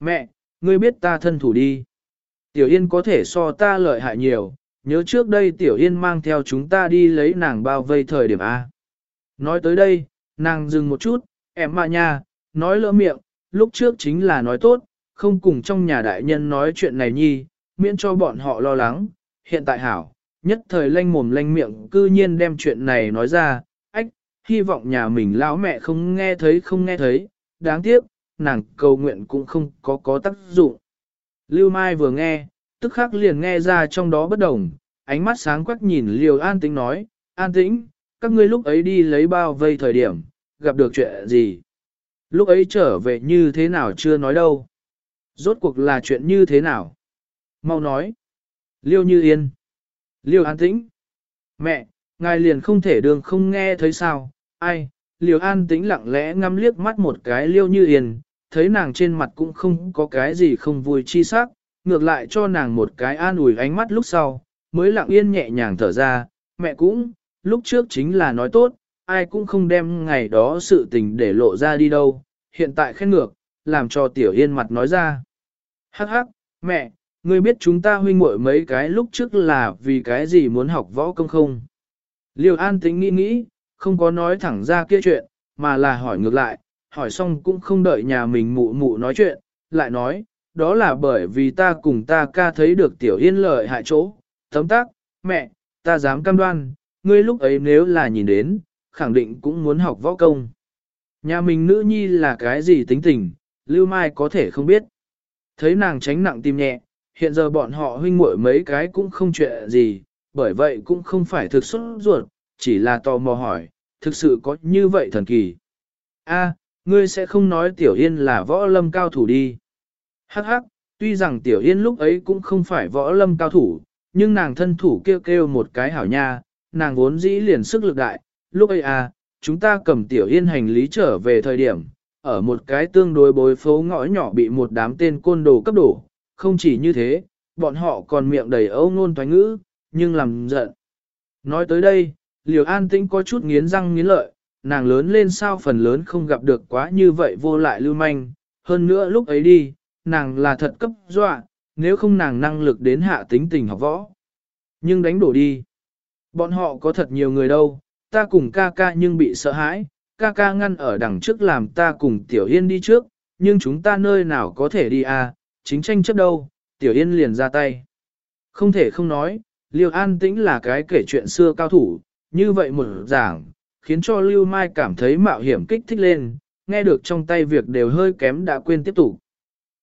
Mẹ, ngươi biết ta thân thủ đi. Tiểu Yên có thể so ta lợi hại nhiều, nhớ trước đây Tiểu Yên mang theo chúng ta đi lấy nàng bao vây thời điểm A. Nói tới đây, nàng dừng một chút, em mà nha, nói lỡ miệng, lúc trước chính là nói tốt, không cùng trong nhà đại nhân nói chuyện này nhi, miễn cho bọn họ lo lắng. Hiện tại hảo, nhất thời lanh mồm lanh miệng cư nhiên đem chuyện này nói ra, ách, hy vọng nhà mình lão mẹ không nghe thấy không nghe thấy, đáng tiếc, nàng cầu nguyện cũng không có có tác dụng. Lưu Mai vừa nghe, tức khắc liền nghe ra trong đó bất đồng, ánh mắt sáng quắc nhìn Liêu An Tĩnh nói, An Tĩnh, các ngươi lúc ấy đi lấy bao vây thời điểm, gặp được chuyện gì? Lúc ấy trở về như thế nào chưa nói đâu? Rốt cuộc là chuyện như thế nào? Mau nói. Liêu Như Yên. Liêu An Tĩnh. Mẹ, ngài liền không thể đường không nghe thấy sao? Ai? Liêu An Tĩnh lặng lẽ ngắm liếc mắt một cái Liêu Như Yên, thấy nàng trên mặt cũng không có cái gì không vui chi sắc, ngược lại cho nàng một cái an ủi ánh mắt lúc sau, mới lặng yên nhẹ nhàng thở ra, mẹ cũng, lúc trước chính là nói tốt, ai cũng không đem ngày đó sự tình để lộ ra đi đâu, hiện tại khen ngược, làm cho tiểu yên mặt nói ra. Hắc hắc, mẹ, ngươi biết chúng ta huynh muội mấy cái lúc trước là vì cái gì muốn học võ công không? Liêu an tính nghĩ nghĩ, không có nói thẳng ra kia chuyện, mà là hỏi ngược lại, hỏi xong cũng không đợi nhà mình mụ mụ nói chuyện, lại nói, đó là bởi vì ta cùng ta ca thấy được tiểu yên lợi hại chỗ, tấm tác, mẹ, ta dám cam đoan, ngươi lúc ấy nếu là nhìn đến, khẳng định cũng muốn học võ công. Nhà mình nữ nhi là cái gì tính tình, Lưu Mai có thể không biết. Thấy nàng tránh nặng tim nhẹ, hiện giờ bọn họ huynh muội mấy cái cũng không chuyện gì, bởi vậy cũng không phải thực xuất ruột, chỉ là tò mò hỏi, thực sự có như vậy thần kỳ. A, ngươi sẽ không nói Tiểu Yên là võ lâm cao thủ đi. Hắc hắc, tuy rằng Tiểu Yên lúc ấy cũng không phải võ lâm cao thủ, nhưng nàng thân thủ kêu kêu một cái hảo nha, nàng vốn dĩ liền sức lực đại, lúc ấy à, chúng ta cầm Tiểu Yên hành lý trở về thời điểm, ở một cái tương đối bối phố ngõ nhỏ bị một đám tên côn đồ cấp đổ, không chỉ như thế, bọn họ còn miệng đầy âu ngôn toán ngữ, nhưng làm giận. Nói tới đây, Liều An Tĩnh có chút nghiến răng nghiến lợi, nàng lớn lên sao phần lớn không gặp được quá như vậy vô lại lưu manh, hơn nữa lúc ấy đi, nàng là thật cấp dọa, nếu không nàng năng lực đến hạ tính tình học võ. Nhưng đánh đổ đi. Bọn họ có thật nhiều người đâu, ta cùng ca ca nhưng bị sợ hãi, ca ca ngăn ở đằng trước làm ta cùng Tiểu Yên đi trước, nhưng chúng ta nơi nào có thể đi à, chính tranh chấp đâu, Tiểu Yên liền ra tay. Không thể không nói, Liêu An Tĩnh là cái kể chuyện xưa cao thủ, như vậy một giảng, khiến cho Lưu Mai cảm thấy mạo hiểm kích thích lên, nghe được trong tay việc đều hơi kém đã quên tiếp tục.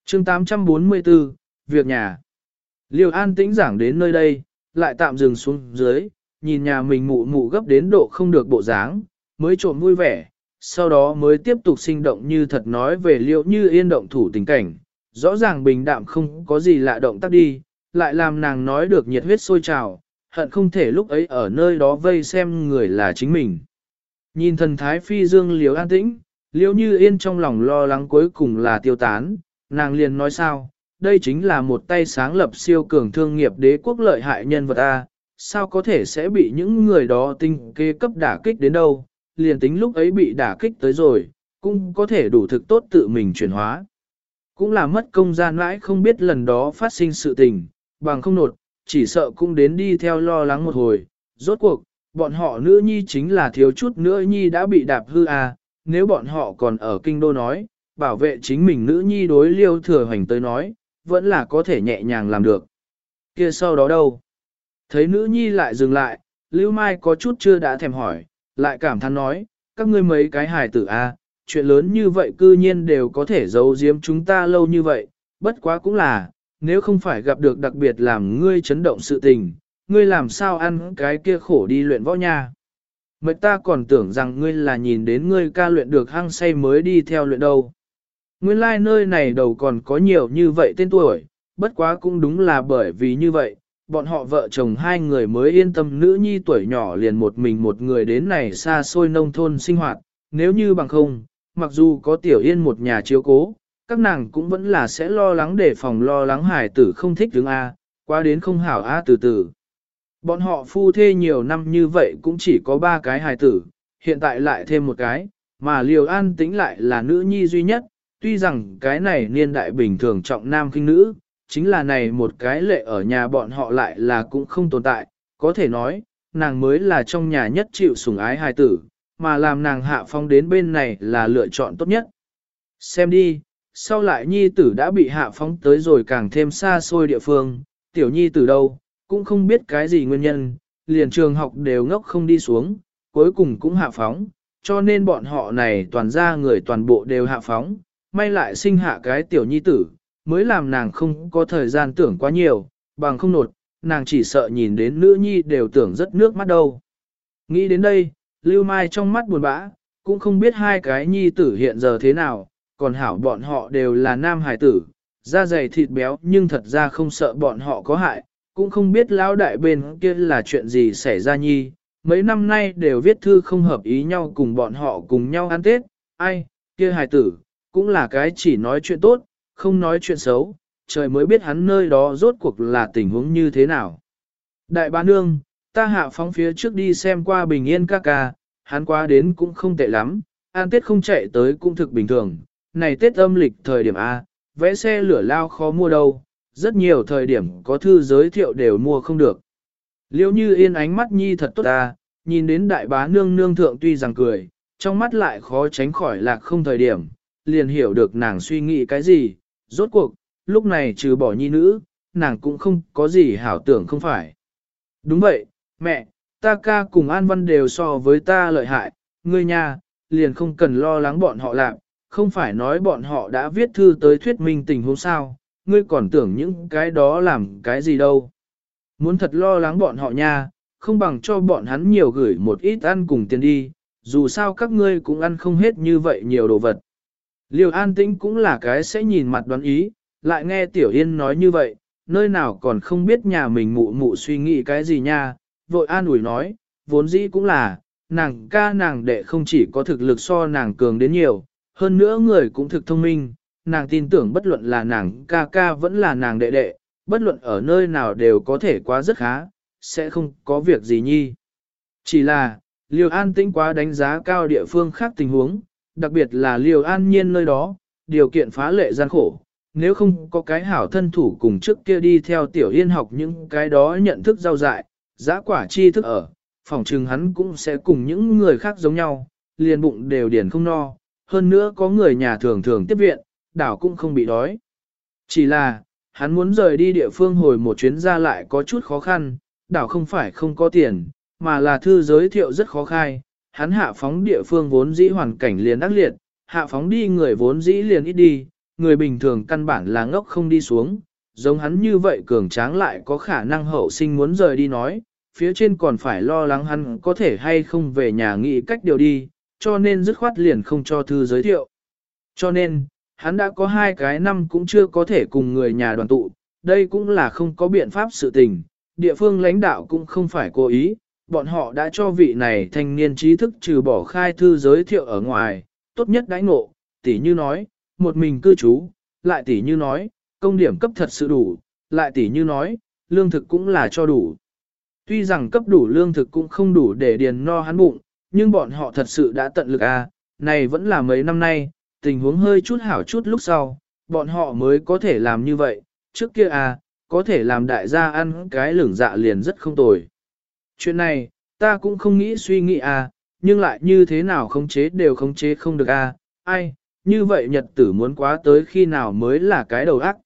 chương 844, Việc nhà. Liêu An tĩnh giảng đến nơi đây, lại tạm dừng xuống dưới, nhìn nhà mình mụ mụ gấp đến độ không được bộ dáng, mới trộm vui vẻ, sau đó mới tiếp tục sinh động như thật nói về liệu như yên động thủ tình cảnh, rõ ràng bình đạm không có gì lạ động tác đi, lại làm nàng nói được nhiệt huyết sôi trào, hận không thể lúc ấy ở nơi đó vây xem người là chính mình. Nhìn thần thái phi dương liếu an tĩnh, liếu như yên trong lòng lo lắng cuối cùng là tiêu tán, nàng liền nói sao, đây chính là một tay sáng lập siêu cường thương nghiệp đế quốc lợi hại nhân vật A, sao có thể sẽ bị những người đó tinh kê cấp đả kích đến đâu, liền tính lúc ấy bị đả kích tới rồi, cũng có thể đủ thực tốt tự mình chuyển hóa. Cũng là mất công gian mãi không biết lần đó phát sinh sự tình, bằng không nột, chỉ sợ cũng đến đi theo lo lắng một hồi, rốt cuộc, bọn họ nữ nhi chính là thiếu chút nữa nhi đã bị đạp hư à, nếu bọn họ còn ở kinh đô nói, bảo vệ chính mình nữ nhi đối liêu thừa hoành tới nói, vẫn là có thể nhẹ nhàng làm được. kia sau đó đâu? Thấy nữ nhi lại dừng lại, Lưu Mai có chút chưa đã thèm hỏi, lại cảm thán nói, các ngươi mấy cái hài tử a, à, chuyện lớn như vậy cư nhiên đều có thể giấu giếm chúng ta lâu như vậy, bất quá cũng là, nếu không phải gặp được đặc biệt làm ngươi chấn động sự tình, ngươi làm sao ăn cái kia khổ đi luyện võ nha. Mệt ta còn tưởng rằng ngươi là nhìn đến ngươi ca luyện được hăng say mới đi theo luyện đâu. Nguyên lai like nơi này đầu còn có nhiều như vậy tên tuổi, bất quá cũng đúng là bởi vì như vậy, bọn họ vợ chồng hai người mới yên tâm nữ nhi tuổi nhỏ liền một mình một người đến này xa xôi nông thôn sinh hoạt, nếu như bằng không, mặc dù có tiểu yên một nhà chiếu cố, các nàng cũng vẫn là sẽ lo lắng để phòng lo lắng hải tử không thích đứng A, qua đến không hảo A từ từ. Bọn họ phu thê nhiều năm như vậy cũng chỉ có ba cái hài tử, hiện tại lại thêm một cái, mà Liều An tính lại là nữ nhi duy nhất, tuy rằng cái này niên đại bình thường trọng nam kinh nữ, chính là này một cái lệ ở nhà bọn họ lại là cũng không tồn tại, có thể nói, nàng mới là trong nhà nhất chịu sủng ái hài tử, mà làm nàng hạ phong đến bên này là lựa chọn tốt nhất. Xem đi, sau lại nhi tử đã bị hạ phóng tới rồi càng thêm xa xôi địa phương, tiểu nhi tử đâu, cũng không biết cái gì nguyên nhân, liền trường học đều ngốc không đi xuống, cuối cùng cũng hạ phóng, cho nên bọn họ này toàn ra người toàn bộ đều hạ phóng, may lại sinh hạ cái tiểu nhi tử, mới làm nàng không có thời gian tưởng quá nhiều, bằng không nột, nàng chỉ sợ nhìn đến nữ nhi đều tưởng rất nước mắt đâu. Nghĩ đến đây, Lưu Mai trong mắt buồn bã, cũng không biết hai cái nhi tử hiện giờ thế nào, còn hảo bọn họ đều là nam hài tử, da dày thịt béo nhưng thật ra không sợ bọn họ có hại, cũng không biết lão đại bên kia là chuyện gì xảy ra nhi, mấy năm nay đều viết thư không hợp ý nhau cùng bọn họ cùng nhau ăn Tết, ai, kia hài tử, cũng là cái chỉ nói chuyện tốt, không nói chuyện xấu, trời mới biết hắn nơi đó rốt cuộc là tình huống như thế nào. Đại bá nương, ta hạ phóng phía trước đi xem qua bình yên ca ca, hắn qua đến cũng không tệ lắm, an tết không chạy tới cũng thực bình thường, này tết âm lịch thời điểm A, vẽ xe lửa lao khó mua đâu, rất nhiều thời điểm có thư giới thiệu đều mua không được. Liêu như yên ánh mắt nhi thật tốt ta, nhìn đến đại bá nương nương thượng tuy rằng cười, trong mắt lại khó tránh khỏi lạc không thời điểm, liền hiểu được nàng suy nghĩ cái gì, rốt cuộc, lúc này trừ bỏ nhi nữ, nàng cũng không có gì hảo tưởng không phải. Đúng vậy, mẹ, ta ca cùng An Văn đều so với ta lợi hại, ngươi nha, liền không cần lo lắng bọn họ làm, không phải nói bọn họ đã viết thư tới thuyết minh tình huống sao, ngươi còn tưởng những cái đó làm cái gì đâu. Muốn thật lo lắng bọn họ nha, không bằng cho bọn hắn nhiều gửi một ít ăn cùng tiền đi, dù sao các ngươi cũng ăn không hết như vậy nhiều đồ vật. Liêu an tĩnh cũng là cái sẽ nhìn mặt đoán ý, lại nghe Tiểu Yên nói như vậy, nơi nào còn không biết nhà mình mụ mụ suy nghĩ cái gì nha, vội an ủi nói, vốn dĩ cũng là, nàng ca nàng đệ không chỉ có thực lực so nàng cường đến nhiều, hơn nữa người cũng thực thông minh, nàng tin tưởng bất luận là nàng ca ca vẫn là nàng đệ đệ, bất luận ở nơi nào đều có thể quá rất khá, sẽ không có việc gì nhi. Chỉ là, Liêu An tĩnh quá đánh giá cao địa phương khác tình huống, đặc biệt là Liêu An nhiên nơi đó, điều kiện phá lệ gian khổ. Nếu không có cái hảo thân thủ cùng trước kia đi theo tiểu yên học những cái đó nhận thức giao dại, giá quả chi thức ở, phòng trừng hắn cũng sẽ cùng những người khác giống nhau, liền bụng đều điền không no, hơn nữa có người nhà thường thường tiếp viện, đảo cũng không bị đói. Chỉ là, hắn muốn rời đi địa phương hồi một chuyến ra lại có chút khó khăn, đảo không phải không có tiền, mà là thư giới thiệu rất khó khai, hắn hạ phóng địa phương vốn dĩ hoàn cảnh liền ác liệt, hạ phóng đi người vốn dĩ liền ít đi, người bình thường căn bản là ngốc không đi xuống, giống hắn như vậy cường tráng lại có khả năng hậu sinh muốn rời đi nói, phía trên còn phải lo lắng hắn có thể hay không về nhà nghĩ cách điều đi, cho nên dứt khoát liền không cho thư giới thiệu. Cho nên, hắn đã có hai cái năm cũng chưa có thể cùng người nhà đoàn tụ, đây cũng là không có biện pháp sự tình, địa phương lãnh đạo cũng không phải cố ý, bọn họ đã cho vị này thanh niên trí thức trừ bỏ khai thư giới thiệu ở ngoài, tốt nhất đãi ngộ, Tỉ như nói, một mình cư trú, lại tỉ như nói, công điểm cấp thật sự đủ, lại tỉ như nói, lương thực cũng là cho đủ. Tuy rằng cấp đủ lương thực cũng không đủ để điền no hắn bụng, nhưng bọn họ thật sự đã tận lực à, này vẫn là mấy năm nay, tình huống hơi chút hảo chút lúc sau, bọn họ mới có thể làm như vậy, trước kia à, có thể làm đại gia ăn cái lửng dạ liền rất không tồi. Chuyện này, ta cũng không nghĩ suy nghĩ à, nhưng lại như thế nào khống chế đều khống chế không được à, ai, như vậy nhật tử muốn quá tới khi nào mới là cái đầu ác.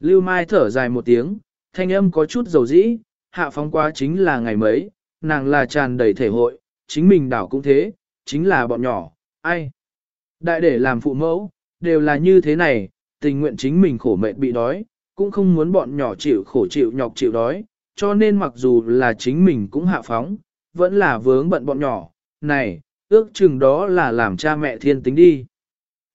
Lưu Mai thở dài một tiếng, thanh âm có chút dầu dĩ, hạ phong quá chính là ngày mấy, nàng là tràn đầy thể hội, chính mình đảo cũng thế, chính là bọn nhỏ, ai. Đại để làm phụ mẫu, đều là như thế này, tình nguyện chính mình khổ mệt bị đói, cũng không muốn bọn nhỏ chịu khổ chịu nhọc chịu đói, cho nên mặc dù là chính mình cũng hạ phóng, vẫn là vướng bận bọn nhỏ, này, ước chừng đó là làm cha mẹ thiên tính đi.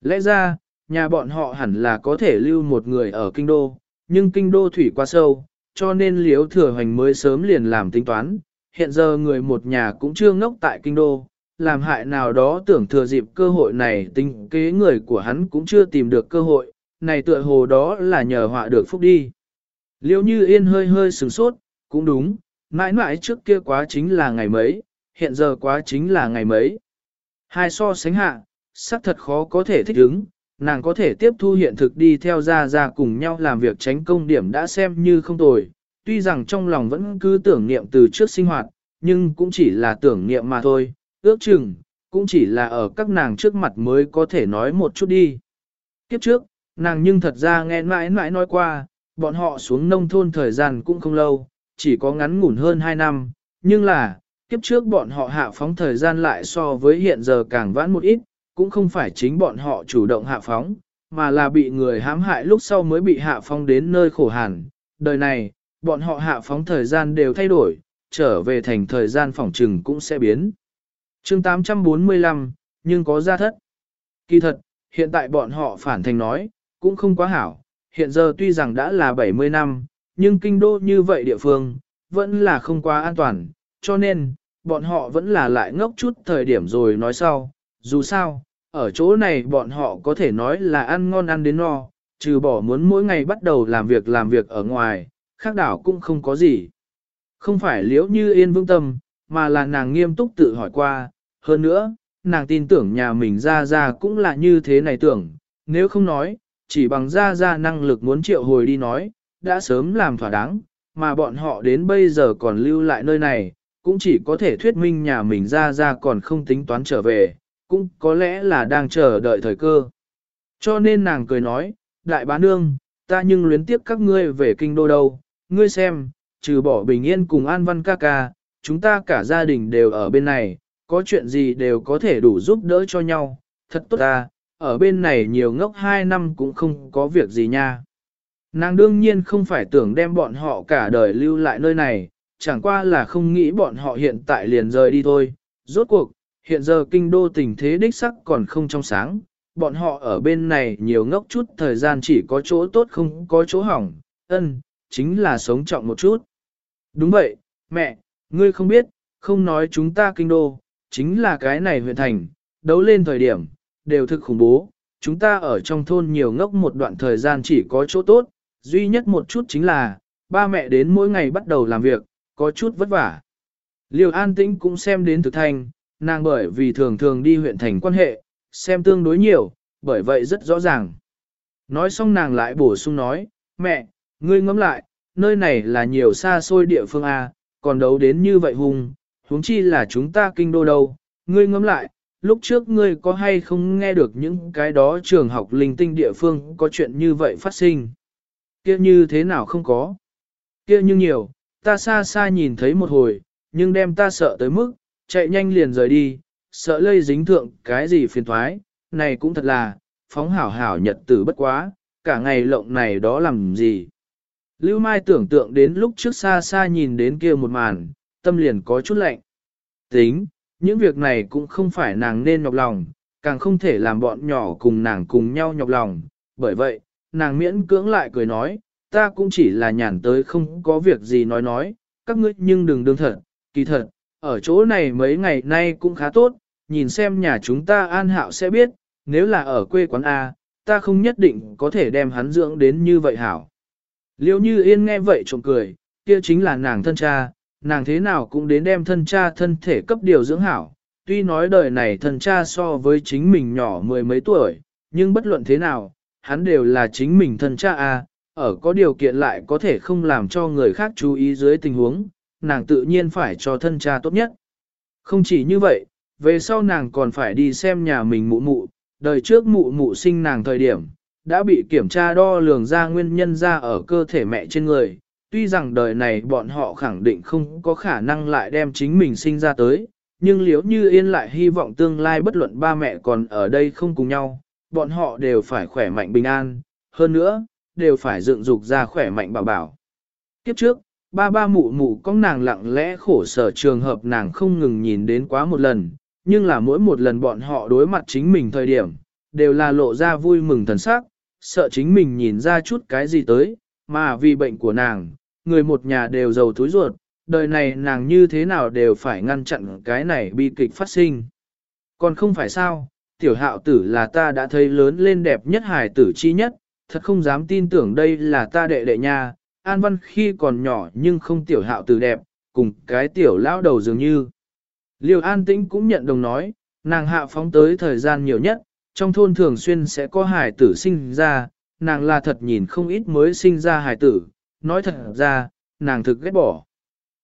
Lẽ ra, nhà bọn họ hẳn là có thể lưu một người ở kinh đô, nhưng kinh đô thủy quá sâu, cho nên liếu thừa hoành mới sớm liền làm tính toán, hiện giờ người một nhà cũng chưa ngốc tại kinh đô, làm hại nào đó tưởng thừa dịp cơ hội này tính kế người của hắn cũng chưa tìm được cơ hội, này tựa hồ đó là nhờ họa được phúc đi. Liêu như yên hơi hơi sửng sốt, cũng đúng, mãi mãi trước kia quá chính là ngày mấy, hiện giờ quá chính là ngày mấy. Hai so sánh hạ, xác thật khó có thể thích ứng, nàng có thể tiếp thu hiện thực đi theo ra ra cùng nhau làm việc tránh công điểm đã xem như không tồi, tuy rằng trong lòng vẫn cứ tưởng niệm từ trước sinh hoạt, nhưng cũng chỉ là tưởng niệm mà thôi, ước chừng, cũng chỉ là ở các nàng trước mặt mới có thể nói một chút đi. Kiếp trước, nàng nhưng thật ra nghe mãi mãi nói qua, bọn họ xuống nông thôn thời gian cũng không lâu, chỉ có ngắn ngủn hơn 2 năm, nhưng là, kiếp trước bọn họ hạ phóng thời gian lại so với hiện giờ càng vãn một ít, cũng không phải chính bọn họ chủ động hạ phóng, mà là bị người hãm hại lúc sau mới bị hạ phóng đến nơi khổ hẳn. Đời này, bọn họ hạ phóng thời gian đều thay đổi, trở về thành thời gian phỏng trừng cũng sẽ biến chương 845, nhưng có gia thất. Kỳ thật, hiện tại bọn họ phản thành nói, cũng không quá hảo. Hiện giờ tuy rằng đã là 70 năm, nhưng kinh đô như vậy địa phương, vẫn là không quá an toàn, cho nên, bọn họ vẫn là lại ngốc chút thời điểm rồi nói sau. Dù sao, ở chỗ này bọn họ có thể nói là ăn ngon ăn đến no, trừ bỏ muốn mỗi ngày bắt đầu làm việc làm việc ở ngoài, khác đảo cũng không có gì. Không phải liễu như yên vương tâm, mà là nàng nghiêm túc tự hỏi qua, hơn nữa, nàng tin tưởng nhà mình ra ra cũng là như thế này tưởng, nếu không nói, chỉ bằng ra ra năng lực muốn triệu hồi đi nói, đã sớm làm thỏa đáng, mà bọn họ đến bây giờ còn lưu lại nơi này, cũng chỉ có thể thuyết minh nhà mình ra ra còn không tính toán trở về, cũng có lẽ là đang chờ đợi thời cơ. Cho nên nàng cười nói, đại bá nương, ta nhưng luyến tiếp các ngươi về kinh đô đâu, ngươi xem, trừ bỏ bình yên cùng an văn ca ca, chúng ta cả gia đình đều ở bên này, có chuyện gì đều có thể đủ giúp đỡ cho nhau, thật tốt ta, ở bên này nhiều ngốc hai năm cũng không có việc gì nha. Nàng đương nhiên không phải tưởng đem bọn họ cả đời lưu lại nơi này, chẳng qua là không nghĩ bọn họ hiện tại liền rời đi thôi. Rốt cuộc, hiện giờ kinh đô tình thế đích sắc còn không trong sáng, bọn họ ở bên này nhiều ngốc chút thời gian chỉ có chỗ tốt không có chỗ hỏng, ân, chính là sống trọng một chút. Đúng vậy, mẹ, ngươi không biết, không nói chúng ta kinh đô, chính là cái này huyện thành, đấu lên thời điểm, đều thực khủng bố, chúng ta ở trong thôn nhiều ngốc một đoạn thời gian chỉ có chỗ tốt, duy nhất một chút chính là, ba mẹ đến mỗi ngày bắt đầu làm việc, có chút vất vả. Liêu an tĩnh cũng xem đến thực thành, nàng bởi vì thường thường đi huyện thành quan hệ, xem tương đối nhiều, bởi vậy rất rõ ràng. Nói xong nàng lại bổ sung nói, mẹ, ngươi ngẫm lại, nơi này là nhiều xa xôi địa phương A, còn đấu đến như vậy hùng, huống chi là chúng ta kinh đô đâu, ngươi ngẫm lại, lúc trước ngươi có hay không nghe được những cái đó trường học linh tinh địa phương có chuyện như vậy phát sinh. Kia như thế nào không có. Kia như nhiều, ta xa xa nhìn thấy một hồi, nhưng đem ta sợ tới mức, chạy nhanh liền rời đi, sợ lây dính thượng cái gì phiền thoái, này cũng thật là, phóng hảo hảo nhật tử bất quá, cả ngày lộng này đó làm gì. Lưu Mai tưởng tượng đến lúc trước xa xa nhìn đến kia một màn, tâm liền có chút lạnh. Tính, những việc này cũng không phải nàng nên nhọc lòng, càng không thể làm bọn nhỏ cùng nàng cùng nhau nhọc lòng, bởi vậy, nàng miễn cưỡng lại cười nói, ta cũng chỉ là nhàn tới không có việc gì nói nói, các ngươi nhưng đừng đương thật, kỳ thật, ở chỗ này mấy ngày nay cũng khá tốt, nhìn xem nhà chúng ta an hạo sẽ biết, nếu là ở quê quán A, ta không nhất định có thể đem hắn dưỡng đến như vậy hảo. Liêu như yên nghe vậy trộm cười, kia chính là nàng thân cha, nàng thế nào cũng đến đem thân cha thân thể cấp điều dưỡng hảo. Tuy nói đời này thân cha so với chính mình nhỏ mười mấy tuổi, nhưng bất luận thế nào, hắn đều là chính mình thân cha a, ở có điều kiện lại có thể không làm cho người khác chú ý dưới tình huống, nàng tự nhiên phải cho thân cha tốt nhất. Không chỉ như vậy, về sau nàng còn phải đi xem nhà mình mụ mụ, đời trước mụ mụ sinh nàng thời điểm, đã bị kiểm tra đo lường ra nguyên nhân ra ở cơ thể mẹ trên người. Tuy rằng đời này bọn họ khẳng định không có khả năng lại đem chính mình sinh ra tới, nhưng liếu như yên lại hy vọng tương lai bất luận ba mẹ còn ở đây không cùng nhau, bọn họ đều phải khỏe mạnh bình an, hơn nữa, đều phải dựng dục ra khỏe mạnh bảo bảo. Kiếp trước, ba ba mụ mụ có nàng lặng lẽ khổ sở trường hợp nàng không ngừng nhìn đến quá một lần, nhưng là mỗi một lần bọn họ đối mặt chính mình thời điểm, đều là lộ ra vui mừng thần sắc, sợ chính mình nhìn ra chút cái gì tới, mà vì bệnh của nàng, người một nhà đều giàu túi ruột, đời này nàng như thế nào đều phải ngăn chặn cái này bi kịch phát sinh. Còn không phải sao, tiểu hạo tử là ta đã thấy lớn lên đẹp nhất hài tử chi nhất, thật không dám tin tưởng đây là ta đệ đệ nha, An Văn khi còn nhỏ nhưng không tiểu hạo tử đẹp, cùng cái tiểu lão đầu dường như. Liêu An Tĩnh cũng nhận đồng nói, nàng hạ phóng tới thời gian nhiều nhất, trong thôn thường xuyên sẽ có hài tử sinh ra, nàng là thật nhìn không ít mới sinh ra hài tử, nói thật ra, nàng thực ghét bỏ.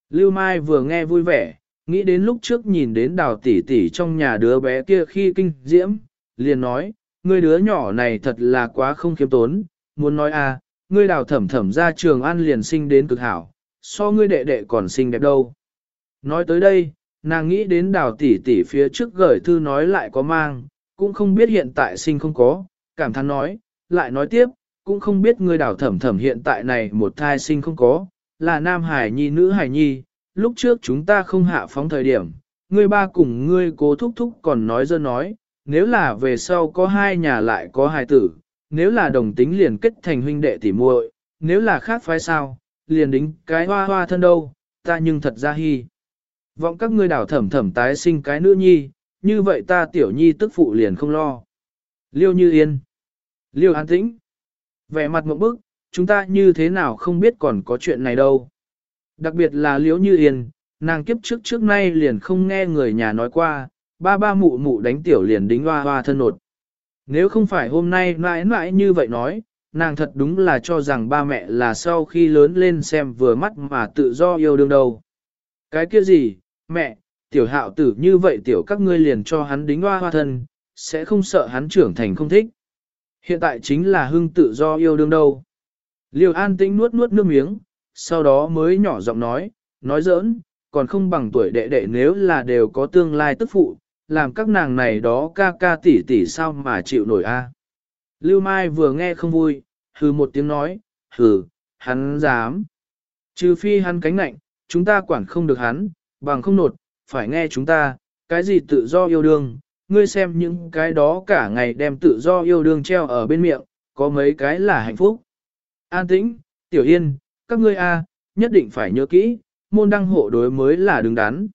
Lưu Mai vừa nghe vui vẻ, nghĩ đến lúc trước nhìn đến đào tỷ tỷ trong nhà đứa bé kia khi kinh diễm, liền nói, ngươi đứa nhỏ này thật là quá không khiêm tốn, muốn nói à, ngươi đào thẩm thẩm ra trường an liền sinh đến cực hảo, so ngươi đệ đệ còn xinh đẹp đâu. Nói tới đây, nàng nghĩ đến đào tỷ tỷ phía trước gửi thư nói lại có mang, cũng không biết hiện tại sinh không có, cảm thán nói, lại nói tiếp, cũng không biết ngươi đảo thẩm thẩm hiện tại này một thai sinh không có, là nam hải nhi nữ hải nhi, lúc trước chúng ta không hạ phóng thời điểm, ngươi ba cùng ngươi cố thúc thúc còn nói dơ nói, nếu là về sau có hai nhà lại có hai tử, nếu là đồng tính liền kết thành huynh đệ tỉ muội, nếu là khác phái sao, liền đính cái hoa hoa thân đâu, ta nhưng thật ra hy. Vọng các ngươi đảo thẩm thẩm tái sinh cái nữ nhi, như vậy ta tiểu nhi tức phụ liền không lo. Liêu như yên. Liêu an tĩnh. Vẻ mặt một bức, chúng ta như thế nào không biết còn có chuyện này đâu. Đặc biệt là liễu như yên, nàng kiếp trước trước nay liền không nghe người nhà nói qua, ba ba mụ mụ đánh tiểu liền đính hoa hoa thân nột. Nếu không phải hôm nay mãi mãi như vậy nói, nàng thật đúng là cho rằng ba mẹ là sau khi lớn lên xem vừa mắt mà tự do yêu đương đâu. Cái kia gì, mẹ, tiểu hạo tử như vậy tiểu các ngươi liền cho hắn đính hoa hoa thân, sẽ không sợ hắn trưởng thành không thích. Hiện tại chính là hưng tự do yêu đương đâu. Liêu an tĩnh nuốt nuốt nước miếng, sau đó mới nhỏ giọng nói, nói giỡn, còn không bằng tuổi đệ đệ nếu là đều có tương lai tức phụ, làm các nàng này đó ca ca tỷ tỷ sao mà chịu nổi a. Lưu Mai vừa nghe không vui, hừ một tiếng nói, hừ, hắn dám. Trừ phi hắn cánh nạnh, chúng ta quản không được hắn, bằng không nột, phải nghe chúng ta, cái gì tự do yêu đương, ngươi xem những cái đó cả ngày đem tự do yêu đương treo ở bên miệng, có mấy cái là hạnh phúc. An tĩnh, tiểu yên, các ngươi a, nhất định phải nhớ kỹ, môn đăng hộ đối mới là đứng đắn.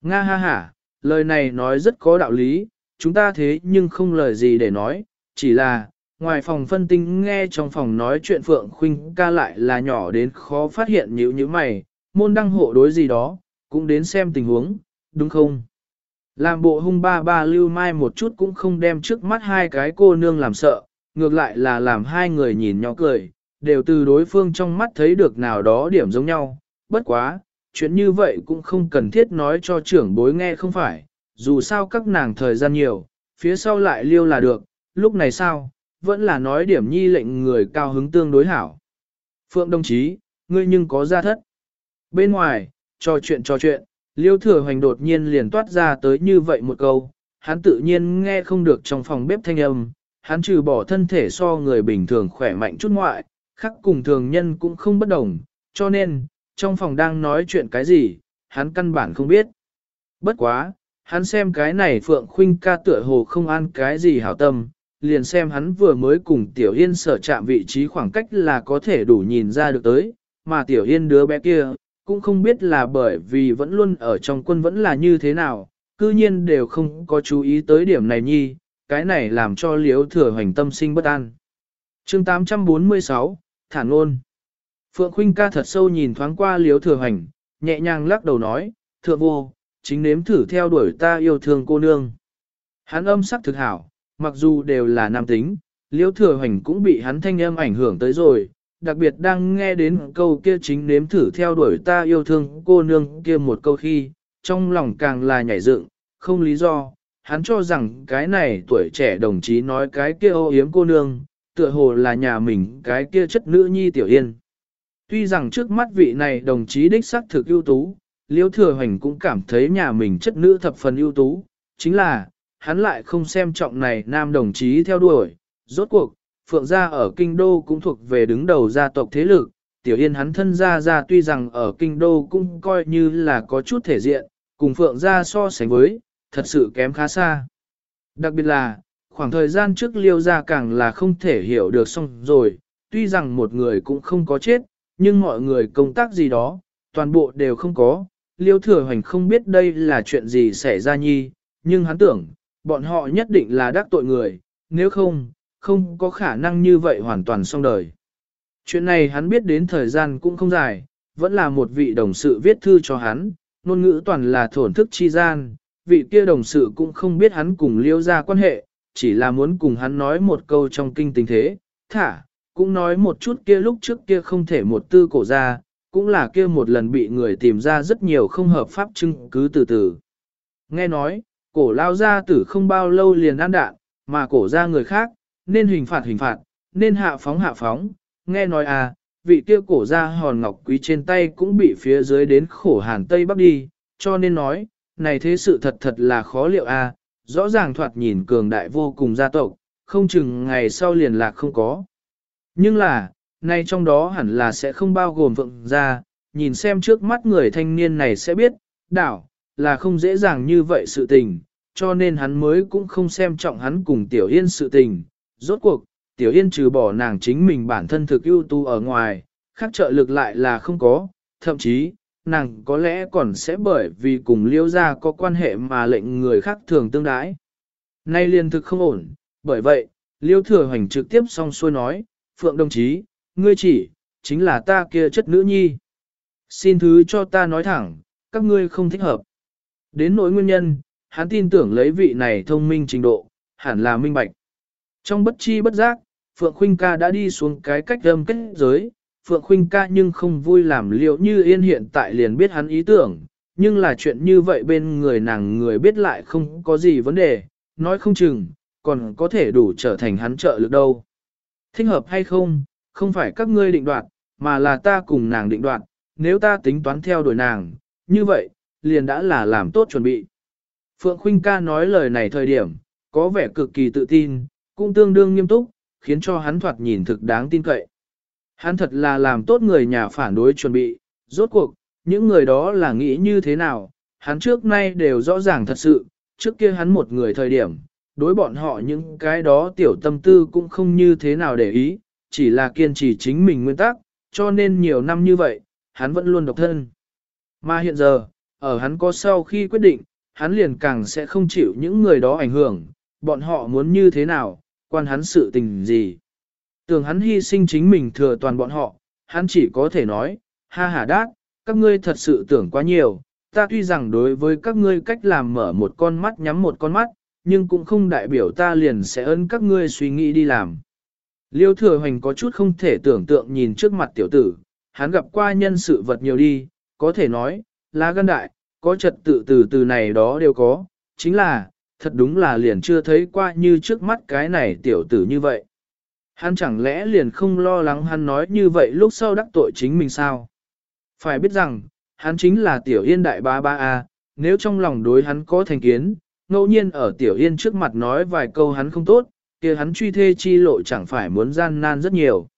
Nga ha ha, lời này nói rất có đạo lý, chúng ta thế nhưng không lời gì để nói, chỉ là, ngoài phòng phân tinh nghe trong phòng nói chuyện Phượng Khuynh ca lại là nhỏ đến khó phát hiện nhíu như mày, môn đăng hộ đối gì đó, cũng đến xem tình huống, đúng không? Làm bộ hung ba ba lưu mai một chút cũng không đem trước mắt hai cái cô nương làm sợ, ngược lại là làm hai người nhìn nhỏ cười, đều từ đối phương trong mắt thấy được nào đó điểm giống nhau, bất quá, chuyện như vậy cũng không cần thiết nói cho trưởng bối nghe không phải, dù sao các nàng thời gian nhiều, phía sau lại liêu là được, lúc này sao, vẫn là nói điểm nhi lệnh người cao hứng tương đối hảo. Phượng đồng chí, ngươi nhưng có ra thất. Bên ngoài, trò chuyện trò chuyện, liêu thừa hoành đột nhiên liền toát ra tới như vậy một câu, hắn tự nhiên nghe không được trong phòng bếp thanh âm, hắn trừ bỏ thân thể so người bình thường khỏe mạnh chút ngoại, khác cùng thường nhân cũng không bất đồng, cho nên, trong phòng đang nói chuyện cái gì, hắn căn bản không biết. Bất quá, hắn xem cái này Phượng Khuynh ca tựa hồ không ăn cái gì hảo tâm, liền xem hắn vừa mới cùng Tiểu Yên sở chạm vị trí khoảng cách là có thể đủ nhìn ra được tới, mà Tiểu Yên đứa bé kia, cũng không biết là bởi vì vẫn luôn ở trong quân vẫn là như thế nào, cư nhiên đều không có chú ý tới điểm này nhi, cái này làm cho liếu thừa hoành tâm sinh bất an. chương 846, Thản ngôn. Phượng Khuynh ca thật sâu nhìn thoáng qua liếu thừa hành, nhẹ nhàng lắc đầu nói, thượng vô, chính nếm thử theo đuổi ta yêu thương cô nương. Hắn âm sắc thực hảo, mặc dù đều là nam tính, liếu thừa hành cũng bị hắn thanh âm ảnh hưởng tới rồi, đặc biệt đang nghe đến câu kia chính nếm thử theo đuổi ta yêu thương cô nương kia một câu khi, trong lòng càng là nhảy dựng, không lý do, hắn cho rằng cái này tuổi trẻ đồng chí nói cái kia ô yếm cô nương, tựa hồ là nhà mình cái kia chất nữ nhi tiểu yên. Tuy rằng trước mắt vị này đồng chí đích xác thực ưu tú, liễu Thừa Hoành cũng cảm thấy nhà mình chất nữ thập phần ưu tú, chính là, hắn lại không xem trọng này nam đồng chí theo đuổi. Rốt cuộc, Phượng gia ở Kinh Đô cũng thuộc về đứng đầu gia tộc thế lực, Tiểu Yên hắn thân gia gia tuy rằng ở Kinh Đô cũng coi như là có chút thể diện, cùng Phượng gia so sánh với, thật sự kém khá xa. Đặc biệt là, khoảng thời gian trước Liêu gia càng là không thể hiểu được xong rồi, tuy rằng một người cũng không có chết, nhưng mọi người công tác gì đó, toàn bộ đều không có. Liêu thừa hoành không biết đây là chuyện gì xảy ra nhi, nhưng hắn tưởng, bọn họ nhất định là đắc tội người, nếu không, không có khả năng như vậy hoàn toàn xong đời. Chuyện này hắn biết đến thời gian cũng không dài, vẫn là một vị đồng sự viết thư cho hắn, ngôn ngữ toàn là thổn thức chi gian, vị kia đồng sự cũng không biết hắn cùng liêu ra quan hệ, chỉ là muốn cùng hắn nói một câu trong kinh tình thế, thả, cũng nói một chút kia lúc trước kia không thể một tư cổ ra, cũng là kia một lần bị người tìm ra rất nhiều không hợp pháp chứng cứ từ từ. Nghe nói, cổ lao ra tử không bao lâu liền ăn đạn, mà cổ ra người khác, nên hình phạt hình phạt, nên hạ phóng hạ phóng, nghe nói à, vị kia cổ ra hòn ngọc quý trên tay cũng bị phía dưới đến khổ hàn Tây Bắc đi, cho nên nói, này thế sự thật thật là khó liệu à, rõ ràng thoạt nhìn cường đại vô cùng gia tộc, không chừng ngày sau liền lạc không có. Nhưng là, nay trong đó hẳn là sẽ không bao gồm vượng ra, nhìn xem trước mắt người thanh niên này sẽ biết, đảo, là không dễ dàng như vậy sự tình, cho nên hắn mới cũng không xem trọng hắn cùng Tiểu Yên sự tình. Rốt cuộc, Tiểu Yên trừ bỏ nàng chính mình bản thân thực ưu tu ở ngoài, khác trợ lực lại là không có, thậm chí, nàng có lẽ còn sẽ bởi vì cùng liêu gia có quan hệ mà lệnh người khác thường tương đái. Nay liền thực không ổn, bởi vậy, liêu thừa hoành trực tiếp song xuôi nói, Phượng đồng chí, ngươi chỉ, chính là ta kia chất nữ nhi. Xin thứ cho ta nói thẳng, các ngươi không thích hợp. Đến nỗi nguyên nhân, hắn tin tưởng lấy vị này thông minh trình độ, hẳn là minh bạch. Trong bất chi bất giác, Phượng Khuynh ca đã đi xuống cái cách âm kết giới, Phượng Khuynh ca nhưng không vui làm liệu như yên hiện tại liền biết hắn ý tưởng, nhưng là chuyện như vậy bên người nàng người biết lại không có gì vấn đề, nói không chừng, còn có thể đủ trở thành hắn trợ lực đâu. Thích hợp hay không, không phải các ngươi định đoạt, mà là ta cùng nàng định đoạt, nếu ta tính toán theo đuổi nàng, như vậy, liền đã là làm tốt chuẩn bị. Phượng Khuynh ca nói lời này thời điểm, có vẻ cực kỳ tự tin, cũng tương đương nghiêm túc, khiến cho hắn thoạt nhìn thực đáng tin cậy. Hắn thật là làm tốt người nhà phản đối chuẩn bị, rốt cuộc, những người đó là nghĩ như thế nào, hắn trước nay đều rõ ràng thật sự, trước kia hắn một người thời điểm, đối bọn họ những cái đó tiểu tâm tư cũng không như thế nào để ý, chỉ là kiên trì chính mình nguyên tắc, cho nên nhiều năm như vậy, hắn vẫn luôn độc thân. Mà hiện giờ, ở hắn có sau khi quyết định, hắn liền càng sẽ không chịu những người đó ảnh hưởng, bọn họ muốn như thế nào, quan hắn sự tình gì. Tưởng hắn hy sinh chính mình thừa toàn bọn họ, hắn chỉ có thể nói, ha ha đát, các ngươi thật sự tưởng quá nhiều, ta tuy rằng đối với các ngươi cách làm mở một con mắt nhắm một con mắt, nhưng cũng không đại biểu ta liền sẽ ơn các ngươi suy nghĩ đi làm. Liêu thừa hoành có chút không thể tưởng tượng nhìn trước mặt tiểu tử, hắn gặp qua nhân sự vật nhiều đi, có thể nói, lá gan đại, có trật tự từ từ này đó đều có, chính là, thật đúng là liền chưa thấy qua như trước mắt cái này tiểu tử như vậy. Hắn chẳng lẽ liền không lo lắng hắn nói như vậy lúc sau đắc tội chính mình sao? Phải biết rằng, hắn chính là tiểu yên đại ba ba a nếu trong lòng đối hắn có thành kiến, ngẫu nhiên ở tiểu yên trước mặt nói vài câu hắn không tốt, kia hắn truy thê chi lộ chẳng phải muốn gian nan rất nhiều.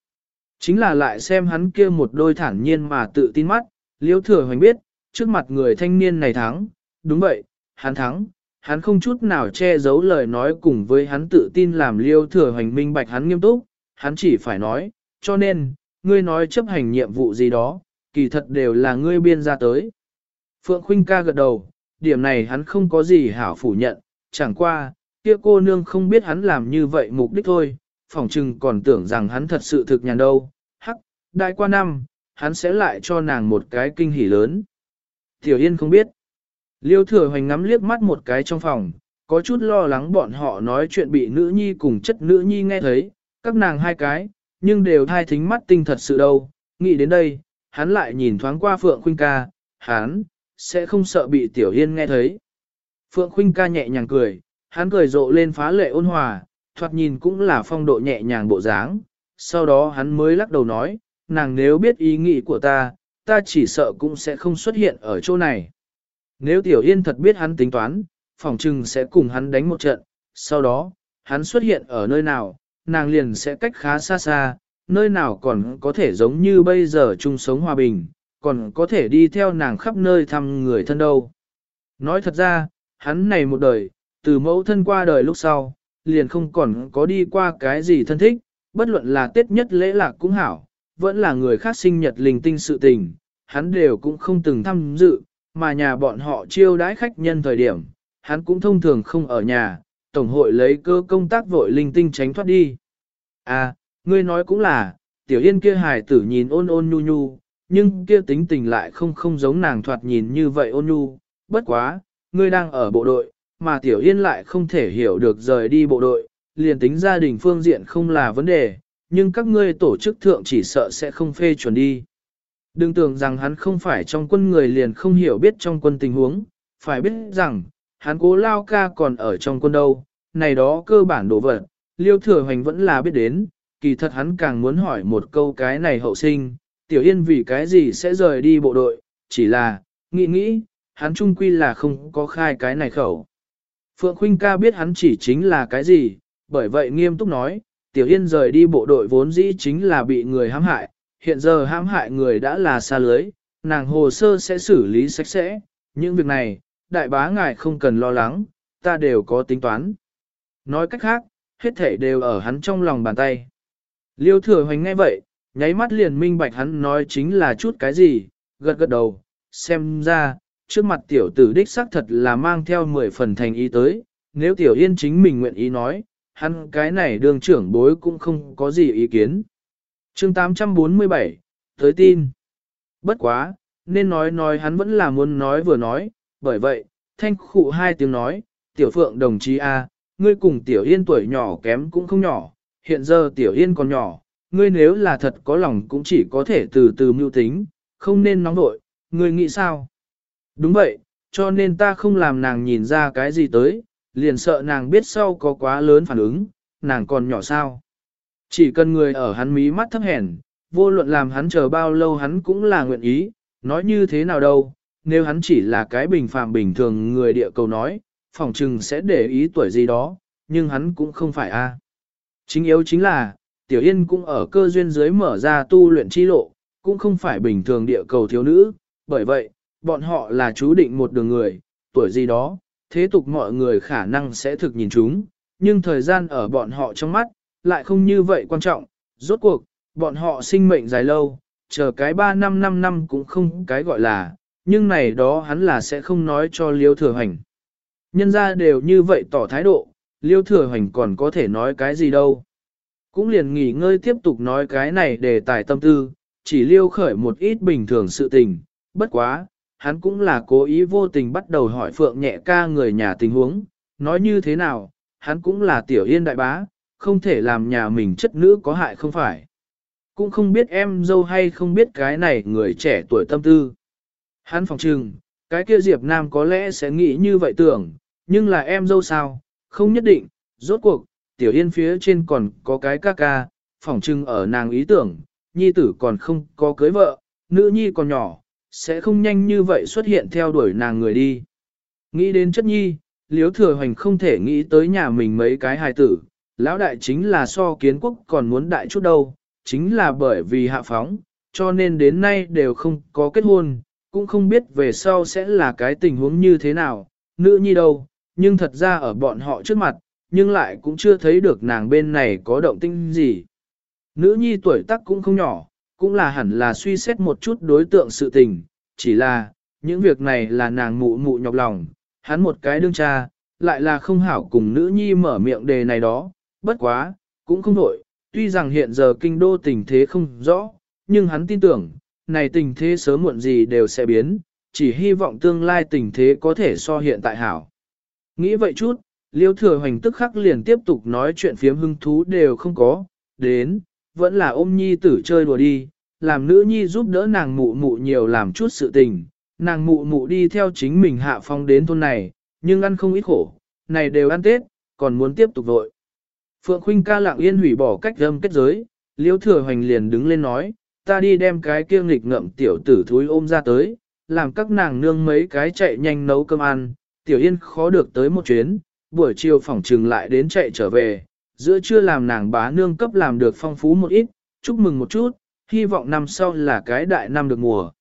Chính là lại xem hắn kia một đôi thản nhiên mà tự tin mắt, liễu thừa hoành biết, trước mặt người thanh niên này thắng, đúng vậy, hắn thắng, hắn không chút nào che giấu lời nói cùng với hắn tự tin làm liêu thừa hành minh bạch hắn nghiêm túc, hắn chỉ phải nói, cho nên, ngươi nói chấp hành nhiệm vụ gì đó, kỳ thật đều là ngươi biên ra tới. Phượng Khuynh ca gật đầu, điểm này hắn không có gì hảo phủ nhận, chẳng qua, kia cô nương không biết hắn làm như vậy mục đích thôi, phỏng chừng còn tưởng rằng hắn thật sự thực nhàn đâu, hắc, đại qua năm, hắn sẽ lại cho nàng một cái kinh hỉ lớn. Tiểu Yên không biết. Liêu thừa hoành ngắm liếc mắt một cái trong phòng, có chút lo lắng bọn họ nói chuyện bị nữ nhi cùng chất nữ nhi nghe thấy, các nàng hai cái, nhưng đều thai thính mắt tinh thật sự đâu. Nghĩ đến đây, hắn lại nhìn thoáng qua Phượng Khuynh ca, hắn, sẽ không sợ bị Tiểu Yên nghe thấy. Phượng Khuynh ca nhẹ nhàng cười, hắn cười rộ lên phá lệ ôn hòa, thoạt nhìn cũng là phong độ nhẹ nhàng bộ dáng. Sau đó hắn mới lắc đầu nói, nàng nếu biết ý nghĩ của ta, ta chỉ sợ cũng sẽ không xuất hiện ở chỗ này. Nếu Tiểu Yên thật biết hắn tính toán, phỏng chừng sẽ cùng hắn đánh một trận, sau đó, hắn xuất hiện ở nơi nào, nàng liền sẽ cách khá xa xa, nơi nào còn có thể giống như bây giờ chung sống hòa bình, còn có thể đi theo nàng khắp nơi thăm người thân đâu. Nói thật ra, hắn này một đời, từ mẫu thân qua đời lúc sau, liền không còn có đi qua cái gì thân thích, bất luận là tết nhất lễ lạc cũng hảo, vẫn là người khác sinh nhật linh tinh sự tình, hắn đều cũng không từng tham dự, mà nhà bọn họ chiêu đãi khách nhân thời điểm, hắn cũng thông thường không ở nhà, tổng hội lấy cơ công tác vội linh tinh tránh thoát đi. À, ngươi nói cũng là, tiểu yên kia hài tử nhìn ôn ôn nhu nhu, nhưng kia tính tình lại không không giống nàng thoạt nhìn như vậy ôn nhu, bất quá, ngươi đang ở bộ đội, mà tiểu yên lại không thể hiểu được rời đi bộ đội, liền tính gia đình phương diện không là vấn đề, nhưng các ngươi tổ chức thượng chỉ sợ sẽ không phê chuẩn đi. Đừng tưởng rằng hắn không phải trong quân người liền không hiểu biết trong quân tình huống, phải biết rằng, hắn cố lao ca còn ở trong quân đâu, này đó cơ bản đồ vật, liêu thừa hoành vẫn là biết đến, kỳ thật hắn càng muốn hỏi một câu cái này hậu sinh, tiểu yên vì cái gì sẽ rời đi bộ đội, chỉ là, nghĩ nghĩ, hắn trung quy là không có khai cái này khẩu. Phượng Khuynh ca biết hắn chỉ chính là cái gì, bởi vậy nghiêm túc nói, Tiểu Yên rời đi bộ đội vốn dĩ chính là bị người hãm hại, hiện giờ hãm hại người đã là xa lưới, nàng hồ sơ sẽ xử lý sạch sẽ, những việc này, đại bá ngài không cần lo lắng, ta đều có tính toán. Nói cách khác, hết thể đều ở hắn trong lòng bàn tay. Liêu thừa hoành ngay vậy, nháy mắt liền minh bạch hắn nói chính là chút cái gì, gật gật đầu, xem ra, trước mặt tiểu tử đích xác thật là mang theo 10 phần thành ý tới, nếu tiểu yên chính mình nguyện ý nói, hắn cái này đường trưởng bối cũng không có gì ý kiến chương 847, tới tin. Bất quá, nên nói nói hắn vẫn là muốn nói vừa nói, bởi vậy, thanh khụ hai tiếng nói, tiểu phượng đồng chí A, ngươi cùng tiểu yên tuổi nhỏ kém cũng không nhỏ, hiện giờ tiểu yên còn nhỏ, ngươi nếu là thật có lòng cũng chỉ có thể từ từ mưu tính, không nên nóng vội, ngươi nghĩ sao? Đúng vậy, cho nên ta không làm nàng nhìn ra cái gì tới, liền sợ nàng biết sau có quá lớn phản ứng, nàng còn nhỏ sao. Chỉ cần người ở hắn mí mắt thấp hèn, vô luận làm hắn chờ bao lâu hắn cũng là nguyện ý, nói như thế nào đâu, nếu hắn chỉ là cái bình phàm bình thường người địa cầu nói, phòng trừng sẽ để ý tuổi gì đó, nhưng hắn cũng không phải a. À. Chính yếu chính là, Tiểu Yên cũng ở cơ duyên dưới mở ra tu luyện chi lộ, cũng không phải bình thường địa cầu thiếu nữ, bởi vậy, bọn họ là chú định một đường người, tuổi gì đó, thế tục mọi người khả năng sẽ thực nhìn chúng, nhưng thời gian ở bọn họ trong mắt, lại không như vậy quan trọng, rốt cuộc, bọn họ sinh mệnh dài lâu, chờ cái 3 năm 5 năm cũng không cái gọi là, nhưng này đó hắn là sẽ không nói cho Liêu Thừa Hoành. Nhân ra đều như vậy tỏ thái độ, Liêu Thừa Hoành còn có thể nói cái gì đâu. Cũng liền nghỉ ngơi tiếp tục nói cái này để tài tâm tư, chỉ liêu khởi một ít bình thường sự tình, bất quá, hắn cũng là cố ý vô tình bắt đầu hỏi Phượng nhẹ ca người nhà tình huống, nói như thế nào, hắn cũng là tiểu yên đại bá, không thể làm nhà mình chất nữ có hại không phải. Cũng không biết em dâu hay không biết cái này người trẻ tuổi tâm tư. Hắn phòng trừng, cái kia Diệp Nam có lẽ sẽ nghĩ như vậy tưởng, nhưng là em dâu sao, không nhất định, rốt cuộc, tiểu yên phía trên còn có cái ca ca, phòng trừng ở nàng ý tưởng, nhi tử còn không có cưới vợ, nữ nhi còn nhỏ, sẽ không nhanh như vậy xuất hiện theo đuổi nàng người đi. Nghĩ đến chất nhi, liếu thừa hoành không thể nghĩ tới nhà mình mấy cái hài tử, lão đại chính là so kiến quốc còn muốn đại chút đâu, chính là bởi vì hạ phóng, cho nên đến nay đều không có kết hôn, cũng không biết về sau sẽ là cái tình huống như thế nào, nữ nhi đâu, nhưng thật ra ở bọn họ trước mặt, nhưng lại cũng chưa thấy được nàng bên này có động tinh gì. Nữ nhi tuổi tác cũng không nhỏ, cũng là hẳn là suy xét một chút đối tượng sự tình, chỉ là, những việc này là nàng mụ mụ nhọc lòng, hắn một cái đương cha, lại là không hảo cùng nữ nhi mở miệng đề này đó, bất quá, cũng không đổi, tuy rằng hiện giờ kinh đô tình thế không rõ, nhưng hắn tin tưởng, này tình thế sớm muộn gì đều sẽ biến, chỉ hy vọng tương lai tình thế có thể so hiện tại hảo. Nghĩ vậy chút, liêu thừa hoành tức khắc liền tiếp tục nói chuyện phiếm hưng thú đều không có, đến, vẫn là ôm nhi tử chơi đùa đi, làm nữ nhi giúp đỡ nàng mụ mụ nhiều làm chút sự tình, nàng mụ mụ đi theo chính mình hạ phong đến thôn này, nhưng ăn không ít khổ, này đều ăn Tết, còn muốn tiếp tục vội. Phượng Khuynh ca lặng yên hủy bỏ cách âm kết giới, Liễu thừa hoành liền đứng lên nói, ta đi đem cái kia nghịch ngậm tiểu tử thúi ôm ra tới, làm các nàng nương mấy cái chạy nhanh nấu cơm ăn, tiểu yên khó được tới một chuyến, buổi chiều phỏng trừng lại đến chạy trở về, giữa trưa làm nàng bá nương cấp làm được phong phú một ít, chúc mừng một chút, hy vọng năm sau là cái đại năm được mùa.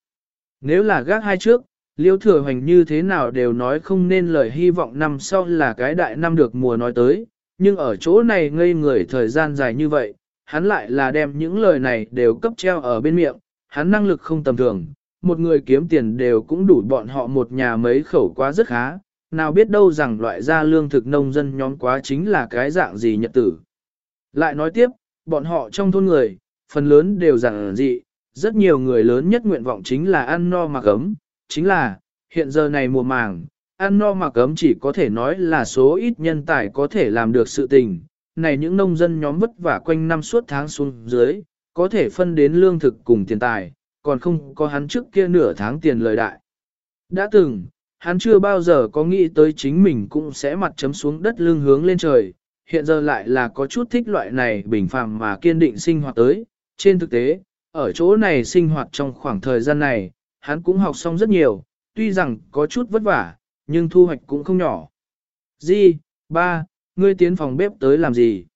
Nếu là gác hai trước, liêu thừa hoành như thế nào đều nói không nên lời hy vọng năm sau là cái đại năm được mùa nói tới, nhưng ở chỗ này ngây người thời gian dài như vậy, hắn lại là đem những lời này đều cấp treo ở bên miệng, hắn năng lực không tầm thường, một người kiếm tiền đều cũng đủ bọn họ một nhà mấy khẩu quá rất khá, nào biết đâu rằng loại gia lương thực nông dân nhóm quá chính là cái dạng gì nhật tử. Lại nói tiếp, bọn họ trong thôn người, phần lớn đều giản dị, rất nhiều người lớn nhất nguyện vọng chính là ăn no mặc ấm, chính là, hiện giờ này mùa màng, ăn no mặc ấm chỉ có thể nói là số ít nhân tài có thể làm được sự tình, này những nông dân nhóm vất vả quanh năm suốt tháng xuống dưới, có thể phân đến lương thực cùng tiền tài, còn không có hắn trước kia nửa tháng tiền lời đại. Đã từng, hắn chưa bao giờ có nghĩ tới chính mình cũng sẽ mặt chấm xuống đất lương hướng lên trời, hiện giờ lại là có chút thích loại này bình phàm mà kiên định sinh hoạt tới. Trên thực tế, ở chỗ này sinh hoạt trong khoảng thời gian này, hắn cũng học xong rất nhiều, tuy rằng có chút vất vả, nhưng thu hoạch cũng không nhỏ. Di, ba, ngươi tiến phòng bếp tới làm gì?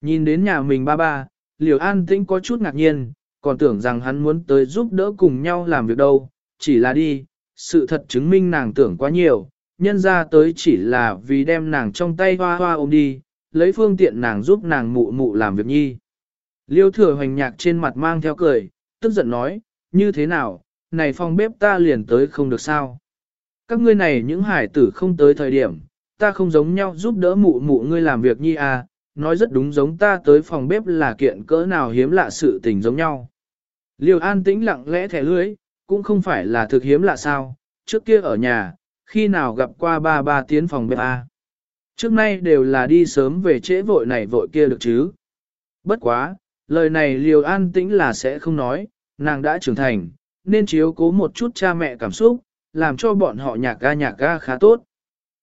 Nhìn đến nhà mình ba ba, liều an tĩnh có chút ngạc nhiên, còn tưởng rằng hắn muốn tới giúp đỡ cùng nhau làm việc đâu, chỉ là đi, sự thật chứng minh nàng tưởng quá nhiều, nhân ra tới chỉ là vì đem nàng trong tay hoa hoa ôm đi, lấy phương tiện nàng giúp nàng mụ mụ làm việc nhi. Liêu thừa hoành nhạc trên mặt mang theo cười, tức giận nói, như thế nào, này phòng bếp ta liền tới không được sao. Các ngươi này những hải tử không tới thời điểm, ta không giống nhau giúp đỡ mụ mụ ngươi làm việc nhi à, nói rất đúng giống ta tới phòng bếp là kiện cỡ nào hiếm lạ sự tình giống nhau. Liêu an tĩnh lặng lẽ thẻ lưới, cũng không phải là thực hiếm lạ sao, trước kia ở nhà, khi nào gặp qua ba ba tiến phòng bếp à. Trước nay đều là đi sớm về trễ vội này vội kia được chứ. Bất quá, lời này liều an tĩnh là sẽ không nói, nàng đã trưởng thành, nên chiếu cố một chút cha mẹ cảm xúc, làm cho bọn họ nhạc ga nhạc ga khá tốt.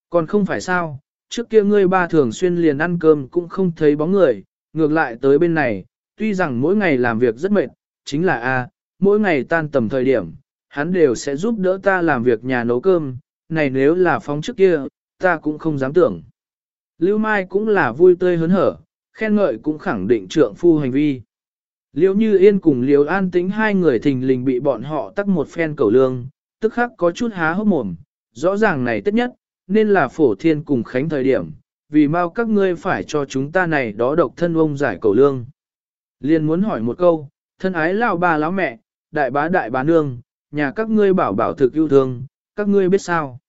Còn không phải sao, trước kia ngươi ba thường xuyên liền ăn cơm cũng không thấy bóng người, ngược lại tới bên này, tuy rằng mỗi ngày làm việc rất mệt, chính là a, mỗi ngày tan tầm thời điểm, hắn đều sẽ giúp đỡ ta làm việc nhà nấu cơm, này nếu là phóng trước kia, ta cũng không dám tưởng. Lưu Mai cũng là vui tươi hớn hở, khen ngợi cũng khẳng định trượng phu hành vi. Liễu Như Yên cùng Liễu An Tĩnh hai người thình lình bị bọn họ tắc một phen cầu lương, tức khắc có chút há hốc mồm, rõ ràng này tất nhất, nên là phổ thiên cùng khánh thời điểm, vì mau các ngươi phải cho chúng ta này đó độc thân ông giải cầu lương. Liên muốn hỏi một câu, thân ái lão bà lão mẹ, đại bá đại bá nương, nhà các ngươi bảo bảo thực yêu thương, các ngươi biết sao.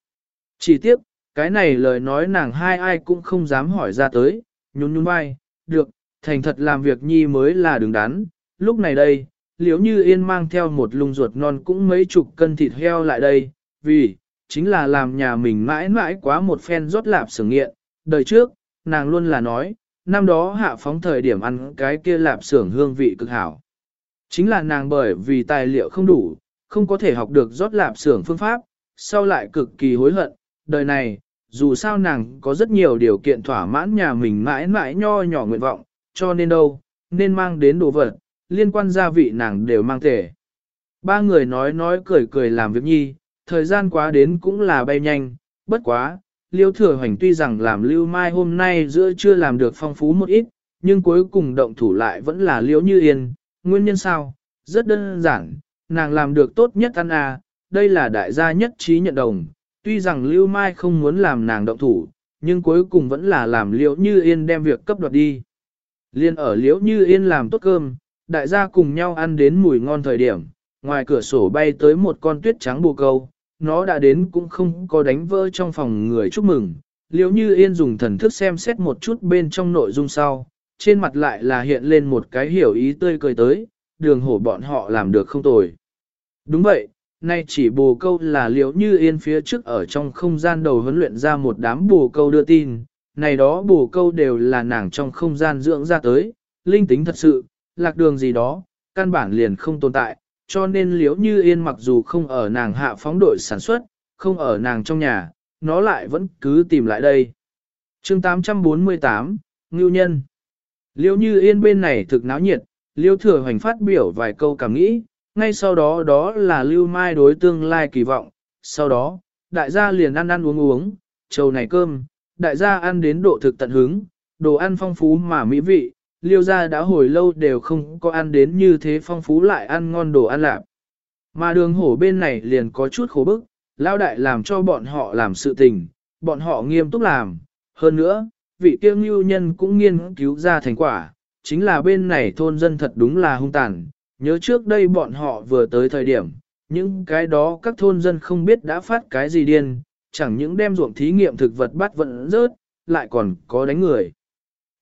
Chỉ tiếc, cái này lời nói nàng hai ai cũng không dám hỏi ra tới, nhún nhún vai, được, thành thật làm việc nhi mới là đứng đắn, lúc này đây, liếu như yên mang theo một lùng ruột non cũng mấy chục cân thịt heo lại đây, vì, chính là làm nhà mình mãi mãi quá một phen rót lạp sừng nghiện, đời trước, nàng luôn là nói, năm đó hạ phóng thời điểm ăn cái kia lạp xưởng hương vị cực hảo. Chính là nàng bởi vì tài liệu không đủ, không có thể học được rót lạp xưởng phương pháp, sau lại cực kỳ hối hận, đời này, dù sao nàng có rất nhiều điều kiện thỏa mãn nhà mình mãi mãi nho nhỏ nguyện vọng, cho nên đâu, nên mang đến đồ vật, liên quan gia vị nàng đều mang thể. Ba người nói nói cười cười làm việc nhi, thời gian quá đến cũng là bay nhanh, bất quá, liêu thừa hoành tuy rằng làm lưu mai hôm nay giữa chưa làm được phong phú một ít, nhưng cuối cùng động thủ lại vẫn là liễu như yên, nguyên nhân sao, rất đơn giản, nàng làm được tốt nhất ăn à, đây là đại gia nhất trí nhận đồng, tuy rằng lưu mai không muốn làm nàng động thủ, nhưng cuối cùng vẫn là làm liễu như yên đem việc cấp đoạt đi. Liên ở liễu như yên làm tốt cơm, đại gia cùng nhau ăn đến mùi ngon thời điểm, ngoài cửa sổ bay tới một con tuyết trắng bồ câu, nó đã đến cũng không có đánh vỡ trong phòng người chúc mừng. Liễu như yên dùng thần thức xem xét một chút bên trong nội dung sau, trên mặt lại là hiện lên một cái hiểu ý tươi cười tới, đường hổ bọn họ làm được không tồi. Đúng vậy, nay chỉ bồ câu là liễu như yên phía trước ở trong không gian đầu huấn luyện ra một đám bồ câu đưa tin, này đó bồ câu đều là nàng trong không gian dưỡng ra tới, linh tính thật sự, lạc đường gì đó, căn bản liền không tồn tại, cho nên liếu như yên mặc dù không ở nàng hạ phóng đội sản xuất, không ở nàng trong nhà, nó lại vẫn cứ tìm lại đây. chương 848, Ngưu Nhân Liêu như yên bên này thực náo nhiệt, liêu thừa hoành phát biểu vài câu cảm nghĩ, ngay sau đó đó là lưu mai đối tương lai kỳ vọng, sau đó, đại gia liền ăn ăn uống uống, trầu này cơm, đại gia ăn đến độ thực tận hứng, đồ ăn phong phú mà mỹ vị, liêu gia đã hồi lâu đều không có ăn đến như thế phong phú lại ăn ngon đồ ăn lạp. Mà đường hổ bên này liền có chút khổ bức, lao đại làm cho bọn họ làm sự tình, bọn họ nghiêm túc làm. Hơn nữa, vị kiêng lưu nhân cũng nghiên cứu ra thành quả, chính là bên này thôn dân thật đúng là hung tàn. Nhớ trước đây bọn họ vừa tới thời điểm, những cái đó các thôn dân không biết đã phát cái gì điên, chẳng những đem ruộng thí nghiệm thực vật bắt vận rớt, lại còn có đánh người.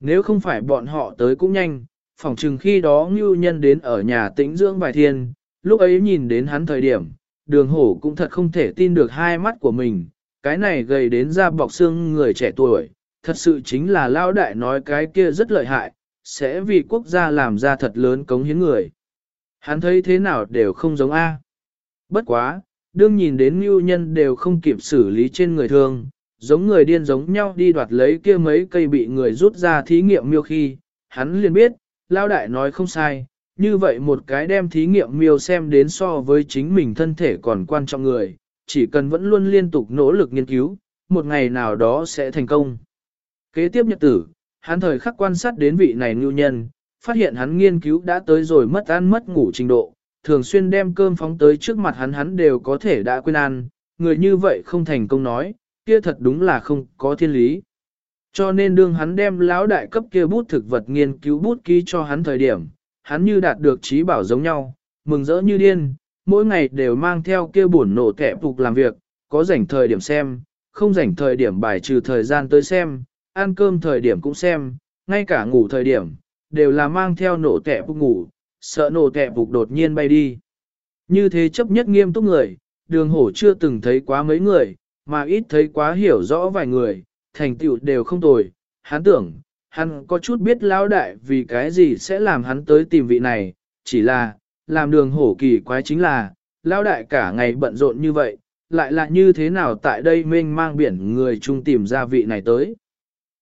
Nếu không phải bọn họ tới cũng nhanh, phỏng chừng khi đó ngưu nhân đến ở nhà tĩnh dưỡng vài thiên, lúc ấy nhìn đến hắn thời điểm, đường hổ cũng thật không thể tin được hai mắt của mình, cái này gầy đến da bọc xương người trẻ tuổi, thật sự chính là lao đại nói cái kia rất lợi hại, sẽ vì quốc gia làm ra thật lớn cống hiến người. Hắn thấy thế nào đều không giống A. Bất quá, đương nhìn đến ngưu nhân đều không kịp xử lý trên người thương, giống người điên giống nhau đi đoạt lấy kia mấy cây bị người rút ra thí nghiệm miêu khi, hắn liền biết, lao đại nói không sai, như vậy một cái đem thí nghiệm miêu xem đến so với chính mình thân thể còn quan trọng người, chỉ cần vẫn luôn liên tục nỗ lực nghiên cứu, một ngày nào đó sẽ thành công. Kế tiếp nhật tử, hắn thời khắc quan sát đến vị này ngưu nhân, phát hiện hắn nghiên cứu đã tới rồi mất ăn mất ngủ trình độ, thường xuyên đem cơm phóng tới trước mặt hắn hắn đều có thể đã quên ăn, người như vậy không thành công nói, kia thật đúng là không có thiên lý. Cho nên đương hắn đem lão đại cấp kia bút thực vật nghiên cứu bút ký cho hắn thời điểm, hắn như đạt được trí bảo giống nhau, mừng rỡ như điên, mỗi ngày đều mang theo kia buồn nổ kẹp phục làm việc, có rảnh thời điểm xem, không rảnh thời điểm bài trừ thời gian tới xem, ăn cơm thời điểm cũng xem, ngay cả ngủ thời điểm, đều là mang theo nổ kẹp phục ngủ, sợ nổ kẹp phục đột nhiên bay đi. Như thế chấp nhất nghiêm túc người, đường hổ chưa từng thấy quá mấy người, mà ít thấy quá hiểu rõ vài người, thành tựu đều không tồi, hắn tưởng, hắn có chút biết lão đại vì cái gì sẽ làm hắn tới tìm vị này, chỉ là, làm đường hổ kỳ quái chính là, lão đại cả ngày bận rộn như vậy, lại là như thế nào tại đây mênh mang biển người chung tìm ra vị này tới.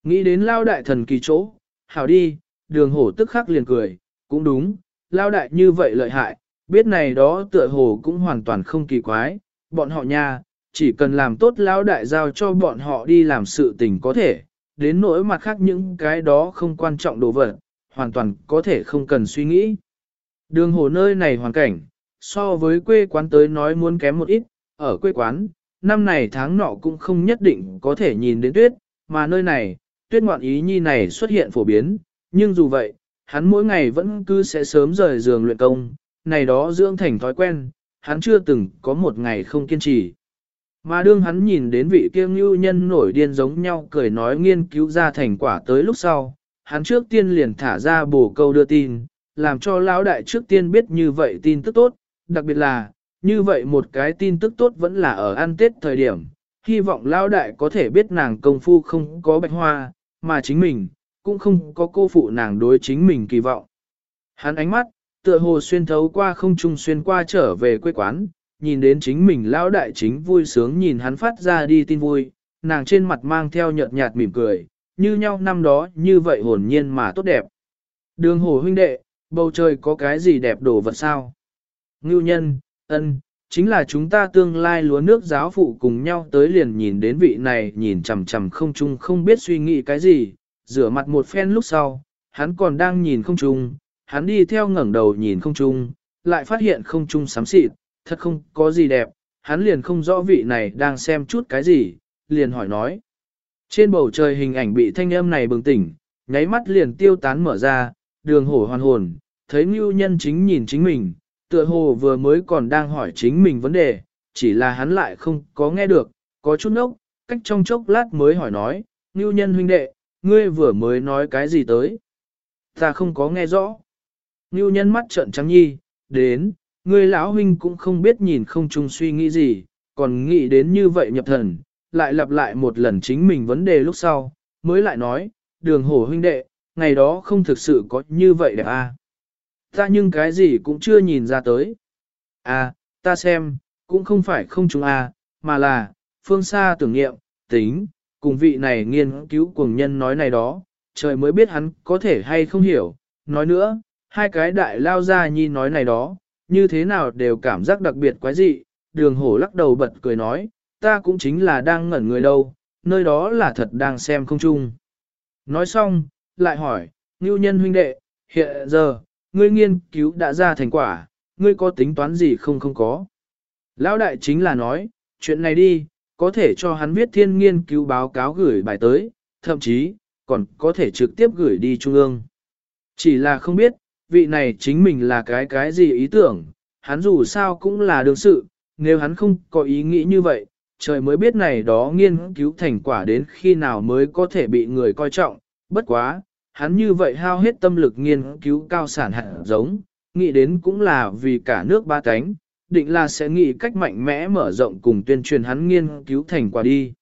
Nghĩ đến lão đại thần kỳ chỗ, hảo đi, đường hổ tức khắc liền cười, cũng đúng, lão đại như vậy lợi hại, biết này đó tựa hồ cũng hoàn toàn không kỳ quái, bọn họ nha, chỉ cần làm tốt lão đại giao cho bọn họ đi làm sự tình có thể, đến nỗi mặt khác những cái đó không quan trọng đồ vật, hoàn toàn có thể không cần suy nghĩ. Đường hồ nơi này hoàn cảnh, so với quê quán tới nói muốn kém một ít, ở quê quán, năm này tháng nọ cũng không nhất định có thể nhìn đến tuyết, mà nơi này, tuyết ngoạn ý nhi này xuất hiện phổ biến, nhưng dù vậy, hắn mỗi ngày vẫn cứ sẽ sớm rời giường luyện công, này đó dưỡng thành thói quen, hắn chưa từng có một ngày không kiên trì. Mà đương hắn nhìn đến vị kia ngưu nhân nổi điên giống nhau cười nói nghiên cứu ra thành quả tới lúc sau, hắn trước tiên liền thả ra bổ câu đưa tin, làm cho lão đại trước tiên biết như vậy tin tức tốt, đặc biệt là, như vậy một cái tin tức tốt vẫn là ở ăn tết thời điểm, hy vọng lão đại có thể biết nàng công phu không có bạch hoa, mà chính mình, cũng không có cô phụ nàng đối chính mình kỳ vọng. Hắn ánh mắt, tựa hồ xuyên thấu qua không trung xuyên qua trở về quê quán, nhìn đến chính mình lão đại chính vui sướng nhìn hắn phát ra đi tin vui, nàng trên mặt mang theo nhợt nhạt mỉm cười, như nhau năm đó như vậy hồn nhiên mà tốt đẹp. Đường hồ huynh đệ, bầu trời có cái gì đẹp đổ vật sao? Ngưu nhân, ân, chính là chúng ta tương lai lúa nước giáo phụ cùng nhau tới liền nhìn đến vị này nhìn chằm chằm không chung không biết suy nghĩ cái gì, rửa mặt một phen lúc sau, hắn còn đang nhìn không chung, hắn đi theo ngẩng đầu nhìn không chung, lại phát hiện không chung sám xịt, thật không có gì đẹp, hắn liền không rõ vị này đang xem chút cái gì, liền hỏi nói. Trên bầu trời hình ảnh bị thanh âm này bừng tỉnh, nháy mắt liền tiêu tán mở ra, đường hổ hoàn hồn, thấy ngưu nhân chính nhìn chính mình, tựa hồ vừa mới còn đang hỏi chính mình vấn đề, chỉ là hắn lại không có nghe được, có chút nốc, cách trong chốc lát mới hỏi nói, ngưu nhân huynh đệ, ngươi vừa mới nói cái gì tới? Ta không có nghe rõ. Ngưu nhân mắt trợn trắng nhi, đến, Ngươi lão huynh cũng không biết nhìn không chung suy nghĩ gì, còn nghĩ đến như vậy nhập thần, lại lặp lại một lần chính mình vấn đề lúc sau, mới lại nói, đường hổ huynh đệ, ngày đó không thực sự có như vậy đẹp à. Ta nhưng cái gì cũng chưa nhìn ra tới. À, ta xem, cũng không phải không chung à, mà là, phương xa tưởng nghiệm, tính, cùng vị này nghiên cứu cuồng nhân nói này đó, trời mới biết hắn có thể hay không hiểu. Nói nữa, hai cái đại lao ra nhi nói này đó, như thế nào đều cảm giác đặc biệt quái dị, đường hổ lắc đầu bật cười nói, ta cũng chính là đang ngẩn người đâu, nơi đó là thật đang xem không chung. Nói xong, lại hỏi, Ngưu nhân huynh đệ, hiện giờ, ngươi nghiên cứu đã ra thành quả, ngươi có tính toán gì không không có. Lão đại chính là nói, chuyện này đi, có thể cho hắn viết thiên nghiên cứu báo cáo gửi bài tới, thậm chí, còn có thể trực tiếp gửi đi trung ương. Chỉ là không biết, vị này chính mình là cái cái gì ý tưởng, hắn dù sao cũng là đương sự, nếu hắn không có ý nghĩ như vậy, trời mới biết này đó nghiên cứu thành quả đến khi nào mới có thể bị người coi trọng, bất quá, hắn như vậy hao hết tâm lực nghiên cứu cao sản hạt giống, nghĩ đến cũng là vì cả nước ba cánh, định là sẽ nghĩ cách mạnh mẽ mở rộng cùng tuyên truyền hắn nghiên cứu thành quả đi.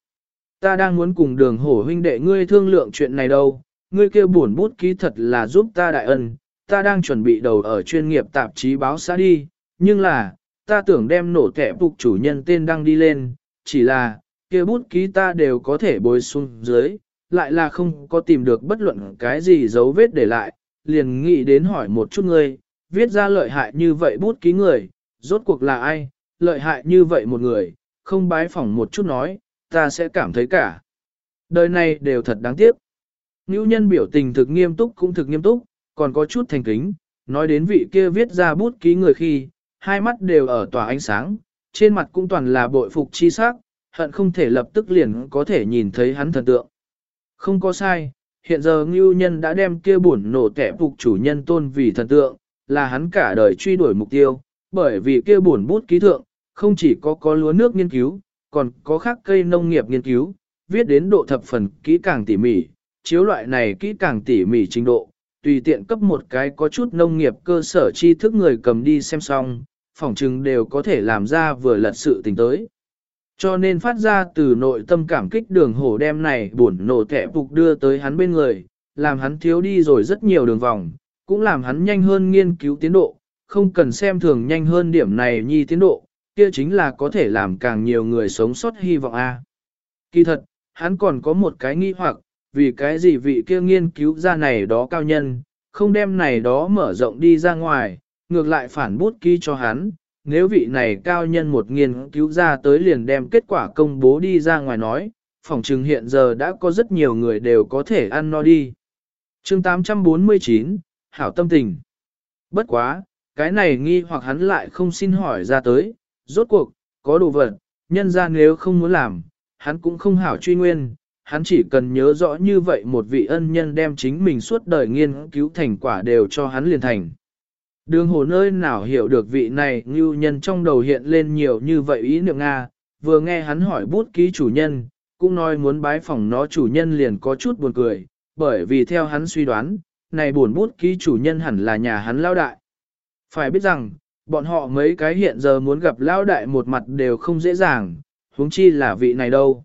Ta đang muốn cùng đường hổ huynh đệ ngươi thương lượng chuyện này đâu, ngươi kêu buồn bút ký thật là giúp ta đại ân, ta đang chuẩn bị đầu ở chuyên nghiệp tạp chí báo xã đi, nhưng là, ta tưởng đem nổ kẻ phục chủ nhân tên đăng đi lên, chỉ là, kia bút ký ta đều có thể bồi xuống dưới, lại là không có tìm được bất luận cái gì dấu vết để lại, liền nghĩ đến hỏi một chút ngươi, viết ra lợi hại như vậy bút ký người, rốt cuộc là ai, lợi hại như vậy một người, không bái phỏng một chút nói, ta sẽ cảm thấy cả. Đời này đều thật đáng tiếc. Ngưu nhân biểu tình thực nghiêm túc cũng thực nghiêm túc, còn có chút thành kính, nói đến vị kia viết ra bút ký người khi, hai mắt đều ở tòa ánh sáng, trên mặt cũng toàn là bội phục chi sắc, hận không thể lập tức liền có thể nhìn thấy hắn thần tượng. Không có sai, hiện giờ Ngưu Nhân đã đem kia buồn nổ tẻ phục chủ nhân tôn vì thần tượng, là hắn cả đời truy đuổi mục tiêu, bởi vì kia buồn bút ký thượng, không chỉ có có lúa nước nghiên cứu, còn có khác cây nông nghiệp nghiên cứu, viết đến độ thập phần kỹ càng tỉ mỉ, chiếu loại này kỹ càng tỉ mỉ trình độ, tùy tiện cấp một cái có chút nông nghiệp cơ sở tri thức người cầm đi xem xong, phỏng chừng đều có thể làm ra vừa lật sự tình tới. Cho nên phát ra từ nội tâm cảm kích đường hổ đem này buồn nổ thẻ phục đưa tới hắn bên người, làm hắn thiếu đi rồi rất nhiều đường vòng, cũng làm hắn nhanh hơn nghiên cứu tiến độ, không cần xem thường nhanh hơn điểm này nhi tiến độ, kia chính là có thể làm càng nhiều người sống sót hy vọng a. Kỳ thật, hắn còn có một cái nghi hoặc, vì cái gì vị kia nghiên cứu ra này đó cao nhân, không đem này đó mở rộng đi ra ngoài, ngược lại phản bút ký cho hắn, nếu vị này cao nhân một nghiên cứu ra tới liền đem kết quả công bố đi ra ngoài nói, phòng trừng hiện giờ đã có rất nhiều người đều có thể ăn no đi. chương 849, Hảo tâm tình. Bất quá, cái này nghi hoặc hắn lại không xin hỏi ra tới, rốt cuộc, có đồ vật, nhân ra nếu không muốn làm, hắn cũng không hảo truy nguyên, hắn chỉ cần nhớ rõ như vậy một vị ân nhân đem chính mình suốt đời nghiên cứu thành quả đều cho hắn liền thành. Đường hồ nơi nào hiểu được vị này như nhân trong đầu hiện lên nhiều như vậy ý niệm Nga, vừa nghe hắn hỏi bút ký chủ nhân, cũng nói muốn bái phỏng nó chủ nhân liền có chút buồn cười, bởi vì theo hắn suy đoán, này buồn bút ký chủ nhân hẳn là nhà hắn lao đại. Phải biết rằng, bọn họ mấy cái hiện giờ muốn gặp lao đại một mặt đều không dễ dàng, huống chi là vị này đâu.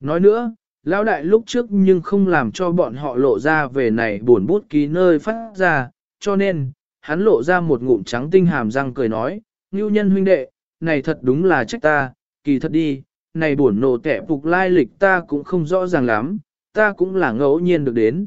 Nói nữa, Lão đại lúc trước nhưng không làm cho bọn họ lộ ra về này buồn bút ký nơi phát ra, cho nên, hắn lộ ra một ngụm trắng tinh hàm răng cười nói, Ngưu nhân huynh đệ, này thật đúng là trách ta, kỳ thật đi, này buồn nổ tẻ phục lai lịch ta cũng không rõ ràng lắm, ta cũng là ngẫu nhiên được đến.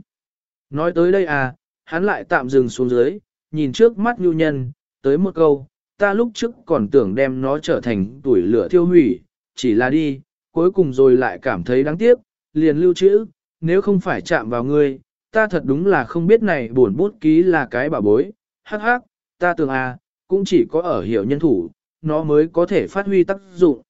Nói tới đây à, hắn lại tạm dừng xuống dưới, nhìn trước mắt Ngưu nhân, tới một câu, ta lúc trước còn tưởng đem nó trở thành tuổi lửa thiêu hủy, chỉ là đi, cuối cùng rồi lại cảm thấy đáng tiếc, liền lưu trữ, nếu không phải chạm vào ngươi, ta thật đúng là không biết này buồn bút ký là cái bảo bối, hắc hắc, ta tưởng à, cũng chỉ có ở hiểu nhân thủ, nó mới có thể phát huy tác dụng.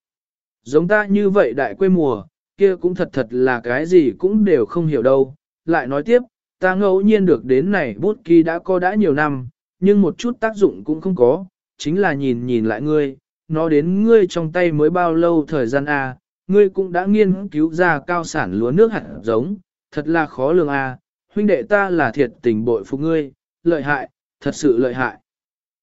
Giống ta như vậy đại quê mùa, kia cũng thật thật là cái gì cũng đều không hiểu đâu. Lại nói tiếp, ta ngẫu nhiên được đến này bút ký đã có đã nhiều năm, nhưng một chút tác dụng cũng không có, chính là nhìn nhìn lại ngươi, nó đến ngươi trong tay mới bao lâu thời gian à, ngươi cũng đã nghiên cứu ra cao sản lúa nước hạt giống, thật là khó lường à, huynh đệ ta là thiệt tình bội phục ngươi, lợi hại, thật sự lợi hại.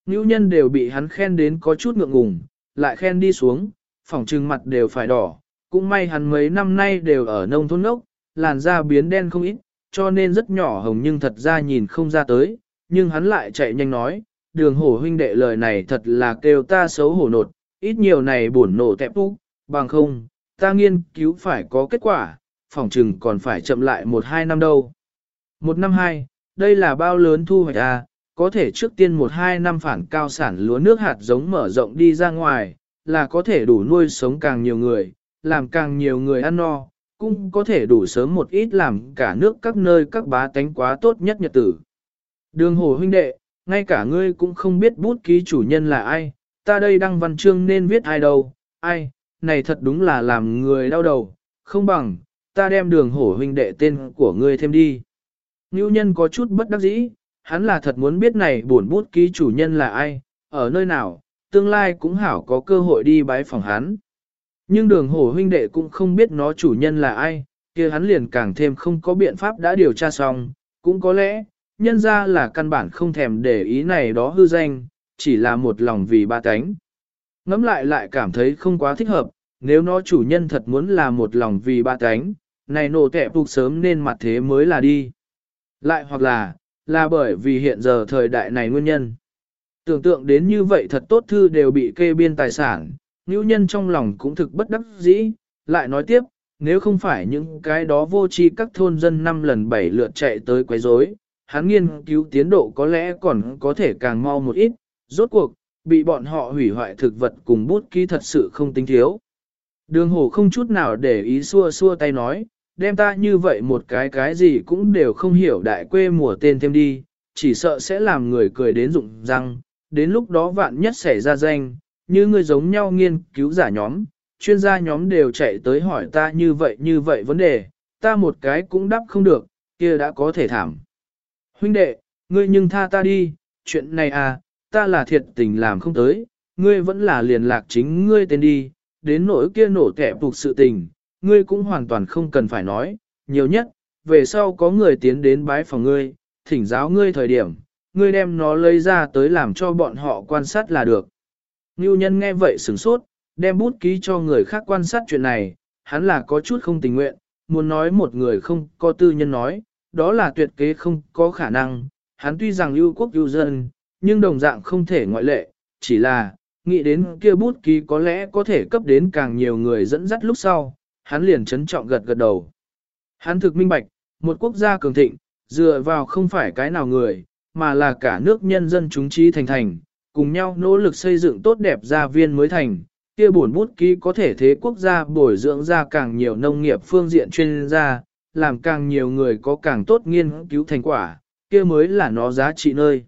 Nữ nhân đều bị hắn khen đến có chút ngượng ngùng, lại khen đi xuống, phỏng trừng mặt đều phải đỏ, cũng may hắn mấy năm nay đều ở nông thôn ốc, làn da biến đen không ít, cho nên rất nhỏ hồng nhưng thật ra nhìn không ra tới, nhưng hắn lại chạy nhanh nói, đường hổ huynh đệ lời này thật là kêu ta xấu hổ nột, ít nhiều này buồn nổ tẹp úc, bằng không, ta nghiên cứu phải có kết quả, phỏng trừng còn phải chậm lại một hai năm đâu. Một năm hai, đây là bao lớn thu hoạch à, có thể trước tiên một hai năm phản cao sản lúa nước hạt giống mở rộng đi ra ngoài, là có thể đủ nuôi sống càng nhiều người, làm càng nhiều người ăn no, cũng có thể đủ sớm một ít làm cả nước các nơi các bá tánh quá tốt nhất nhật tử. Đường hồ huynh đệ, ngay cả ngươi cũng không biết bút ký chủ nhân là ai, ta đây đăng văn chương nên viết ai đâu, ai, này thật đúng là làm người đau đầu, không bằng, ta đem đường hổ huynh đệ tên của ngươi thêm đi. Ngưu nhân có chút bất đắc dĩ, hắn là thật muốn biết này buồn bút ký chủ nhân là ai, ở nơi nào, tương lai cũng hảo có cơ hội đi bái phòng hắn. Nhưng đường hổ huynh đệ cũng không biết nó chủ nhân là ai, kia hắn liền càng thêm không có biện pháp đã điều tra xong, cũng có lẽ, nhân ra là căn bản không thèm để ý này đó hư danh, chỉ là một lòng vì ba cánh. Ngắm lại lại cảm thấy không quá thích hợp, nếu nó chủ nhân thật muốn là một lòng vì ba cánh, này nổ kẻ phục sớm nên mặt thế mới là đi. Lại hoặc là, là bởi vì hiện giờ thời đại này nguyên nhân. Tưởng tượng đến như vậy thật tốt thư đều bị kê biên tài sản, nữ nhân trong lòng cũng thực bất đắc dĩ, lại nói tiếp, nếu không phải những cái đó vô tri các thôn dân năm lần bảy lượt chạy tới quấy rối, hắn nghiên cứu tiến độ có lẽ còn có thể càng mau một ít, rốt cuộc, bị bọn họ hủy hoại thực vật cùng bút ký thật sự không tính thiếu. Đường hổ không chút nào để ý xua xua tay nói, đem ta như vậy một cái cái gì cũng đều không hiểu đại quê mùa tên thêm đi, chỉ sợ sẽ làm người cười đến rụng răng, đến lúc đó vạn nhất xảy ra danh, như người giống nhau nghiên cứu giả nhóm, chuyên gia nhóm đều chạy tới hỏi ta như vậy như vậy vấn đề, ta một cái cũng đáp không được, kia đã có thể thảm. Huynh đệ, ngươi nhưng tha ta đi, chuyện này à, ta là thiệt tình làm không tới, ngươi vẫn là liền lạc chính ngươi tên đi, đến nỗi kia nổ kẻ phục sự tình, ngươi cũng hoàn toàn không cần phải nói, nhiều nhất, về sau có người tiến đến bái phòng ngươi, thỉnh giáo ngươi thời điểm, ngươi đem nó lấy ra tới làm cho bọn họ quan sát là được. Ngưu nhân nghe vậy sửng sốt, đem bút ký cho người khác quan sát chuyện này, hắn là có chút không tình nguyện, muốn nói một người không có tư nhân nói, đó là tuyệt kế không có khả năng, hắn tuy rằng Lưu quốc ưu dân, nhưng đồng dạng không thể ngoại lệ, chỉ là, nghĩ đến kia bút ký có lẽ có thể cấp đến càng nhiều người dẫn dắt lúc sau, hắn liền chấn trọng gật gật đầu. Hắn thực minh bạch, một quốc gia cường thịnh, dựa vào không phải cái nào người, mà là cả nước nhân dân chúng trí thành thành, cùng nhau nỗ lực xây dựng tốt đẹp gia viên mới thành, kia buồn bút ký có thể thế quốc gia bồi dưỡng ra càng nhiều nông nghiệp phương diện chuyên gia, làm càng nhiều người có càng tốt nghiên cứu thành quả, kia mới là nó giá trị nơi.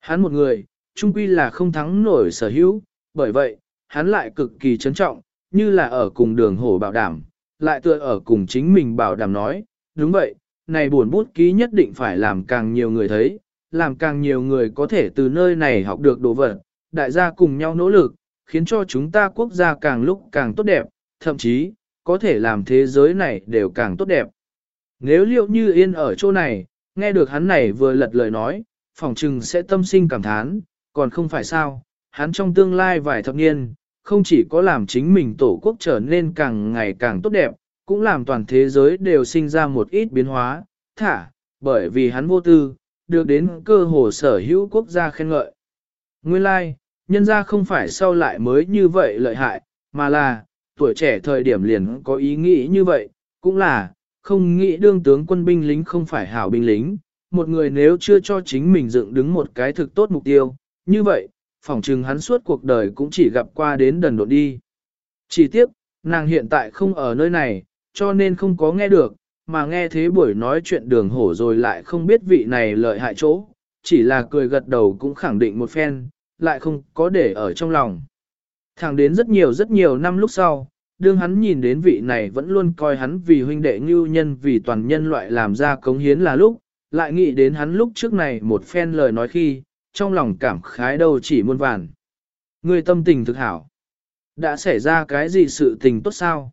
Hắn một người, trung quy là không thắng nổi sở hữu, bởi vậy, hắn lại cực kỳ trân trọng, như là ở cùng đường hổ bảo đảm, lại tựa ở cùng chính mình bảo đảm nói, đúng vậy, này buồn bút ký nhất định phải làm càng nhiều người thấy, làm càng nhiều người có thể từ nơi này học được đồ vật, đại gia cùng nhau nỗ lực, khiến cho chúng ta quốc gia càng lúc càng tốt đẹp, thậm chí, có thể làm thế giới này đều càng tốt đẹp. Nếu liệu như yên ở chỗ này, nghe được hắn này vừa lật lời nói, phỏng trừng sẽ tâm sinh cảm thán, còn không phải sao, hắn trong tương lai vài thập niên, không chỉ có làm chính mình tổ quốc trở nên càng ngày càng tốt đẹp, cũng làm toàn thế giới đều sinh ra một ít biến hóa, thả, bởi vì hắn vô tư, được đến cơ hồ sở hữu quốc gia khen ngợi. Nguyên lai, like, nhân ra không phải sau lại mới như vậy lợi hại, mà là, tuổi trẻ thời điểm liền có ý nghĩ như vậy, cũng là, không nghĩ đương tướng quân binh lính không phải hảo binh lính, một người nếu chưa cho chính mình dựng đứng một cái thực tốt mục tiêu, như vậy, phỏng chừng hắn suốt cuộc đời cũng chỉ gặp qua đến đần độn đi. Chỉ tiếc, nàng hiện tại không ở nơi này, cho nên không có nghe được, mà nghe thế buổi nói chuyện đường hổ rồi lại không biết vị này lợi hại chỗ, chỉ là cười gật đầu cũng khẳng định một phen, lại không có để ở trong lòng. Thẳng đến rất nhiều rất nhiều năm lúc sau, đương hắn nhìn đến vị này vẫn luôn coi hắn vì huynh đệ ngưu nhân vì toàn nhân loại làm ra cống hiến là lúc, lại nghĩ đến hắn lúc trước này một phen lời nói khi, trong lòng cảm khái đâu chỉ muôn vàn. Người tâm tình thực hảo. Đã xảy ra cái gì sự tình tốt sao?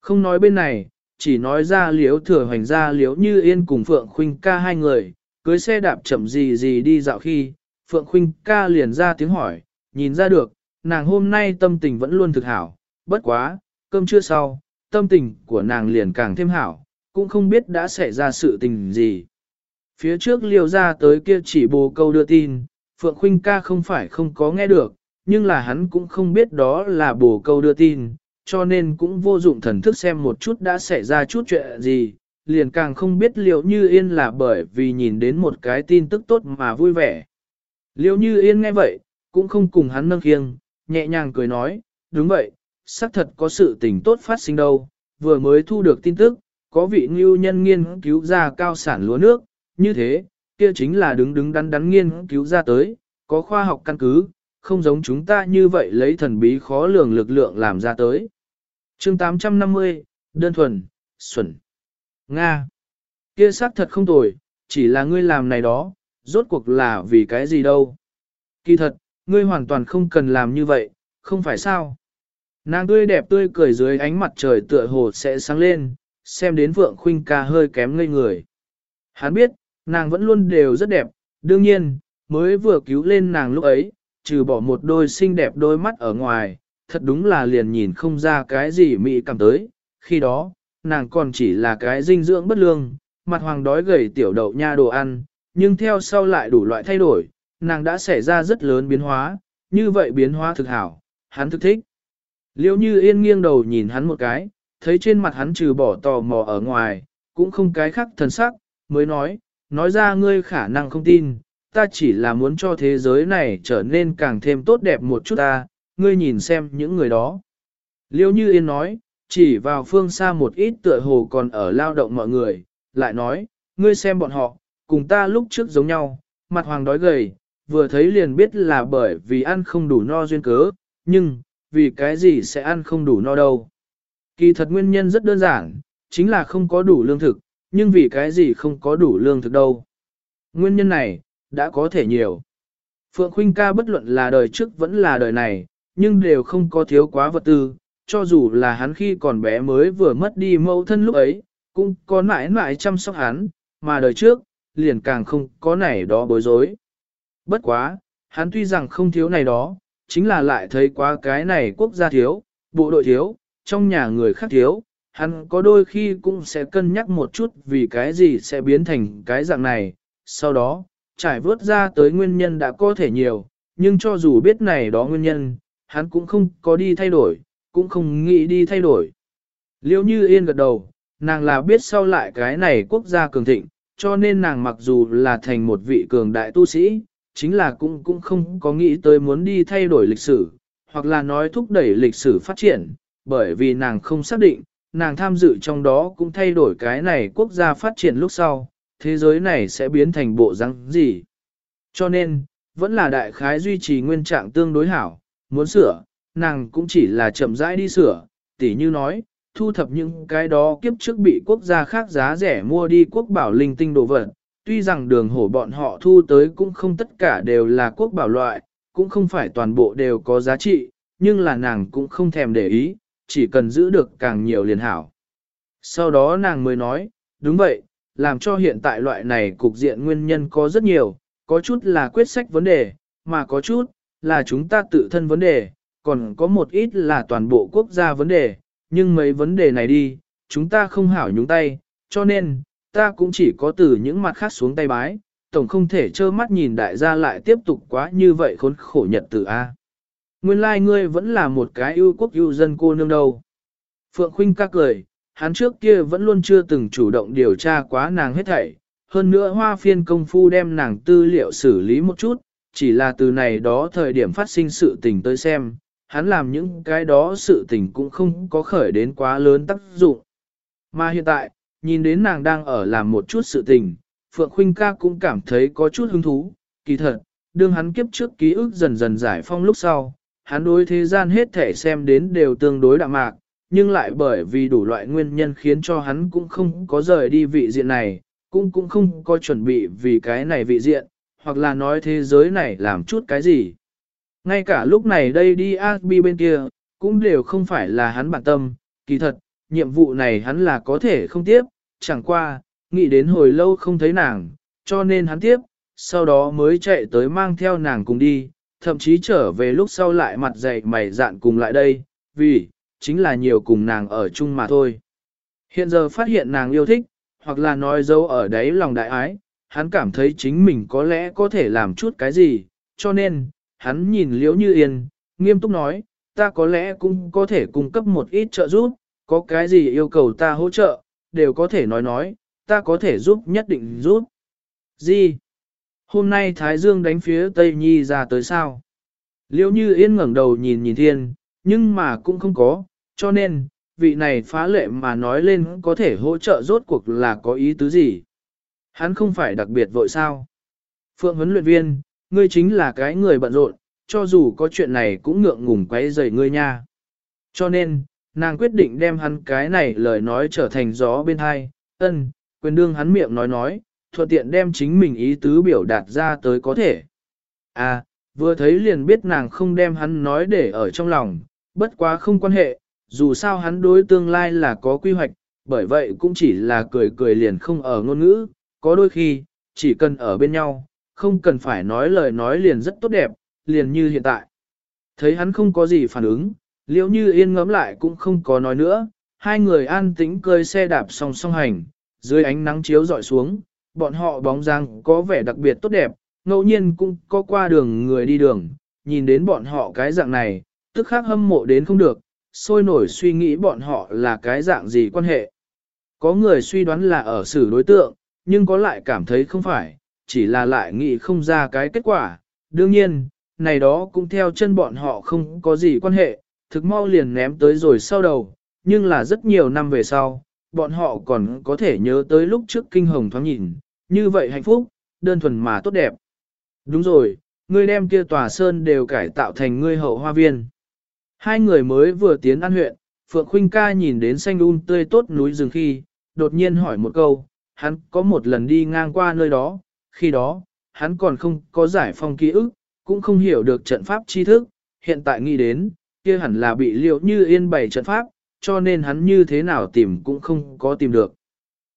Không nói bên này, chỉ nói ra liếu thừa hoành ra liếu như yên cùng Phượng Khuynh ca hai người, cưới xe đạp chậm gì gì đi dạo khi, Phượng Khuynh ca liền ra tiếng hỏi, nhìn ra được, nàng hôm nay tâm tình vẫn luôn thực hảo, bất quá, cơm trưa sau, tâm tình của nàng liền càng thêm hảo, cũng không biết đã xảy ra sự tình gì. Phía trước liều ra tới kia chỉ bồ câu đưa tin, Phượng Khuynh ca không phải không có nghe được, nhưng là hắn cũng không biết đó là bồ câu đưa tin, cho nên cũng vô dụng thần thức xem một chút đã xảy ra chút chuyện gì, liền càng không biết liệu như yên là bởi vì nhìn đến một cái tin tức tốt mà vui vẻ. Liệu như yên nghe vậy, cũng không cùng hắn nâng khiêng, nhẹ nhàng cười nói, đúng vậy, xác thật có sự tình tốt phát sinh đâu, vừa mới thu được tin tức, có vị ngưu nhân nghiên cứu ra cao sản lúa nước, như thế, kia chính là đứng đứng đắn đắn nghiên cứu ra tới, có khoa học căn cứ, không giống chúng ta như vậy lấy thần bí khó lường lực lượng làm ra tới. chương 850, đơn thuần, xuẩn. Nga. Kia xác thật không tồi, chỉ là ngươi làm này đó, rốt cuộc là vì cái gì đâu. Kỳ thật, ngươi hoàn toàn không cần làm như vậy, không phải sao. Nàng tươi đẹp tươi cười dưới ánh mặt trời tựa hồ sẽ sáng lên, xem đến vượng khuynh ca hơi kém ngây người. Hắn biết, nàng vẫn luôn đều rất đẹp, đương nhiên, mới vừa cứu lên nàng lúc ấy, trừ bỏ một đôi xinh đẹp đôi mắt ở ngoài, thật đúng là liền nhìn không ra cái gì mỹ cảm tới, khi đó, nàng còn chỉ là cái dinh dưỡng bất lương, mặt hoàng đói gầy tiểu đậu nha đồ ăn, nhưng theo sau lại đủ loại thay đổi, nàng đã xảy ra rất lớn biến hóa, như vậy biến hóa thực hảo, hắn thực thích. Liêu như yên nghiêng đầu nhìn hắn một cái, thấy trên mặt hắn trừ bỏ tò mò ở ngoài, cũng không cái khác thần sắc, mới nói, nói ra ngươi khả năng không tin, ta chỉ là muốn cho thế giới này trở nên càng thêm tốt đẹp một chút ta, ngươi nhìn xem những người đó. Liêu như yên nói, chỉ vào phương xa một ít tựa hồ còn ở lao động mọi người, lại nói, ngươi xem bọn họ, cùng ta lúc trước giống nhau, mặt hoàng đói gầy, vừa thấy liền biết là bởi vì ăn không đủ no duyên cớ, nhưng, vì cái gì sẽ ăn không đủ no đâu. Kỳ thật nguyên nhân rất đơn giản, chính là không có đủ lương thực, nhưng vì cái gì không có đủ lương thực đâu. Nguyên nhân này, đã có thể nhiều. Phượng Khuynh ca bất luận là đời trước vẫn là đời này, nhưng đều không có thiếu quá vật tư, cho dù là hắn khi còn bé mới vừa mất đi mẫu thân lúc ấy, cũng có mãi mãi chăm sóc hắn, mà đời trước, liền càng không có này đó bối rối. Bất quá, hắn tuy rằng không thiếu này đó, chính là lại thấy quá cái này quốc gia thiếu, bộ đội thiếu, trong nhà người khác thiếu, hắn có đôi khi cũng sẽ cân nhắc một chút vì cái gì sẽ biến thành cái dạng này, sau đó, trải vớt ra tới nguyên nhân đã có thể nhiều, nhưng cho dù biết này đó nguyên nhân, hắn cũng không có đi thay đổi, cũng không nghĩ đi thay đổi. Liêu như yên gật đầu, nàng là biết sau lại cái này quốc gia cường thịnh, cho nên nàng mặc dù là thành một vị cường đại tu sĩ, chính là cũng cũng không có nghĩ tới muốn đi thay đổi lịch sử, hoặc là nói thúc đẩy lịch sử phát triển, bởi vì nàng không xác định, nàng tham dự trong đó cũng thay đổi cái này quốc gia phát triển lúc sau, thế giới này sẽ biến thành bộ răng gì. Cho nên, vẫn là đại khái duy trì nguyên trạng tương đối hảo, muốn sửa, nàng cũng chỉ là chậm rãi đi sửa, tỉ như nói, thu thập những cái đó kiếp trước bị quốc gia khác giá rẻ mua đi quốc bảo linh tinh đồ vật. Tuy rằng đường hổ bọn họ thu tới cũng không tất cả đều là quốc bảo loại, cũng không phải toàn bộ đều có giá trị, nhưng là nàng cũng không thèm để ý, chỉ cần giữ được càng nhiều liền hảo. Sau đó nàng mới nói, đúng vậy, làm cho hiện tại loại này cục diện nguyên nhân có rất nhiều, có chút là quyết sách vấn đề, mà có chút là chúng ta tự thân vấn đề, còn có một ít là toàn bộ quốc gia vấn đề, nhưng mấy vấn đề này đi, chúng ta không hảo nhúng tay, cho nên, ta cũng chỉ có từ những mặt khác xuống tay bái, tổng không thể trơ mắt nhìn đại gia lại tiếp tục quá như vậy khốn khổ nhật tử A. Nguyên lai like ngươi vẫn là một cái ưu quốc ưu dân cô nương đâu. Phượng Khuynh ca cười, hắn trước kia vẫn luôn chưa từng chủ động điều tra quá nàng hết thảy. Hơn nữa hoa phiên công phu đem nàng tư liệu xử lý một chút, chỉ là từ này đó thời điểm phát sinh sự tình tới xem, hắn làm những cái đó sự tình cũng không có khởi đến quá lớn tác dụng. Mà hiện tại, nhìn đến nàng đang ở làm một chút sự tình, Phượng Khuynh ca cũng cảm thấy có chút hứng thú, kỳ thật, đương hắn kiếp trước ký ức dần dần giải phong lúc sau, hắn đối thế gian hết thể xem đến đều tương đối đạm mạc, nhưng lại bởi vì đủ loại nguyên nhân khiến cho hắn cũng không có rời đi vị diện này, cũng cũng không có chuẩn bị vì cái này vị diện, hoặc là nói thế giới này làm chút cái gì. Ngay cả lúc này đây đi Asbi bên kia, cũng đều không phải là hắn bản tâm, kỳ thật, nhiệm vụ này hắn là có thể không tiếp, chẳng qua, nghĩ đến hồi lâu không thấy nàng, cho nên hắn tiếp, sau đó mới chạy tới mang theo nàng cùng đi, thậm chí trở về lúc sau lại mặt dày mày dạn cùng lại đây, vì, chính là nhiều cùng nàng ở chung mà thôi. Hiện giờ phát hiện nàng yêu thích, hoặc là nói dấu ở đấy lòng đại ái, hắn cảm thấy chính mình có lẽ có thể làm chút cái gì, cho nên, hắn nhìn liễu như yên, nghiêm túc nói, ta có lẽ cũng có thể cung cấp một ít trợ giúp, có cái gì yêu cầu ta hỗ trợ, đều có thể nói nói, ta có thể giúp nhất định giúp. Gì? Hôm nay Thái Dương đánh phía Tây Nhi ra tới sao? Liễu như yên ngẩng đầu nhìn nhìn thiên, nhưng mà cũng không có, cho nên, vị này phá lệ mà nói lên có thể hỗ trợ rốt cuộc là có ý tứ gì. Hắn không phải đặc biệt vội sao. Phượng huấn luyện viên, ngươi chính là cái người bận rộn, cho dù có chuyện này cũng ngượng ngùng quấy rầy ngươi nha. Cho nên, nàng quyết định đem hắn cái này lời nói trở thành gió bên hai, ân, quyền đương hắn miệng nói nói, thuận tiện đem chính mình ý tứ biểu đạt ra tới có thể. À, vừa thấy liền biết nàng không đem hắn nói để ở trong lòng, bất quá không quan hệ, dù sao hắn đối tương lai là có quy hoạch, bởi vậy cũng chỉ là cười cười liền không ở ngôn ngữ, có đôi khi, chỉ cần ở bên nhau, không cần phải nói lời nói liền rất tốt đẹp, liền như hiện tại. Thấy hắn không có gì phản ứng, liễu như yên ngẫm lại cũng không có nói nữa, hai người an tĩnh cơi xe đạp song song hành, dưới ánh nắng chiếu dọi xuống, bọn họ bóng dáng có vẻ đặc biệt tốt đẹp, ngẫu nhiên cũng có qua đường người đi đường, nhìn đến bọn họ cái dạng này, tức khắc hâm mộ đến không được, sôi nổi suy nghĩ bọn họ là cái dạng gì quan hệ. Có người suy đoán là ở xử đối tượng, nhưng có lại cảm thấy không phải, chỉ là lại nghĩ không ra cái kết quả. Đương nhiên, này đó cũng theo chân bọn họ không có gì quan hệ, thực mau liền ném tới rồi sau đầu, nhưng là rất nhiều năm về sau, bọn họ còn có thể nhớ tới lúc trước kinh hồng thoáng nhìn, như vậy hạnh phúc, đơn thuần mà tốt đẹp. Đúng rồi, ngươi đem kia tòa sơn đều cải tạo thành ngươi hậu hoa viên. Hai người mới vừa tiến an huyện, Phượng Khuynh ca nhìn đến xanh un tươi tốt núi rừng khi, đột nhiên hỏi một câu, hắn có một lần đi ngang qua nơi đó, khi đó, hắn còn không có giải phong ký ức, cũng không hiểu được trận pháp tri thức, hiện tại nghĩ đến, kia hẳn là bị liệu như yên bày trận pháp, cho nên hắn như thế nào tìm cũng không có tìm được.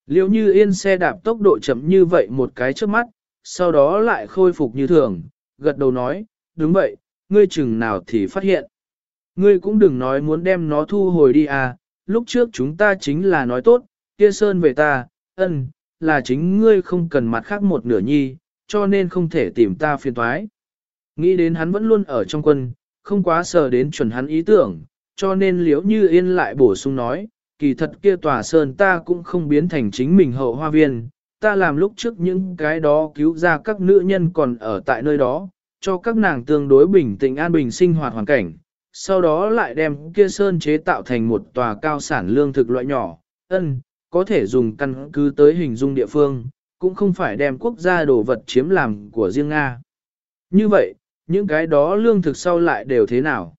Liệu như yên xe đạp tốc độ chậm như vậy một cái trước mắt, sau đó lại khôi phục như thường, gật đầu nói, đúng vậy, ngươi chừng nào thì phát hiện. Ngươi cũng đừng nói muốn đem nó thu hồi đi à, lúc trước chúng ta chính là nói tốt, kia sơn về ta, ân, là chính ngươi không cần mặt khác một nửa nhi, cho nên không thể tìm ta phiền thoái. Nghĩ đến hắn vẫn luôn ở trong quân, không quá sờ đến chuẩn hắn ý tưởng, cho nên liếu như yên lại bổ sung nói, kỳ thật kia tòa sơn ta cũng không biến thành chính mình hậu hoa viên, ta làm lúc trước những cái đó cứu ra các nữ nhân còn ở tại nơi đó, cho các nàng tương đối bình tĩnh an bình sinh hoạt hoàn cảnh, sau đó lại đem kia sơn chế tạo thành một tòa cao sản lương thực loại nhỏ, ân, có thể dùng căn cứ tới hình dung địa phương, cũng không phải đem quốc gia đồ vật chiếm làm của riêng Nga. Như vậy, những cái đó lương thực sau lại đều thế nào?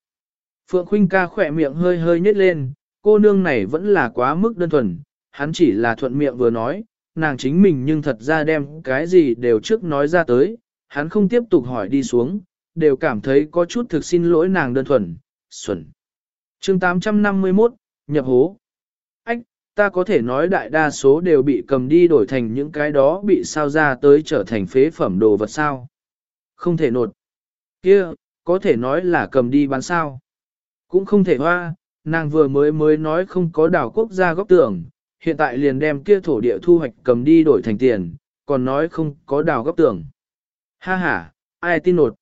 Phượng Khuynh ca khỏe miệng hơi hơi nhếch lên, cô nương này vẫn là quá mức đơn thuần, hắn chỉ là thuận miệng vừa nói, nàng chính mình nhưng thật ra đem cái gì đều trước nói ra tới, hắn không tiếp tục hỏi đi xuống, đều cảm thấy có chút thực xin lỗi nàng đơn thuần, xuẩn. chương 851, nhập hố. Ách, ta có thể nói đại đa số đều bị cầm đi đổi thành những cái đó bị sao ra tới trở thành phế phẩm đồ vật sao. Không thể nột. kia có thể nói là cầm đi bán sao. Cũng không thể hoa, nàng vừa mới mới nói không có đảo quốc gia góc tưởng, hiện tại liền đem kia thổ địa thu hoạch cầm đi đổi thành tiền, còn nói không có đào góc tưởng. Ha ha, ai tin nột.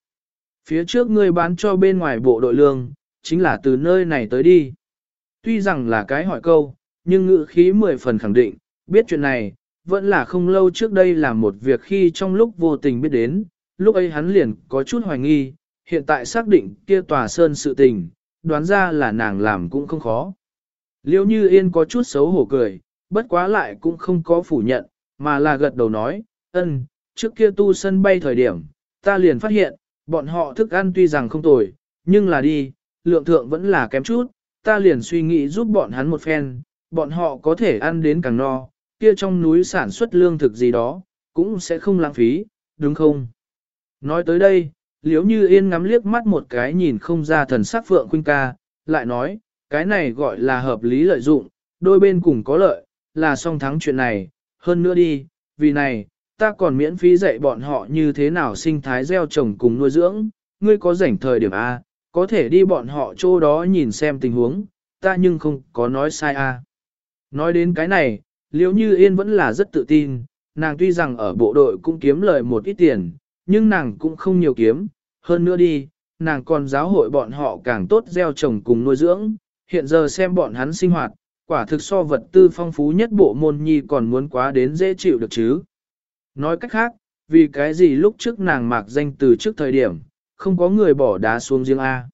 Phía trước ngươi bán cho bên ngoài bộ đội lương, chính là từ nơi này tới đi. Tuy rằng là cái hỏi câu, nhưng ngữ khí mười phần khẳng định, biết chuyện này, vẫn là không lâu trước đây là một việc khi trong lúc vô tình biết đến, lúc ấy hắn liền có chút hoài nghi, hiện tại xác định kia tòa sơn sự tình, đoán ra là nàng làm cũng không khó. Liêu như yên có chút xấu hổ cười, bất quá lại cũng không có phủ nhận, mà là gật đầu nói, ân, trước kia tu sân bay thời điểm, ta liền phát hiện, bọn họ thức ăn tuy rằng không tồi, nhưng là đi, lượng thượng vẫn là kém chút, ta liền suy nghĩ giúp bọn hắn một phen, bọn họ có thể ăn đến càng no, kia trong núi sản xuất lương thực gì đó, cũng sẽ không lãng phí, đúng không? Nói tới đây, liếu như yên ngắm liếc mắt một cái nhìn không ra thần sắc phượng khuynh ca, lại nói, cái này gọi là hợp lý lợi dụng, đôi bên cùng có lợi, là song thắng chuyện này, hơn nữa đi, vì này, ta còn miễn phí dạy bọn họ như thế nào sinh thái gieo trồng cùng nuôi dưỡng, ngươi có rảnh thời điểm A, có thể đi bọn họ chỗ đó nhìn xem tình huống, ta nhưng không có nói sai A. Nói đến cái này, liếu như yên vẫn là rất tự tin, nàng tuy rằng ở bộ đội cũng kiếm lời một ít tiền, nhưng nàng cũng không nhiều kiếm, hơn nữa đi, nàng còn giáo hội bọn họ càng tốt gieo trồng cùng nuôi dưỡng, hiện giờ xem bọn hắn sinh hoạt, quả thực so vật tư phong phú nhất bộ môn nhi còn muốn quá đến dễ chịu được chứ. Nói cách khác, vì cái gì lúc trước nàng mạc danh từ trước thời điểm, không có người bỏ đá xuống riêng A.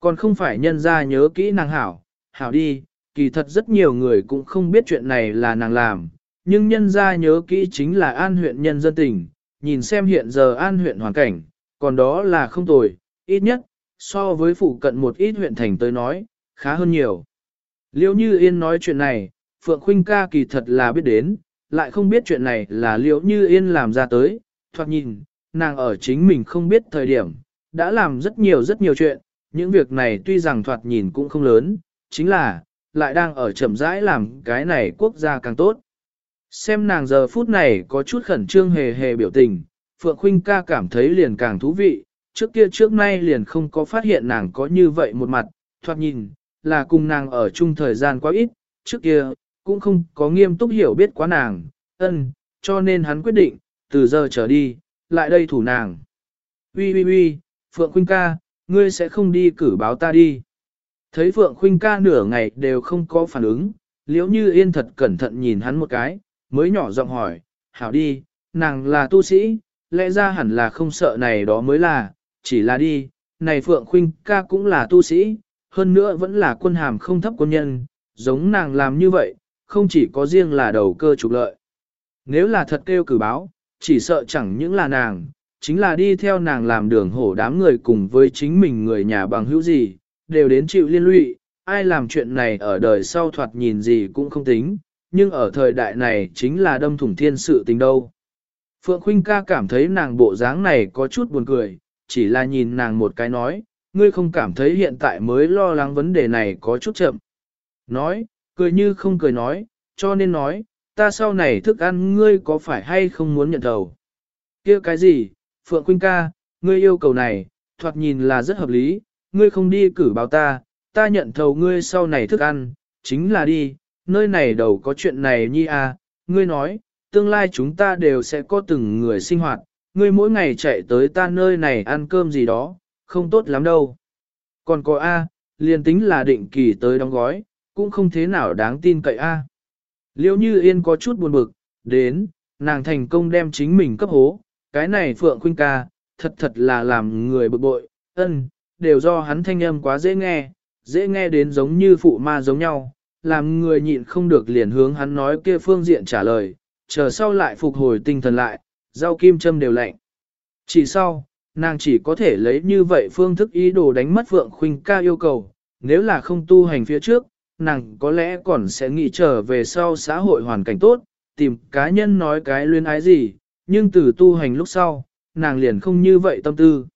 Còn không phải nhân ra nhớ kỹ nàng hảo, hảo đi, kỳ thật rất nhiều người cũng không biết chuyện này là nàng làm, nhưng nhân ra nhớ kỹ chính là an huyện nhân dân tỉnh nhìn xem hiện giờ an huyện hoàn cảnh, còn đó là không tồi, ít nhất, so với phụ cận một ít huyện thành tới nói, khá hơn nhiều. Liêu Như Yên nói chuyện này, Phượng Khuynh ca kỳ thật là biết đến, lại không biết chuyện này là Liêu Như Yên làm ra tới, thoạt nhìn, nàng ở chính mình không biết thời điểm, đã làm rất nhiều rất nhiều chuyện, những việc này tuy rằng thoạt nhìn cũng không lớn, chính là, lại đang ở chậm rãi làm cái này quốc gia càng tốt. Xem nàng giờ phút này có chút khẩn trương hề hề biểu tình, Phượng Khuynh ca cảm thấy liền càng thú vị, trước kia trước nay liền không có phát hiện nàng có như vậy một mặt, thoạt nhìn, là cùng nàng ở chung thời gian quá ít, trước kia, cũng không có nghiêm túc hiểu biết quá nàng, ân, cho nên hắn quyết định, từ giờ trở đi, lại đây thủ nàng. Ui ui ui, Phượng Khuynh ca, ngươi sẽ không đi cử báo ta đi. Thấy Phượng Khuynh ca nửa ngày đều không có phản ứng, liếu như yên thật cẩn thận nhìn hắn một cái, mới nhỏ giọng hỏi, hảo đi, nàng là tu sĩ, lẽ ra hẳn là không sợ này đó mới là, chỉ là đi, này Phượng Khuynh ca cũng là tu sĩ, hơn nữa vẫn là quân hàm không thấp quân nhân, giống nàng làm như vậy, không chỉ có riêng là đầu cơ trục lợi. Nếu là thật kêu cử báo, chỉ sợ chẳng những là nàng, chính là đi theo nàng làm đường hổ đám người cùng với chính mình người nhà bằng hữu gì, đều đến chịu liên lụy, ai làm chuyện này ở đời sau thoạt nhìn gì cũng không tính, nhưng ở thời đại này chính là đâm thủng thiên sự tình đâu. Phượng Khuynh ca cảm thấy nàng bộ dáng này có chút buồn cười, chỉ là nhìn nàng một cái nói, ngươi không cảm thấy hiện tại mới lo lắng vấn đề này có chút chậm. Nói, cười như không cười nói, cho nên nói, ta sau này thức ăn ngươi có phải hay không muốn nhận đầu. kia cái gì, Phượng Khuynh ca, ngươi yêu cầu này, thoạt nhìn là rất hợp lý, ngươi không đi cử báo ta, ta nhận thầu ngươi sau này thức ăn, chính là đi, nơi này đầu có chuyện này nhi à, ngươi nói, tương lai chúng ta đều sẽ có từng người sinh hoạt, ngươi mỗi ngày chạy tới ta nơi này ăn cơm gì đó, không tốt lắm đâu. Còn có A, liền tính là định kỳ tới đóng gói, cũng không thế nào đáng tin cậy A. Liêu như yên có chút buồn bực, đến, nàng thành công đem chính mình cấp hố, cái này Phượng Khuynh ca, thật thật là làm người bực bội, ân, đều do hắn thanh âm quá dễ nghe, dễ nghe đến giống như phụ ma giống nhau, làm người nhịn không được liền hướng hắn nói kia phương diện trả lời, chờ sau lại phục hồi tinh thần lại, rau kim châm đều lạnh. Chỉ sau, nàng chỉ có thể lấy như vậy phương thức ý đồ đánh mất Phượng Khuynh ca yêu cầu, nếu là không tu hành phía trước, nàng có lẽ còn sẽ nghĩ trở về sau xã hội hoàn cảnh tốt, tìm cá nhân nói cái luyến ái gì, nhưng từ tu hành lúc sau, nàng liền không như vậy tâm tư.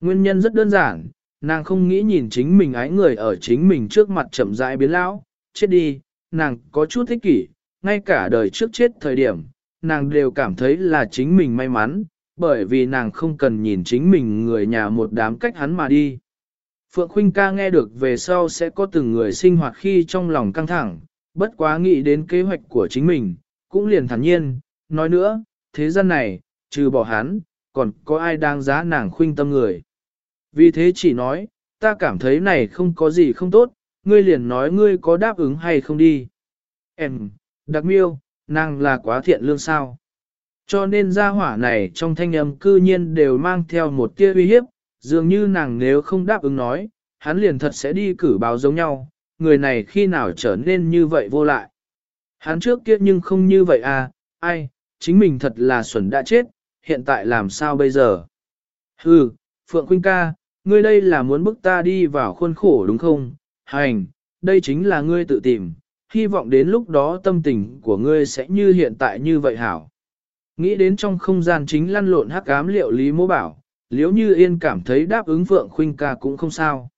Nguyên nhân rất đơn giản, nàng không nghĩ nhìn chính mình ái người ở chính mình trước mặt chậm rãi biến lão, chết đi, nàng có chút thích kỷ, ngay cả đời trước chết thời điểm, nàng đều cảm thấy là chính mình may mắn, bởi vì nàng không cần nhìn chính mình người nhà một đám cách hắn mà đi. Phượng Khuynh ca nghe được về sau sẽ có từng người sinh hoạt khi trong lòng căng thẳng, bất quá nghĩ đến kế hoạch của chính mình, cũng liền thản nhiên, nói nữa, thế gian này, trừ bỏ hắn, còn có ai đang giá nàng khuynh tâm người. Vì thế chỉ nói, ta cảm thấy này không có gì không tốt, ngươi liền nói ngươi có đáp ứng hay không đi. Em, đặc miêu, nàng là quá thiện lương sao. Cho nên gia hỏa này trong thanh âm cư nhiên đều mang theo một tia uy hiếp, dường như nàng nếu không đáp ứng nói, hắn liền thật sẽ đi cử báo giống nhau, người này khi nào trở nên như vậy vô lại. Hắn trước kia nhưng không như vậy à, ai, chính mình thật là xuẩn đã chết, hiện tại làm sao bây giờ? Hừ, Phượng quynh ca, ngươi đây là muốn bức ta đi vào khuôn khổ đúng không? Hành, đây chính là ngươi tự tìm, hy vọng đến lúc đó tâm tình của ngươi sẽ như hiện tại như vậy hảo. Nghĩ đến trong không gian chính lăn lộn hắc ám liệu lý mô bảo, liếu như yên cảm thấy đáp ứng Phượng Khuynh ca cũng không sao.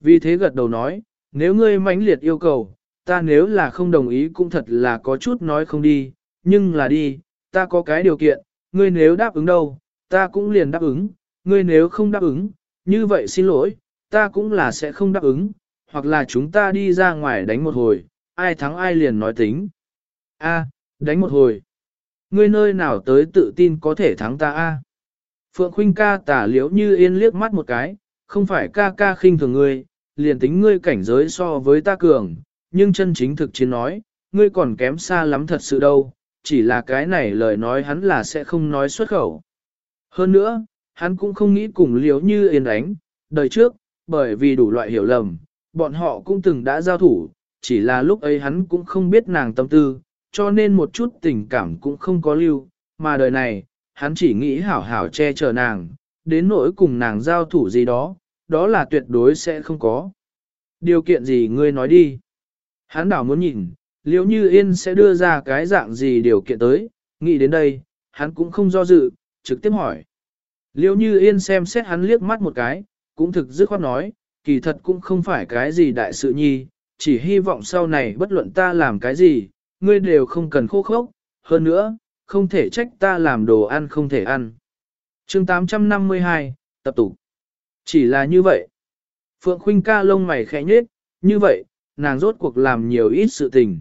Vì thế gật đầu nói, nếu ngươi mãnh liệt yêu cầu, ta nếu là không đồng ý cũng thật là có chút nói không đi, nhưng là đi, ta có cái điều kiện, ngươi nếu đáp ứng đâu, ta cũng liền đáp ứng, ngươi nếu không đáp ứng, như vậy xin lỗi, ta cũng là sẽ không đáp ứng, hoặc là chúng ta đi ra ngoài đánh một hồi, ai thắng ai liền nói tính. A, đánh một hồi. Ngươi nơi nào tới tự tin có thể thắng ta a? Phượng Khuynh ca tả liếu như yên liếc mắt một cái, không phải ca ca khinh thường ngươi, liền tính ngươi cảnh giới so với ta cường, nhưng chân chính thực chiến nói, ngươi còn kém xa lắm thật sự đâu, chỉ là cái này lời nói hắn là sẽ không nói xuất khẩu. Hơn nữa, hắn cũng không nghĩ cùng liếu như yên đánh, đời trước, bởi vì đủ loại hiểu lầm, bọn họ cũng từng đã giao thủ, chỉ là lúc ấy hắn cũng không biết nàng tâm tư, cho nên một chút tình cảm cũng không có lưu, mà đời này, hắn chỉ nghĩ hảo hảo che chở nàng, đến nỗi cùng nàng giao thủ gì đó, đó là tuyệt đối sẽ không có. Điều kiện gì ngươi nói đi. Hắn đảo muốn nhìn, liếu như yên sẽ đưa ra cái dạng gì điều kiện tới, nghĩ đến đây, hắn cũng không do dự, trực tiếp hỏi. Liêu như yên xem xét hắn liếc mắt một cái, cũng thực dứt khoát nói, kỳ thật cũng không phải cái gì đại sự nhi, chỉ hy vọng sau này bất luận ta làm cái gì, ngươi đều không cần khô khốc, hơn nữa, không thể trách ta làm đồ ăn không thể ăn. chương 852, tập tụ. Chỉ là như vậy. Phượng Khuynh ca lông mày khẽ nhếch, như vậy, nàng rốt cuộc làm nhiều ít sự tình.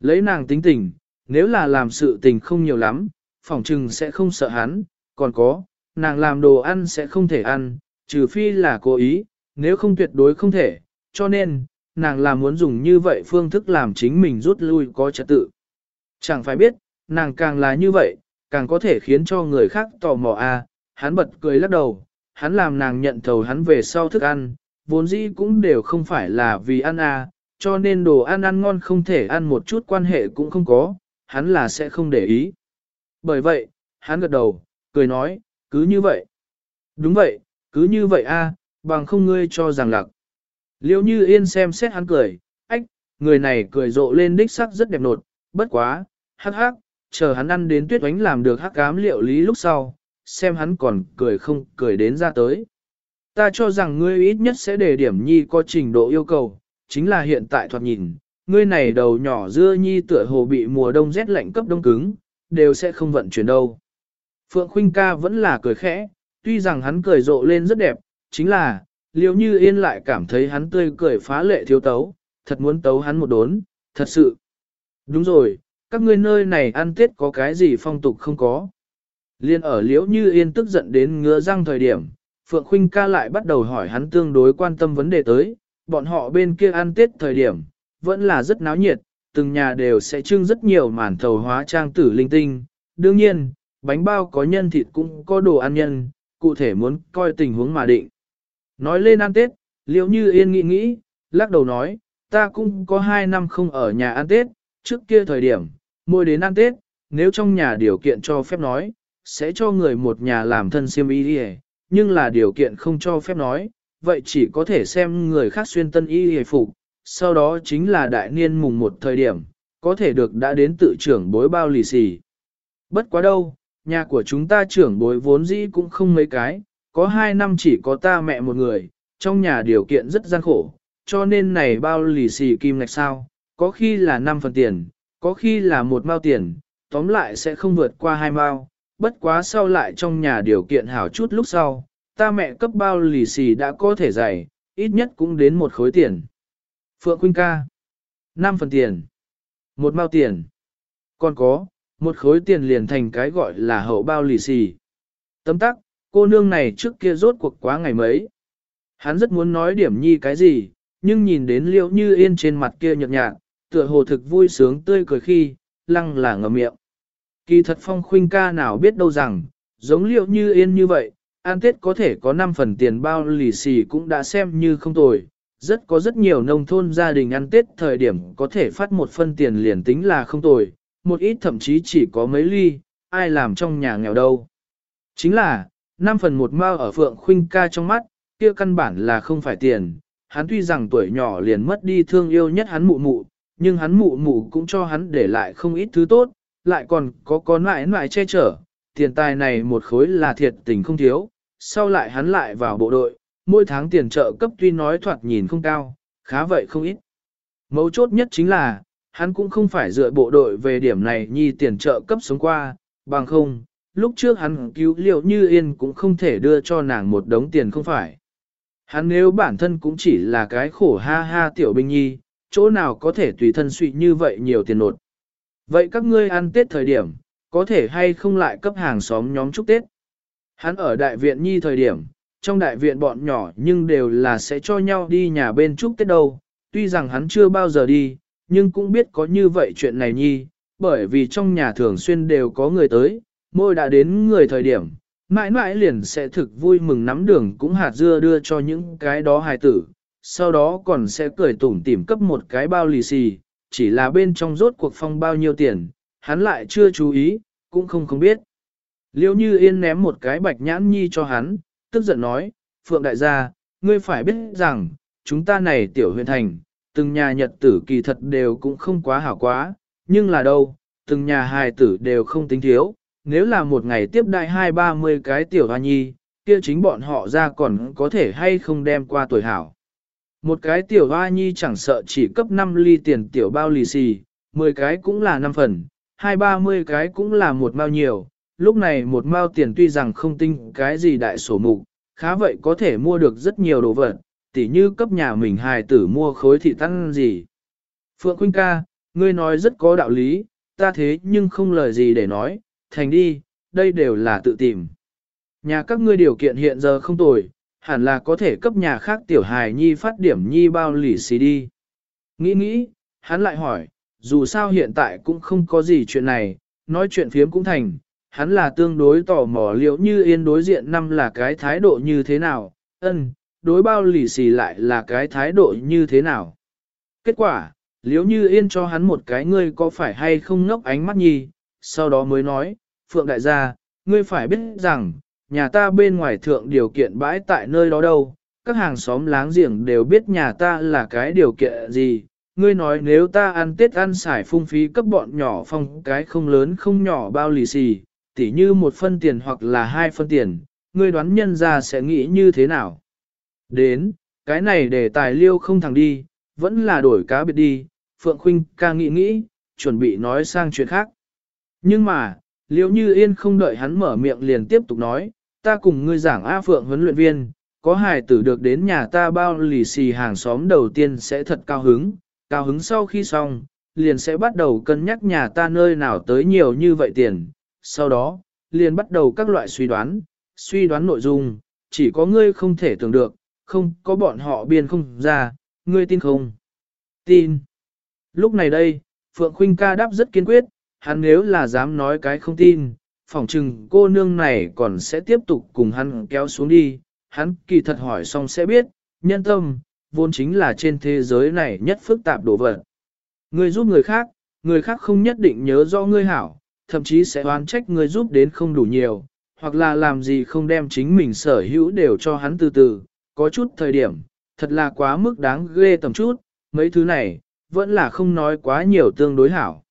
Lấy nàng tính tình, nếu là làm sự tình không nhiều lắm, phỏng trừng sẽ không sợ hắn, còn có, nàng làm đồ ăn sẽ không thể ăn, trừ phi là cố ý, nếu không tuyệt đối không thể, cho nên, nàng là muốn dùng như vậy phương thức làm chính mình rút lui có trật tự. Chẳng phải biết, nàng càng là như vậy, càng có thể khiến cho người khác tò mò à, hắn bật cười lắc đầu, hắn làm nàng nhận thầu hắn về sau thức ăn, vốn dĩ cũng đều không phải là vì ăn à, cho nên đồ ăn ăn ngon không thể ăn một chút quan hệ cũng không có, hắn là sẽ không để ý. Bởi vậy, hắn gật đầu, cười nói, cứ như vậy. Đúng vậy, cứ như vậy a, bằng không ngươi cho rằng lạc. Liêu như yên xem xét hắn cười, ách, người này cười rộ lên đích sắc rất đẹp nột, bất quá, hắc hắc, chờ hắn ăn đến tuyết oánh làm được hắc cám liệu lý lúc sau, xem hắn còn cười không cười đến ra tới. Ta cho rằng ngươi ít nhất sẽ để điểm nhi có trình độ yêu cầu, chính là hiện tại thoạt nhìn, ngươi này đầu nhỏ dưa nhi tựa hồ bị mùa đông rét lạnh cấp đông cứng, đều sẽ không vận chuyển đâu. Phượng Khuynh ca vẫn là cười khẽ, tuy rằng hắn cười rộ lên rất đẹp, chính là, liếu như yên lại cảm thấy hắn tươi cười phá lệ thiếu tấu, thật muốn tấu hắn một đốn, thật sự. Đúng rồi, các ngươi nơi này ăn tết có cái gì phong tục không có. Liên ở liễu như yên tức giận đến ngứa răng thời điểm, Phượng Khuynh ca lại bắt đầu hỏi hắn tương đối quan tâm vấn đề tới, bọn họ bên kia ăn tết thời điểm, vẫn là rất náo nhiệt, từng nhà đều sẽ trưng rất nhiều màn thầu hóa trang tử linh tinh. Đương nhiên, bánh bao có nhân thịt cũng có đồ ăn nhân, cụ thể muốn coi tình huống mà định. Nói lên ăn Tết, liệu như yên nghĩ nghĩ, lắc đầu nói, ta cũng có hai năm không ở nhà ăn Tết, trước kia thời điểm, mỗi đến ăn Tết, nếu trong nhà điều kiện cho phép nói, sẽ cho người một nhà làm thân siêm y đi nhưng là điều kiện không cho phép nói, vậy chỉ có thể xem người khác xuyên tân y hề phục, sau đó chính là đại niên mùng một thời điểm, có thể được đã đến tự trưởng bối bao lì xì. Bất quá đâu, nhà của chúng ta trưởng bối vốn dĩ cũng không mấy cái, có hai năm chỉ có ta mẹ một người, trong nhà điều kiện rất gian khổ, cho nên này bao lì xì kim ngạch sao, có khi là 5 phần tiền, có khi là một mao tiền, tóm lại sẽ không vượt qua hai mao, bất quá sau lại trong nhà điều kiện hảo chút lúc sau, ta mẹ cấp bao lì xì đã có thể dày, ít nhất cũng đến một khối tiền. Phượng Quynh ca. 5 phần tiền. Một mao tiền. Còn có, một khối tiền liền thành cái gọi là hậu bao lì xì. Tấm tắc, cô nương này trước kia rốt cuộc quá ngày mấy. Hắn rất muốn nói điểm nhi cái gì, nhưng nhìn đến liễu như yên trên mặt kia nhợt nhạt, tựa hồ thực vui sướng tươi cười khi, lăng là ngậm miệng. Kỳ thật phong khuynh ca nào biết đâu rằng, giống liễu như yên như vậy, an tết có thể có 5 phần tiền bao lì xì cũng đã xem như không tồi, rất có rất nhiều nông thôn gia đình ăn Tết thời điểm có thể phát một phân tiền liền tính là không tồi, một ít thậm chí chỉ có mấy ly, ai làm trong nhà nghèo đâu. Chính là, 5 phần một mao ở Phượng Khuynh ca trong mắt, kia căn bản là không phải tiền, hắn tuy rằng tuổi nhỏ liền mất đi thương yêu nhất hắn mụ mụ, nhưng hắn mụ mụ cũng cho hắn để lại không ít thứ tốt, lại còn có con mãi mãi che chở, tiền tài này một khối là thiệt tình không thiếu, sau lại hắn lại vào bộ đội, mỗi tháng tiền trợ cấp tuy nói thoạt nhìn không cao, khá vậy không ít. Mấu chốt nhất chính là, hắn cũng không phải dựa bộ đội về điểm này nhi tiền trợ cấp sống qua, bằng không, lúc trước hắn cứu liệu như yên cũng không thể đưa cho nàng một đống tiền không phải. Hắn nếu bản thân cũng chỉ là cái khổ ha ha tiểu binh nhi, chỗ nào có thể tùy thân suy như vậy nhiều tiền nột. Vậy các ngươi ăn Tết thời điểm, có thể hay không lại cấp hàng xóm nhóm chúc Tết? Hắn ở đại viện nhi thời điểm, trong đại viện bọn nhỏ nhưng đều là sẽ cho nhau đi nhà bên chúc Tết đâu, tuy rằng hắn chưa bao giờ đi, nhưng cũng biết có như vậy chuyện này nhi, bởi vì trong nhà thường xuyên đều có người tới, môi đã đến người thời điểm, mãi mãi liền sẽ thực vui mừng nắm đường cũng hạt dưa đưa cho những cái đó hài tử, sau đó còn sẽ cười tủm tỉm cấp một cái bao lì xì, chỉ là bên trong rốt cuộc phong bao nhiêu tiền, hắn lại chưa chú ý, cũng không không biết. Liêu như yên ném một cái bạch nhãn nhi cho hắn, tức giận nói, Phượng đại gia, ngươi phải biết rằng, chúng ta này tiểu huyện thành, từng nhà nhật tử kỳ thật đều cũng không quá hảo quá, nhưng là đâu, từng nhà hài tử đều không tính thiếu, nếu là một ngày tiếp đại hai ba mươi cái tiểu hoa nhi, kia chính bọn họ ra còn có thể hay không đem qua tuổi hảo. Một cái tiểu hoa nhi chẳng sợ chỉ cấp 5 ly tiền tiểu bao lì xì, 10 cái cũng là 5 phần, hai ba mươi cái cũng là một mao nhiều, lúc này một mao tiền tuy rằng không tinh cái gì đại sổ mục, khá vậy có thể mua được rất nhiều đồ vật, tỉ như cấp nhà mình hài tử mua khối thị tăng gì. Phượng quynh ca, ngươi nói rất có đạo lý, ta thế nhưng không lời gì để nói, thành đi, đây đều là tự tìm. Nhà các ngươi điều kiện hiện giờ không tồi, hẳn là có thể cấp nhà khác tiểu hài nhi phát điểm nhi bao lì xì đi. Nghĩ nghĩ, hắn lại hỏi, dù sao hiện tại cũng không có gì chuyện này, nói chuyện phiếm cũng thành, hắn là tương đối tò mò liệu như yên đối diện năm là cái thái độ như thế nào, ân, đối bao lì xì lại là cái thái độ như thế nào. Kết quả, liếu như yên cho hắn một cái ngươi có phải hay không ngốc ánh mắt nhi, sau đó mới nói, Phượng đại gia, ngươi phải biết rằng, nhà ta bên ngoài thượng điều kiện bãi tại nơi đó đâu, các hàng xóm láng giềng đều biết nhà ta là cái điều kiện gì, ngươi nói nếu ta ăn tết ăn xài phung phí cấp bọn nhỏ phong cái không lớn không nhỏ bao lì xì, tỉ như một phân tiền hoặc là hai phân tiền, ngươi đoán nhân ra sẽ nghĩ như thế nào? Đến, cái này để tài liêu không thằng đi, vẫn là đổi cá biệt đi, Phượng Khuynh ca nghĩ nghĩ, chuẩn bị nói sang chuyện khác. Nhưng mà, liếu như yên không đợi hắn mở miệng liền tiếp tục nói, ta cùng ngươi giảng A Phượng huấn luyện viên, có hài tử được đến nhà ta bao lì xì hàng xóm đầu tiên sẽ thật cao hứng, cao hứng sau khi xong, liền sẽ bắt đầu cân nhắc nhà ta nơi nào tới nhiều như vậy tiền, sau đó, liền bắt đầu các loại suy đoán, suy đoán nội dung, chỉ có ngươi không thể tưởng được, không có bọn họ biên không ra, ngươi tin không? Tin. Lúc này đây, Phượng Khuynh ca đáp rất kiên quyết, hắn nếu là dám nói cái không tin, phỏng chừng cô nương này còn sẽ tiếp tục cùng hắn kéo xuống đi, hắn kỳ thật hỏi xong sẽ biết, nhân tâm, vốn chính là trên thế giới này nhất phức tạp đồ vật. Ngươi giúp người khác, người khác không nhất định nhớ rõ ngươi hảo, thậm chí sẽ oán trách ngươi giúp đến không đủ nhiều, hoặc là làm gì không đem chính mình sở hữu đều cho hắn từ từ, có chút thời điểm, thật là quá mức đáng ghê tầm chút, mấy thứ này, vẫn là không nói quá nhiều tương đối hảo.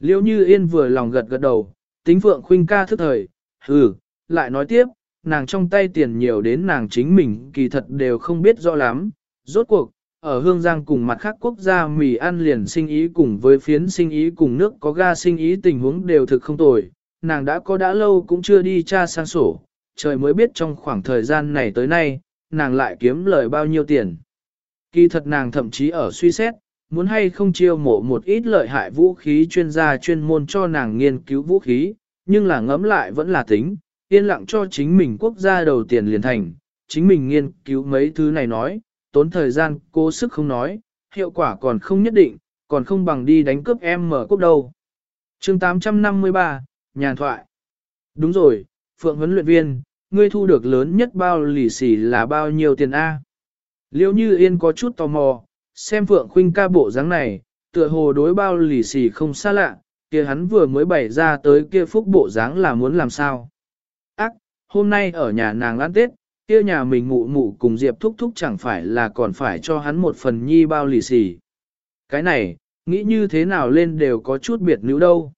Liêu như yên vừa lòng gật gật đầu, tính phượng khuynh ca thức thời, hừ, lại nói tiếp, nàng trong tay tiền nhiều đến nàng chính mình kỳ thật đều không biết rõ lắm, rốt cuộc, ở Hương Giang cùng mặt khác quốc gia mì ăn liền sinh ý cùng với phiến sinh ý cùng nước có ga sinh ý tình huống đều thực không tồi, nàng đã có đã lâu cũng chưa đi tra sang sổ, trời mới biết trong khoảng thời gian này tới nay, nàng lại kiếm lời bao nhiêu tiền. Kỳ thật nàng thậm chí ở suy xét, muốn hay không chiêu mộ một ít lợi hại vũ khí chuyên gia chuyên môn cho nàng nghiên cứu vũ khí, nhưng là ngẫm lại vẫn là tính, yên lặng cho chính mình quốc gia đầu tiền liền thành, chính mình nghiên cứu mấy thứ này nói, tốn thời gian cố sức không nói, hiệu quả còn không nhất định, còn không bằng đi đánh cướp em mở cốc đâu. chương 853, Nhàn thoại. Đúng rồi, Phượng huấn luyện viên, ngươi thu được lớn nhất bao lì xì là bao nhiêu tiền A. Liêu như yên có chút tò mò, xem Phượng khuynh ca bộ dáng này, tựa hồ đối bao lì xì không xa lạ, kia hắn vừa mới bày ra tới kia phúc bộ dáng là muốn làm sao. Ác, hôm nay ở nhà nàng ăn Tết, kia nhà mình mụ mụ cùng Diệp thúc thúc chẳng phải là còn phải cho hắn một phần nhi bao lì xì. Cái này, nghĩ như thế nào lên đều có chút biệt nữ đâu.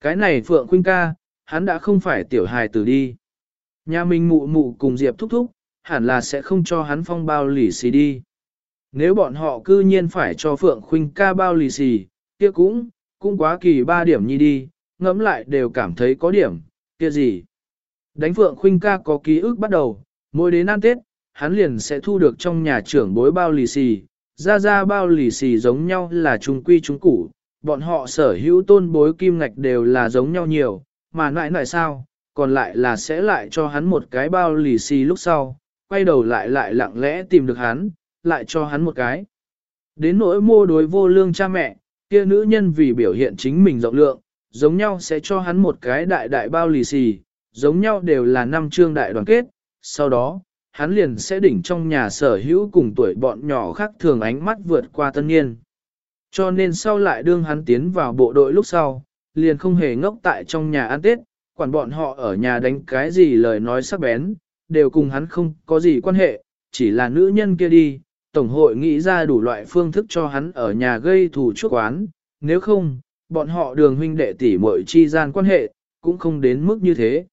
Cái này Phượng Khuynh ca, hắn đã không phải tiểu hài tử đi. Nhà mình mụ mụ cùng Diệp thúc thúc, hẳn là sẽ không cho hắn phong bao lì xì đi. Nếu bọn họ cư nhiên phải cho Phượng Khuynh ca bao lì xì, kia cũng, cũng quá kỳ ba điểm nhi đi, ngẫm lại đều cảm thấy có điểm, kia gì. Đánh Phượng Khuynh ca có ký ức bắt đầu, mỗi đến ăn Tết, hắn liền sẽ thu được trong nhà trưởng bối bao lì xì, ra ra bao lì xì giống nhau là trung quy trung củ, bọn họ sở hữu tôn bối kim ngạch đều là giống nhau nhiều, mà lại lại sao, còn lại là sẽ lại cho hắn một cái bao lì xì lúc sau, quay đầu lại lại lặng lẽ tìm được hắn, lại cho hắn một cái. Đến nỗi mô đối vô lương cha mẹ, kia nữ nhân vì biểu hiện chính mình rộng lượng, giống nhau sẽ cho hắn một cái đại đại bao lì xì, giống nhau đều là năm chương đại đoàn kết, sau đó, hắn liền sẽ đỉnh trong nhà sở hữu cùng tuổi bọn nhỏ khác thường ánh mắt vượt qua tân niên. Cho nên sau lại đương hắn tiến vào bộ đội lúc sau, liền không hề ngốc tại trong nhà ăn Tết, quản bọn họ ở nhà đánh cái gì lời nói sắc bén, đều cùng hắn không có gì quan hệ, chỉ là nữ nhân kia đi, Tổng hội nghĩ ra đủ loại phương thức cho hắn ở nhà gây thù chuốc oán, nếu không, bọn họ đường huynh đệ tỷ muội chi gian quan hệ, cũng không đến mức như thế.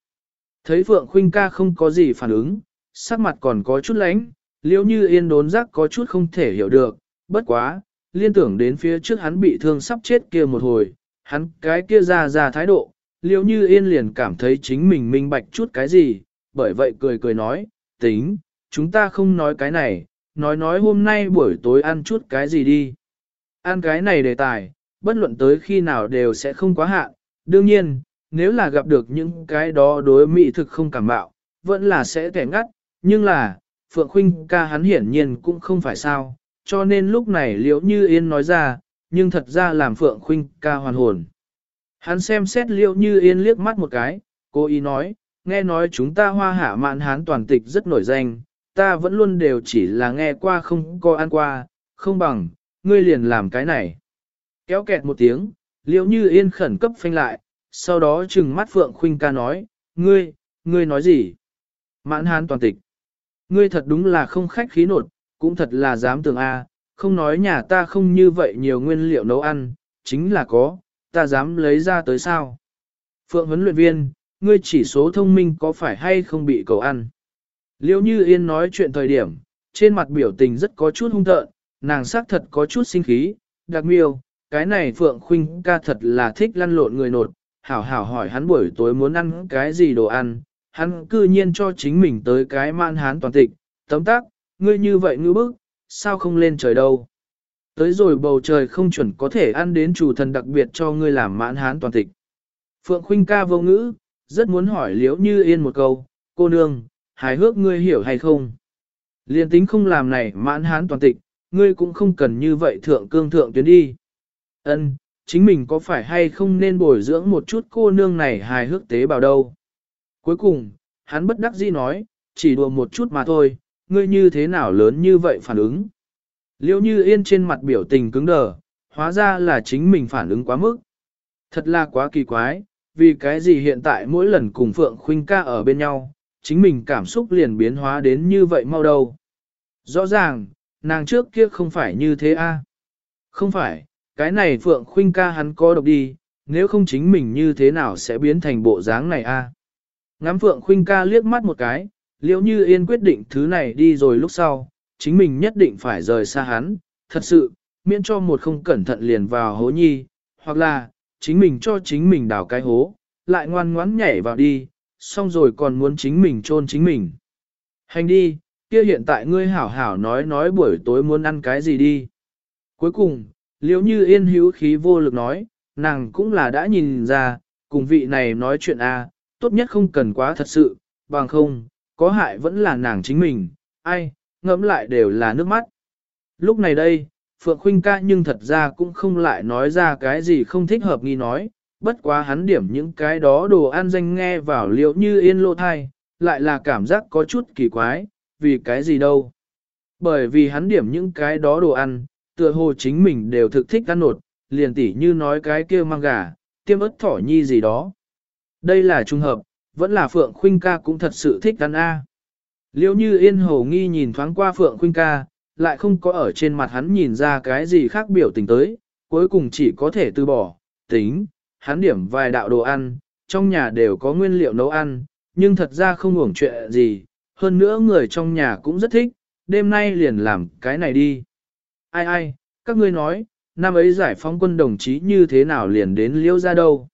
Thấy Phượng Khuynh ca không có gì phản ứng, sắc mặt còn có chút lánh, liếu như yên đốn giác có chút không thể hiểu được, bất quá, liên tưởng đến phía trước hắn bị thương sắp chết kia một hồi, hắn cái kia ra ra thái độ, liếu như yên liền cảm thấy chính mình minh bạch chút cái gì, bởi vậy cười cười nói, tính, chúng ta không nói cái này, nói nói hôm nay buổi tối ăn chút cái gì đi. Ăn cái này đề tài, bất luận tới khi nào đều sẽ không quá hạn, đương nhiên, nếu là gặp được những cái đó đối mỹ thực không cảm bạo, vẫn là sẽ kẻ ngắt, nhưng là, Phượng Khuynh ca hắn hiển nhiên cũng không phải sao, cho nên lúc này liễu như yên nói ra, nhưng thật ra làm Phượng Khuynh ca hoàn hồn. Hắn xem xét liễu như yên liếc mắt một cái, cô ý nói, nghe nói chúng ta hoa hạ mạn hán toàn tịch rất nổi danh, ta vẫn luôn đều chỉ là nghe qua không có ăn qua, không bằng, ngươi liền làm cái này. Kéo kẹt một tiếng, liễu như yên khẩn cấp phanh lại, sau đó trừng mắt Phượng Khuynh ca nói, ngươi, ngươi nói gì? Mãn hán toàn tịch. Ngươi thật đúng là không khách khí nột, cũng thật là dám tưởng A, không nói nhà ta không như vậy nhiều nguyên liệu nấu ăn, chính là có, ta dám lấy ra tới sao. Phượng huấn luyện viên, ngươi chỉ số thông minh có phải hay không bị cầu ăn. Liêu như yên nói chuyện thời điểm, trên mặt biểu tình rất có chút hung tợn, nàng xác thật có chút sinh khí, đặc miêu, cái này Phượng Khuynh ca thật là thích lăn lộn người nột, hảo hảo hỏi hắn buổi tối muốn ăn cái gì đồ ăn, hắn cư nhiên cho chính mình tới cái man hán toàn tịch, tấm tác, ngươi như vậy ngư bức, sao không lên trời đâu. Tới rồi bầu trời không chuẩn có thể ăn đến chủ thần đặc biệt cho ngươi làm mãn hán toàn tịch. Phượng Khuynh ca vô ngữ, rất muốn hỏi liễu như yên một câu, cô nương, hài hước ngươi hiểu hay không? Liên tính không làm này mãn hán toàn tịch, ngươi cũng không cần như vậy thượng cương thượng tuyến đi. Ân, chính mình có phải hay không nên bồi dưỡng một chút cô nương này hài hước tế bào đâu? Cuối cùng, hắn bất đắc dĩ nói, chỉ đùa một chút mà thôi, ngươi như thế nào lớn như vậy phản ứng. Liêu như yên trên mặt biểu tình cứng đờ, hóa ra là chính mình phản ứng quá mức. Thật là quá kỳ quái, vì cái gì hiện tại mỗi lần cùng Phượng Khuynh ca ở bên nhau, chính mình cảm xúc liền biến hóa đến như vậy mau đâu. Rõ ràng, nàng trước kia không phải như thế a. Không phải, cái này Phượng Khuynh ca hắn có độc đi, nếu không chính mình như thế nào sẽ biến thành bộ dáng này a? Ngắm Phượng Khuynh ca liếc mắt một cái, liễu như yên quyết định thứ này đi rồi lúc sau, chính mình nhất định phải rời xa hắn, thật sự, miễn cho một không cẩn thận liền vào hố nhi, hoặc là, chính mình cho chính mình đào cái hố, lại ngoan ngoãn nhảy vào đi, xong rồi còn muốn chính mình chôn chính mình. Hành đi, kia hiện tại ngươi hảo hảo nói nói buổi tối muốn ăn cái gì đi. Cuối cùng, liễu như yên hữu khí vô lực nói, nàng cũng là đã nhìn ra, cùng vị này nói chuyện a tốt nhất không cần quá thật sự, bằng không, có hại vẫn là nàng chính mình, ai, ngẫm lại đều là nước mắt. Lúc này đây, Phượng Khuynh ca nhưng thật ra cũng không lại nói ra cái gì không thích hợp nghi nói, bất quá hắn điểm những cái đó đồ ăn danh nghe vào liệu như yên lô thai, lại là cảm giác có chút kỳ quái, vì cái gì đâu. Bởi vì hắn điểm những cái đó đồ ăn, tựa hồ chính mình đều thực thích ăn nột, liền tỉ như nói cái kia mang gà, tiêm ớt thỏ nhi gì đó. Đây là trung hợp, vẫn là Phượng Khuynh ca cũng thật sự thích ăn A. Liêu như yên hồ nghi nhìn thoáng qua Phượng Khuynh ca, lại không có ở trên mặt hắn nhìn ra cái gì khác biểu tình tới, cuối cùng chỉ có thể từ bỏ, tính, hắn điểm vài đạo đồ ăn, trong nhà đều có nguyên liệu nấu ăn, nhưng thật ra không hưởng chuyện gì, hơn nữa người trong nhà cũng rất thích, đêm nay liền làm cái này đi. Ai ai, các ngươi nói, năm ấy giải phóng quân đồng chí như thế nào liền đến liêu ra đâu.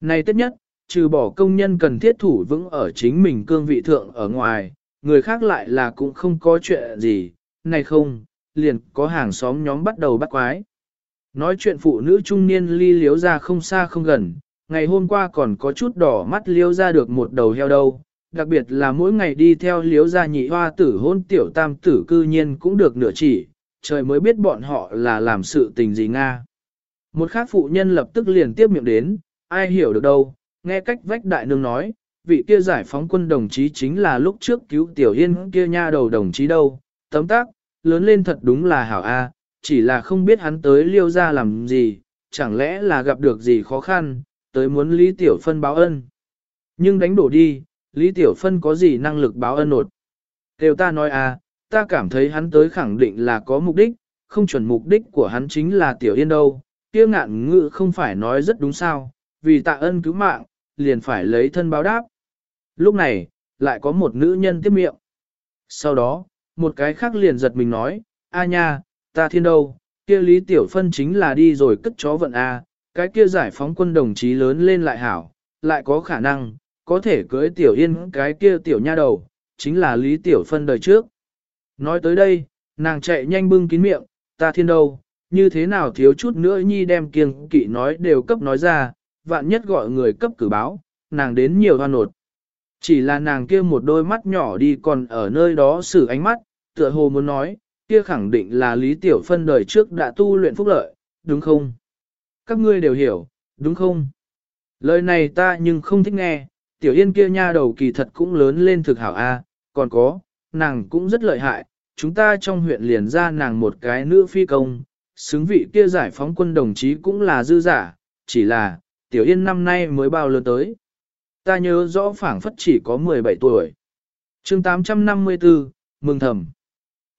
Này tất nhất, trừ bỏ công nhân cần thiết thủ vững ở chính mình cương vị thượng ở ngoài, người khác lại là cũng không có chuyện gì, này không, liền có hàng xóm nhóm bắt đầu bắt quái. Nói chuyện phụ nữ trung niên ly liếu ra không xa không gần, ngày hôm qua còn có chút đỏ mắt liếu ra được một đầu heo đâu, đặc biệt là mỗi ngày đi theo liếu ra nhị hoa tử hôn tiểu tam tử cư nhiên cũng được nửa chỉ, trời mới biết bọn họ là làm sự tình gì Nga. Một khác phụ nhân lập tức liền tiếp miệng đến, ai hiểu được đâu, nghe cách vách đại nương nói, vị kia giải phóng quân đồng chí chính là lúc trước cứu tiểu yên kia nha đầu đồng chí đâu, tấm tác, lớn lên thật đúng là hảo a, chỉ là không biết hắn tới liêu ra làm gì, chẳng lẽ là gặp được gì khó khăn, tới muốn Lý Tiểu Phân báo ân. Nhưng đánh đổ đi, Lý Tiểu Phân có gì năng lực báo ân nột. Đều ta nói à, ta cảm thấy hắn tới khẳng định là có mục đích, không chuẩn mục đích của hắn chính là Tiểu Yên đâu, kia ngạn ngự không phải nói rất đúng sao, vì tạ ân cứu mạng, liền phải lấy thân báo đáp. Lúc này, lại có một nữ nhân tiếp miệng. Sau đó, một cái khác liền giật mình nói, a nha, ta thiên đâu, kia Lý Tiểu Phân chính là đi rồi cất chó vận a, cái kia giải phóng quân đồng chí lớn lên lại hảo, lại có khả năng, có thể cưới Tiểu Yên cái kia Tiểu nha đầu, chính là Lý Tiểu Phân đời trước. Nói tới đây, Nàng chạy nhanh bưng kín miệng, ta thiên đâu, như thế nào thiếu chút nữa nhi đem kiêng kỵ nói đều cấp nói ra, vạn nhất gọi người cấp cử báo, nàng đến nhiều hoan nột. Chỉ là nàng kia một đôi mắt nhỏ đi còn ở nơi đó xử ánh mắt, tựa hồ muốn nói, kia khẳng định là Lý Tiểu Phân đời trước đã tu luyện phúc lợi, đúng không? Các ngươi đều hiểu, đúng không? Lời này ta nhưng không thích nghe, Tiểu Yên kia nha đầu kỳ thật cũng lớn lên thực hảo a, còn có, nàng cũng rất lợi hại, chúng ta trong huyện liền ra nàng một cái nữ phi công, xứng vị kia giải phóng quân đồng chí cũng là dư giả, chỉ là, Tiểu Yên năm nay mới bao lớn tới. Ta nhớ rõ phảng phất chỉ có 17 tuổi. chương 854, mừng thầm.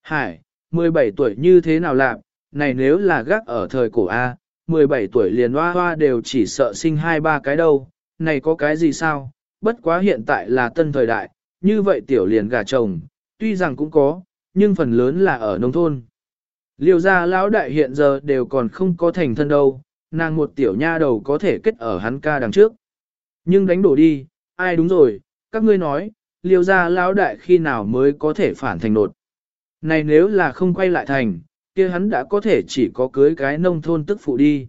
Hải, 17 tuổi như thế nào làm? này nếu là gác ở thời cổ A, 17 tuổi liền hoa hoa đều chỉ sợ sinh hai ba cái đâu, này có cái gì sao, bất quá hiện tại là tân thời đại, như vậy tiểu liền gà chồng, tuy rằng cũng có, nhưng phần lớn là ở nông thôn. Liêu gia lão đại hiện giờ đều còn không có thành thân đâu, nàng một tiểu nha đầu có thể kết ở hắn ca đằng trước. Nhưng đánh đổ đi, ai đúng rồi, các ngươi nói, liêu gia lão đại khi nào mới có thể phản thành nột. Này nếu là không quay lại thành, kia hắn đã có thể chỉ có cưới cái nông thôn tức phụ đi.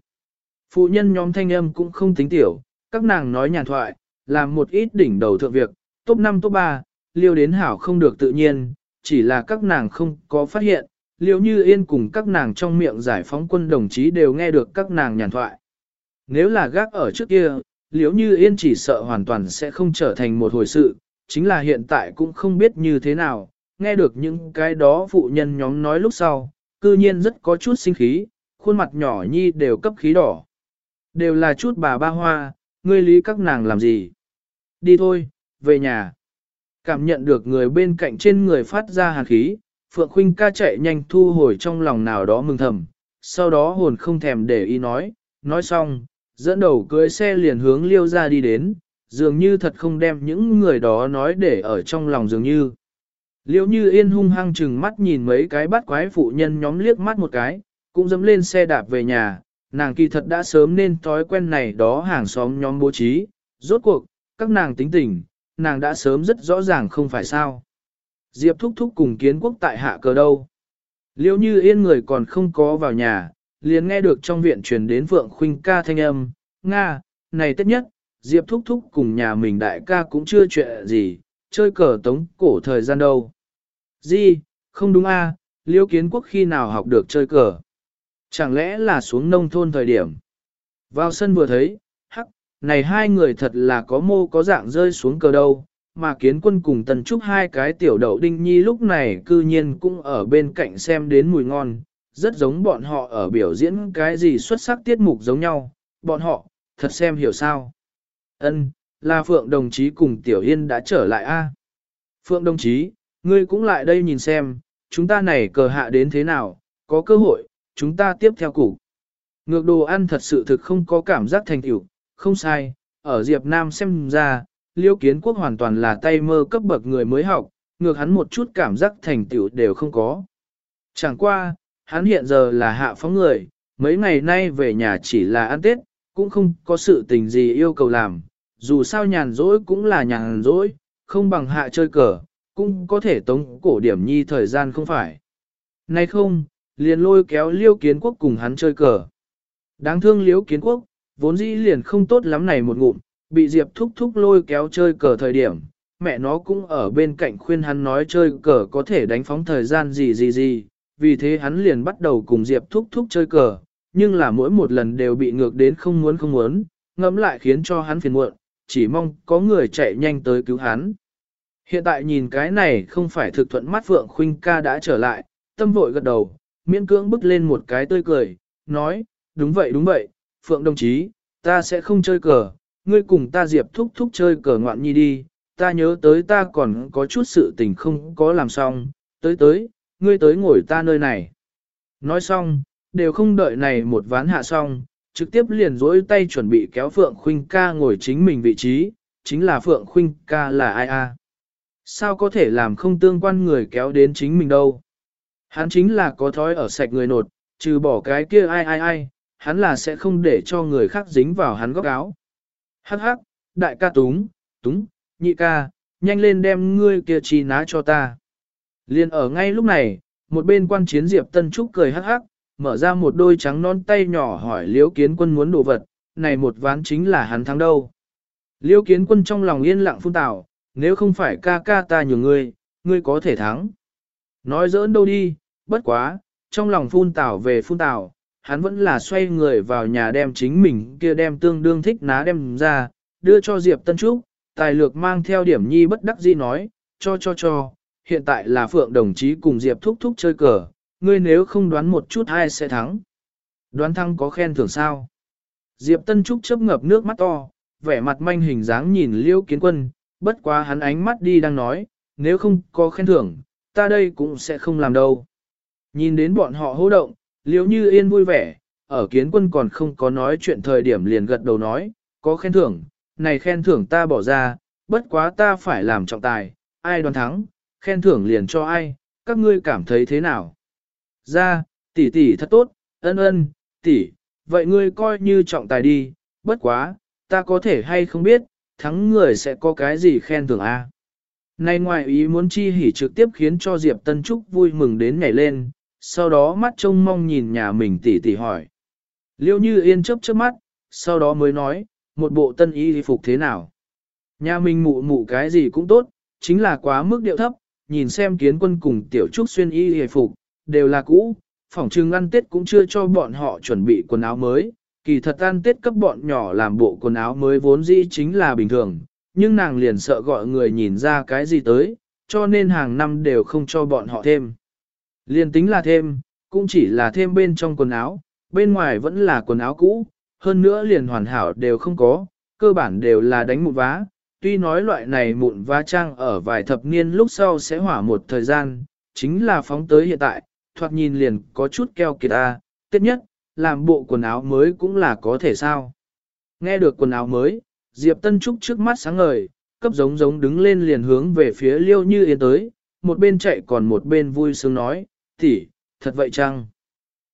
Phụ nhân nhóm thanh âm cũng không tính tiểu, các nàng nói nhàn thoại, làm một ít đỉnh đầu thượng việc, top 5 top 3, liêu đến hảo không được tự nhiên, chỉ là các nàng không có phát hiện, liêu như yên cùng các nàng trong miệng giải phóng quân đồng chí đều nghe được các nàng nhàn thoại. Nếu là gác ở trước kia, liếu như yên chỉ sợ hoàn toàn sẽ không trở thành một hồi sự, chính là hiện tại cũng không biết như thế nào, nghe được những cái đó phụ nhân nhóm nói lúc sau, cư nhiên rất có chút sinh khí, khuôn mặt nhỏ nhi đều cấp khí đỏ. Đều là chút bà ba hoa, ngươi lý các nàng làm gì? Đi thôi, về nhà. Cảm nhận được người bên cạnh trên người phát ra hàn khí, Phượng Khuynh ca chạy nhanh thu hồi trong lòng nào đó mừng thầm, sau đó hồn không thèm để ý nói, nói xong, dẫn đầu cưới xe liền hướng liêu ra đi đến, dường như thật không đem những người đó nói để ở trong lòng dường như. Liễu như yên hung hăng chừng mắt nhìn mấy cái bắt quái phụ nhân nhóm liếc mắt một cái, cũng dám lên xe đạp về nhà, nàng kỳ thật đã sớm nên thói quen này đó hàng xóm nhóm bố trí, rốt cuộc, các nàng tính tình, nàng đã sớm rất rõ ràng không phải sao. Diệp thúc thúc cùng kiến quốc tại hạ cờ đâu. Liễu như yên người còn không có vào nhà, liền nghe được trong viện truyền đến Phượng Khuynh ca thanh âm, Nga, này tất nhất, Diệp thúc thúc cùng nhà mình đại ca cũng chưa chuyện gì, chơi cờ tống cổ thời gian đâu. Di, không đúng a, liêu kiến quốc khi nào học được chơi cờ. Chẳng lẽ là xuống nông thôn thời điểm. Vào sân vừa thấy, hắc, này hai người thật là có mô có dạng rơi xuống cờ đâu, mà kiến quân cùng tần trúc hai cái tiểu đậu đinh nhi lúc này cư nhiên cũng ở bên cạnh xem đến mùi ngon, rất giống bọn họ ở biểu diễn cái gì xuất sắc tiết mục giống nhau, bọn họ, thật xem hiểu sao. Ân, là Phượng đồng chí cùng Tiểu Yên đã trở lại a. Phượng đồng chí, ngươi cũng lại đây nhìn xem, chúng ta này cờ hạ đến thế nào, có cơ hội, chúng ta tiếp theo củ. Ngược đồ ăn thật sự thực không có cảm giác thành tiểu, không sai, ở Diệp Nam xem ra, liêu kiến quốc hoàn toàn là tay mơ cấp bậc người mới học, ngược hắn một chút cảm giác thành tiểu đều không có. Chẳng qua, hắn hiện giờ là hạ phóng người, mấy ngày nay về nhà chỉ là ăn Tết, cũng không có sự tình gì yêu cầu làm, dù sao nhàn rỗi cũng là nhàn rỗi, không bằng hạ chơi cờ, cũng có thể tống cổ điểm nhi thời gian không phải. Nay không, liền lôi kéo liêu kiến quốc cùng hắn chơi cờ. Đáng thương liêu kiến quốc, vốn dĩ liền không tốt lắm này một ngụm, bị Diệp thúc thúc lôi kéo chơi cờ thời điểm, mẹ nó cũng ở bên cạnh khuyên hắn nói chơi cờ có thể đánh phóng thời gian gì gì gì, vì thế hắn liền bắt đầu cùng Diệp thúc thúc chơi cờ, nhưng là mỗi một lần đều bị ngược đến không muốn không muốn, ngẫm lại khiến cho hắn phiền muộn, chỉ mong có người chạy nhanh tới cứu hắn. Hiện tại nhìn cái này không phải thực thuận mắt Phượng Khuynh ca đã trở lại, tâm vội gật đầu, miễn cưỡng bước lên một cái tươi cười, nói, đúng vậy đúng vậy, Phượng đồng chí, ta sẽ không chơi cờ, ngươi cùng ta Diệp thúc thúc chơi cờ ngoạn nhi đi, ta nhớ tới ta còn có chút sự tình không có làm xong, tới tới, ngươi tới ngồi ta nơi này. Nói xong, đều không đợi này một ván hạ xong, trực tiếp liền dối tay chuẩn bị kéo Phượng Khuynh ca ngồi chính mình vị trí, chính là Phượng Khuynh ca là ai a? Sao có thể làm không tương quan người kéo đến chính mình đâu? Hắn chính là có thói ở sạch người nột, trừ bỏ cái kia ai ai ai, hắn là sẽ không để cho người khác dính vào hắn góc áo. Hắc hắc, đại ca túng, túng, nhị ca, nhanh lên đem ngươi kia chi ná cho ta. Liên ở ngay lúc này, một bên quan chiến Diệp Tân Trúc cười hắc hắc, mở ra một đôi trắng non tay nhỏ hỏi Liễu Kiến Quân muốn đồ vật, này một ván chính là hắn thắng đâu. Liễu Kiến Quân trong lòng yên lặng phun tảo, nếu không phải ca ca ta nhường ngươi, ngươi có thể thắng. Nói giỡn đâu đi, bất quá, trong lòng phun tảo về phun tảo, hắn vẫn là xoay người vào nhà đem chính mình kia đem tương đương thích ná đem ra, đưa cho Diệp Tân Trúc, tài lược mang theo điểm nhi bất đắc dĩ nói, cho cho cho, hiện tại là Phượng đồng chí cùng Diệp thúc thúc chơi cờ, ngươi nếu không đoán một chút ai sẽ thắng. Đoán thắng có khen thưởng sao? Diệp Tân Trúc chớp ngập nước mắt to, vẻ mặt manh hình dáng nhìn Liêu Kiến Quân, bất quá hắn ánh mắt đi đang nói, nếu không có khen thưởng, ta đây cũng sẽ không làm đâu. Nhìn đến bọn họ hô động, Liêu Như Yên vui vẻ, ở Kiến Quân còn không có nói chuyện thời điểm liền gật đầu nói, có khen thưởng, này khen thưởng ta bỏ ra, bất quá ta phải làm trọng tài, ai đoán thắng, khen thưởng liền cho ai, các ngươi cảm thấy thế nào? Ra, tỷ tỷ thật tốt, ân ân, tỷ, vậy ngươi coi như trọng tài đi, bất quá, ta có thể hay không biết, thắng người sẽ có cái gì khen thưởng a? À? Này ngoài ý muốn chi hỉ trực tiếp khiến cho Diệp Tân Trúc vui mừng đến nhảy lên, sau đó mắt trông mong nhìn nhà mình tỷ tỷ hỏi. Liêu như yên chớp chớp mắt, sau đó mới nói, một bộ tân y phục thế nào? Nhà mình mụ mụ cái gì cũng tốt, chính là quá mức điệu thấp, nhìn xem kiến quân cùng tiểu trúc xuyên y hề phục, đều là cũ, phỏng trưng ăn tết cũng chưa cho bọn họ chuẩn bị quần áo mới, kỳ thật ăn tết cấp bọn nhỏ làm bộ quần áo mới vốn dĩ chính là bình thường, nhưng nàng liền sợ gọi người nhìn ra cái gì tới, cho nên hàng năm đều không cho bọn họ thêm. Liền tính là thêm, cũng chỉ là thêm bên trong quần áo, bên ngoài vẫn là quần áo cũ, hơn nữa liền hoàn hảo đều không có, cơ bản đều là đánh một vá, tuy nói loại này mụn vá trang ở vài thập niên lúc sau sẽ hỏa một thời gian, chính là phóng tới hiện tại, thoạt nhìn liền có chút keo kiệt ta, tiết nhất, làm bộ quần áo mới cũng là có thể sao. Nghe được quần áo mới, Diệp Tân Trúc trước mắt sáng ngời, cấp giống giống đứng lên liền hướng về phía liêu như yên tới, một bên chạy còn một bên vui sướng nói, tỷ, thật vậy chăng?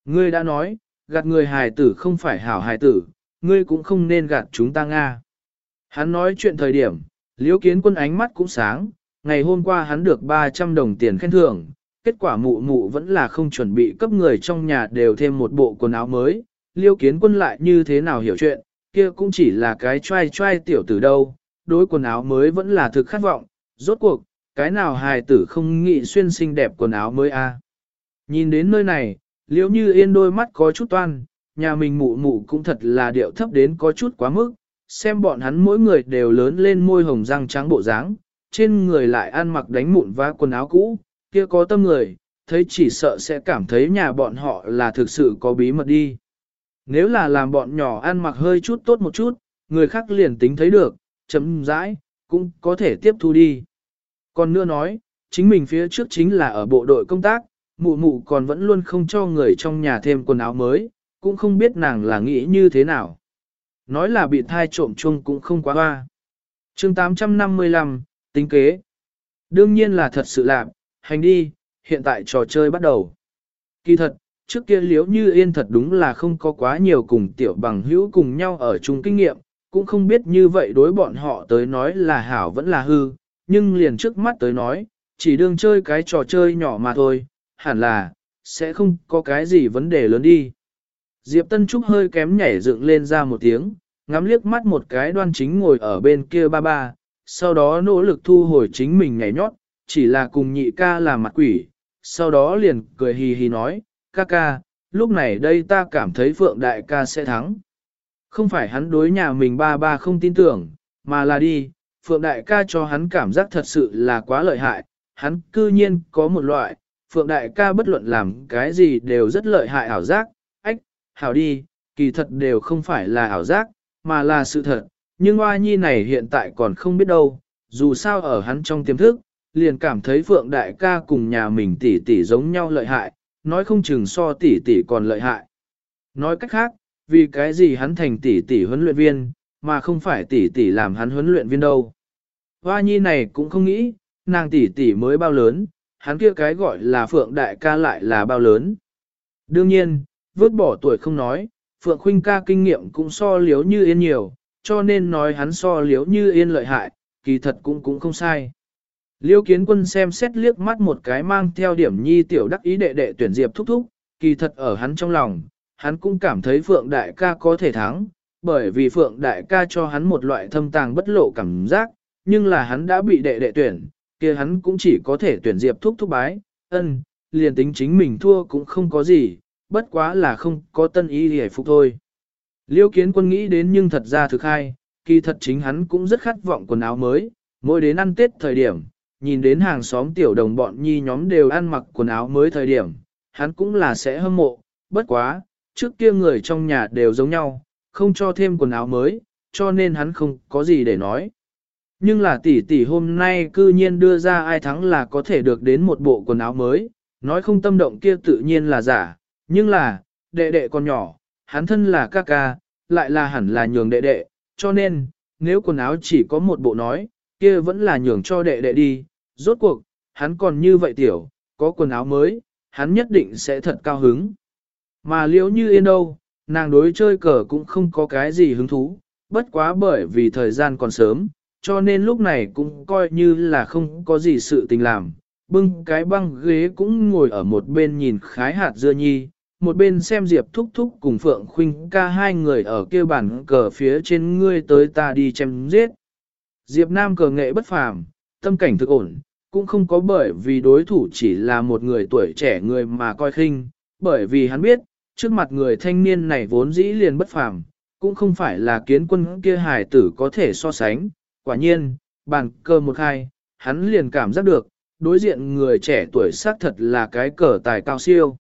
Ngươi đã nói, gạt người hài tử không phải hảo hài tử, ngươi cũng không nên gạt chúng ta Nga. Hắn nói chuyện thời điểm, liễu kiến quân ánh mắt cũng sáng, ngày hôm qua hắn được 300 đồng tiền khen thưởng, kết quả mụ mụ vẫn là không chuẩn bị cấp người trong nhà đều thêm một bộ quần áo mới, Liêu kiến quân lại như thế nào hiểu chuyện, kia cũng chỉ là cái trai trai tiểu tử đâu, đối quần áo mới vẫn là thực khát vọng, rốt cuộc, cái nào hài tử không nghĩ xuyên xinh đẹp quần áo mới a? Nhìn đến nơi này, liễu như yên đôi mắt có chút toan, nhà mình mụ mụ cũng thật là điệu thấp đến có chút quá mức, xem bọn hắn mỗi người đều lớn lên môi hồng răng trắng bộ dáng, trên người lại ăn mặc đánh mụn và quần áo cũ, kia có tâm người, thấy chỉ sợ sẽ cảm thấy nhà bọn họ là thực sự có bí mật đi. Nếu là làm bọn nhỏ ăn mặc hơi chút tốt một chút, người khác liền tính thấy được, chấm dãi, cũng có thể tiếp thu đi. Còn nữa nói, chính mình phía trước chính là ở bộ đội công tác, mụ mụ còn vẫn luôn không cho người trong nhà thêm quần áo mới, cũng không biết nàng là nghĩ như thế nào. Nói là bị thai trộm chung cũng không quá hoa. chương 855, tính kế. Đương nhiên là thật sự làm, hành đi, hiện tại trò chơi bắt đầu. Kỳ thật, trước kia liếu như yên thật đúng là không có quá nhiều cùng tiểu bằng hữu cùng nhau ở chung kinh nghiệm, cũng không biết như vậy đối bọn họ tới nói là hảo vẫn là hư, nhưng liền trước mắt tới nói, chỉ đương chơi cái trò chơi nhỏ mà thôi, hẳn là, sẽ không có cái gì vấn đề lớn đi. Diệp Tân Trúc hơi kém nhảy dựng lên ra một tiếng, ngắm liếc mắt một cái đoan chính ngồi ở bên kia ba ba, sau đó nỗ lực thu hồi chính mình nhảy nhót, chỉ là cùng nhị ca làm mặt quỷ, sau đó liền cười hì hì nói, ca ca, lúc này đây ta cảm thấy Phượng Đại ca sẽ thắng. Không phải hắn đối nhà mình ba ba không tin tưởng, mà là đi, Phượng Đại ca cho hắn cảm giác thật sự là quá lợi hại, hắn cư nhiên có một loại, Phượng Đại ca bất luận làm cái gì đều rất lợi hại ảo giác, ách, hảo đi, kỳ thật đều không phải là ảo giác, mà là sự thật, nhưng Hoa Nhi này hiện tại còn không biết đâu, dù sao ở hắn trong tiềm thức, liền cảm thấy Phượng Đại ca cùng nhà mình tỷ tỷ giống nhau lợi hại, nói không chừng so tỷ tỷ còn lợi hại. Nói cách khác, vì cái gì hắn thành tỷ tỷ huấn luyện viên, mà không phải tỷ tỷ làm hắn huấn luyện viên đâu. Hoa Nhi này cũng không nghĩ, nàng tỷ tỷ mới bao lớn, hắn kia cái gọi là Phượng Đại ca lại là bao lớn. Đương nhiên, vứt bỏ tuổi không nói, Phượng Khuynh ca kinh nghiệm cũng so liếu như yên nhiều, cho nên nói hắn so liếu như yên lợi hại, kỳ thật cũng cũng không sai. Liêu kiến quân xem xét liếc mắt một cái mang theo điểm nhi tiểu đắc ý đệ đệ tuyển diệp thúc thúc, kỳ thật ở hắn trong lòng, hắn cũng cảm thấy Phượng Đại ca có thể thắng, bởi vì Phượng Đại ca cho hắn một loại thâm tàng bất lộ cảm giác, nhưng là hắn đã bị đệ đệ tuyển, kia hắn cũng chỉ có thể tuyển diệp thúc thúc bái, ân, liền tính chính mình thua cũng không có gì, bất quá là không có tân ý hề phục thôi. Liêu kiến quân nghĩ đến nhưng thật ra thực hai, kỳ thật chính hắn cũng rất khát vọng quần áo mới, mỗi đến ăn Tết thời điểm, nhìn đến hàng xóm tiểu đồng bọn nhi nhóm đều ăn mặc quần áo mới thời điểm, hắn cũng là sẽ hâm mộ, bất quá, trước kia người trong nhà đều giống nhau, không cho thêm quần áo mới, cho nên hắn không có gì để nói. Nhưng là tỷ tỷ hôm nay cư nhiên đưa ra ai thắng là có thể được đến một bộ quần áo mới, nói không tâm động kia tự nhiên là giả, nhưng là, đệ đệ còn nhỏ, hắn thân là ca ca, lại là hẳn là nhường đệ đệ, cho nên, nếu quần áo chỉ có một bộ nói, kia vẫn là nhường cho đệ đệ đi, rốt cuộc, hắn còn như vậy tiểu, có quần áo mới, hắn nhất định sẽ thật cao hứng. Mà liễu như yên đâu, nàng đối chơi cờ cũng không có cái gì hứng thú, bất quá bởi vì thời gian còn sớm, cho nên lúc này cũng coi như là không có gì sự tình làm. Bưng cái băng ghế cũng ngồi ở một bên nhìn khái hạt dưa nhi, một bên xem Diệp thúc thúc cùng Phượng Khuynh ca hai người ở kia bàn cờ phía trên ngươi tới ta đi chém giết. Diệp Nam cờ nghệ bất phàm, tâm cảnh thực ổn, cũng không có bởi vì đối thủ chỉ là một người tuổi trẻ người mà coi khinh, bởi vì hắn biết, trước mặt người thanh niên này vốn dĩ liền bất phàm, cũng không phải là kiến quân kia hài tử có thể so sánh. Quả nhiên, bàn cờ một hai, hắn liền cảm giác được, đối diện người trẻ tuổi xác thật là cái cờ tài cao siêu.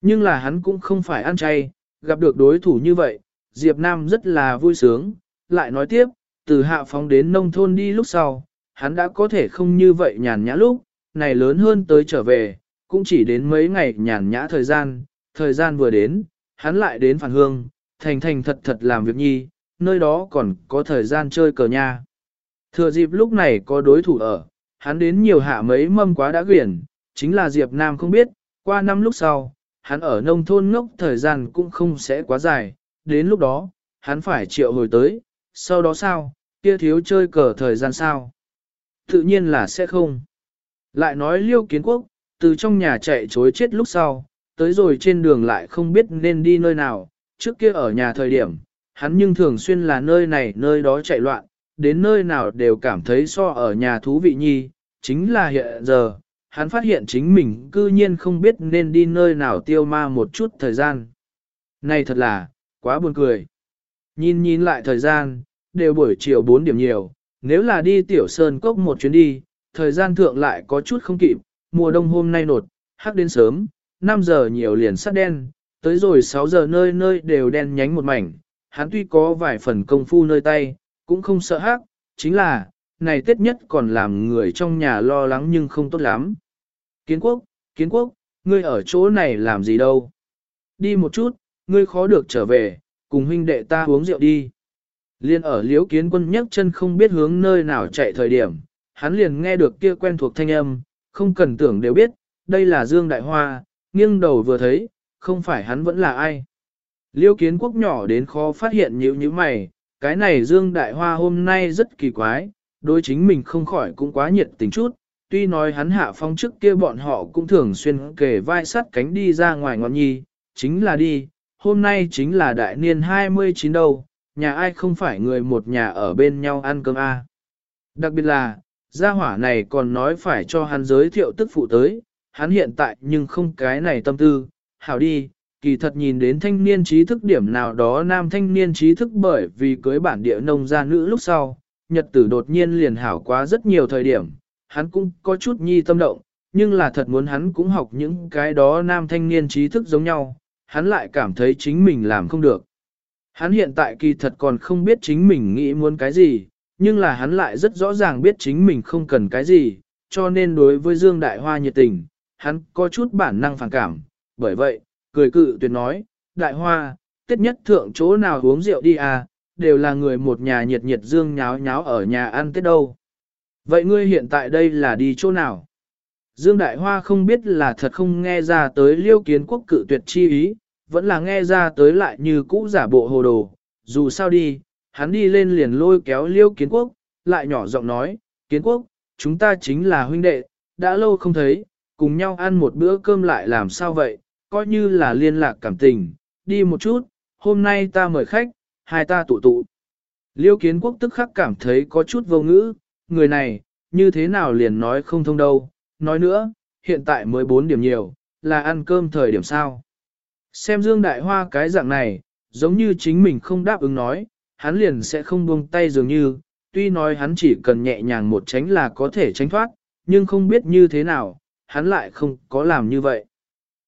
Nhưng là hắn cũng không phải ăn chay, gặp được đối thủ như vậy, Diệp Nam rất là vui sướng, lại nói tiếp, từ hạ phóng đến nông thôn đi lúc sau, hắn đã có thể không như vậy nhàn nhã lúc, này lớn hơn tới trở về, cũng chỉ đến mấy ngày nhàn nhã thời gian, thời gian vừa đến, hắn lại đến phản hương, thành thành thật thật làm việc nhi, nơi đó còn có thời gian chơi cờ nha. Thừa dịp lúc này có đối thủ ở, hắn đến nhiều hạ mấy mâm quá đã quyển, chính là Diệp Nam không biết, qua năm lúc sau, hắn ở nông thôn ngốc thời gian cũng không sẽ quá dài, đến lúc đó, hắn phải triệu hồi tới, sau đó sao, kia thiếu chơi cờ thời gian sao? Tự nhiên là sẽ không. Lại nói liêu kiến quốc, từ trong nhà chạy chối chết lúc sau, tới rồi trên đường lại không biết nên đi nơi nào, trước kia ở nhà thời điểm, hắn nhưng thường xuyên là nơi này nơi đó chạy loạn, đến nơi nào đều cảm thấy so ở nhà thú vị nhi, chính là hiện giờ, hắn phát hiện chính mình cư nhiên không biết nên đi nơi nào tiêu ma một chút thời gian. Này thật là, quá buồn cười. Nhìn nhìn lại thời gian, đều buổi chiều 4 điểm nhiều, nếu là đi tiểu sơn cốc một chuyến đi, thời gian thượng lại có chút không kịp, mùa đông hôm nay nột, hắc đến sớm, 5 giờ nhiều liền sắt đen, tới rồi 6 giờ nơi nơi đều đen nhánh một mảnh, hắn tuy có vài phần công phu nơi tay, cũng không sợ hắc, chính là, này tết nhất còn làm người trong nhà lo lắng nhưng không tốt lắm. Kiến quốc, kiến quốc, ngươi ở chỗ này làm gì đâu? Đi một chút, ngươi khó được trở về, cùng huynh đệ ta uống rượu đi. Liên ở liễu kiến quân nhấc chân không biết hướng nơi nào chạy thời điểm, hắn liền nghe được kia quen thuộc thanh âm, không cần tưởng đều biết, đây là Dương Đại Hoa, nghiêng đầu vừa thấy, không phải hắn vẫn là ai. Liêu kiến quốc nhỏ đến khó phát hiện nhữ như mày, cái này Dương Đại Hoa hôm nay rất kỳ quái, đối chính mình không khỏi cũng quá nhiệt tình chút, tuy nói hắn hạ phong trước kia bọn họ cũng thường xuyên kề vai sắt cánh đi ra ngoài ngọn nhi, chính là đi, hôm nay chính là đại niên 29 đâu, nhà ai không phải người một nhà ở bên nhau ăn cơm a. À. Đặc biệt là, gia hỏa này còn nói phải cho hắn giới thiệu tức phụ tới, hắn hiện tại nhưng không cái này tâm tư, hảo đi, kỳ thật nhìn đến thanh niên trí thức điểm nào đó nam thanh niên trí thức bởi vì cưới bản địa nông gia nữ lúc sau, nhật tử đột nhiên liền hảo quá rất nhiều thời điểm, hắn cũng có chút nhi tâm động, nhưng là thật muốn hắn cũng học những cái đó nam thanh niên trí thức giống nhau, hắn lại cảm thấy chính mình làm không được. Hắn hiện tại kỳ thật còn không biết chính mình nghĩ muốn cái gì, nhưng là hắn lại rất rõ ràng biết chính mình không cần cái gì, cho nên đối với Dương Đại Hoa nhiệt tình, hắn có chút bản năng phản cảm, bởi vậy, cười cự tuyệt nói, Đại Hoa, tết nhất thượng chỗ nào uống rượu đi à, đều là người một nhà nhiệt nhiệt Dương nháo nháo ở nhà ăn tết đâu. Vậy ngươi hiện tại đây là đi chỗ nào? Dương Đại Hoa không biết là thật không nghe ra tới liêu kiến quốc cự tuyệt chi ý, vẫn là nghe ra tới lại như cũ giả bộ hồ đồ, dù sao đi, hắn đi lên liền lôi kéo liêu kiến quốc, lại nhỏ giọng nói, kiến quốc, chúng ta chính là huynh đệ, đã lâu không thấy, cùng nhau ăn một bữa cơm lại làm sao vậy, coi như là liên lạc cảm tình, đi một chút, hôm nay ta mời khách, hai ta tụ tụ. Liêu kiến quốc tức khắc cảm thấy có chút vô ngữ, người này, như thế nào liền nói không thông đâu, nói nữa, hiện tại mới 4 điểm nhiều, là ăn cơm thời điểm sao. Xem Dương Đại Hoa cái dạng này, giống như chính mình không đáp ứng nói, hắn liền sẽ không buông tay dường như, tuy nói hắn chỉ cần nhẹ nhàng một tránh là có thể tránh thoát, nhưng không biết như thế nào, hắn lại không có làm như vậy.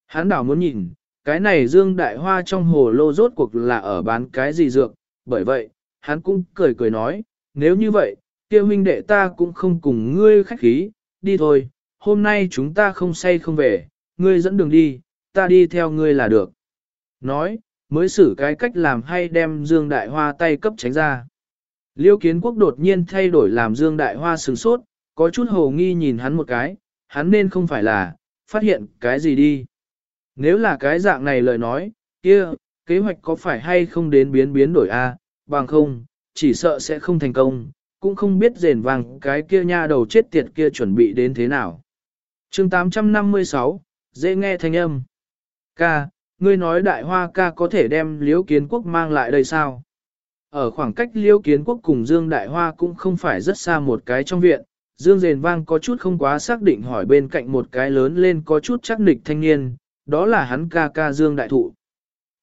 Hắn đảo muốn nhìn, cái này Dương Đại Hoa trong hồ lô rốt cuộc là ở bán cái gì dược, bởi vậy, hắn cũng cười cười nói, nếu như vậy, kia huynh đệ ta cũng không cùng ngươi khách khí, đi thôi, hôm nay chúng ta không say không về, ngươi dẫn đường đi, ta đi theo ngươi là được. Nói, mới xử cái cách làm hay đem Dương Đại Hoa tay cấp tránh ra. Liêu kiến quốc đột nhiên thay đổi làm Dương Đại Hoa sừng sốt, có chút hồ nghi nhìn hắn một cái, hắn nên không phải là, phát hiện cái gì đi. Nếu là cái dạng này lời nói, kia, kế hoạch có phải hay không đến biến biến đổi a bằng không, chỉ sợ sẽ không thành công, cũng không biết rền vàng cái kia nha đầu chết tiệt kia chuẩn bị đến thế nào. chương 856, dễ nghe thanh âm. Ca, ngươi nói đại hoa ca có thể đem liễu kiến quốc mang lại đây sao? Ở khoảng cách liễu kiến quốc cùng Dương Đại Hoa cũng không phải rất xa một cái trong viện, Dương Rền Vang có chút không quá xác định hỏi bên cạnh một cái lớn lên có chút chắc nịch thanh niên, đó là hắn ca ca Dương Đại Thụ.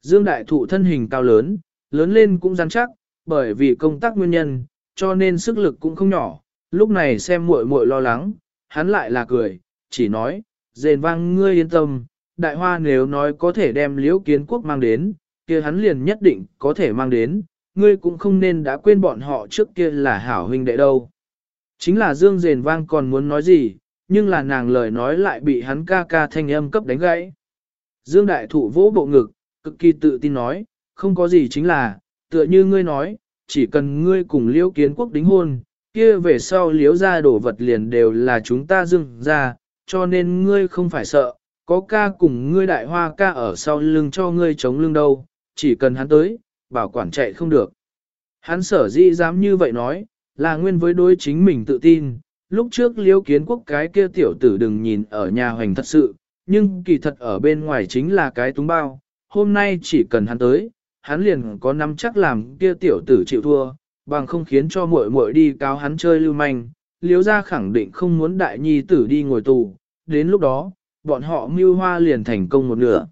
Dương Đại Thụ thân hình cao lớn, lớn lên cũng rắn chắc, bởi vì công tác nguyên nhân, cho nên sức lực cũng không nhỏ, lúc này xem muội muội lo lắng, hắn lại là cười, chỉ nói, Rền Vang ngươi yên tâm, Đại Hoa nếu nói có thể đem liễu kiến quốc mang đến, kia hắn liền nhất định có thể mang đến, ngươi cũng không nên đã quên bọn họ trước kia là hảo huynh đệ đâu. Chính là Dương Dền Vang còn muốn nói gì, nhưng là nàng lời nói lại bị hắn ca ca thanh âm cấp đánh gãy. Dương Đại Thụ vỗ bộ ngực, cực kỳ tự tin nói, không có gì chính là, tựa như ngươi nói, chỉ cần ngươi cùng liễu kiến quốc đính hôn, kia về sau liễu ra đổ vật liền đều là chúng ta dương ra, cho nên ngươi không phải sợ, có ca cùng ngươi đại hoa ca ở sau lưng cho ngươi chống lưng đâu, chỉ cần hắn tới, bảo quản chạy không được. Hắn sở dĩ dám như vậy nói, là nguyên với đối chính mình tự tin, lúc trước liễu kiến quốc cái kia tiểu tử đừng nhìn ở nhà hoành thật sự, nhưng kỳ thật ở bên ngoài chính là cái túng bao, hôm nay chỉ cần hắn tới, hắn liền có nắm chắc làm kia tiểu tử chịu thua, bằng không khiến cho muội muội đi cáo hắn chơi lưu manh, liếu ra khẳng định không muốn đại nhi tử đi ngồi tù, đến lúc đó, bọn họ mưu hoa liền thành công một nửa.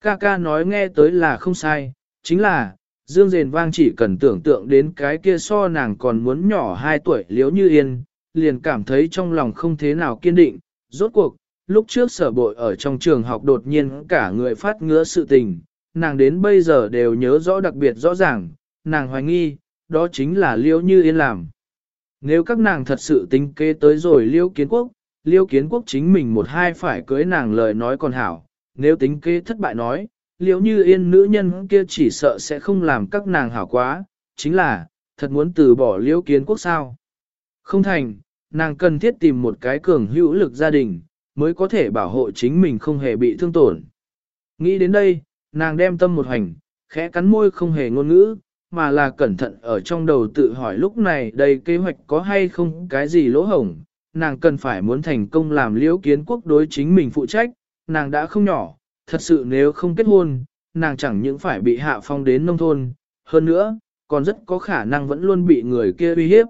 Ca ca nói nghe tới là không sai, chính là, Dương Dền Vang chỉ cần tưởng tượng đến cái kia so nàng còn muốn nhỏ 2 tuổi liếu như yên, liền cảm thấy trong lòng không thế nào kiên định, rốt cuộc, lúc trước sở bội ở trong trường học đột nhiên cả người phát ngứa sự tình, nàng đến bây giờ đều nhớ rõ đặc biệt rõ ràng, nàng hoài nghi, đó chính là liếu như yên làm. Nếu các nàng thật sự tính kế tới rồi liêu kiến quốc, liêu kiến quốc chính mình một hai phải cưới nàng lời nói còn hảo, nếu tính kế thất bại nói, liễu như yên nữ nhân kia chỉ sợ sẽ không làm các nàng hảo quá, chính là, thật muốn từ bỏ liêu kiến quốc sao. Không thành, nàng cần thiết tìm một cái cường hữu lực gia đình, mới có thể bảo hộ chính mình không hề bị thương tổn. Nghĩ đến đây, nàng đem tâm một hành, khẽ cắn môi không hề ngôn ngữ, mà là cẩn thận ở trong đầu tự hỏi lúc này đây kế hoạch có hay không cái gì lỗ hổng, nàng cần phải muốn thành công làm liễu kiến quốc đối chính mình phụ trách, nàng đã không nhỏ, thật sự nếu không kết hôn, nàng chẳng những phải bị hạ phong đến nông thôn, hơn nữa, còn rất có khả năng vẫn luôn bị người kia uy hiếp.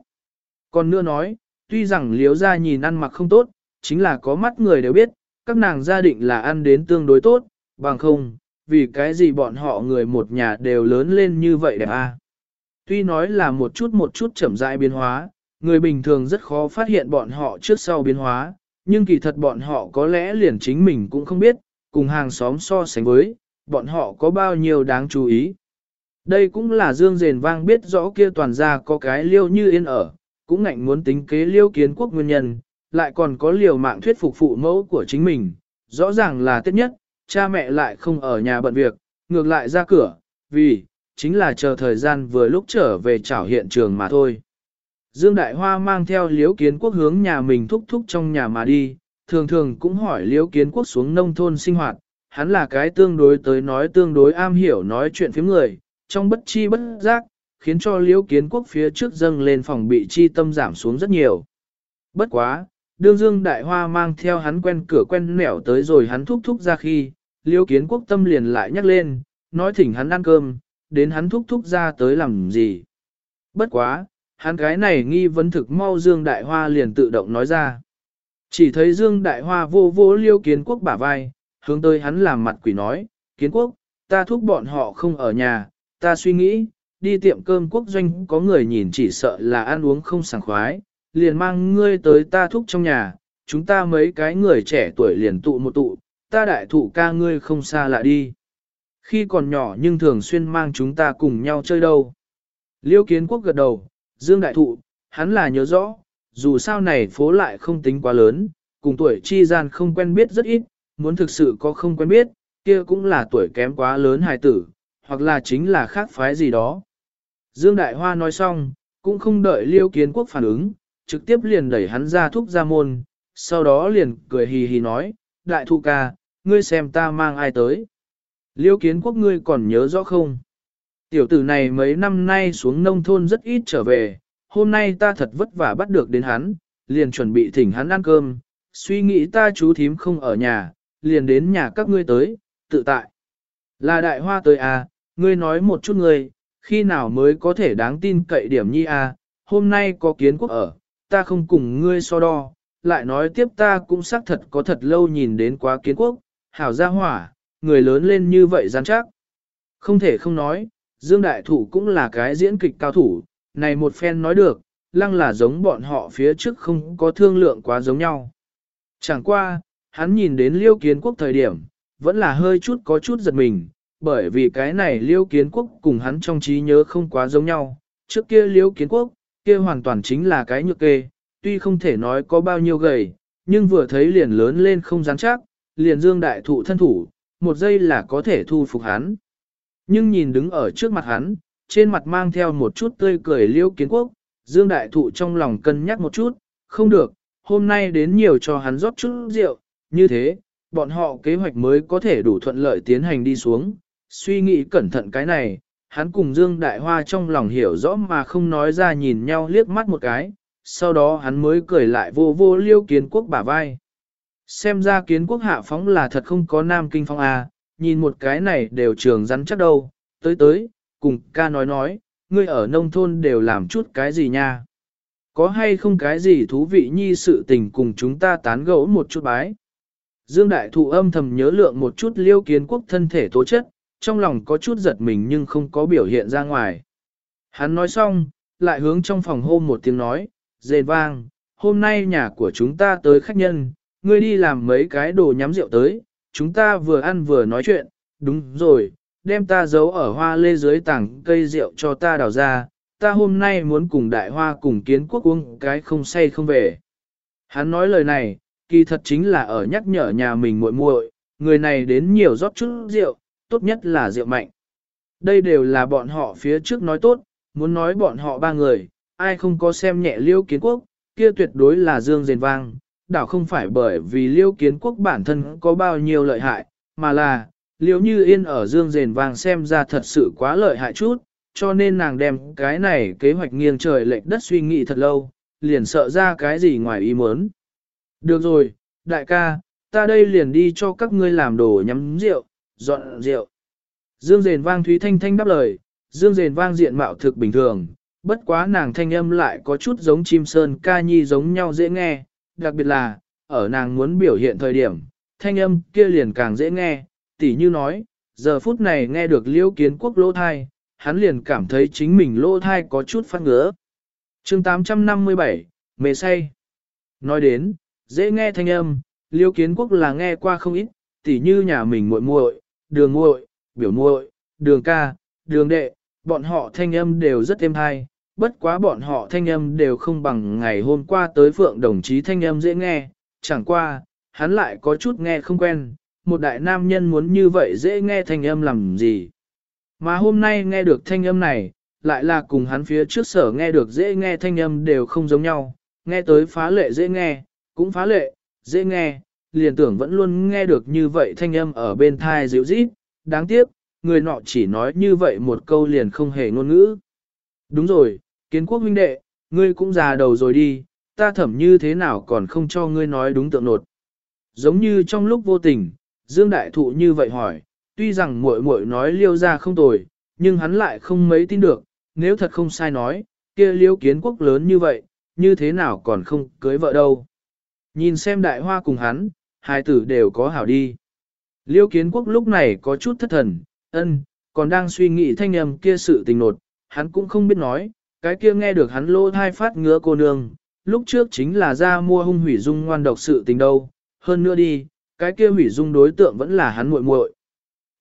Còn nữa nói, tuy rằng liễu ra nhìn ăn mặc không tốt, chính là có mắt người đều biết, các nàng gia định là ăn đến tương đối tốt, bằng không, vì cái gì bọn họ người một nhà đều lớn lên như vậy đẹp? À? Tuy nói là một chút một chút chậm rãi biến hóa, người bình thường rất khó phát hiện bọn họ trước sau biến hóa, nhưng kỳ thật bọn họ có lẽ liền chính mình cũng không biết, cùng hàng xóm so sánh với, bọn họ có bao nhiêu đáng chú ý. Đây cũng là Dương Dền Vang biết rõ kia toàn gia có cái liêu như yên ở, cũng ngạnh muốn tính kế liêu kiến quốc nguyên nhân, lại còn có liều mạng thuyết phục phụ mẫu của chính mình, rõ ràng là tiết nhất, cha mẹ lại không ở nhà bận việc, ngược lại ra cửa, vì, chính là chờ thời gian vừa lúc trở về trảo hiện trường mà thôi. Dương Đại Hoa mang theo Liễu kiến quốc hướng nhà mình thúc thúc trong nhà mà đi, thường thường cũng hỏi Liễu kiến quốc xuống nông thôn sinh hoạt, hắn là cái tương đối tới nói tương đối am hiểu nói chuyện phía người, trong bất chi bất giác, khiến cho Liễu kiến quốc phía trước dâng lên phòng bị chi tâm giảm xuống rất nhiều. Bất quá, đương dương đại hoa mang theo hắn quen cửa quen nẻo tới rồi hắn thúc thúc ra khi, Liễu kiến quốc tâm liền lại nhắc lên, nói thỉnh hắn ăn cơm, đến hắn thúc thúc ra tới làm gì. Bất quá, hắn cái này nghi vấn thực mau dương đại hoa liền tự động nói ra. Chỉ thấy dương đại hoa vô vô liêu kiến quốc bả vai, hướng tới hắn làm mặt quỷ nói, kiến quốc, ta thúc bọn họ không ở nhà, ta suy nghĩ, đi tiệm cơm quốc doanh có người nhìn chỉ sợ là ăn uống không sảng khoái, liền mang ngươi tới ta thúc trong nhà, chúng ta mấy cái người trẻ tuổi liền tụ một tụ, ta đại thụ ca ngươi không xa lạ đi. Khi còn nhỏ nhưng thường xuyên mang chúng ta cùng nhau chơi đâu. Liêu kiến quốc gật đầu, Dương đại thụ, hắn là nhớ rõ, dù sao này phố lại không tính quá lớn, cùng tuổi chi gian không quen biết rất ít, muốn thực sự có không quen biết, kia cũng là tuổi kém quá lớn hài tử, hoặc là chính là khác phái gì đó. Dương Đại Hoa nói xong, cũng không đợi Liêu Kiến Quốc phản ứng, trực tiếp liền đẩy hắn ra thúc ra môn, sau đó liền cười hì hì nói, Đại Thụ ca, ngươi xem ta mang ai tới. Liêu Kiến Quốc ngươi còn nhớ rõ không? Tiểu tử này mấy năm nay xuống nông thôn rất ít trở về, hôm nay ta thật vất vả bắt được đến hắn, liền chuẩn bị thỉnh hắn ăn cơm, suy nghĩ ta chú thím không ở nhà, liền đến nhà các ngươi tới, tự tại. Là đại hoa tới à, ngươi nói một chút ngươi, khi nào mới có thể đáng tin cậy điểm nhi à, hôm nay có kiến quốc ở, ta không cùng ngươi so đo, lại nói tiếp ta cũng xác thật có thật lâu nhìn đến quá kiến quốc, hảo gia hỏa, người lớn lên như vậy gian chắc. Không thể không nói, Dương Đại Thủ cũng là cái diễn kịch cao thủ, này một phen nói được, lăng là giống bọn họ phía trước không có thương lượng quá giống nhau. Chẳng qua, hắn nhìn đến liêu kiến quốc thời điểm, vẫn là hơi chút có chút giật mình, bởi vì cái này liêu kiến quốc cùng hắn trong trí nhớ không quá giống nhau. Trước kia liêu kiến quốc, kia hoàn toàn chính là cái nhược kê, tuy không thể nói có bao nhiêu gầy, nhưng vừa thấy liền lớn lên không rắn chắc, liền dương đại thụ thân thủ, một giây là có thể thu phục hắn. Nhưng nhìn đứng ở trước mặt hắn, trên mặt mang theo một chút tươi cười liêu kiến quốc, Dương Đại Thụ trong lòng cân nhắc một chút, không được, hôm nay đến nhiều cho hắn rót chút rượu, như thế, bọn họ kế hoạch mới có thể đủ thuận lợi tiến hành đi xuống. Suy nghĩ cẩn thận cái này, hắn cùng Dương Đại Hoa trong lòng hiểu rõ mà không nói ra nhìn nhau liếc mắt một cái, sau đó hắn mới cười lại vô vô liêu kiến quốc bả vai. Xem ra kiến quốc hạ phóng là thật không có nam kinh phong à, nhìn một cái này đều trường rắn chắc đâu, tới tới, cùng ca nói nói, ngươi ở nông thôn đều làm chút cái gì nha. Có hay không cái gì thú vị nhi sự tình cùng chúng ta tán gẫu một chút bái. Dương Đại Thụ âm thầm nhớ lượng một chút liêu kiến quốc thân thể tố chất, trong lòng có chút giật mình nhưng không có biểu hiện ra ngoài. Hắn nói xong, lại hướng trong phòng hôm một tiếng nói, dền vang, hôm nay nhà của chúng ta tới khách nhân, ngươi đi làm mấy cái đồ nhắm rượu tới, chúng ta vừa ăn vừa nói chuyện, đúng rồi, đem ta giấu ở hoa lê dưới tảng cây rượu cho ta đào ra, ta hôm nay muốn cùng đại hoa cùng kiến quốc uống cái không say không về. Hắn nói lời này, kỳ thật chính là ở nhắc nhở nhà mình muội muội, người này đến nhiều rót chút rượu, tốt nhất là rượu mạnh. Đây đều là bọn họ phía trước nói tốt, muốn nói bọn họ ba người, ai không có xem nhẹ liêu kiến quốc, kia tuyệt đối là dương rền vang, đảo không phải bởi vì liêu kiến quốc bản thân có bao nhiêu lợi hại, mà là, liêu như yên ở dương rền vang xem ra thật sự quá lợi hại chút, cho nên nàng đem cái này kế hoạch nghiêng trời lệch đất suy nghĩ thật lâu, liền sợ ra cái gì ngoài ý muốn. Được rồi, đại ca, ta đây liền đi cho các ngươi làm đồ nhắm rượu, dọn rượu. Dương rền vang thúy thanh thanh đáp lời, dương rền vang diện mạo thực bình thường, bất quá nàng thanh âm lại có chút giống chim sơn ca nhi giống nhau dễ nghe, đặc biệt là, ở nàng muốn biểu hiện thời điểm, thanh âm kia liền càng dễ nghe, tỉ như nói, giờ phút này nghe được liễu kiến quốc lỗ thai, hắn liền cảm thấy chính mình lỗ thai có chút phát ngứa. chương 857, mê say. Nói đến, dễ nghe thanh âm, liễu kiến quốc là nghe qua không ít, tỉ như nhà mình muội muội, đường muội, biểu muội, đường ca, đường đệ, bọn họ thanh âm đều rất êm hay, bất quá bọn họ thanh âm đều không bằng ngày hôm qua tới phượng đồng chí thanh âm dễ nghe, chẳng qua, hắn lại có chút nghe không quen, một đại nam nhân muốn như vậy dễ nghe thanh âm làm gì. Mà hôm nay nghe được thanh âm này, lại là cùng hắn phía trước sở nghe được dễ nghe thanh âm đều không giống nhau, nghe tới phá lệ dễ nghe, cũng phá lệ, dễ nghe, liền tưởng vẫn luôn nghe được như vậy thanh âm ở bên thai dịu rít, đáng tiếc, người nọ chỉ nói như vậy một câu liền không hề ngôn ngữ. Đúng rồi, kiến quốc huynh đệ, ngươi cũng già đầu rồi đi, ta thẩm như thế nào còn không cho ngươi nói đúng tượng nột. Giống như trong lúc vô tình, Dương Đại Thụ như vậy hỏi, tuy rằng muội muội nói liêu ra không tồi, nhưng hắn lại không mấy tin được, nếu thật không sai nói, kia liêu kiến quốc lớn như vậy, như thế nào còn không cưới vợ đâu. Nhìn xem đại hoa cùng hắn, hai tử đều có hảo đi. Liêu kiến quốc lúc này có chút thất thần, ân, còn đang suy nghĩ thanh âm kia sự tình nột, hắn cũng không biết nói, cái kia nghe được hắn lô thai phát ngứa cô nương, lúc trước chính là ra mua hung hủy dung ngoan độc sự tình đâu, hơn nữa đi, cái kia hủy dung đối tượng vẫn là hắn muội muội.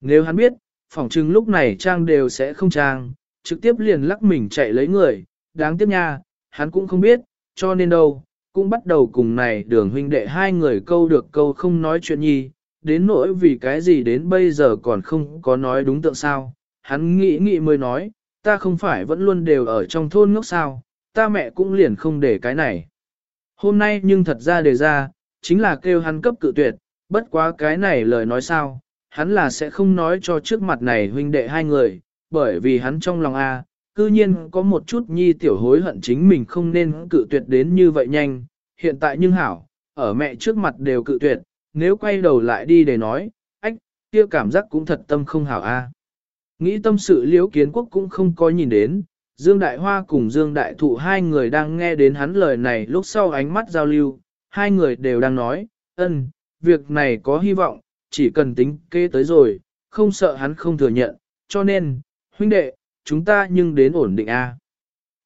Nếu hắn biết, phỏng chừng lúc này trang đều sẽ không trang, trực tiếp liền lắc mình chạy lấy người, đáng tiếc nha, hắn cũng không biết, cho nên đâu, cũng bắt đầu cùng này đường huynh đệ hai người câu được câu không nói chuyện nhi, đến nỗi vì cái gì đến bây giờ còn không có nói đúng tượng sao, hắn nghĩ nghĩ mới nói, ta không phải vẫn luôn đều ở trong thôn ngốc sao, ta mẹ cũng liền không để cái này. Hôm nay nhưng thật ra đề ra, chính là kêu hắn cấp cự tuyệt, bất quá cái này lời nói sao, hắn là sẽ không nói cho trước mặt này huynh đệ hai người, bởi vì hắn trong lòng A, cư nhiên có một chút nhi tiểu hối hận chính mình không nên cự tuyệt đến như vậy nhanh, hiện tại nhưng hảo, ở mẹ trước mặt đều cự tuyệt, nếu quay đầu lại đi để nói, ách, kia cảm giác cũng thật tâm không hảo A. Nghĩ tâm sự liễu kiến quốc cũng không có nhìn đến, Dương Đại Hoa cùng Dương Đại Thụ hai người đang nghe đến hắn lời này lúc sau ánh mắt giao lưu, hai người đều đang nói, ân, việc này có hy vọng, chỉ cần tính kê tới rồi, không sợ hắn không thừa nhận, cho nên, huynh đệ, chúng ta nhưng đến ổn định A.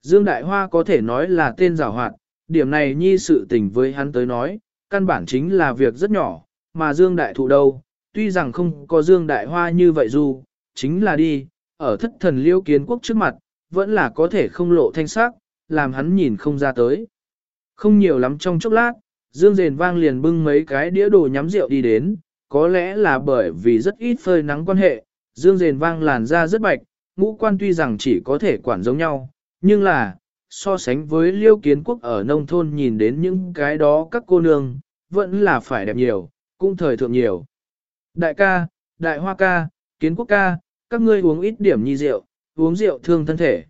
Dương Đại Hoa có thể nói là tên giảo hoạt, điểm này nhi sự tình với hắn tới nói, căn bản chính là việc rất nhỏ, mà Dương Đại Thụ đâu, tuy rằng không có Dương Đại Hoa như vậy dù, chính là đi, ở thất thần liêu kiến quốc trước mặt, vẫn là có thể không lộ thanh sắc, làm hắn nhìn không ra tới. Không nhiều lắm trong chốc lát, Dương Dền vang liền bưng mấy cái đĩa đồ nhắm rượu đi đến, có lẽ là bởi vì rất ít phơi nắng quan hệ, Dương Dền vang làn da rất bạch, ngũ quan tuy rằng chỉ có thể quản giống nhau, nhưng là, so sánh với liêu kiến quốc ở nông thôn nhìn đến những cái đó các cô nương, vẫn là phải đẹp nhiều, cũng thời thượng nhiều. Đại ca, đại hoa ca, kiến quốc ca, các ngươi uống ít điểm nhi rượu, uống rượu thương thân thể.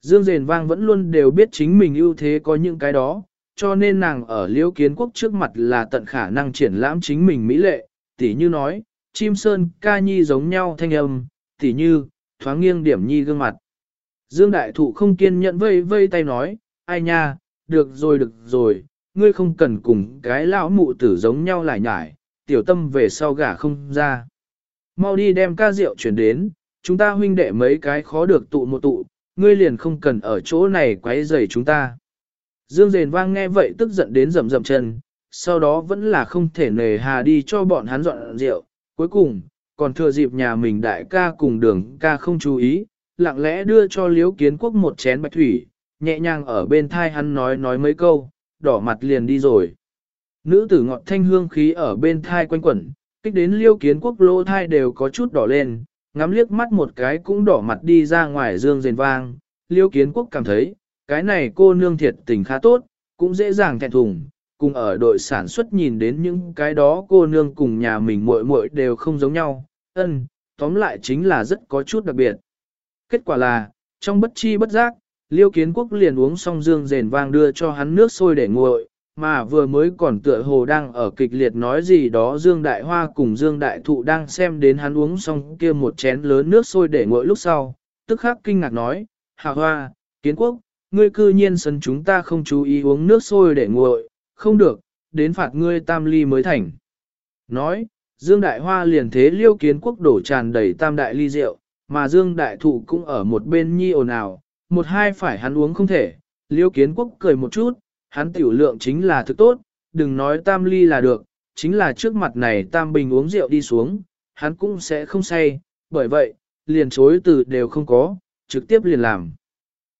Dương Dền Vang vẫn luôn đều biết chính mình ưu thế có những cái đó, cho nên nàng ở liễu kiến quốc trước mặt là tận khả năng triển lãm chính mình mỹ lệ, tỉ như nói, chim sơn ca nhi giống nhau thanh âm, tỉ như, thoáng nghiêng điểm nhi gương mặt. Dương Đại Thụ không kiên nhẫn vây vây tay nói, ai nha, được rồi được rồi, ngươi không cần cùng cái lão mụ tử giống nhau lại nhải, tiểu tâm về sau gả không ra. Mau đi đem ca rượu chuyển đến, chúng ta huynh đệ mấy cái khó được tụ một tụ, ngươi liền không cần ở chỗ này quấy rầy chúng ta. Dương Dền Vang nghe vậy tức giận đến rầm rầm chân, sau đó vẫn là không thể nề hà đi cho bọn hắn dọn rượu. Cuối cùng, còn thừa dịp nhà mình đại ca cùng đường ca không chú ý, lặng lẽ đưa cho liếu kiến quốc một chén bạch thủy, nhẹ nhàng ở bên thai hắn nói nói mấy câu, đỏ mặt liền đi rồi. Nữ tử ngọt thanh hương khí ở bên thai quanh quẩn, kích đến liêu kiến quốc lỗ thai đều có chút đỏ lên, ngắm liếc mắt một cái cũng đỏ mặt đi ra ngoài dương rền vang. Liêu kiến quốc cảm thấy, cái này cô nương thiệt tình khá tốt, cũng dễ dàng thẹn thùng, cùng ở đội sản xuất nhìn đến những cái đó cô nương cùng nhà mình muội muội đều không giống nhau, ân, tóm lại chính là rất có chút đặc biệt. Kết quả là, trong bất chi bất giác, Liêu Kiến Quốc liền uống xong dương rền vang đưa cho hắn nước sôi để nguội, mà vừa mới còn tựa hồ đang ở kịch liệt nói gì đó Dương Đại Hoa cùng Dương Đại Thụ đang xem đến hắn uống xong kia một chén lớn nước sôi để nguội lúc sau, tức khắc kinh ngạc nói, Hà Hoa, Kiến Quốc, ngươi cư nhiên sân chúng ta không chú ý uống nước sôi để nguội, không được, đến phạt ngươi tam ly mới thành. Nói, Dương Đại Hoa liền thế liêu kiến quốc đổ tràn đầy tam đại ly rượu, mà Dương Đại Thụ cũng ở một bên nhi ồn ào, một hai phải hắn uống không thể, liêu kiến quốc cười một chút, hắn tiểu lượng chính là thực tốt, đừng nói tam ly là được, chính là trước mặt này tam bình uống rượu đi xuống, hắn cũng sẽ không say, bởi vậy, liền chối từ đều không có, trực tiếp liền làm.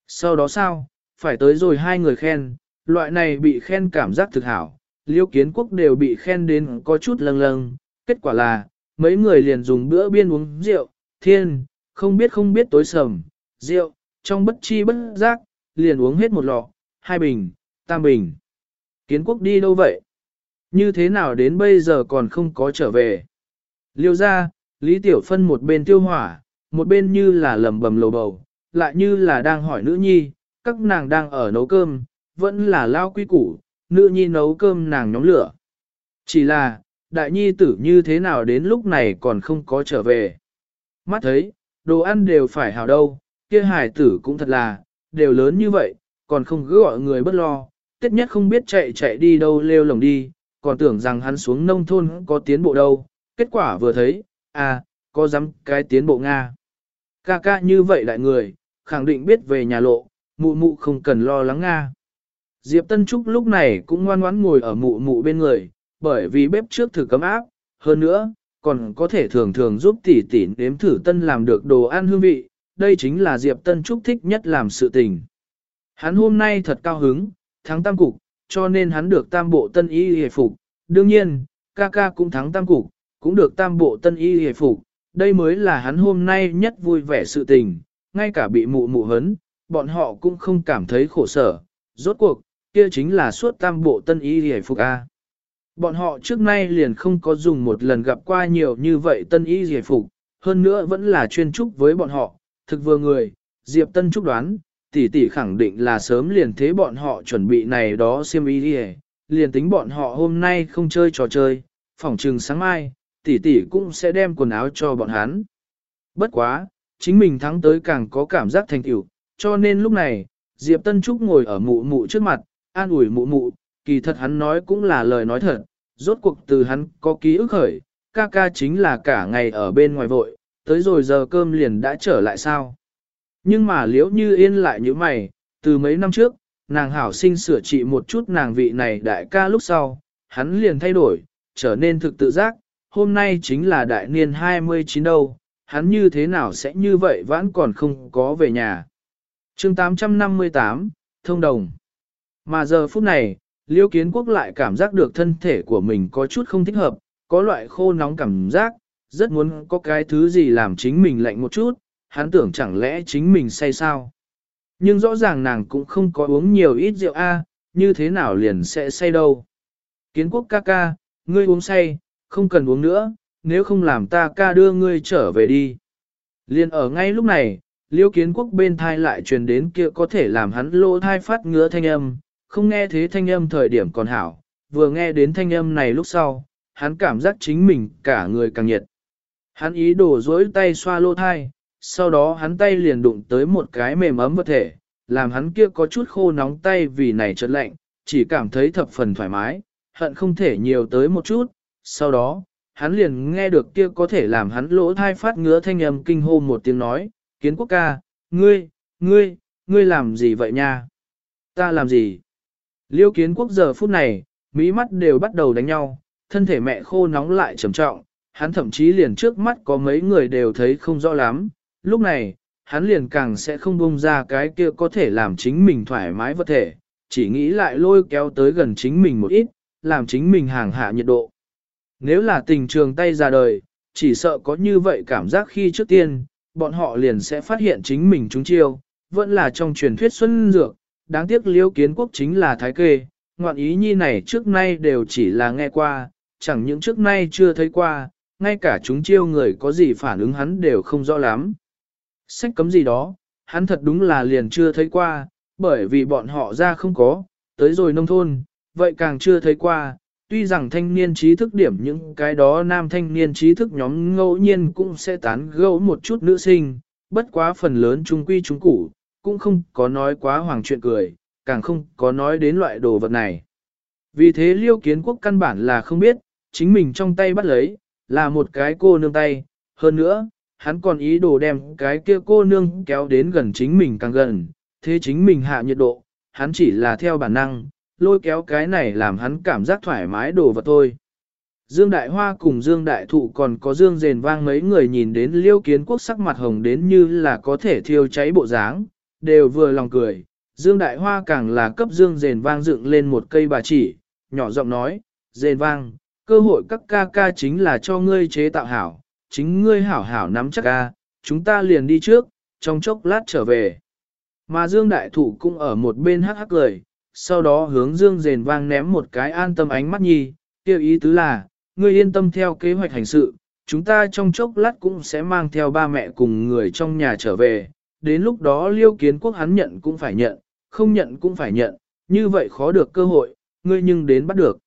Sau đó sao, phải tới rồi hai người khen, loại này bị khen cảm giác thực hảo, liêu kiến quốc đều bị khen đến có chút lâng lâng, kết quả là, mấy người liền dùng bữa biên uống rượu, thiên, không biết không biết tối sầm, rượu, trong bất chi bất giác, liền uống hết một lọ, hai bình, tam bình. Kiến quốc đi đâu vậy? Như thế nào đến bây giờ còn không có trở về? Liêu ra, Lý Tiểu Phân một bên tiêu hỏa, một bên như là lầm bầm lầu bầu, lại như là đang hỏi nữ nhi, các nàng đang ở nấu cơm, vẫn là lao quy củ, nữ nhi nấu cơm nàng nhóm lửa. Chỉ là, đại nhi tử như thế nào đến lúc này còn không có trở về. Mắt thấy, đồ ăn đều phải hào đâu, kia hải tử cũng thật là, đều lớn như vậy, còn không cứ gọi người bất lo, tết nhất không biết chạy chạy đi đâu lêu lồng đi, còn tưởng rằng hắn xuống nông thôn có tiến bộ đâu, kết quả vừa thấy, à, có dám cái tiến bộ Nga. Ca ca như vậy đại người, khẳng định biết về nhà lộ, mụ mụ không cần lo lắng Nga. Diệp Tân Trúc lúc này cũng ngoan ngoãn ngồi ở mụ mụ bên người, bởi vì bếp trước thử cấm áp, hơn nữa, còn có thể thường thường giúp tỷ tỷ nếm thử tân làm được đồ ăn hương vị, đây chính là Diệp Tân Trúc thích nhất làm sự tình. Hắn hôm nay thật cao hứng, thắng tam cục, cho nên hắn được tam bộ tân y hề phục, đương nhiên, ca ca cũng thắng tam cục, cũng được tam bộ tân y hề phục, đây mới là hắn hôm nay nhất vui vẻ sự tình, ngay cả bị mụ mụ hấn, bọn họ cũng không cảm thấy khổ sở, rốt cuộc, kia chính là suốt tam bộ tân y hề phục A. Bọn họ trước nay liền không có dùng một lần gặp qua nhiều như vậy tân y hề phục, hơn nữa vẫn là chuyên trúc với bọn họ, thực vừa người, Diệp Tân Trúc đoán, tỷ tỷ khẳng định là sớm liền thế bọn họ chuẩn bị này đó xem y đi liền tính bọn họ hôm nay không chơi trò chơi, phỏng trừng sáng mai, tỷ tỷ cũng sẽ đem quần áo cho bọn hắn. Bất quá, chính mình thắng tới càng có cảm giác thành tựu, cho nên lúc này, Diệp Tân Trúc ngồi ở mụ mụ trước mặt, an ủi mụ mụ, kỳ thật hắn nói cũng là lời nói thật, rốt cuộc từ hắn có ký ức khởi, ca ca chính là cả ngày ở bên ngoài vội, tới rồi giờ cơm liền đã trở lại sao. Nhưng mà liễu như yên lại như mày, từ mấy năm trước, nàng hảo sinh sửa trị một chút nàng vị này đại ca lúc sau, hắn liền thay đổi, trở nên thực tự giác, hôm nay chính là đại niên 29 đâu, hắn như thế nào sẽ như vậy vẫn còn không có về nhà. chương 858, Thông Đồng Mà giờ phút này, Liêu Kiến Quốc lại cảm giác được thân thể của mình có chút không thích hợp, có loại khô nóng cảm giác, rất muốn có cái thứ gì làm chính mình lạnh một chút, hắn tưởng chẳng lẽ chính mình say sao. Nhưng rõ ràng nàng cũng không có uống nhiều ít rượu a, như thế nào liền sẽ say đâu. Kiến quốc ca ca, ngươi uống say, không cần uống nữa, nếu không làm ta ca đưa ngươi trở về đi. Liên ở ngay lúc này, liêu kiến quốc bên thai lại truyền đến kia có thể làm hắn lỗ thai phát ngứa thanh âm, không nghe thế thanh âm thời điểm còn hảo, vừa nghe đến thanh âm này lúc sau, hắn cảm giác chính mình cả người càng nhiệt. Hắn ý đổ dối tay xoa lỗ thai, sau đó hắn tay liền đụng tới một cái mềm ấm vật thể, làm hắn kia có chút khô nóng tay vì này chợt lạnh, chỉ cảm thấy thập phần thoải mái, hận không thể nhiều tới một chút, sau đó, hắn liền nghe được kia có thể làm hắn lỗ thai phát ngứa thanh âm kinh hô một tiếng nói, kiến quốc ca, ngươi, ngươi, ngươi làm gì vậy nha? Ta làm gì? Liêu kiến quốc giờ phút này, mỹ mắt đều bắt đầu đánh nhau, thân thể mẹ khô nóng lại trầm trọng, hắn thậm chí liền trước mắt có mấy người đều thấy không rõ lắm, lúc này, hắn liền càng sẽ không bông ra cái kia có thể làm chính mình thoải mái vật thể, chỉ nghĩ lại lôi kéo tới gần chính mình một ít, làm chính mình hàng hạ nhiệt độ. Nếu là tình trường tay ra đời, chỉ sợ có như vậy cảm giác khi trước tiên, bọn họ liền sẽ phát hiện chính mình trúng chiêu, vẫn là trong truyền thuyết xuân dược, đáng tiếc liêu kiến quốc chính là thái kê, ngoạn ý nhi này trước nay đều chỉ là nghe qua, chẳng những trước nay chưa thấy qua, ngay cả chúng chiêu người có gì phản ứng hắn đều không rõ lắm. Sách cấm gì đó, hắn thật đúng là liền chưa thấy qua, bởi vì bọn họ ra không có, tới rồi nông thôn, vậy càng chưa thấy qua. Tuy rằng thanh niên trí thức điểm những cái đó nam thanh niên trí thức nhóm ngẫu nhiên cũng sẽ tán gẫu một chút nữ sinh, bất quá phần lớn trung quy trung củ, cũng không có nói quá hoàng chuyện cười, càng không có nói đến loại đồ vật này. Vì thế liêu kiến quốc căn bản là không biết, chính mình trong tay bắt lấy, là một cái cô nương tay, hơn nữa, hắn còn ý đồ đem cái kia cô nương kéo đến gần chính mình càng gần, thế chính mình hạ nhiệt độ, hắn chỉ là theo bản năng, lôi kéo cái này làm hắn cảm giác thoải mái đồ vật thôi. Dương Đại Hoa cùng Dương Đại Thụ còn có Dương Rền vang mấy người nhìn đến liêu kiến quốc sắc mặt hồng đến như là có thể thiêu cháy bộ dáng, đều vừa lòng cười. Dương Đại Hoa càng là cấp Dương Rền vang dựng lên một cây bà chỉ, nhỏ giọng nói, Rền vang, cơ hội các ca ca chính là cho ngươi chế tạo hảo, chính ngươi hảo hảo nắm chắc a chúng ta liền đi trước, trong chốc lát trở về. Mà Dương Đại Thụ cũng ở một bên hắc hắc cười, sau đó hướng Dương rền vang ném một cái an tâm ánh mắt nhi, kêu ý tứ là, ngươi yên tâm theo kế hoạch hành sự, chúng ta trong chốc lát cũng sẽ mang theo ba mẹ cùng người trong nhà trở về, đến lúc đó liêu kiến quốc hắn nhận cũng phải nhận, không nhận cũng phải nhận, như vậy khó được cơ hội, ngươi nhưng đến bắt được.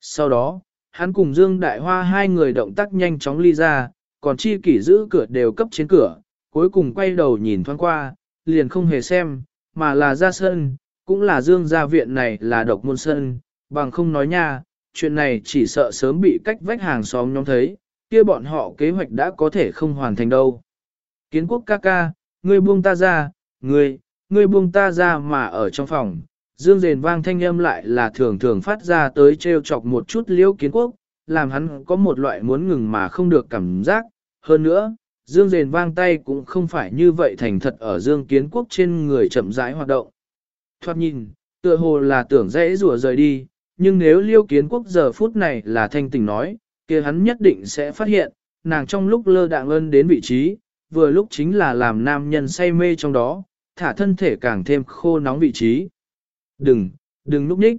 Sau đó, hắn cùng Dương Đại Hoa hai người động tác nhanh chóng ly ra, còn chi kỷ giữ cửa đều cấp trên cửa, cuối cùng quay đầu nhìn thoáng qua, liền không hề xem, mà là ra sân, cũng là Dương gia viện này là độc môn sân, bằng không nói nha, chuyện này chỉ sợ sớm bị cách vách hàng xóm nhóm thấy, kia bọn họ kế hoạch đã có thể không hoàn thành đâu. Kiến quốc ca ca, ngươi buông ta ra, ngươi, ngươi buông ta ra mà ở trong phòng, dương rền vang thanh âm lại là thường thường phát ra tới treo chọc một chút liễu kiến quốc, làm hắn có một loại muốn ngừng mà không được cảm giác. Hơn nữa, dương rền vang tay cũng không phải như vậy thành thật ở dương kiến quốc trên người chậm rãi hoạt động. Thoát nhìn, tựa hồ là tưởng dễ rùa rời đi, nhưng nếu liêu kiến quốc giờ phút này là thanh tình nói, kia hắn nhất định sẽ phát hiện, nàng trong lúc lơ đạng ơn đến vị trí, vừa lúc chính là làm nam nhân say mê trong đó, thả thân thể càng thêm khô nóng vị trí. Đừng, đừng lúc nhích.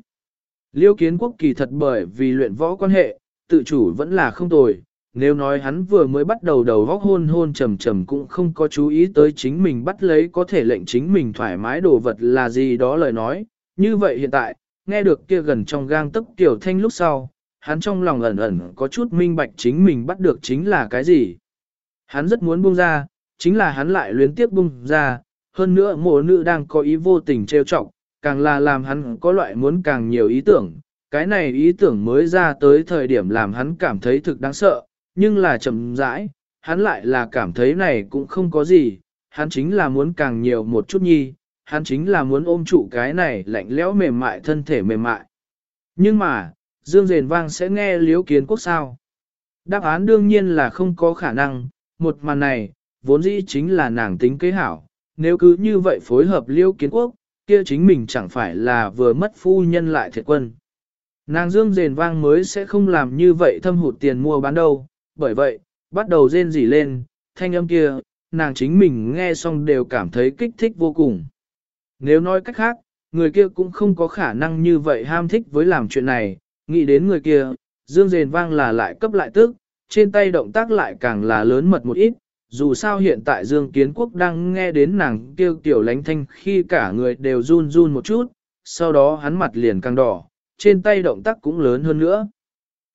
Liêu kiến quốc kỳ thật bởi vì luyện võ quan hệ, tự chủ vẫn là không tồi. Nếu nói hắn vừa mới bắt đầu đầu góc hôn hôn trầm trầm cũng không có chú ý tới chính mình bắt lấy có thể lệnh chính mình thoải mái đồ vật là gì đó lời nói. Như vậy hiện tại, nghe được kia gần trong gang tức tiểu thanh lúc sau, hắn trong lòng ẩn ẩn có chút minh bạch chính mình bắt được chính là cái gì. Hắn rất muốn buông ra, chính là hắn lại luyến tiếp buông ra, hơn nữa mộ nữ đang có ý vô tình trêu chọc, càng là làm hắn có loại muốn càng nhiều ý tưởng. Cái này ý tưởng mới ra tới thời điểm làm hắn cảm thấy thực đáng sợ, nhưng là chậm rãi, hắn lại là cảm thấy này cũng không có gì, hắn chính là muốn càng nhiều một chút nhi, hắn chính là muốn ôm trụ cái này lạnh lẽo mềm mại thân thể mềm mại. Nhưng mà, Dương Dền Vang sẽ nghe liếu kiến quốc sao? Đáp án đương nhiên là không có khả năng, một màn này, vốn dĩ chính là nàng tính kế hảo, nếu cứ như vậy phối hợp liêu kiến quốc, kia chính mình chẳng phải là vừa mất phu nhân lại thiệt quân. Nàng Dương Rền Vang mới sẽ không làm như vậy thâm hụt tiền mua bán đâu, bởi vậy, bắt đầu rên rỉ lên, thanh âm kia, nàng chính mình nghe xong đều cảm thấy kích thích vô cùng. Nếu nói cách khác, người kia cũng không có khả năng như vậy ham thích với làm chuyện này, nghĩ đến người kia, dương rền vang là lại cấp lại tức, trên tay động tác lại càng là lớn mật một ít, dù sao hiện tại Dương Kiến Quốc đang nghe đến nàng kêu tiểu lánh thanh khi cả người đều run run một chút, sau đó hắn mặt liền càng đỏ, trên tay động tác cũng lớn hơn nữa.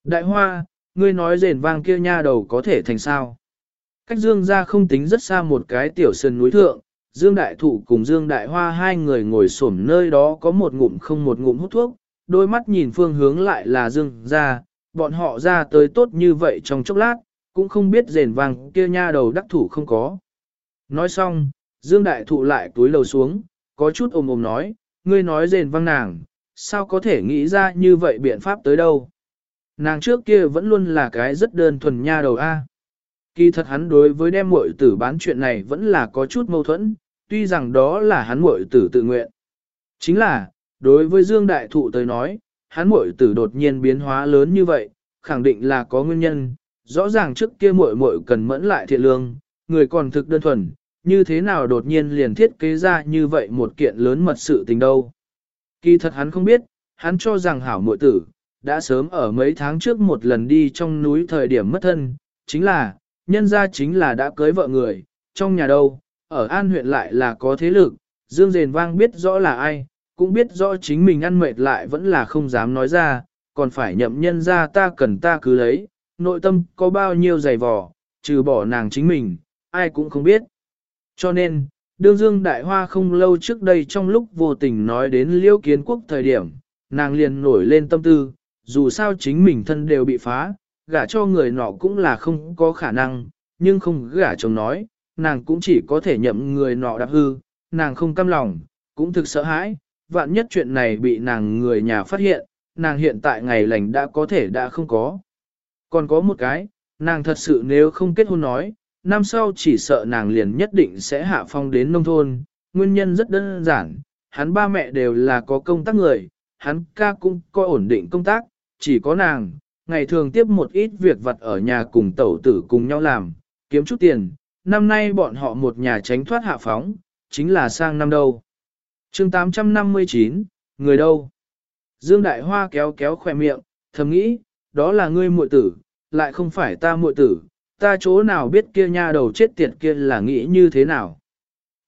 Đại hoa, ngươi nói rền vang kia nha đầu có thể thành sao? Cách Dương ra không tính rất xa một cái tiểu sơn núi thượng, Dương Đại Thụ cùng Dương Đại Hoa hai người ngồi xổm nơi đó có một ngụm không một ngụm hút thuốc, đôi mắt nhìn phương hướng lại là Dương ra, bọn họ ra tới tốt như vậy trong chốc lát, cũng không biết rền vang kia nha đầu đắc thủ không có. Nói xong, Dương Đại Thụ lại túi lầu xuống, có chút ồm ồm nói, ngươi nói rền vang nàng, sao có thể nghĩ ra như vậy biện pháp tới đâu. Nàng trước kia vẫn luôn là cái rất đơn thuần nha đầu A. Kỳ thật hắn đối với đem muội tử bán chuyện này vẫn là có chút mâu thuẫn, tuy rằng đó là hắn muội tử tự nguyện. Chính là, đối với Dương Đại Thụ tới nói, hắn muội tử đột nhiên biến hóa lớn như vậy, khẳng định là có nguyên nhân, rõ ràng trước kia muội muội cần mẫn lại thiện lương, người còn thực đơn thuần, như thế nào đột nhiên liền thiết kế ra như vậy một kiện lớn mật sự tình đâu. Kỳ thật hắn không biết, hắn cho rằng hảo muội tử, đã sớm ở mấy tháng trước một lần đi trong núi thời điểm mất thân, chính là, nhân ra chính là đã cưới vợ người, trong nhà đâu, ở An huyện lại là có thế lực, Dương Dền Vang biết rõ là ai, cũng biết rõ chính mình ăn mệt lại vẫn là không dám nói ra, còn phải nhậm nhân ra ta cần ta cứ lấy, nội tâm có bao nhiêu dày vò, trừ bỏ nàng chính mình, ai cũng không biết. Cho nên, đương Dương Đại Hoa không lâu trước đây trong lúc vô tình nói đến liêu kiến quốc thời điểm, nàng liền nổi lên tâm tư, dù sao chính mình thân đều bị phá, gả cho người nọ cũng là không có khả năng, nhưng không gả chồng nói, nàng cũng chỉ có thể nhậm người nọ đạp hư, nàng không căm lòng, cũng thực sợ hãi, vạn nhất chuyện này bị nàng người nhà phát hiện, nàng hiện tại ngày lành đã có thể đã không có. Còn có một cái, nàng thật sự nếu không kết hôn nói, năm sau chỉ sợ nàng liền nhất định sẽ hạ phong đến nông thôn, nguyên nhân rất đơn giản, hắn ba mẹ đều là có công tác người, hắn ca cũng có ổn định công tác, chỉ có nàng, ngày thường tiếp một ít việc vặt ở nhà cùng tẩu tử cùng nhau làm, kiếm chút tiền, năm nay bọn họ một nhà tránh thoát hạ phóng, chính là sang năm đâu. chương 859, người đâu? Dương Đại Hoa kéo kéo khỏe miệng, thầm nghĩ, đó là ngươi muội tử, lại không phải ta muội tử, ta chỗ nào biết kia nha đầu chết tiệt kia là nghĩ như thế nào.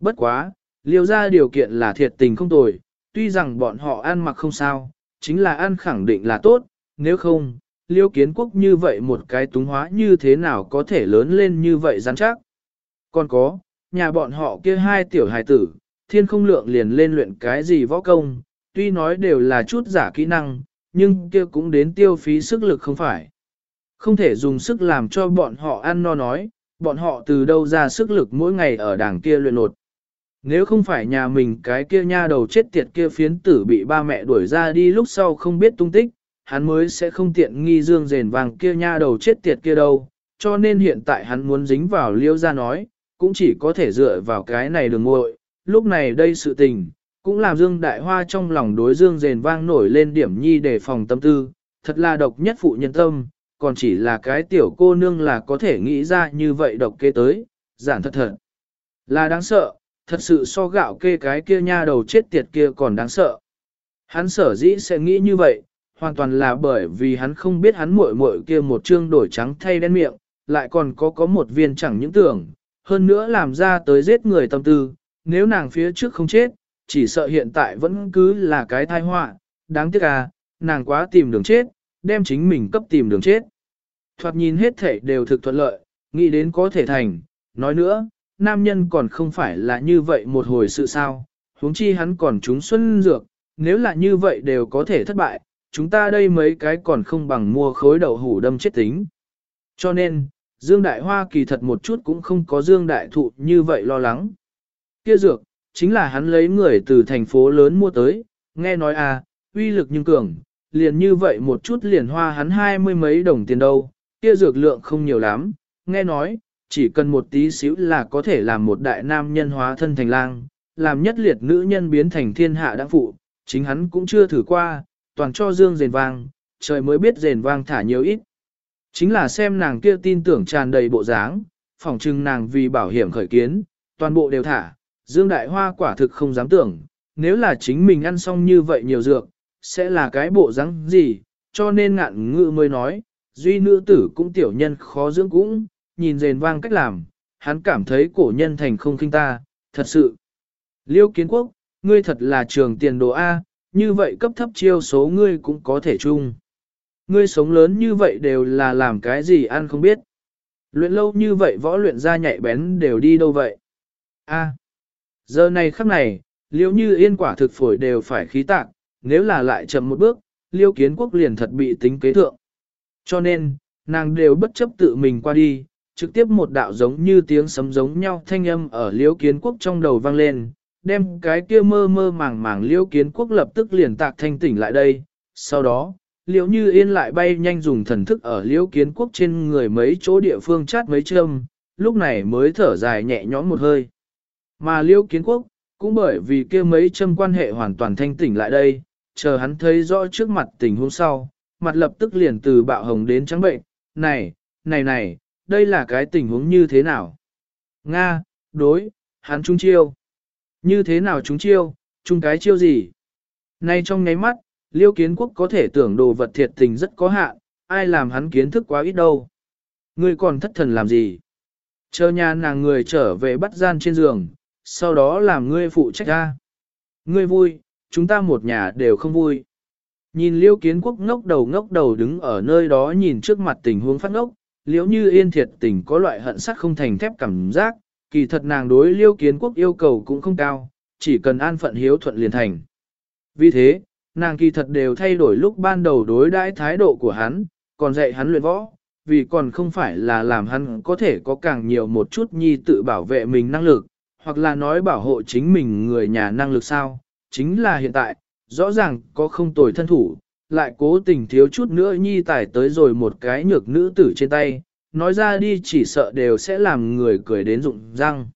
Bất quá, liều ra điều kiện là thiệt tình không tồi, tuy rằng bọn họ ăn mặc không sao, chính là ăn khẳng định là tốt, nếu không, liêu kiến quốc như vậy một cái túng hóa như thế nào có thể lớn lên như vậy rắn chắc. Còn có, nhà bọn họ kia hai tiểu hài tử, thiên không lượng liền lên luyện cái gì võ công, tuy nói đều là chút giả kỹ năng, nhưng kia cũng đến tiêu phí sức lực không phải. Không thể dùng sức làm cho bọn họ ăn no nói, bọn họ từ đâu ra sức lực mỗi ngày ở đảng kia luyện nột. Nếu không phải nhà mình cái kia nha đầu chết tiệt kia phiến tử bị ba mẹ đuổi ra đi lúc sau không biết tung tích, hắn mới sẽ không tiện nghi dương rền vàng kia nha đầu chết tiệt kia đâu, cho nên hiện tại hắn muốn dính vào liêu ra nói, cũng chỉ có thể dựa vào cái này đường ngội, lúc này đây sự tình, cũng làm Dương Đại Hoa trong lòng đối Dương rền vang nổi lên điểm nhi để phòng tâm tư, thật là độc nhất phụ nhân tâm, còn chỉ là cái tiểu cô nương là có thể nghĩ ra như vậy độc kê tới, giản thật thật. Là đáng sợ, thật sự so gạo kê cái kia nha đầu chết tiệt kia còn đáng sợ. Hắn sở dĩ sẽ nghĩ như vậy, hoàn toàn là bởi vì hắn không biết hắn muội muội kia một trương đổi trắng thay đen miệng, lại còn có có một viên chẳng những tưởng, hơn nữa làm ra tới giết người tâm tư, nếu nàng phía trước không chết, chỉ sợ hiện tại vẫn cứ là cái tai họa, đáng tiếc à, nàng quá tìm đường chết, đem chính mình cấp tìm đường chết. Thoạt nhìn hết thể đều thực thuận lợi, nghĩ đến có thể thành, nói nữa, nam nhân còn không phải là như vậy một hồi sự sao, huống chi hắn còn trúng xuân dược, nếu là như vậy đều có thể thất bại, chúng ta đây mấy cái còn không bằng mua khối đậu hủ đâm chết tính. Cho nên, Dương Đại Hoa kỳ thật một chút cũng không có Dương Đại Thụ như vậy lo lắng. Kia dược, chính là hắn lấy người từ thành phố lớn mua tới, nghe nói à, uy lực nhưng cường, liền như vậy một chút liền hoa hắn hai mươi mấy đồng tiền đâu, kia dược lượng không nhiều lắm, nghe nói, chỉ cần một tí xíu là có thể làm một đại nam nhân hóa thân thành lang, làm nhất liệt nữ nhân biến thành thiên hạ đã phụ, chính hắn cũng chưa thử qua, toàn cho dương rền vang, trời mới biết rền vang thả nhiều ít. Chính là xem nàng kia tin tưởng tràn đầy bộ dáng, phỏng chừng nàng vì bảo hiểm khởi kiến, toàn bộ đều thả, dương đại hoa quả thực không dám tưởng, nếu là chính mình ăn xong như vậy nhiều dược, sẽ là cái bộ rắn gì, cho nên ngạn ngự mới nói, duy nữ tử cũng tiểu nhân khó dưỡng cũng, nhìn rền vang cách làm, hắn cảm thấy cổ nhân thành không khinh ta, thật sự. Liêu kiến quốc, ngươi thật là trường tiền đồ A, như vậy cấp thấp chiêu số ngươi cũng có thể chung. Ngươi sống lớn như vậy đều là làm cái gì ăn không biết. Luyện lâu như vậy võ luyện ra nhạy bén đều đi đâu vậy? A. giờ này khắc này, liêu như yên quả thực phổi đều phải khí tạc, nếu là lại chậm một bước, liêu kiến quốc liền thật bị tính kế thượng. Cho nên, nàng đều bất chấp tự mình qua đi, trực tiếp một đạo giống như tiếng sấm giống nhau thanh âm ở liêu kiến quốc trong đầu vang lên, đem cái kia mơ mơ màng màng liêu kiến quốc lập tức liền tạc thanh tỉnh lại đây. Sau đó, liễu như yên lại bay nhanh dùng thần thức ở liêu kiến quốc trên người mấy chỗ địa phương chát mấy châm, lúc này mới thở dài nhẹ nhõm một hơi. Mà liêu kiến quốc, cũng bởi vì kia mấy châm quan hệ hoàn toàn thanh tỉnh lại đây, chờ hắn thấy rõ trước mặt tình huống sau, mặt lập tức liền từ bạo hồng đến trắng bệnh, này, này này, đây là cái tình huống như thế nào? Nga, đối, hắn trung chiêu. Như thế nào trung chiêu, trung cái chiêu gì? Nay trong nháy mắt, liêu kiến quốc có thể tưởng đồ vật thiệt tình rất có hạn, ai làm hắn kiến thức quá ít đâu. Ngươi còn thất thần làm gì? Chờ nhà nàng người trở về bắt gian trên giường, sau đó làm ngươi phụ trách ra. Ngươi vui, chúng ta một nhà đều không vui. Nhìn liêu kiến quốc ngốc đầu ngốc đầu đứng ở nơi đó nhìn trước mặt tình huống phát ngốc, liếu như yên thiệt tình có loại hận sắt không thành thép cảm giác, kỳ thật nàng đối liêu kiến quốc yêu cầu cũng không cao, chỉ cần an phận hiếu thuận liền thành. Vì thế, nàng kỳ thật đều thay đổi lúc ban đầu đối đãi thái độ của hắn, còn dạy hắn luyện võ, vì còn không phải là làm hắn có thể có càng nhiều một chút nhi tự bảo vệ mình năng lực, hoặc là nói bảo hộ chính mình người nhà năng lực sao, chính là hiện tại, rõ ràng có không tồi thân thủ, lại cố tình thiếu chút nữa nhi tải tới rồi một cái nhược nữ tử trên tay, nói ra đi chỉ sợ đều sẽ làm người cười đến rụng răng.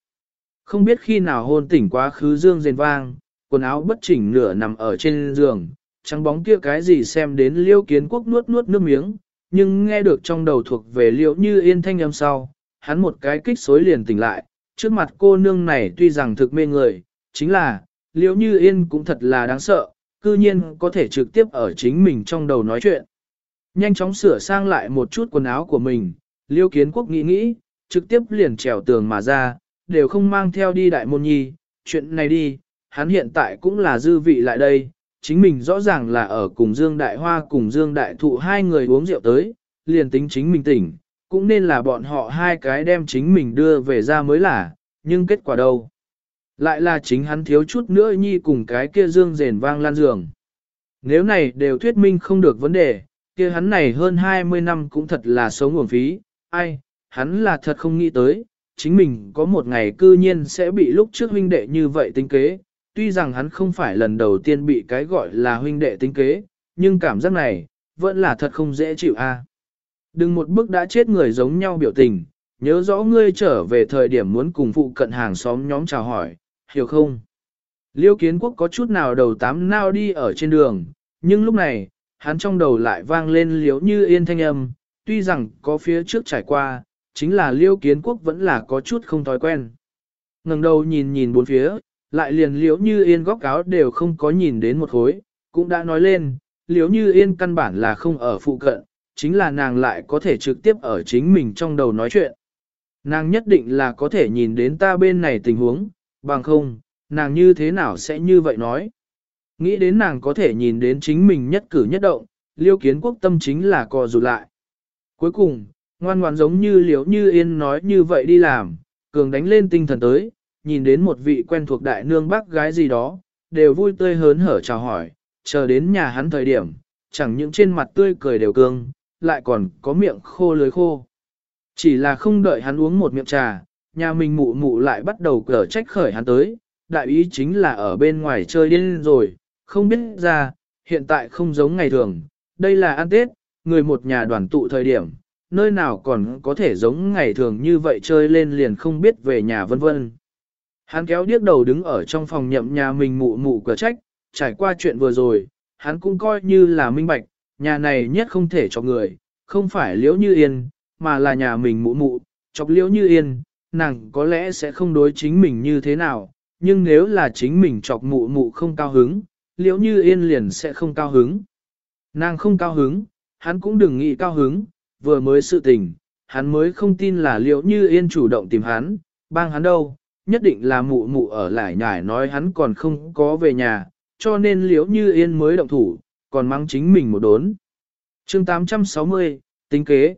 Không biết khi nào hôn tỉnh quá khứ dương rền vang, quần áo bất chỉnh nửa nằm ở trên giường, trắng bóng kia cái gì xem đến liêu kiến quốc nuốt nuốt nước miếng, nhưng nghe được trong đầu thuộc về liễu như yên thanh âm sau, hắn một cái kích xối liền tỉnh lại, trước mặt cô nương này tuy rằng thực mê người, chính là, liễu như yên cũng thật là đáng sợ, cư nhiên có thể trực tiếp ở chính mình trong đầu nói chuyện. Nhanh chóng sửa sang lại một chút quần áo của mình, liêu kiến quốc nghĩ nghĩ, trực tiếp liền trèo tường mà ra, đều không mang theo đi đại môn nhi, chuyện này đi, hắn hiện tại cũng là dư vị lại đây, chính mình rõ ràng là ở cùng Dương Đại Hoa cùng Dương Đại Thụ hai người uống rượu tới, liền tính chính mình tỉnh, cũng nên là bọn họ hai cái đem chính mình đưa về ra mới là, nhưng kết quả đâu? Lại là chính hắn thiếu chút nữa nhi cùng cái kia Dương rền vang lan giường. Nếu này đều thuyết minh không được vấn đề, kia hắn này hơn 20 năm cũng thật là sống nguồn phí, ai, hắn là thật không nghĩ tới, chính mình có một ngày cư nhiên sẽ bị lúc trước huynh đệ như vậy tính kế, tuy rằng hắn không phải lần đầu tiên bị cái gọi là huynh đệ tính kế, nhưng cảm giác này, vẫn là thật không dễ chịu a. Đừng một bước đã chết người giống nhau biểu tình, nhớ rõ ngươi trở về thời điểm muốn cùng phụ cận hàng xóm nhóm chào hỏi, hiểu không? Liêu kiến quốc có chút nào đầu tám nao đi ở trên đường, nhưng lúc này, hắn trong đầu lại vang lên liếu như yên thanh âm, tuy rằng có phía trước trải qua, chính là liêu kiến quốc vẫn là có chút không thói quen. ngẩng đầu nhìn nhìn bốn phía, lại liền liếu như yên góc áo đều không có nhìn đến một khối, cũng đã nói lên, liếu như yên căn bản là không ở phụ cận, chính là nàng lại có thể trực tiếp ở chính mình trong đầu nói chuyện. Nàng nhất định là có thể nhìn đến ta bên này tình huống, bằng không, nàng như thế nào sẽ như vậy nói. Nghĩ đến nàng có thể nhìn đến chính mình nhất cử nhất động, liêu kiến quốc tâm chính là co rụt lại. Cuối cùng, ngoan ngoan giống như liếu như yên nói như vậy đi làm, cường đánh lên tinh thần tới, nhìn đến một vị quen thuộc đại nương bác gái gì đó, đều vui tươi hớn hở chào hỏi, chờ đến nhà hắn thời điểm, chẳng những trên mặt tươi cười đều cương, lại còn có miệng khô lưới khô. Chỉ là không đợi hắn uống một miệng trà, nhà mình mụ mụ lại bắt đầu cờ trách khởi hắn tới, đại ý chính là ở bên ngoài chơi điên rồi, không biết ra, hiện tại không giống ngày thường, đây là ăn Tết, người một nhà đoàn tụ thời điểm, nơi nào còn có thể giống ngày thường như vậy chơi lên liền không biết về nhà vân vân. Hắn kéo điếc đầu đứng ở trong phòng nhậm nhà mình mụ mụ cờ trách, trải qua chuyện vừa rồi, hắn cũng coi như là minh bạch, nhà này nhất không thể cho người, không phải liễu như yên, mà là nhà mình mụ mụ, chọc liễu như yên, nàng có lẽ sẽ không đối chính mình như thế nào, nhưng nếu là chính mình chọc mụ mụ không cao hứng, liễu như yên liền sẽ không cao hứng. Nàng không cao hứng, hắn cũng đừng nghĩ cao hứng, vừa mới sự tình, hắn mới không tin là liễu như yên chủ động tìm hắn, bang hắn đâu, nhất định là mụ mụ ở lại nhải nói hắn còn không có về nhà, cho nên liễu như yên mới động thủ, còn mang chính mình một đốn. chương 860, tính kế.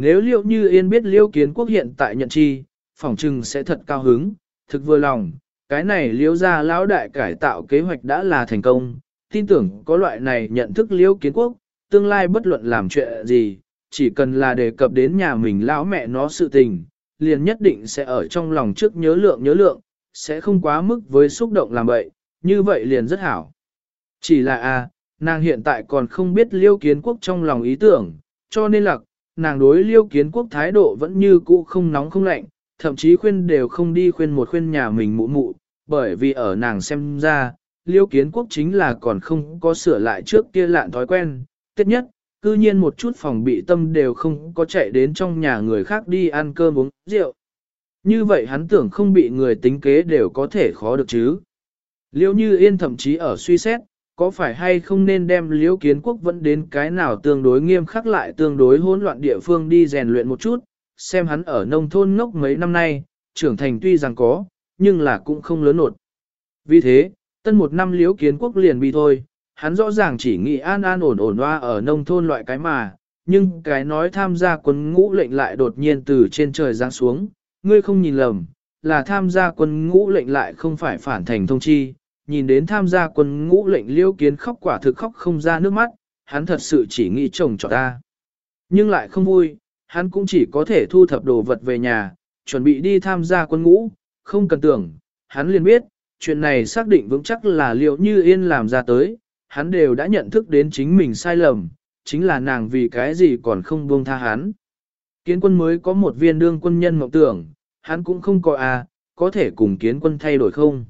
Nếu liệu như yên biết liêu kiến quốc hiện tại nhận chi, phỏng trừng sẽ thật cao hứng, thực vừa lòng, cái này liêu ra lão đại cải tạo kế hoạch đã là thành công, tin tưởng có loại này nhận thức liêu kiến quốc, tương lai bất luận làm chuyện gì, chỉ cần là đề cập đến nhà mình lão mẹ nó sự tình, liền nhất định sẽ ở trong lòng trước nhớ lượng nhớ lượng, sẽ không quá mức với xúc động làm vậy, như vậy liền rất hảo. Chỉ là a, à, nàng hiện tại còn không biết liêu kiến quốc trong lòng ý tưởng, cho nên là, nàng đối liêu kiến quốc thái độ vẫn như cũ không nóng không lạnh, thậm chí khuyên đều không đi khuyên một khuyên nhà mình mụ mụ, bởi vì ở nàng xem ra, liêu kiến quốc chính là còn không có sửa lại trước kia lạn thói quen, tiết nhất, cư nhiên một chút phòng bị tâm đều không có chạy đến trong nhà người khác đi ăn cơm uống rượu. Như vậy hắn tưởng không bị người tính kế đều có thể khó được chứ. Liêu như yên thậm chí ở suy xét, có phải hay không nên đem liễu kiến quốc vẫn đến cái nào tương đối nghiêm khắc lại tương đối hỗn loạn địa phương đi rèn luyện một chút, xem hắn ở nông thôn ngốc mấy năm nay, trưởng thành tuy rằng có, nhưng là cũng không lớn nột. Vì thế, tân một năm liễu kiến quốc liền bị thôi, hắn rõ ràng chỉ nghĩ an an ổn ổn hoa ở nông thôn loại cái mà, nhưng cái nói tham gia quân ngũ lệnh lại đột nhiên từ trên trời giáng xuống, ngươi không nhìn lầm, là tham gia quân ngũ lệnh lại không phải phản thành thông chi, nhìn đến tham gia quân ngũ lệnh liêu kiến khóc quả thực khóc không ra nước mắt, hắn thật sự chỉ nghĩ chồng cho ta. Nhưng lại không vui, hắn cũng chỉ có thể thu thập đồ vật về nhà, chuẩn bị đi tham gia quân ngũ, không cần tưởng, hắn liền biết, chuyện này xác định vững chắc là liệu như yên làm ra tới, hắn đều đã nhận thức đến chính mình sai lầm, chính là nàng vì cái gì còn không buông tha hắn. Kiến quân mới có một viên đương quân nhân mộng tưởng, hắn cũng không có à, có thể cùng kiến quân thay đổi không.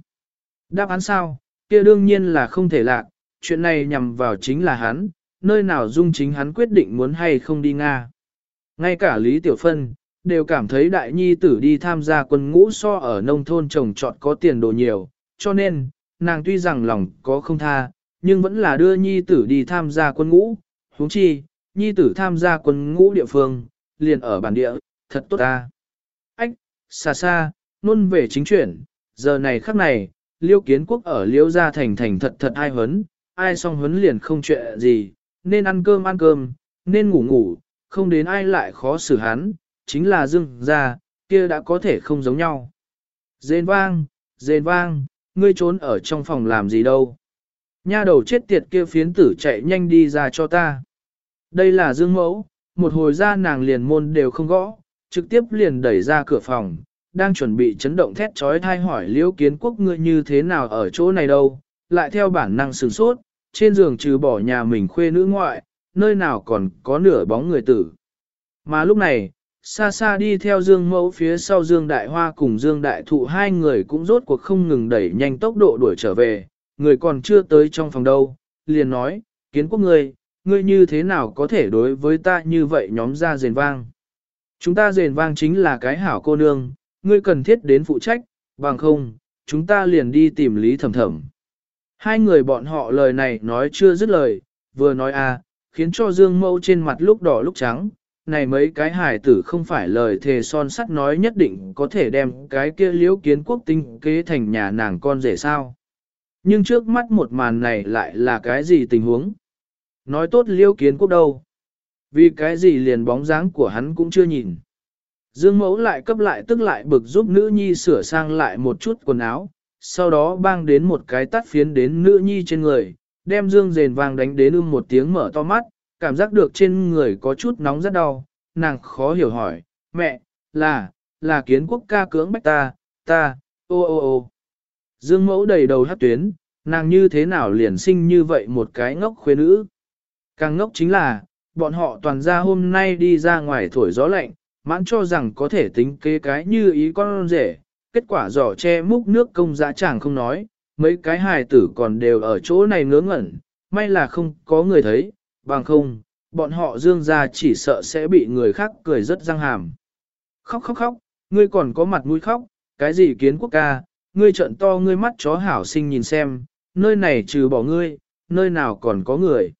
Đáp án sao, kia đương nhiên là không thể lạc, chuyện này nhằm vào chính là hắn, nơi nào dung chính hắn quyết định muốn hay không đi Nga. Ngay cả Lý Tiểu Phân, đều cảm thấy đại nhi tử đi tham gia quân ngũ so ở nông thôn trồng trọt có tiền đồ nhiều, cho nên, nàng tuy rằng lòng có không tha, nhưng vẫn là đưa nhi tử đi tham gia quân ngũ, huống chi, nhi tử tham gia quân ngũ địa phương, liền ở bản địa, thật tốt ta. Ách, xa xa, luôn về chính chuyển, giờ này khắc này, liêu kiến quốc ở liêu gia thành thành thật thật ai huấn, ai xong huấn liền không chuyện gì, nên ăn cơm ăn cơm, nên ngủ ngủ, không đến ai lại khó xử hắn, chính là dương gia, kia đã có thể không giống nhau. Dên vang, dên vang, ngươi trốn ở trong phòng làm gì đâu. Nha đầu chết tiệt kia phiến tử chạy nhanh đi ra cho ta. Đây là dương mẫu, một hồi ra nàng liền môn đều không gõ, trực tiếp liền đẩy ra cửa phòng, đang chuẩn bị chấn động thét trói thai hỏi liễu kiến quốc ngươi như thế nào ở chỗ này đâu, lại theo bản năng sửng sốt, trên giường trừ bỏ nhà mình khuê nữ ngoại, nơi nào còn có nửa bóng người tử. Mà lúc này, xa xa đi theo Dương Mẫu phía sau Dương Đại Hoa cùng Dương Đại Thụ hai người cũng rốt cuộc không ngừng đẩy nhanh tốc độ đuổi trở về, người còn chưa tới trong phòng đâu, liền nói, kiến quốc ngươi, ngươi như thế nào có thể đối với ta như vậy nhóm ra rền vang. Chúng ta rền vang chính là cái hảo cô nương, ngươi cần thiết đến phụ trách, bằng không, chúng ta liền đi tìm Lý Thẩm Thẩm. Hai người bọn họ lời này nói chưa dứt lời, vừa nói à, khiến cho Dương Mẫu trên mặt lúc đỏ lúc trắng, này mấy cái hải tử không phải lời thề son sắt nói nhất định có thể đem cái kia liễu kiến quốc tinh kế thành nhà nàng con rể sao. Nhưng trước mắt một màn này lại là cái gì tình huống? Nói tốt liễu kiến quốc đâu? Vì cái gì liền bóng dáng của hắn cũng chưa nhìn. Dương mẫu lại cấp lại tức lại bực giúp nữ nhi sửa sang lại một chút quần áo, sau đó bang đến một cái tắt phiến đến nữ nhi trên người, đem dương rền vàng đánh đến ưm một tiếng mở to mắt, cảm giác được trên người có chút nóng rất đau, nàng khó hiểu hỏi, mẹ, là, là kiến quốc ca cưỡng bách ta, ta, ô ô ô. Dương mẫu đầy đầu hát tuyến, nàng như thế nào liền sinh như vậy một cái ngốc khuê nữ. Càng ngốc chính là, bọn họ toàn ra hôm nay đi ra ngoài thổi gió lạnh, mãn cho rằng có thể tính kế cái như ý con rể, kết quả giỏ che múc nước công dã chẳng không nói, mấy cái hài tử còn đều ở chỗ này ngớ ngẩn, may là không có người thấy, bằng không, bọn họ dương ra chỉ sợ sẽ bị người khác cười rất răng hàm. Khóc khóc khóc, ngươi còn có mặt mũi khóc, cái gì kiến quốc ca, ngươi trợn to ngươi mắt chó hảo sinh nhìn xem, nơi này trừ bỏ ngươi, nơi nào còn có người.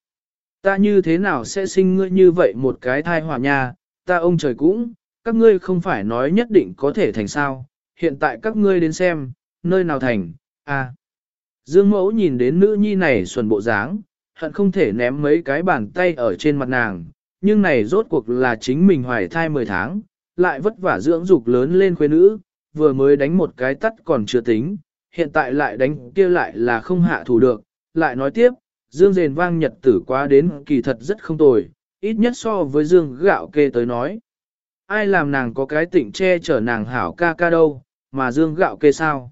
Ta như thế nào sẽ sinh ngươi như vậy một cái thai hỏa nhà, ta ông trời cũng, các ngươi không phải nói nhất định có thể thành sao, hiện tại các ngươi đến xem, nơi nào thành, à. Dương mẫu nhìn đến nữ nhi này xuẩn bộ dáng, hận không thể ném mấy cái bàn tay ở trên mặt nàng, nhưng này rốt cuộc là chính mình hoài thai 10 tháng, lại vất vả dưỡng dục lớn lên khuê nữ, vừa mới đánh một cái tắt còn chưa tính, hiện tại lại đánh kia lại là không hạ thủ được, lại nói tiếp, dương rền vang nhật tử quá đến kỳ thật rất không tồi, ít nhất so với dương gạo kê tới nói. Ai làm nàng có cái tịnh che chở nàng hảo ca ca đâu, mà dương gạo kê sao?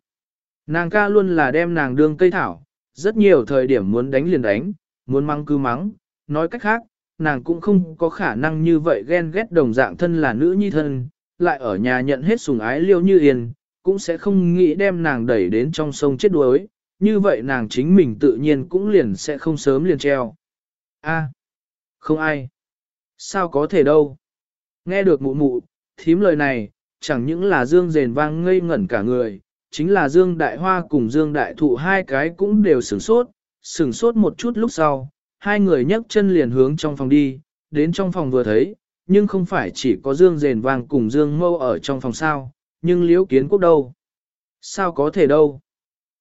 Nàng ca luôn là đem nàng đương cây thảo, rất nhiều thời điểm muốn đánh liền đánh, muốn mắng cứ mắng, nói cách khác, nàng cũng không có khả năng như vậy ghen ghét đồng dạng thân là nữ nhi thân, lại ở nhà nhận hết sủng ái liêu như yên, cũng sẽ không nghĩ đem nàng đẩy đến trong sông chết đuối, như vậy nàng chính mình tự nhiên cũng liền sẽ không sớm liền treo. A, không ai. Sao có thể đâu? Nghe được mụ mụ, thím lời này, chẳng những là Dương rền vang ngây ngẩn cả người, chính là Dương Đại Hoa cùng Dương Đại Thụ hai cái cũng đều sửng sốt, sửng sốt một chút lúc sau, hai người nhấc chân liền hướng trong phòng đi, đến trong phòng vừa thấy, nhưng không phải chỉ có Dương rền vang cùng Dương mâu ở trong phòng sao, nhưng liễu kiến quốc đâu? Sao có thể đâu?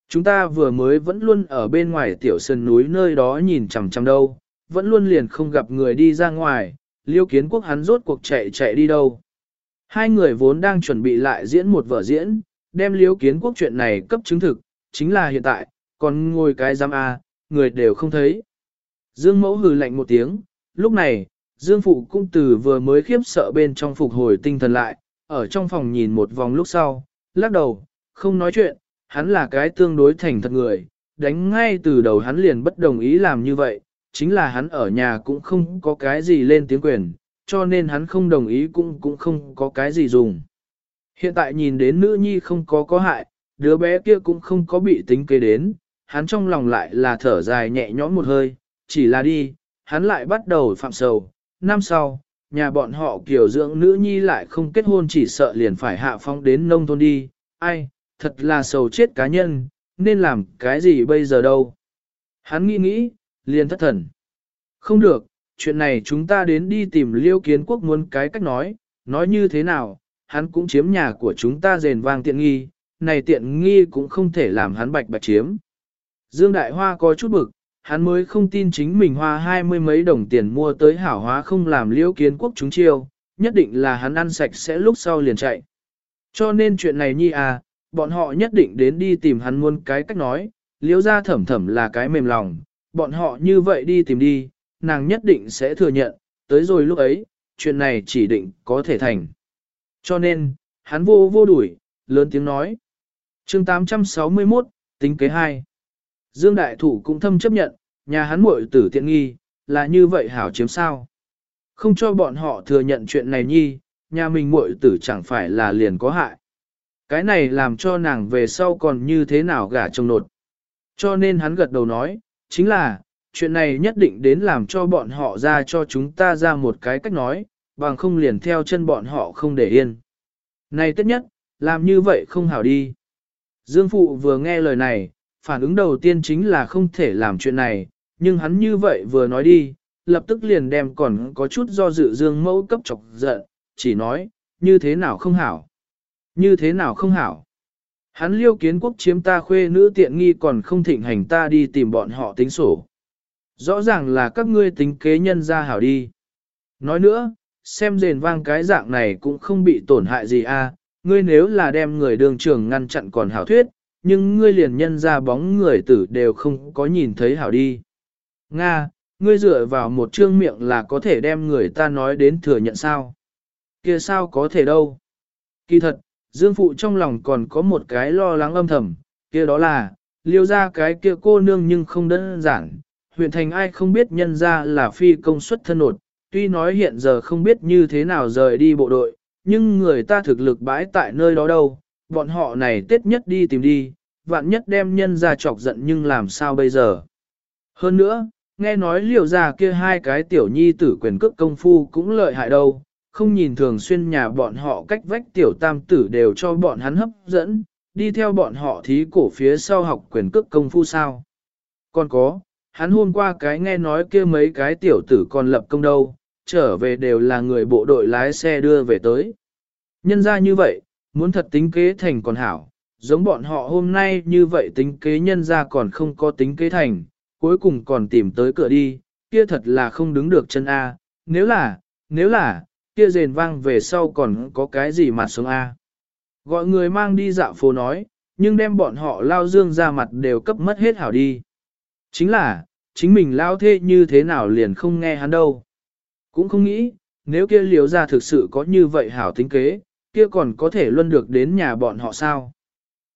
Chúng ta vừa mới vẫn luôn ở bên ngoài tiểu sơn núi nơi đó nhìn chằm chằm đâu, vẫn luôn liền không gặp người đi ra ngoài, liêu kiến quốc hắn rốt cuộc chạy chạy đi đâu. Hai người vốn đang chuẩn bị lại diễn một vở diễn, đem liêu kiến quốc chuyện này cấp chứng thực, chính là hiện tại, còn ngồi cái giam A, người đều không thấy. Dương mẫu hừ lạnh một tiếng, lúc này, Dương phụ cung từ vừa mới khiếp sợ bên trong phục hồi tinh thần lại, ở trong phòng nhìn một vòng lúc sau, lắc đầu, không nói chuyện, hắn là cái tương đối thành thật người, đánh ngay từ đầu hắn liền bất đồng ý làm như vậy, chính là hắn ở nhà cũng không có cái gì lên tiếng quyền, cho nên hắn không đồng ý cũng cũng không có cái gì dùng. Hiện tại nhìn đến nữ nhi không có có hại, đứa bé kia cũng không có bị tính kế đến, hắn trong lòng lại là thở dài nhẹ nhõm một hơi, chỉ là đi, hắn lại bắt đầu phạm sầu. Năm sau, nhà bọn họ kiểu dưỡng nữ nhi lại không kết hôn chỉ sợ liền phải hạ phong đến nông thôn đi, ai, thật là sầu chết cá nhân, nên làm cái gì bây giờ đâu. Hắn nghĩ nghĩ, liền thất thần. Không được, chuyện này chúng ta đến đi tìm liêu kiến quốc muốn cái cách nói, nói như thế nào, hắn cũng chiếm nhà của chúng ta rền vang tiện nghi, này tiện nghi cũng không thể làm hắn bạch bạch chiếm. Dương Đại Hoa có chút bực, hắn mới không tin chính mình hoa hai mươi mấy đồng tiền mua tới hảo hóa không làm liêu kiến quốc chúng chiêu, nhất định là hắn ăn sạch sẽ lúc sau liền chạy. Cho nên chuyện này nhi à, bọn họ nhất định đến đi tìm hắn muốn cái cách nói, liễu ra thẩm thẩm là cái mềm lòng, bọn họ như vậy đi tìm đi, nàng nhất định sẽ thừa nhận, tới rồi lúc ấy, chuyện này chỉ định có thể thành. Cho nên, hắn vô vô đuổi, lớn tiếng nói. chương 861, tính kế 2. Dương Đại Thủ cũng thâm chấp nhận, nhà hắn muội tử tiện nghi, là như vậy hảo chiếm sao. Không cho bọn họ thừa nhận chuyện này nhi, nhà mình muội tử chẳng phải là liền có hại. Cái này làm cho nàng về sau còn như thế nào gả chồng nột. Cho nên hắn gật đầu nói, chính là, chuyện này nhất định đến làm cho bọn họ ra cho chúng ta ra một cái cách nói, bằng không liền theo chân bọn họ không để yên. Này tất nhất, làm như vậy không hảo đi. Dương Phụ vừa nghe lời này, phản ứng đầu tiên chính là không thể làm chuyện này, nhưng hắn như vậy vừa nói đi, lập tức liền đem còn có chút do dự Dương Mẫu cấp chọc giận, chỉ nói, như thế nào không hảo. Như thế nào không hảo. Hắn liêu kiến quốc chiếm ta khuê nữ tiện nghi còn không thịnh hành ta đi tìm bọn họ tính sổ. Rõ ràng là các ngươi tính kế nhân ra hảo đi. Nói nữa, xem rền vang cái dạng này cũng không bị tổn hại gì a. À, ngươi nếu là đem người đường trường ngăn chặn còn hảo thuyết, nhưng ngươi liền nhân ra bóng người tử đều không có nhìn thấy hảo đi. Nga, ngươi dựa vào một trương miệng là có thể đem người ta nói đến thừa nhận sao? kia sao có thể đâu? Kỳ thật, Dương Phụ trong lòng còn có một cái lo lắng âm thầm, kia đó là, liêu ra cái kia cô nương nhưng không đơn giản, huyện thành ai không biết nhân ra là phi công suất thân nột, tuy nói hiện giờ không biết như thế nào rời đi bộ đội, nhưng người ta thực lực bãi tại nơi đó đâu, bọn họ này tết nhất đi tìm đi, vạn nhất đem nhân ra chọc giận nhưng làm sao bây giờ. Hơn nữa, nghe nói liều ra kia hai cái tiểu nhi tử quyền cước công phu cũng lợi hại đâu, không nhìn thường xuyên nhà bọn họ cách vách tiểu tam tử đều cho bọn hắn hấp dẫn, đi theo bọn họ thí cổ phía sau học quyền cước công phu sao. Còn có, hắn hôm qua cái nghe nói kia mấy cái tiểu tử còn lập công đâu, trở về đều là người bộ đội lái xe đưa về tới. Nhân ra như vậy, muốn thật tính kế thành còn hảo, giống bọn họ hôm nay như vậy tính kế nhân ra còn không có tính kế thành, cuối cùng còn tìm tới cửa đi, kia thật là không đứng được chân A, nếu là, nếu là, kia rền vang về sau còn có cái gì mà sống A. Gọi người mang đi dạo phố nói, nhưng đem bọn họ lao dương ra mặt đều cấp mất hết hảo đi. Chính là, chính mình lao thế như thế nào liền không nghe hắn đâu. Cũng không nghĩ, nếu kia liếu ra thực sự có như vậy hảo tính kế, kia còn có thể luân được đến nhà bọn họ sao.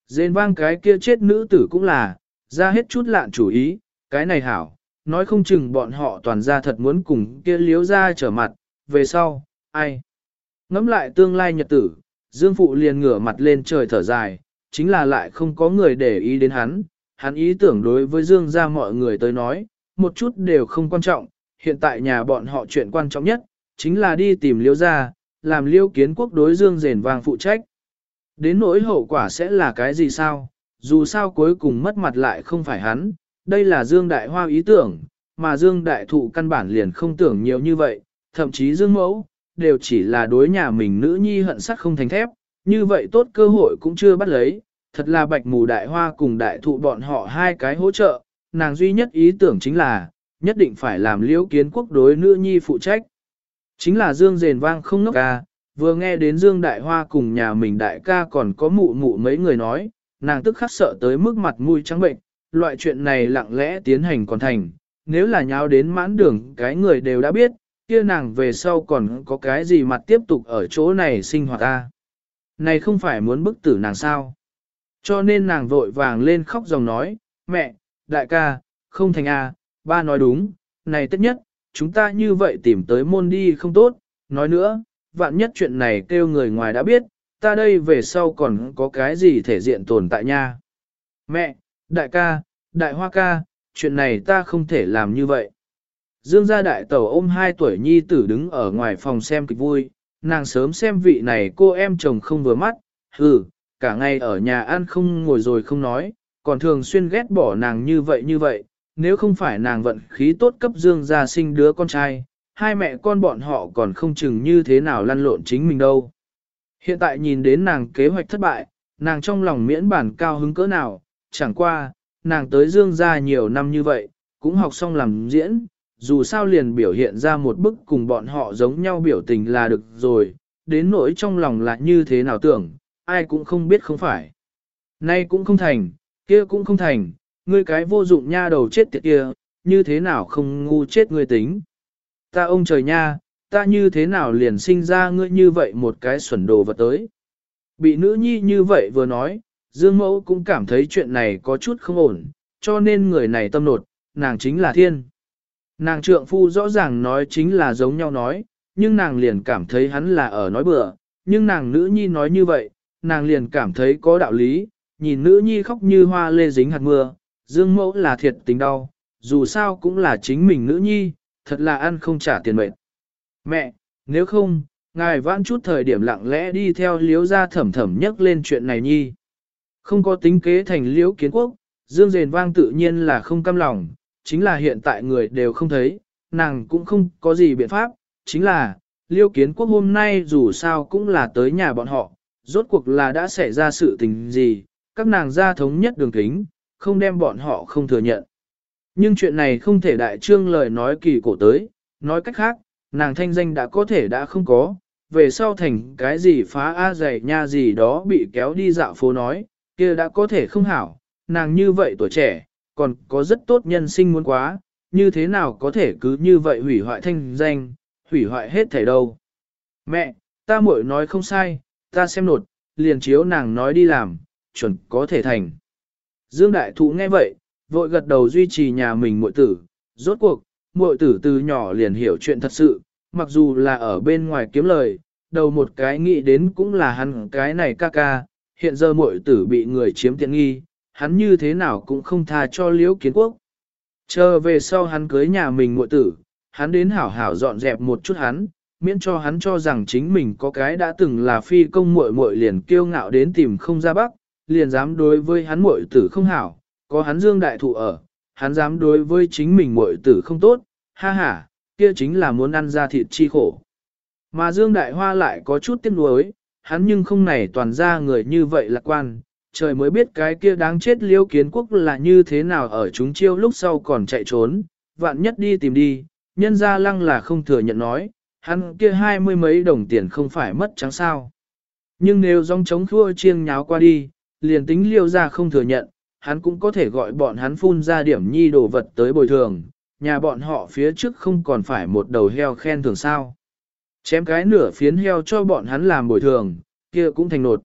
Dên vang cái kia chết nữ tử cũng là, ra hết chút lạn chủ ý, cái này hảo, nói không chừng bọn họ toàn ra thật muốn cùng kia liếu ra trở mặt, về sau, ai. Ngắm lại tương lai nhật tử, Dương Phụ liền ngửa mặt lên trời thở dài, chính là lại không có người để ý đến hắn, hắn ý tưởng đối với Dương ra mọi người tới nói, một chút đều không quan trọng, hiện tại nhà bọn họ chuyện quan trọng nhất, chính là đi tìm liêu ra, làm liêu kiến quốc đối Dương rền vàng phụ trách. Đến nỗi hậu quả sẽ là cái gì sao, dù sao cuối cùng mất mặt lại không phải hắn, đây là Dương Đại Hoa ý tưởng, mà Dương Đại Thụ căn bản liền không tưởng nhiều như vậy, thậm chí Dương Mẫu, đều chỉ là đối nhà mình nữ nhi hận sắt không thành thép, như vậy tốt cơ hội cũng chưa bắt lấy, thật là bạch mù đại hoa cùng đại thụ bọn họ hai cái hỗ trợ, nàng duy nhất ý tưởng chính là, nhất định phải làm liễu kiến quốc đối nữ nhi phụ trách. Chính là Dương rền vang không ngốc ca, vừa nghe đến Dương đại hoa cùng nhà mình đại ca còn có mụ mụ mấy người nói, nàng tức khắc sợ tới mức mặt mũi trắng bệnh, loại chuyện này lặng lẽ tiến hành còn thành, nếu là nháo đến mãn đường cái người đều đã biết, kia nàng về sau còn có cái gì mặt tiếp tục ở chỗ này sinh hoạt ta. Này không phải muốn bức tử nàng sao. Cho nên nàng vội vàng lên khóc dòng nói, mẹ, đại ca, không thành a, ba nói đúng, này tất nhất, chúng ta như vậy tìm tới môn đi không tốt, nói nữa, vạn nhất chuyện này kêu người ngoài đã biết, ta đây về sau còn có cái gì thể diện tồn tại nha. Mẹ, đại ca, đại hoa ca, chuyện này ta không thể làm như vậy. Dương gia đại tẩu ôm hai tuổi nhi tử đứng ở ngoài phòng xem kịch vui, nàng sớm xem vị này cô em chồng không vừa mắt, hừ, cả ngày ở nhà ăn không ngồi rồi không nói, còn thường xuyên ghét bỏ nàng như vậy như vậy, nếu không phải nàng vận khí tốt cấp Dương gia sinh đứa con trai, hai mẹ con bọn họ còn không chừng như thế nào lăn lộn chính mình đâu. Hiện tại nhìn đến nàng kế hoạch thất bại, nàng trong lòng miễn bản cao hứng cỡ nào, chẳng qua, nàng tới dương gia nhiều năm như vậy, cũng học xong làm diễn, dù sao liền biểu hiện ra một bức cùng bọn họ giống nhau biểu tình là được rồi, đến nỗi trong lòng là như thế nào tưởng, ai cũng không biết không phải. Nay cũng không thành, kia cũng không thành, ngươi cái vô dụng nha đầu chết tiệt kia, như thế nào không ngu chết ngươi tính. Ta ông trời nha, ta như thế nào liền sinh ra ngươi như vậy một cái xuẩn đồ vật tới. Bị nữ nhi như vậy vừa nói, Dương Mẫu cũng cảm thấy chuyện này có chút không ổn, cho nên người này tâm nột, nàng chính là thiên. Nàng trượng phu rõ ràng nói chính là giống nhau nói, nhưng nàng liền cảm thấy hắn là ở nói bừa, nhưng nàng nữ nhi nói như vậy, nàng liền cảm thấy có đạo lý, nhìn nữ nhi khóc như hoa lê dính hạt mưa, dương mẫu là thiệt tình đau, dù sao cũng là chính mình nữ nhi, thật là ăn không trả tiền mệnh. Mẹ, nếu không, ngài vãn chút thời điểm lặng lẽ đi theo liếu ra thẩm thẩm nhắc lên chuyện này nhi. Không có tính kế thành liễu kiến quốc, dương rền vang tự nhiên là không căm lòng, chính là hiện tại người đều không thấy, nàng cũng không có gì biện pháp, chính là, liêu kiến quốc hôm nay dù sao cũng là tới nhà bọn họ, rốt cuộc là đã xảy ra sự tình gì, các nàng gia thống nhất đường kính, không đem bọn họ không thừa nhận. Nhưng chuyện này không thể đại trương lời nói kỳ cổ tới, nói cách khác, nàng thanh danh đã có thể đã không có, về sau thành cái gì phá a dày nha gì đó bị kéo đi dạo phố nói, kia đã có thể không hảo, nàng như vậy tuổi trẻ, còn có rất tốt nhân sinh muốn quá, như thế nào có thể cứ như vậy hủy hoại thanh danh, hủy hoại hết thảy đâu. Mẹ, ta muội nói không sai, ta xem nột, liền chiếu nàng nói đi làm, chuẩn có thể thành. Dương Đại Thụ nghe vậy, vội gật đầu duy trì nhà mình muội tử, rốt cuộc, muội tử từ nhỏ liền hiểu chuyện thật sự, mặc dù là ở bên ngoài kiếm lời, đầu một cái nghĩ đến cũng là hắn cái này ca ca, hiện giờ muội tử bị người chiếm tiện nghi, hắn như thế nào cũng không tha cho liễu kiến quốc. Chờ về sau hắn cưới nhà mình muội tử, hắn đến hảo hảo dọn dẹp một chút hắn, miễn cho hắn cho rằng chính mình có cái đã từng là phi công muội muội liền kiêu ngạo đến tìm không ra bắc, liền dám đối với hắn muội tử không hảo, có hắn dương đại thụ ở, hắn dám đối với chính mình muội tử không tốt, ha ha, kia chính là muốn ăn ra thịt chi khổ. Mà dương đại hoa lại có chút tiếc nuối, hắn nhưng không nảy toàn ra người như vậy lạc quan, trời mới biết cái kia đáng chết liêu kiến quốc là như thế nào ở chúng chiêu lúc sau còn chạy trốn, vạn nhất đi tìm đi, nhân ra lăng là không thừa nhận nói, hắn kia hai mươi mấy đồng tiền không phải mất trắng sao. Nhưng nếu dòng chống khua chiêng nháo qua đi, liền tính liêu ra không thừa nhận, hắn cũng có thể gọi bọn hắn phun ra điểm nhi đồ vật tới bồi thường, nhà bọn họ phía trước không còn phải một đầu heo khen thường sao. Chém cái nửa phiến heo cho bọn hắn làm bồi thường, kia cũng thành nột.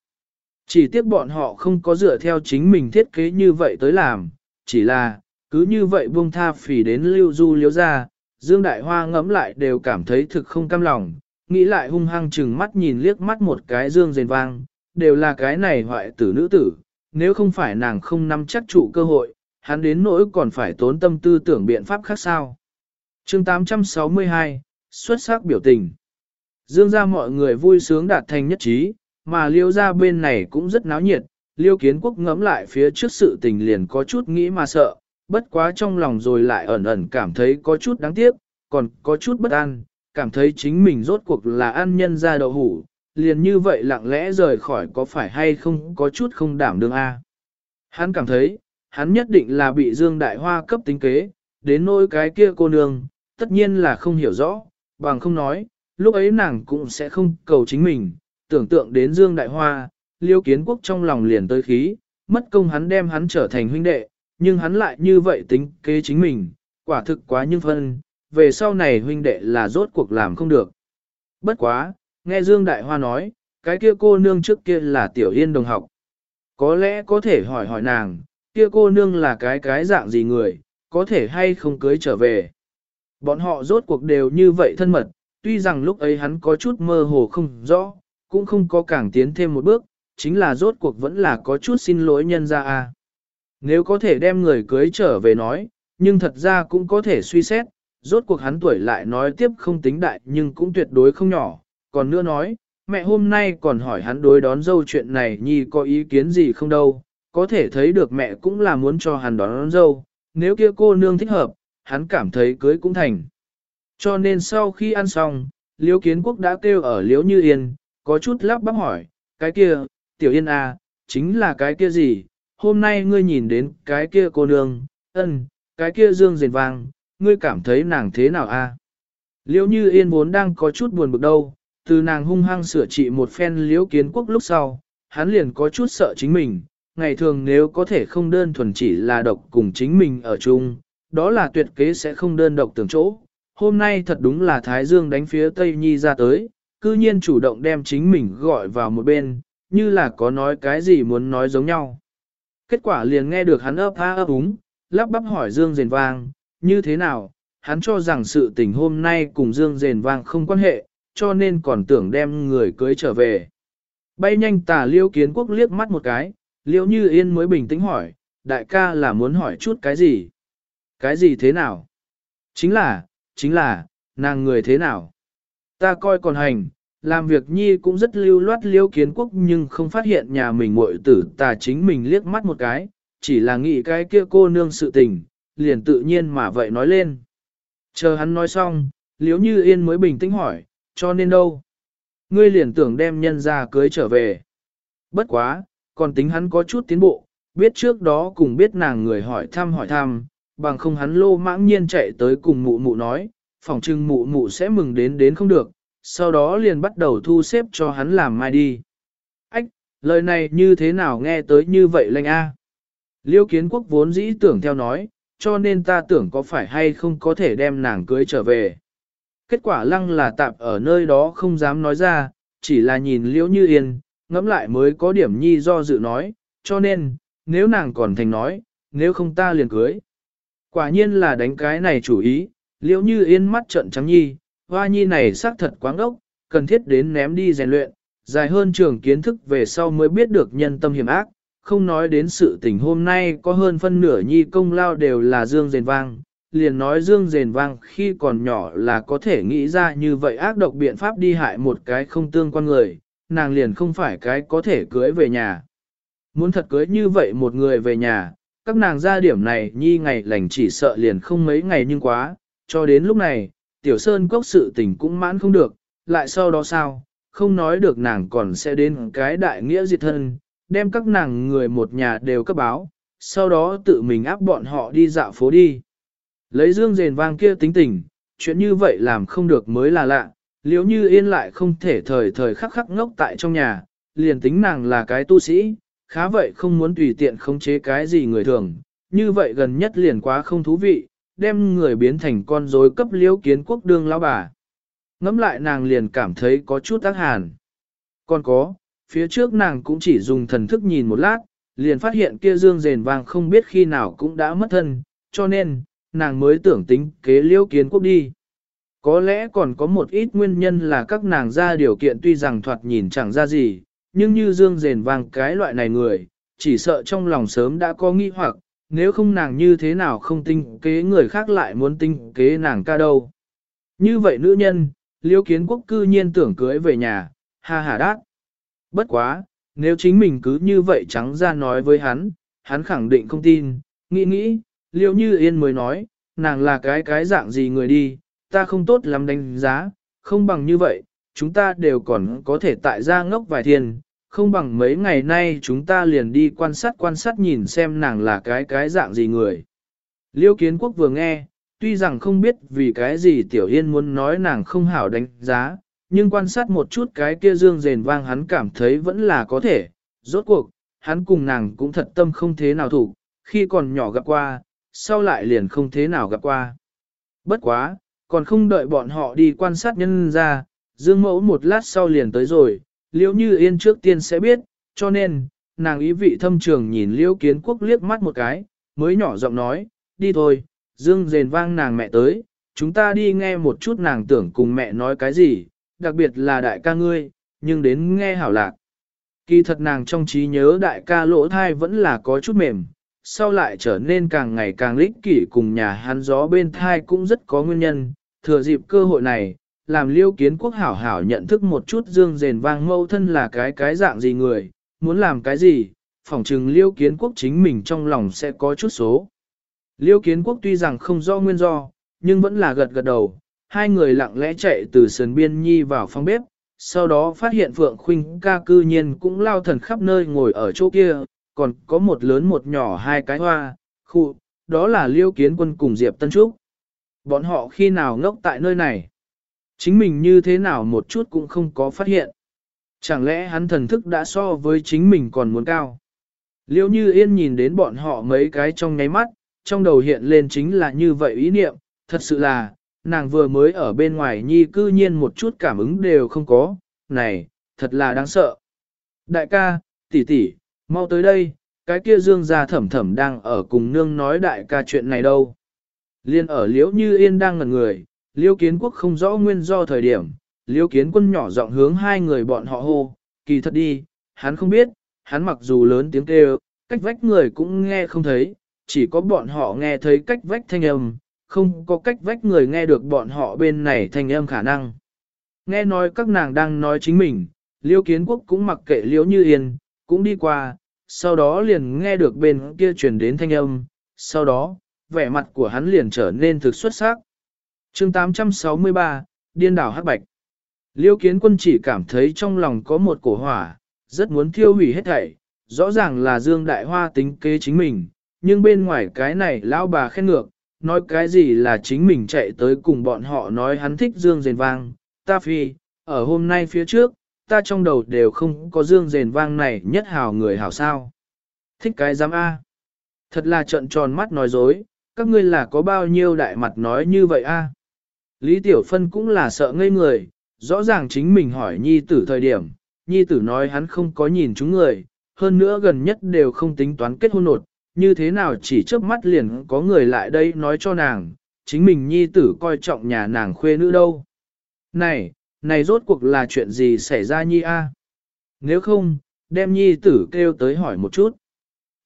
Chỉ tiếc bọn họ không có dựa theo chính mình thiết kế như vậy tới làm, chỉ là, cứ như vậy buông tha phỉ đến lưu du liếu ra, Dương Đại Hoa ngẫm lại đều cảm thấy thực không cam lòng, nghĩ lại hung hăng chừng mắt nhìn liếc mắt một cái Dương rền vang, đều là cái này hoại tử nữ tử, nếu không phải nàng không nắm chắc trụ cơ hội, hắn đến nỗi còn phải tốn tâm tư tưởng biện pháp khác sao. chương 862, xuất sắc biểu tình. Dương ra mọi người vui sướng đạt thành nhất trí, mà liêu ra bên này cũng rất náo nhiệt, liêu kiến quốc ngẫm lại phía trước sự tình liền có chút nghĩ mà sợ, bất quá trong lòng rồi lại ẩn ẩn cảm thấy có chút đáng tiếc, còn có chút bất an, cảm thấy chính mình rốt cuộc là ăn nhân ra đậu hủ, liền như vậy lặng lẽ rời khỏi có phải hay không có chút không đảm đương a. Hắn cảm thấy, hắn nhất định là bị Dương Đại Hoa cấp tính kế, đến nỗi cái kia cô nương, tất nhiên là không hiểu rõ, bằng không nói, lúc ấy nàng cũng sẽ không cầu chính mình, tưởng tượng đến Dương Đại Hoa, liêu kiến quốc trong lòng liền tới khí, mất công hắn đem hắn trở thành huynh đệ, nhưng hắn lại như vậy tính kế chính mình, quả thực quá nhưng phân, về sau này huynh đệ là rốt cuộc làm không được. Bất quá, nghe Dương Đại Hoa nói, cái kia cô nương trước kia là Tiểu Yên đồng học. Có lẽ có thể hỏi hỏi nàng, kia cô nương là cái cái dạng gì người, có thể hay không cưới trở về. Bọn họ rốt cuộc đều như vậy thân mật, tuy rằng lúc ấy hắn có chút mơ hồ không rõ, cũng không có càng tiến thêm một bước, chính là rốt cuộc vẫn là có chút xin lỗi nhân ra a. Nếu có thể đem người cưới trở về nói, nhưng thật ra cũng có thể suy xét, rốt cuộc hắn tuổi lại nói tiếp không tính đại nhưng cũng tuyệt đối không nhỏ, còn nữa nói, mẹ hôm nay còn hỏi hắn đối đón dâu chuyện này nhi có ý kiến gì không đâu, có thể thấy được mẹ cũng là muốn cho hắn đón, đón dâu, nếu kia cô nương thích hợp, hắn cảm thấy cưới cũng thành. Cho nên sau khi ăn xong, Liễu Kiến Quốc đã kêu ở Liễu Như Yên, có chút lắp bắp hỏi, cái kia, Tiểu Yên à, chính là cái kia gì, hôm nay ngươi nhìn đến cái kia cô nương, ân, cái kia dương rền vang, ngươi cảm thấy nàng thế nào a? Liễu như yên vốn đang có chút buồn bực đâu, từ nàng hung hăng sửa trị một phen liễu kiến quốc lúc sau, hắn liền có chút sợ chính mình, ngày thường nếu có thể không đơn thuần chỉ là độc cùng chính mình ở chung, đó là tuyệt kế sẽ không đơn độc tưởng chỗ. Hôm nay thật đúng là Thái Dương đánh phía Tây Nhi ra tới, cư nhiên chủ động đem chính mình gọi vào một bên, như là có nói cái gì muốn nói giống nhau. Kết quả liền nghe được hắn ấp a ấp úng, lắp bắp hỏi Dương Dền Vang, như thế nào, hắn cho rằng sự tình hôm nay cùng Dương Dền Vang không quan hệ, cho nên còn tưởng đem người cưới trở về. Bay nhanh tà liêu kiến quốc liếc mắt một cái, liêu như yên mới bình tĩnh hỏi, đại ca là muốn hỏi chút cái gì? Cái gì thế nào? Chính là, chính là, nàng người thế nào? Ta coi còn hành, làm việc nhi cũng rất lưu loát liêu kiến quốc nhưng không phát hiện nhà mình muội tử tà chính mình liếc mắt một cái, chỉ là nghĩ cái kia cô nương sự tình, liền tự nhiên mà vậy nói lên. Chờ hắn nói xong, liếu như yên mới bình tĩnh hỏi, cho nên đâu? Ngươi liền tưởng đem nhân ra cưới trở về. Bất quá, còn tính hắn có chút tiến bộ, biết trước đó cùng biết nàng người hỏi thăm hỏi thăm, bằng không hắn lô mãng nhiên chạy tới cùng mụ mụ nói, phỏng trưng mụ mụ sẽ mừng đến đến không được, sau đó liền bắt đầu thu xếp cho hắn làm mai đi. Ách, lời này như thế nào nghe tới như vậy lành a? Liêu kiến quốc vốn dĩ tưởng theo nói, cho nên ta tưởng có phải hay không có thể đem nàng cưới trở về. Kết quả lăng là tạp ở nơi đó không dám nói ra, chỉ là nhìn liễu như yên, ngẫm lại mới có điểm nhi do dự nói, cho nên, nếu nàng còn thành nói, nếu không ta liền cưới. Quả nhiên là đánh cái này chủ ý, liễu như yên mắt trận trắng nhi, hoa nhi này xác thật quáng ốc, cần thiết đến ném đi rèn luyện, dài hơn trường kiến thức về sau mới biết được nhân tâm hiểm ác, không nói đến sự tình hôm nay có hơn phân nửa nhi công lao đều là dương rền vang, liền nói dương rền vang khi còn nhỏ là có thể nghĩ ra như vậy ác độc biện pháp đi hại một cái không tương quan người, nàng liền không phải cái có thể cưới về nhà. Muốn thật cưới như vậy một người về nhà, các nàng ra điểm này nhi ngày lành chỉ sợ liền không mấy ngày nhưng quá, cho đến lúc này, tiểu sơn cốc sự tình cũng mãn không được, lại sau đó sao, không nói được nàng còn sẽ đến cái đại nghĩa diệt thân, đem các nàng người một nhà đều cấp báo, sau đó tự mình áp bọn họ đi dạo phố đi. Lấy dương rền vang kia tính tình, chuyện như vậy làm không được mới là lạ, liếu như yên lại không thể thời thời khắc khắc ngốc tại trong nhà, liền tính nàng là cái tu sĩ, khá vậy không muốn tùy tiện khống chế cái gì người thường, như vậy gần nhất liền quá không thú vị, đem người biến thành con rối cấp liễu kiến quốc đương lão bà. Ngắm lại nàng liền cảm thấy có chút tác hàn. Còn có, phía trước nàng cũng chỉ dùng thần thức nhìn một lát, liền phát hiện kia dương rền vang không biết khi nào cũng đã mất thân, cho nên, nàng mới tưởng tính kế liễu kiến quốc đi. Có lẽ còn có một ít nguyên nhân là các nàng ra điều kiện tuy rằng thoạt nhìn chẳng ra gì, nhưng như dương rền vang cái loại này người, chỉ sợ trong lòng sớm đã có nghi hoặc, nếu không nàng như thế nào không tinh kế người khác lại muốn tinh kế nàng ca đâu. Như vậy nữ nhân, liêu kiến quốc cư nhiên tưởng cưới về nhà, ha ha đát. Bất quá, nếu chính mình cứ như vậy trắng ra nói với hắn, hắn khẳng định không tin, nghĩ nghĩ, liêu như yên mới nói, nàng là cái cái dạng gì người đi, ta không tốt lắm đánh giá, không bằng như vậy, chúng ta đều còn có thể tại gia ngốc vài thiên, không bằng mấy ngày nay chúng ta liền đi quan sát quan sát nhìn xem nàng là cái cái dạng gì người. Liêu kiến quốc vừa nghe, tuy rằng không biết vì cái gì Tiểu Yên muốn nói nàng không hảo đánh giá, nhưng quan sát một chút cái kia dương rền vang hắn cảm thấy vẫn là có thể, rốt cuộc, hắn cùng nàng cũng thật tâm không thế nào thủ, khi còn nhỏ gặp qua, sau lại liền không thế nào gặp qua. Bất quá, còn không đợi bọn họ đi quan sát nhân ra, dương mẫu một lát sau liền tới rồi, liễu như yên trước tiên sẽ biết, cho nên, nàng ý vị thâm trường nhìn liễu kiến quốc liếc mắt một cái, mới nhỏ giọng nói, đi thôi, dương rền vang nàng mẹ tới, chúng ta đi nghe một chút nàng tưởng cùng mẹ nói cái gì, đặc biệt là đại ca ngươi, nhưng đến nghe hảo lạc. Kỳ thật nàng trong trí nhớ đại ca lỗ thai vẫn là có chút mềm, sau lại trở nên càng ngày càng lích kỷ cùng nhà hắn gió bên thai cũng rất có nguyên nhân, thừa dịp cơ hội này, làm liêu kiến quốc hảo hảo nhận thức một chút dương rền vang mâu thân là cái cái dạng gì người, muốn làm cái gì, phỏng chừng liêu kiến quốc chính mình trong lòng sẽ có chút số. Liêu kiến quốc tuy rằng không do nguyên do, nhưng vẫn là gật gật đầu, hai người lặng lẽ chạy từ sườn biên nhi vào phòng bếp, sau đó phát hiện Phượng Khuynh ca cư nhiên cũng lao thần khắp nơi ngồi ở chỗ kia, còn có một lớn một nhỏ hai cái hoa, khu, đó là Liêu Kiến Quân cùng Diệp Tân Trúc. Bọn họ khi nào ngốc tại nơi này? Chính mình như thế nào một chút cũng không có phát hiện. Chẳng lẽ hắn thần thức đã so với chính mình còn muốn cao? Liêu như yên nhìn đến bọn họ mấy cái trong nháy mắt, trong đầu hiện lên chính là như vậy ý niệm, thật sự là, nàng vừa mới ở bên ngoài nhi cư nhiên một chút cảm ứng đều không có, này, thật là đáng sợ. Đại ca, tỷ tỷ, mau tới đây, cái kia dương gia thẩm thẩm đang ở cùng nương nói đại ca chuyện này đâu. Liên ở liễu như yên đang ngẩn người, Liêu kiến quốc không rõ nguyên do thời điểm, Liêu kiến quân nhỏ giọng hướng hai người bọn họ hô, kỳ thật đi, hắn không biết, hắn mặc dù lớn tiếng kêu, cách vách người cũng nghe không thấy, chỉ có bọn họ nghe thấy cách vách thanh âm, không có cách vách người nghe được bọn họ bên này thanh âm khả năng. Nghe nói các nàng đang nói chính mình, liêu kiến quốc cũng mặc kệ Liêu như yên, cũng đi qua, sau đó liền nghe được bên kia truyền đến thanh âm, sau đó, vẻ mặt của hắn liền trở nên thực xuất sắc chương 863, Điên đảo Hắc Bạch Liêu kiến quân chỉ cảm thấy trong lòng có một cổ hỏa, rất muốn thiêu hủy hết thảy, rõ ràng là Dương Đại Hoa tính kế chính mình, nhưng bên ngoài cái này lão bà khen ngược, nói cái gì là chính mình chạy tới cùng bọn họ nói hắn thích Dương Dền Vang, ta phi, ở hôm nay phía trước, ta trong đầu đều không có Dương Dền Vang này nhất hào người hảo sao. Thích cái giám A. Thật là trận tròn mắt nói dối, các ngươi là có bao nhiêu đại mặt nói như vậy A. Lý Tiểu Phân cũng là sợ ngây người, rõ ràng chính mình hỏi nhi tử thời điểm, nhi tử nói hắn không có nhìn chúng người, hơn nữa gần nhất đều không tính toán kết hôn nột, như thế nào chỉ trước mắt liền có người lại đây nói cho nàng, chính mình nhi tử coi trọng nhà nàng khuê nữ đâu. Này, này rốt cuộc là chuyện gì xảy ra nhi a? Nếu không, đem nhi tử kêu tới hỏi một chút.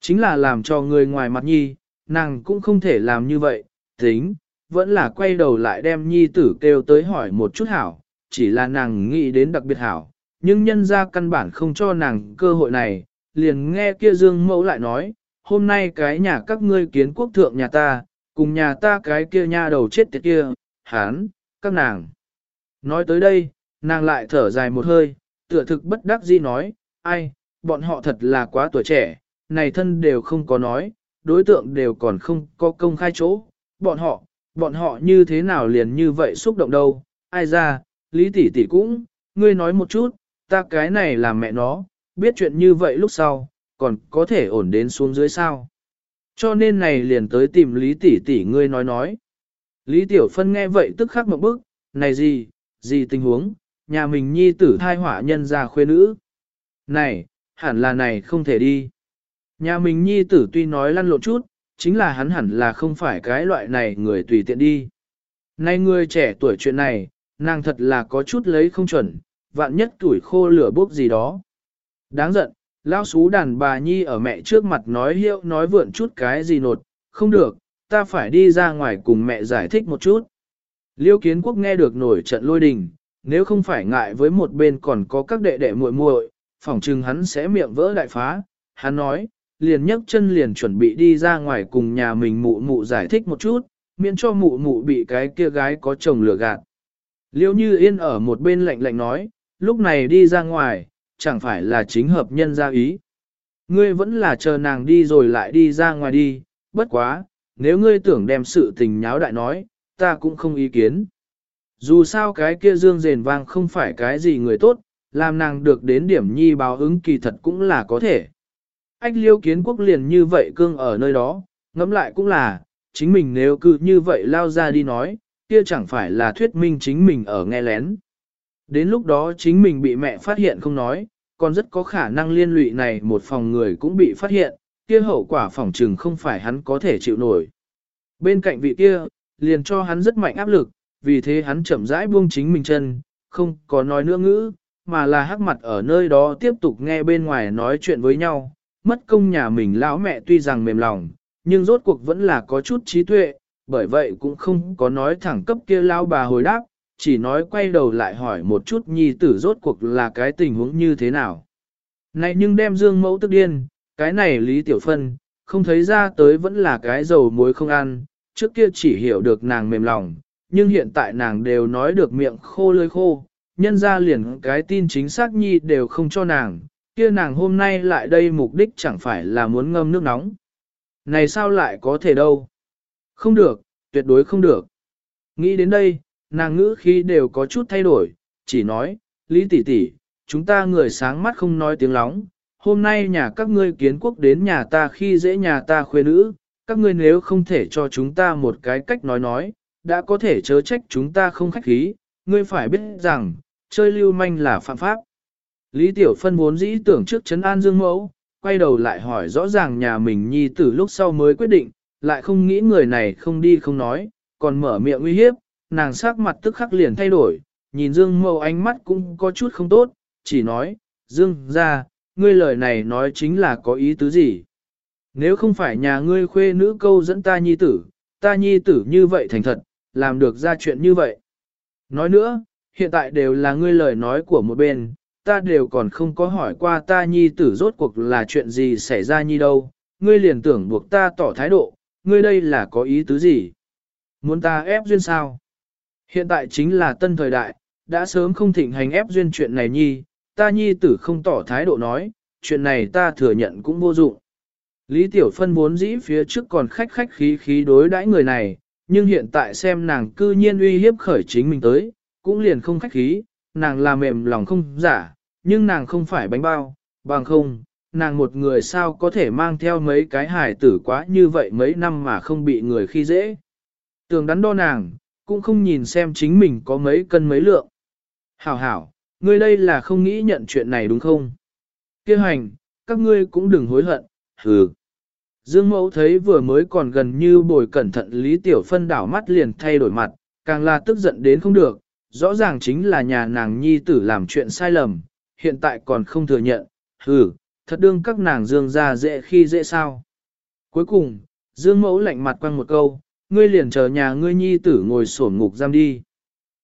Chính là làm cho người ngoài mặt nhi, nàng cũng không thể làm như vậy, tính, vẫn là quay đầu lại đem nhi tử kêu tới hỏi một chút hảo, chỉ là nàng nghĩ đến đặc biệt hảo, nhưng nhân ra căn bản không cho nàng cơ hội này, liền nghe kia dương mẫu lại nói, hôm nay cái nhà các ngươi kiến quốc thượng nhà ta, cùng nhà ta cái kia nha đầu chết tiệt kia, hán, các nàng. Nói tới đây, nàng lại thở dài một hơi, tựa thực bất đắc dĩ nói, ai, bọn họ thật là quá tuổi trẻ, này thân đều không có nói, đối tượng đều còn không có công khai chỗ, bọn họ, bọn họ như thế nào liền như vậy xúc động đâu, ai ra, lý tỷ tỷ cũng, ngươi nói một chút, ta cái này là mẹ nó, biết chuyện như vậy lúc sau, còn có thể ổn đến xuống dưới sao. Cho nên này liền tới tìm Lý tỷ tỷ ngươi nói nói. Lý Tiểu Phân nghe vậy tức khắc một bức, này gì, gì tình huống, nhà mình nhi tử thai hỏa nhân ra khuê nữ. Này, hẳn là này không thể đi. Nhà mình nhi tử tuy nói lăn lộn chút, chính là hắn hẳn là không phải cái loại này người tùy tiện đi. Nay người trẻ tuổi chuyện này, nàng thật là có chút lấy không chuẩn, vạn nhất tuổi khô lửa bốc gì đó. Đáng giận, lao xú đàn bà nhi ở mẹ trước mặt nói hiệu nói vượn chút cái gì nột, không được, ta phải đi ra ngoài cùng mẹ giải thích một chút. Liêu kiến quốc nghe được nổi trận lôi đình, nếu không phải ngại với một bên còn có các đệ đệ muội muội, phỏng chừng hắn sẽ miệng vỡ đại phá. Hắn nói, liền nhấc chân liền chuẩn bị đi ra ngoài cùng nhà mình mụ mụ giải thích một chút, miễn cho mụ mụ bị cái kia gái có chồng lừa gạt. Liêu như yên ở một bên lạnh lạnh nói, lúc này đi ra ngoài, chẳng phải là chính hợp nhân gia ý. Ngươi vẫn là chờ nàng đi rồi lại đi ra ngoài đi, bất quá, nếu ngươi tưởng đem sự tình nháo đại nói, ta cũng không ý kiến. Dù sao cái kia dương rền vang không phải cái gì người tốt, làm nàng được đến điểm nhi báo ứng kỳ thật cũng là có thể. Ách liêu kiến quốc liền như vậy cương ở nơi đó, ngẫm lại cũng là, chính mình nếu cứ như vậy lao ra đi nói, kia chẳng phải là thuyết minh chính mình ở nghe lén. Đến lúc đó chính mình bị mẹ phát hiện không nói, còn rất có khả năng liên lụy này một phòng người cũng bị phát hiện, kia hậu quả phòng trừng không phải hắn có thể chịu nổi. Bên cạnh vị kia, liền cho hắn rất mạnh áp lực, vì thế hắn chậm rãi buông chính mình chân, không có nói nữa ngữ, mà là hắc mặt ở nơi đó tiếp tục nghe bên ngoài nói chuyện với nhau. Mất công nhà mình lão mẹ tuy rằng mềm lòng, nhưng rốt cuộc vẫn là có chút trí tuệ, bởi vậy cũng không có nói thẳng cấp kia lao bà hồi đáp, chỉ nói quay đầu lại hỏi một chút nhi tử rốt cuộc là cái tình huống như thế nào. Này nhưng đem dương mẫu tức điên, cái này Lý Tiểu Phân, không thấy ra tới vẫn là cái dầu muối không ăn, trước kia chỉ hiểu được nàng mềm lòng, nhưng hiện tại nàng đều nói được miệng khô lưỡi khô, nhân ra liền cái tin chính xác nhi đều không cho nàng, kia nàng hôm nay lại đây mục đích chẳng phải là muốn ngâm nước nóng. Này sao lại có thể đâu? Không được, tuyệt đối không được. Nghĩ đến đây, nàng ngữ khi đều có chút thay đổi, chỉ nói, Lý tỷ tỷ, chúng ta người sáng mắt không nói tiếng lóng, hôm nay nhà các ngươi kiến quốc đến nhà ta khi dễ nhà ta khuê nữ, các ngươi nếu không thể cho chúng ta một cái cách nói nói, đã có thể chớ trách chúng ta không khách khí, ngươi phải biết rằng, chơi lưu manh là phạm pháp. Lý Tiểu Phân vốn dĩ tưởng trước chấn an Dương Mẫu, quay đầu lại hỏi rõ ràng nhà mình nhi tử lúc sau mới quyết định, lại không nghĩ người này không đi không nói, còn mở miệng uy hiếp, nàng sắc mặt tức khắc liền thay đổi, nhìn Dương Mẫu ánh mắt cũng có chút không tốt, chỉ nói, Dương ra, ngươi lời này nói chính là có ý tứ gì. Nếu không phải nhà ngươi khuê nữ câu dẫn ta nhi tử, ta nhi tử như vậy thành thật, làm được ra chuyện như vậy. Nói nữa, hiện tại đều là ngươi lời nói của một bên, ta đều còn không có hỏi qua ta nhi tử rốt cuộc là chuyện gì xảy ra nhi đâu, ngươi liền tưởng buộc ta tỏ thái độ, ngươi đây là có ý tứ gì? Muốn ta ép duyên sao? Hiện tại chính là tân thời đại, đã sớm không thịnh hành ép duyên chuyện này nhi, ta nhi tử không tỏ thái độ nói, chuyện này ta thừa nhận cũng vô dụng. Lý Tiểu Phân vốn dĩ phía trước còn khách khách khí khí đối đãi người này, nhưng hiện tại xem nàng cư nhiên uy hiếp khởi chính mình tới, cũng liền không khách khí, nàng là mềm lòng không giả, nhưng nàng không phải bánh bao, bằng không, nàng một người sao có thể mang theo mấy cái hài tử quá như vậy mấy năm mà không bị người khi dễ. Tường đắn đo nàng, cũng không nhìn xem chính mình có mấy cân mấy lượng. Hảo hảo, ngươi đây là không nghĩ nhận chuyện này đúng không? Kêu hành, các ngươi cũng đừng hối hận, hừ. Dương mẫu thấy vừa mới còn gần như bồi cẩn thận Lý Tiểu Phân đảo mắt liền thay đổi mặt, càng là tức giận đến không được, rõ ràng chính là nhà nàng nhi tử làm chuyện sai lầm, hiện tại còn không thừa nhận, hừ, thật đương các nàng dương ra dễ khi dễ sao. Cuối cùng, dương mẫu lạnh mặt quăng một câu, ngươi liền chờ nhà ngươi nhi tử ngồi sổn ngục giam đi.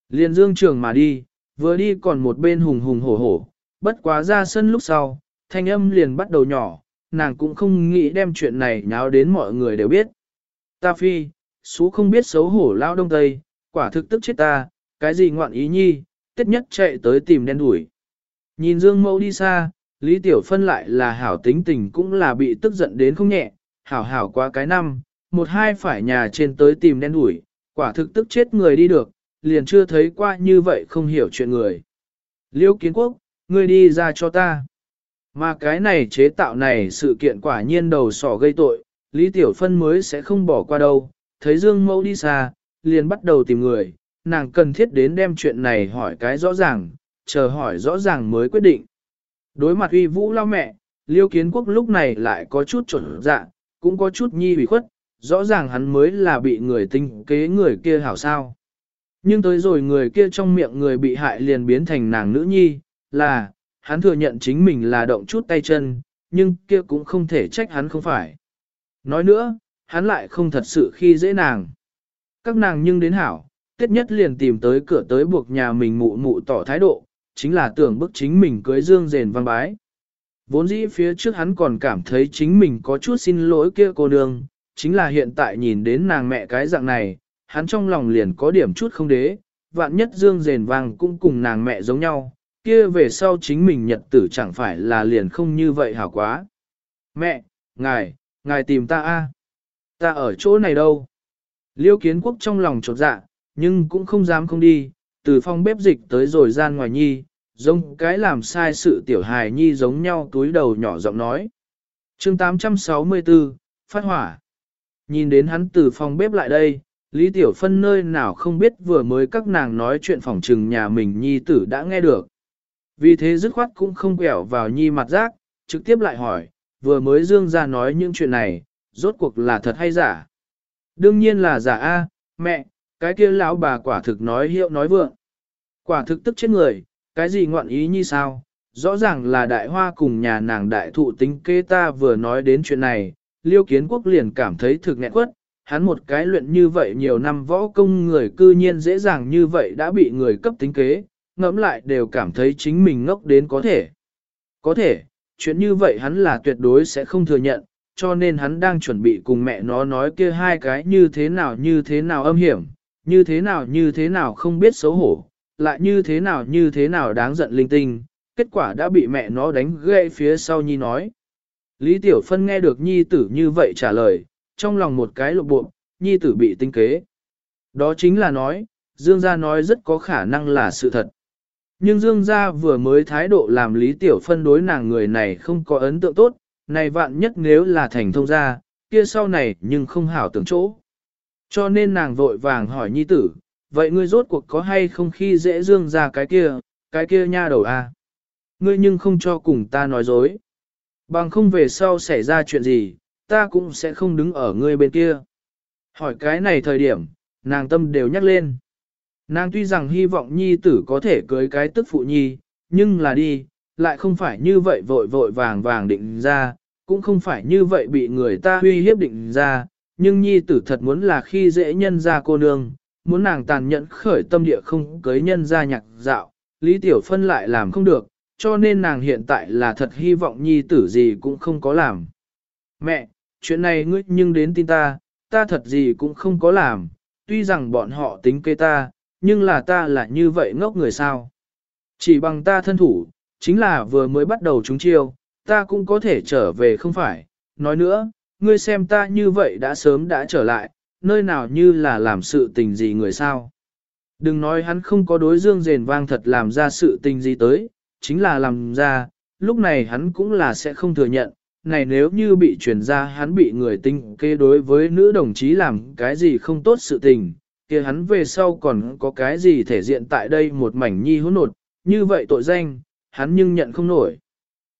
Liền dương trường mà đi, vừa đi còn một bên hùng hùng hổ hổ, bất quá ra sân lúc sau, thanh âm liền bắt đầu nhỏ, nàng cũng không nghĩ đem chuyện này nháo đến mọi người đều biết. Ta phi, xú không biết xấu hổ lao đông tây, quả thực tức chết ta, cái gì ngoạn ý nhi, tiết nhất chạy tới tìm đen đuổi. Nhìn Dương Mẫu đi xa, Lý Tiểu Phân lại là hảo tính tình cũng là bị tức giận đến không nhẹ, hảo hảo quá cái năm, một hai phải nhà trên tới tìm đen đuổi, quả thực tức chết người đi được, liền chưa thấy qua như vậy không hiểu chuyện người. Liêu kiến quốc, ngươi đi ra cho ta. Mà cái này chế tạo này sự kiện quả nhiên đầu sỏ gây tội, Lý Tiểu Phân mới sẽ không bỏ qua đâu, thấy Dương Mẫu đi xa, liền bắt đầu tìm người, nàng cần thiết đến đem chuyện này hỏi cái rõ ràng, chờ hỏi rõ ràng mới quyết định. Đối mặt uy vũ lao mẹ, Liêu Kiến Quốc lúc này lại có chút trộn dạ, cũng có chút nhi bị khuất, rõ ràng hắn mới là bị người tinh kế người kia hảo sao. Nhưng tới rồi người kia trong miệng người bị hại liền biến thành nàng nữ nhi, là, hắn thừa nhận chính mình là động chút tay chân, nhưng kia cũng không thể trách hắn không phải. Nói nữa, hắn lại không thật sự khi dễ nàng. Các nàng nhưng đến hảo, tiết nhất liền tìm tới cửa tới buộc nhà mình mụ mụ tỏ thái độ, chính là tưởng bức chính mình cưới dương rền văn bái. Vốn dĩ phía trước hắn còn cảm thấy chính mình có chút xin lỗi kia cô nương, chính là hiện tại nhìn đến nàng mẹ cái dạng này, hắn trong lòng liền có điểm chút không đế, vạn nhất dương rền vàng cũng cùng nàng mẹ giống nhau, kia về sau chính mình nhật tử chẳng phải là liền không như vậy hảo quá. Mẹ, ngài, ngài tìm ta a Ta ở chỗ này đâu? Liêu kiến quốc trong lòng trột dạ, nhưng cũng không dám không đi, từ phòng bếp dịch tới rồi gian ngoài nhi, giống cái làm sai sự tiểu hài nhi giống nhau túi đầu nhỏ giọng nói. chương 864, phát hỏa. Nhìn đến hắn từ phòng bếp lại đây, Lý Tiểu Phân nơi nào không biết vừa mới các nàng nói chuyện phòng trừng nhà mình nhi tử đã nghe được. Vì thế dứt khoát cũng không quẹo vào nhi mặt rác, trực tiếp lại hỏi, vừa mới dương ra nói những chuyện này, rốt cuộc là thật hay giả. Đương nhiên là giả a, mẹ, cái kia lão bà quả thực nói hiệu nói vượng. Quả thực tức chết người, cái gì ngoạn ý như sao, rõ ràng là đại hoa cùng nhà nàng đại thụ tính kê ta vừa nói đến chuyện này, liêu kiến quốc liền cảm thấy thực nghẹn quất, hắn một cái luyện như vậy nhiều năm võ công người cư nhiên dễ dàng như vậy đã bị người cấp tính kế, ngẫm lại đều cảm thấy chính mình ngốc đến có thể. Có thể, chuyện như vậy hắn là tuyệt đối sẽ không thừa nhận, cho nên hắn đang chuẩn bị cùng mẹ nó nói kia hai cái như thế nào như thế nào âm hiểm, như thế nào như thế nào không biết xấu hổ, lại như thế nào như thế nào đáng giận linh tinh, kết quả đã bị mẹ nó đánh gãy phía sau nhi nói. Lý Tiểu Phân nghe được nhi tử như vậy trả lời, trong lòng một cái lộ bộ, nhi tử bị tinh kế. Đó chính là nói, Dương gia nói rất có khả năng là sự thật. Nhưng Dương gia vừa mới thái độ làm Lý Tiểu Phân đối nàng người này không có ấn tượng tốt, này vạn nhất nếu là thành thông gia, kia sau này nhưng không hảo tưởng chỗ. Cho nên nàng vội vàng hỏi nhi tử, vậy ngươi rốt cuộc có hay không khi dễ Dương ra cái kia, cái kia nha đầu a à? Ngươi nhưng không cho cùng ta nói dối. Bằng không về sau xảy ra chuyện gì, ta cũng sẽ không đứng ở ngươi bên kia. Hỏi cái này thời điểm, nàng tâm đều nhắc lên. Nàng tuy rằng hy vọng nhi tử có thể cưới cái tức phụ nhi, nhưng là đi, lại không phải như vậy vội vội vàng vàng định ra, cũng không phải như vậy bị người ta huy hiếp định ra, nhưng nhi tử thật muốn là khi dễ nhân ra cô nương, muốn nàng tàn nhẫn khởi tâm địa không cưới nhân ra nhạc dạo, Lý Tiểu Phân lại làm không được, cho nên nàng hiện tại là thật hy vọng nhi tử gì cũng không có làm. Mẹ, chuyện này ngươi nhưng đến tin ta, ta thật gì cũng không có làm, tuy rằng bọn họ tính kế ta, nhưng là ta là như vậy ngốc người sao. Chỉ bằng ta thân thủ, chính là vừa mới bắt đầu chúng chiêu, ta cũng có thể trở về không phải. Nói nữa, ngươi xem ta như vậy đã sớm đã trở lại, nơi nào như là làm sự tình gì người sao. Đừng nói hắn không có đối dương rền vang thật làm ra sự tình gì tới, chính là làm ra, lúc này hắn cũng là sẽ không thừa nhận, này nếu như bị truyền ra hắn bị người tinh kê đối với nữ đồng chí làm cái gì không tốt sự tình, kia hắn về sau còn có cái gì thể diện tại đây một mảnh nhi hỗn nột, như vậy tội danh, hắn nhưng nhận không nổi.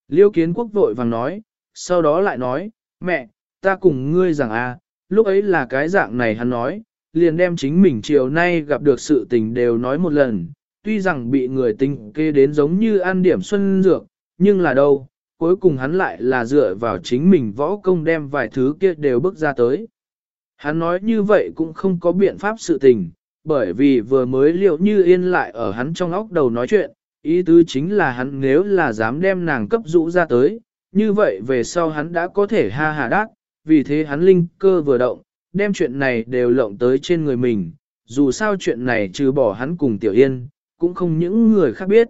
Liêu kiến quốc vội vàng nói, sau đó lại nói, mẹ, ta cùng ngươi rằng a, à, lúc ấy là cái dạng này hắn nói, liền đem chính mình chiều nay gặp được sự tình đều nói một lần, tuy rằng bị người tình kê đến giống như ăn điểm xuân dược, nhưng là đâu, cuối cùng hắn lại là dựa vào chính mình võ công đem vài thứ kia đều bước ra tới. Hắn nói như vậy cũng không có biện pháp sự tình, bởi vì vừa mới liệu như yên lại ở hắn trong óc đầu nói chuyện, ý tứ chính là hắn nếu là dám đem nàng cấp rũ ra tới, như vậy về sau hắn đã có thể ha hà đắc, vì thế hắn linh cơ vừa động, đem chuyện này đều lộng tới trên người mình, dù sao chuyện này trừ bỏ hắn cùng Tiểu Yên, cũng không những người khác biết.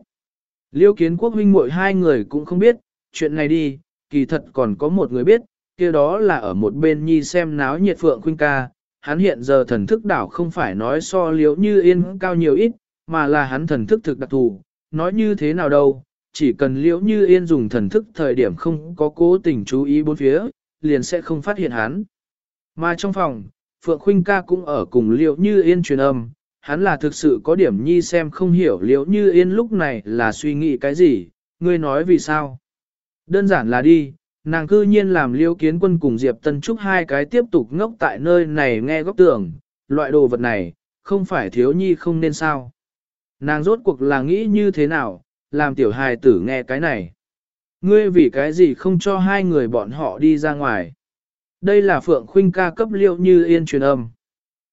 Liêu kiến quốc huynh muội hai người cũng không biết, chuyện này đi, kỳ thật còn có một người biết, kia đó là ở một bên nhi xem náo nhiệt phượng khuynh ca, hắn hiện giờ thần thức đảo không phải nói so liếu như yên cao nhiều ít, mà là hắn thần thức thực đặc thù, nói như thế nào đâu, chỉ cần liễu như yên dùng thần thức thời điểm không có cố tình chú ý bốn phía, liền sẽ không phát hiện hắn. Mà trong phòng, Phượng Khuynh ca cũng ở cùng liễu như yên truyền âm, hắn là thực sự có điểm nhi xem không hiểu liễu như yên lúc này là suy nghĩ cái gì, ngươi nói vì sao. Đơn giản là đi, nàng cư nhiên làm liễu kiến quân cùng Diệp Tân Trúc hai cái tiếp tục ngốc tại nơi này nghe góc tưởng, loại đồ vật này, không phải thiếu nhi không nên sao. Nàng rốt cuộc là nghĩ như thế nào, làm tiểu hài tử nghe cái này. Ngươi vì cái gì không cho hai người bọn họ đi ra ngoài. Đây là Phượng Khuynh ca cấp liệu như yên truyền âm.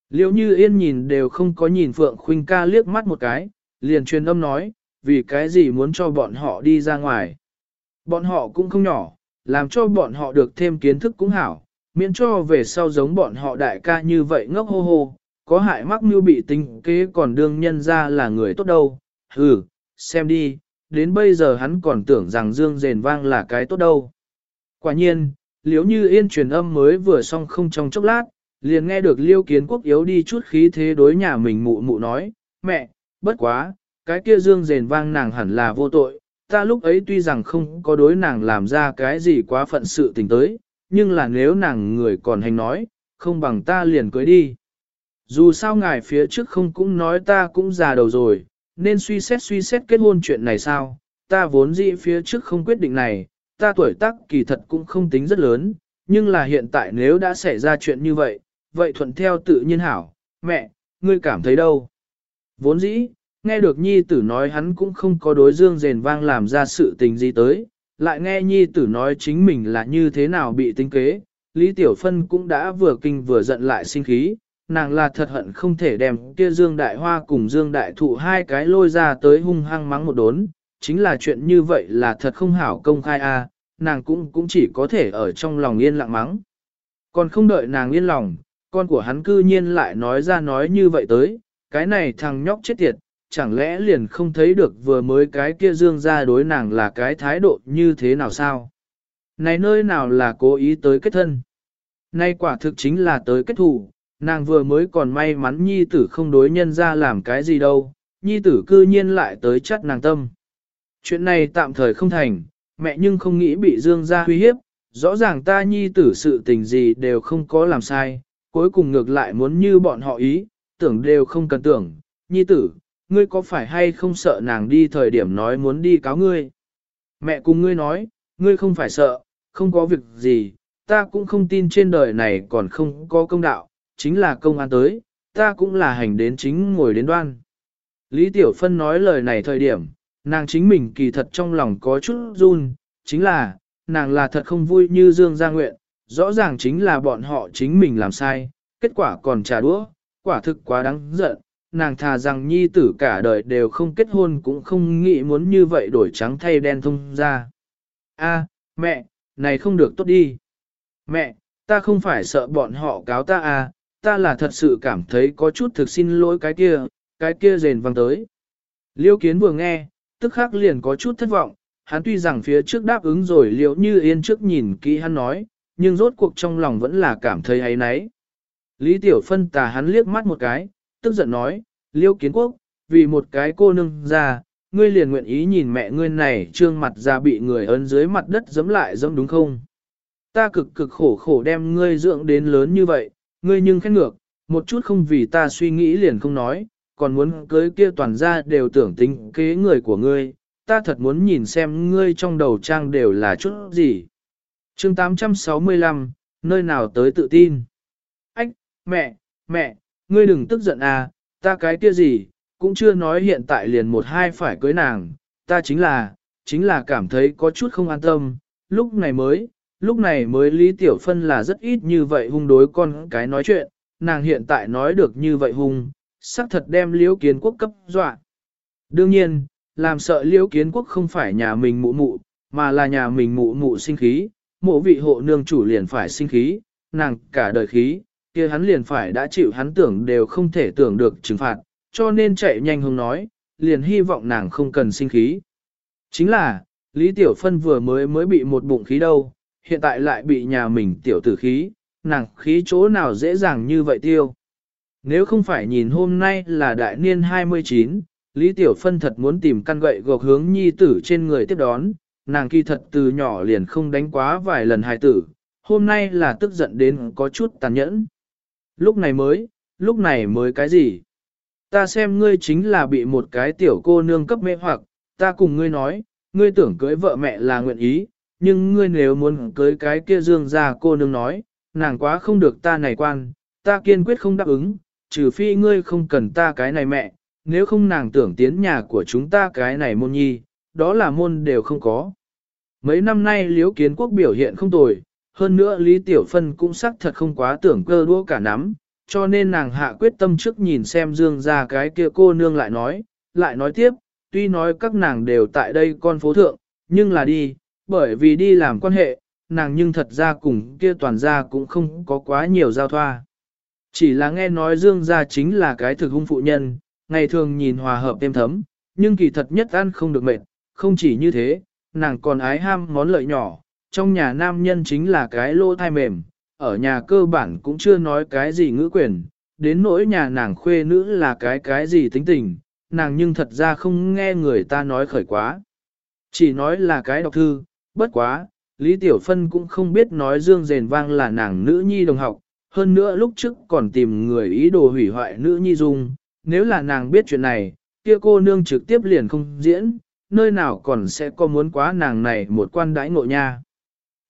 Liễu như yên nhìn đều không có nhìn Phượng Khuynh ca liếc mắt một cái, liền truyền âm nói, vì cái gì muốn cho bọn họ đi ra ngoài. Bọn họ cũng không nhỏ, làm cho bọn họ được thêm kiến thức cũng hảo, miễn cho về sau giống bọn họ đại ca như vậy ngốc hô hô, có hại mắc mưu bị tính kế còn đương nhân ra là người tốt đâu. Hừ, xem đi, đến bây giờ hắn còn tưởng rằng dương rền vang là cái tốt đâu. Quả nhiên, liếu như yên truyền âm mới vừa xong không trong chốc lát, liền nghe được liêu kiến quốc yếu đi chút khí thế đối nhà mình mụ mụ nói, mẹ, bất quá, cái kia dương rền vang nàng hẳn là vô tội, ta lúc ấy tuy rằng không có đối nàng làm ra cái gì quá phận sự tình tới, nhưng là nếu nàng người còn hành nói, không bằng ta liền cưới đi. Dù sao ngài phía trước không cũng nói ta cũng già đầu rồi, nên suy xét suy xét kết hôn chuyện này sao, ta vốn dĩ phía trước không quyết định này, ta tuổi tác kỳ thật cũng không tính rất lớn, nhưng là hiện tại nếu đã xảy ra chuyện như vậy, vậy thuận theo tự nhiên hảo, mẹ, ngươi cảm thấy đâu? Vốn dĩ, nghe được nhi tử nói hắn cũng không có đối dương rền vang làm ra sự tình gì tới, lại nghe nhi tử nói chính mình là như thế nào bị tính kế, Lý Tiểu Phân cũng đã vừa kinh vừa giận lại sinh khí, nàng là thật hận không thể đem kia Dương Đại Hoa cùng Dương Đại Thụ hai cái lôi ra tới hung hăng mắng một đốn, chính là chuyện như vậy là thật không hảo công khai a, nàng cũng cũng chỉ có thể ở trong lòng yên lặng mắng. Còn không đợi nàng yên lòng, con của hắn cư nhiên lại nói ra nói như vậy tới, cái này thằng nhóc chết tiệt, chẳng lẽ liền không thấy được vừa mới cái kia dương ra đối nàng là cái thái độ như thế nào sao? Này nơi nào là cố ý tới kết thân? Nay quả thực chính là tới kết thù, nàng vừa mới còn may mắn nhi tử không đối nhân ra làm cái gì đâu, nhi tử cư nhiên lại tới chắt nàng tâm. Chuyện này tạm thời không thành, mẹ nhưng không nghĩ bị dương ra uy hiếp, rõ ràng ta nhi tử sự tình gì đều không có làm sai, cuối cùng ngược lại muốn như bọn họ ý, tưởng đều không cần tưởng, nhi tử, ngươi có phải hay không sợ nàng đi thời điểm nói muốn đi cáo ngươi? Mẹ cùng ngươi nói, ngươi không phải sợ, không có việc gì, ta cũng không tin trên đời này còn không có công đạo, chính là công an tới, ta cũng là hành đến chính ngồi đến đoan. Lý Tiểu Phân nói lời này thời điểm, nàng chính mình kỳ thật trong lòng có chút run, chính là, nàng là thật không vui như Dương Gia Nguyện, rõ ràng chính là bọn họ chính mình làm sai, kết quả còn trả đũa, quả thực quá đáng giận, nàng thà rằng nhi tử cả đời đều không kết hôn cũng không nghĩ muốn như vậy đổi trắng thay đen thông ra. A, mẹ, này không được tốt đi. Mẹ, ta không phải sợ bọn họ cáo ta à, ta là thật sự cảm thấy có chút thực xin lỗi cái kia, cái kia rền vang tới. Liêu kiến vừa nghe, tức khắc liền có chút thất vọng, hắn tuy rằng phía trước đáp ứng rồi liệu như yên trước nhìn kỹ hắn nói, nhưng rốt cuộc trong lòng vẫn là cảm thấy ấy nấy. Lý Tiểu Phân tà hắn liếc mắt một cái, tức giận nói, liêu kiến quốc, vì một cái cô nương ra, ngươi liền nguyện ý nhìn mẹ ngươi này trương mặt ra bị người ấn dưới mặt đất giẫm lại giẫm đúng không? Ta cực cực khổ khổ đem ngươi dưỡng đến lớn như vậy, ngươi nhưng khen ngược, một chút không vì ta suy nghĩ liền không nói, còn muốn cưới kia toàn ra đều tưởng tính kế người của ngươi, ta thật muốn nhìn xem ngươi trong đầu trang đều là chút gì. chương 865, nơi nào tới tự tin? Ách, mẹ, mẹ, ngươi đừng tức giận à, ta cái kia gì, cũng chưa nói hiện tại liền một hai phải cưới nàng, ta chính là, chính là cảm thấy có chút không an tâm, lúc này mới, lúc này mới Lý Tiểu Phân là rất ít như vậy hung đối con cái nói chuyện, nàng hiện tại nói được như vậy hung, xác thật đem liễu kiến quốc cấp dọa. Đương nhiên, làm sợ liễu kiến quốc không phải nhà mình mụ mụ, mà là nhà mình mụ mụ sinh khí, mộ vị hộ nương chủ liền phải sinh khí, nàng cả đời khí, kia hắn liền phải đã chịu hắn tưởng đều không thể tưởng được trừng phạt, cho nên chạy nhanh hùng nói, liền hy vọng nàng không cần sinh khí. Chính là, Lý Tiểu Phân vừa mới mới bị một bụng khí đâu, hiện tại lại bị nhà mình tiểu tử khí, nàng khí chỗ nào dễ dàng như vậy tiêu. Nếu không phải nhìn hôm nay là đại niên 29, Lý Tiểu Phân thật muốn tìm căn gậy gộc hướng nhi tử trên người tiếp đón, nàng kỳ thật từ nhỏ liền không đánh quá vài lần hài tử, hôm nay là tức giận đến có chút tàn nhẫn. Lúc này mới, lúc này mới cái gì? Ta xem ngươi chính là bị một cái tiểu cô nương cấp mê hoặc, ta cùng ngươi nói, ngươi tưởng cưới vợ mẹ là nguyện ý, nhưng ngươi nếu muốn cưới cái kia dương ra cô nương nói, nàng quá không được ta này quan, ta kiên quyết không đáp ứng, trừ phi ngươi không cần ta cái này mẹ, nếu không nàng tưởng tiến nhà của chúng ta cái này môn nhi, đó là môn đều không có. Mấy năm nay liếu kiến quốc biểu hiện không tồi, hơn nữa Lý Tiểu Phân cũng xác thật không quá tưởng cơ đua cả nắm, cho nên nàng hạ quyết tâm trước nhìn xem dương ra cái kia cô nương lại nói, lại nói tiếp, tuy nói các nàng đều tại đây con phố thượng, nhưng là đi, bởi vì đi làm quan hệ, nàng nhưng thật ra cùng kia toàn gia cũng không có quá nhiều giao thoa. Chỉ là nghe nói dương gia chính là cái thực hung phụ nhân, ngày thường nhìn hòa hợp êm thấm, nhưng kỳ thật nhất ăn không được mệt, không chỉ như thế, nàng còn ái ham món lợi nhỏ, trong nhà nam nhân chính là cái lô thai mềm, ở nhà cơ bản cũng chưa nói cái gì ngữ quyền, đến nỗi nhà nàng khuê nữ là cái cái gì tính tình, nàng nhưng thật ra không nghe người ta nói khởi quá. Chỉ nói là cái đọc thư, bất quá, Lý Tiểu Phân cũng không biết nói Dương dền Vang là nàng nữ nhi đồng học, hơn nữa lúc trước còn tìm người ý đồ hủy hoại nữ nhi dung, nếu là nàng biết chuyện này, kia cô nương trực tiếp liền không diễn, nơi nào còn sẽ có muốn quá nàng này một quan đãi ngộ nha.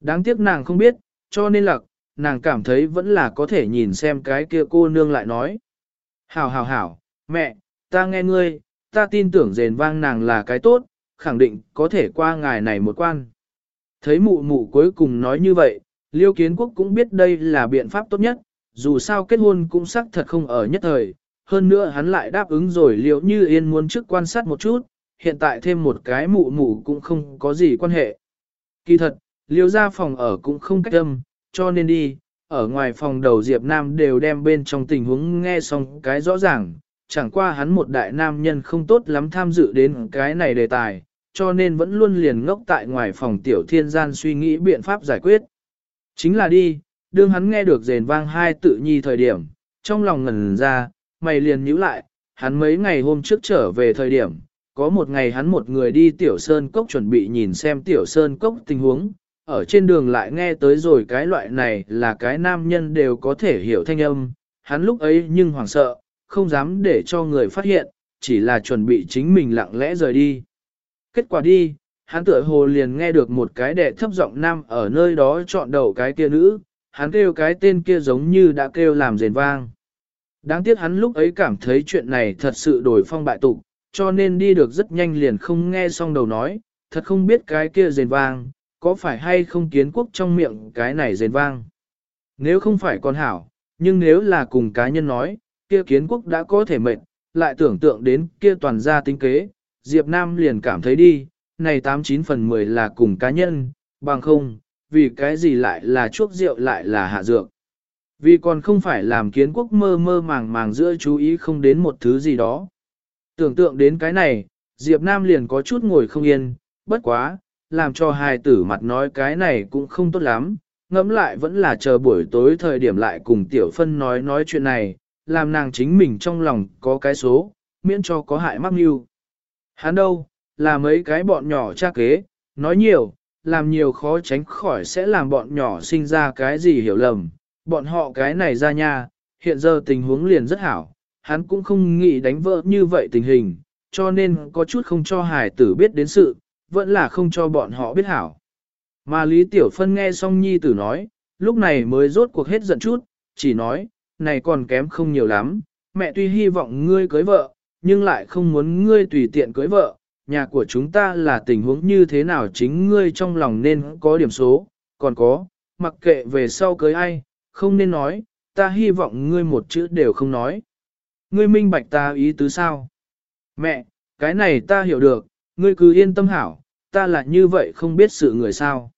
Đáng tiếc nàng không biết, cho nên là, nàng cảm thấy vẫn là có thể nhìn xem cái kia cô nương lại nói. Hảo hảo hảo, mẹ, ta nghe ngươi, ta tin tưởng rền vang nàng là cái tốt, khẳng định có thể qua ngài này một quan. Thấy mụ mụ cuối cùng nói như vậy, Liêu Kiến Quốc cũng biết đây là biện pháp tốt nhất, dù sao kết hôn cũng xác thật không ở nhất thời, hơn nữa hắn lại đáp ứng rồi liệu như yên muốn trước quan sát một chút, hiện tại thêm một cái mụ mụ cũng không có gì quan hệ. Kỳ thật, liêu ra phòng ở cũng không cách âm, cho nên đi, ở ngoài phòng đầu Diệp Nam đều đem bên trong tình huống nghe xong cái rõ ràng, chẳng qua hắn một đại nam nhân không tốt lắm tham dự đến cái này đề tài, cho nên vẫn luôn liền ngốc tại ngoài phòng tiểu thiên gian suy nghĩ biện pháp giải quyết. Chính là đi, đương hắn nghe được rền vang hai tự nhi thời điểm, trong lòng ngẩn ra, mày liền nhíu lại, hắn mấy ngày hôm trước trở về thời điểm, có một ngày hắn một người đi tiểu sơn cốc chuẩn bị nhìn xem tiểu sơn cốc tình huống, ở trên đường lại nghe tới rồi cái loại này là cái nam nhân đều có thể hiểu thanh âm, hắn lúc ấy nhưng hoảng sợ, không dám để cho người phát hiện, chỉ là chuẩn bị chính mình lặng lẽ rời đi. Kết quả đi, hắn tựa hồ liền nghe được một cái đệ thấp giọng nam ở nơi đó chọn đầu cái kia nữ, hắn kêu cái tên kia giống như đã kêu làm rền vang. Đáng tiếc hắn lúc ấy cảm thấy chuyện này thật sự đổi phong bại tục, cho nên đi được rất nhanh liền không nghe xong đầu nói, thật không biết cái kia rền vang, có phải hay không kiến quốc trong miệng cái này rền vang. Nếu không phải con hảo, nhưng nếu là cùng cá nhân nói, kia kiến quốc đã có thể mệnh, lại tưởng tượng đến kia toàn gia tính kế, Diệp Nam liền cảm thấy đi, này 89 phần 10 là cùng cá nhân, bằng không, vì cái gì lại là chuốc rượu lại là hạ dược. Vì còn không phải làm kiến quốc mơ mơ màng màng giữa chú ý không đến một thứ gì đó. Tưởng tượng đến cái này, Diệp Nam liền có chút ngồi không yên, bất quá, làm cho hài tử mặt nói cái này cũng không tốt lắm, ngẫm lại vẫn là chờ buổi tối thời điểm lại cùng tiểu phân nói nói chuyện này, làm nàng chính mình trong lòng có cái số, miễn cho có hại mắc mưu. Hắn đâu, là mấy cái bọn nhỏ cha kế, nói nhiều, làm nhiều khó tránh khỏi sẽ làm bọn nhỏ sinh ra cái gì hiểu lầm, bọn họ cái này ra nha, hiện giờ tình huống liền rất hảo, hắn cũng không nghĩ đánh vỡ như vậy tình hình, cho nên có chút không cho hài tử biết đến sự, vẫn là không cho bọn họ biết hảo. Mà Lý Tiểu Phân nghe xong nhi tử nói, lúc này mới rốt cuộc hết giận chút, chỉ nói, này còn kém không nhiều lắm, mẹ tuy hy vọng ngươi cưới vợ, nhưng lại không muốn ngươi tùy tiện cưới vợ, nhà của chúng ta là tình huống như thế nào chính ngươi trong lòng nên có điểm số, còn có, mặc kệ về sau cưới ai, không nên nói, ta hy vọng ngươi một chữ đều không nói. Ngươi minh bạch ta ý tứ sao? Mẹ, cái này ta hiểu được, ngươi cứ yên tâm hảo, ta là như vậy không biết sự người sao.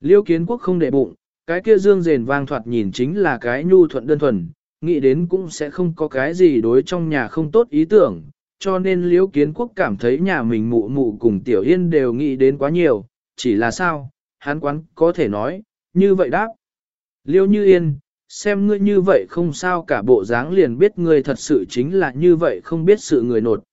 Liêu kiến quốc không để bụng, cái kia dương rền vang thoạt nhìn chính là cái nhu thuận đơn thuần, nghĩ đến cũng sẽ không có cái gì đối trong nhà không tốt ý tưởng, cho nên liễu kiến quốc cảm thấy nhà mình mụ mụ cùng tiểu yên đều nghĩ đến quá nhiều, chỉ là sao, hắn quán có thể nói, như vậy đáp. Liêu như yên, xem ngươi như vậy không sao cả bộ dáng liền biết ngươi thật sự chính là như vậy không biết sự người nột.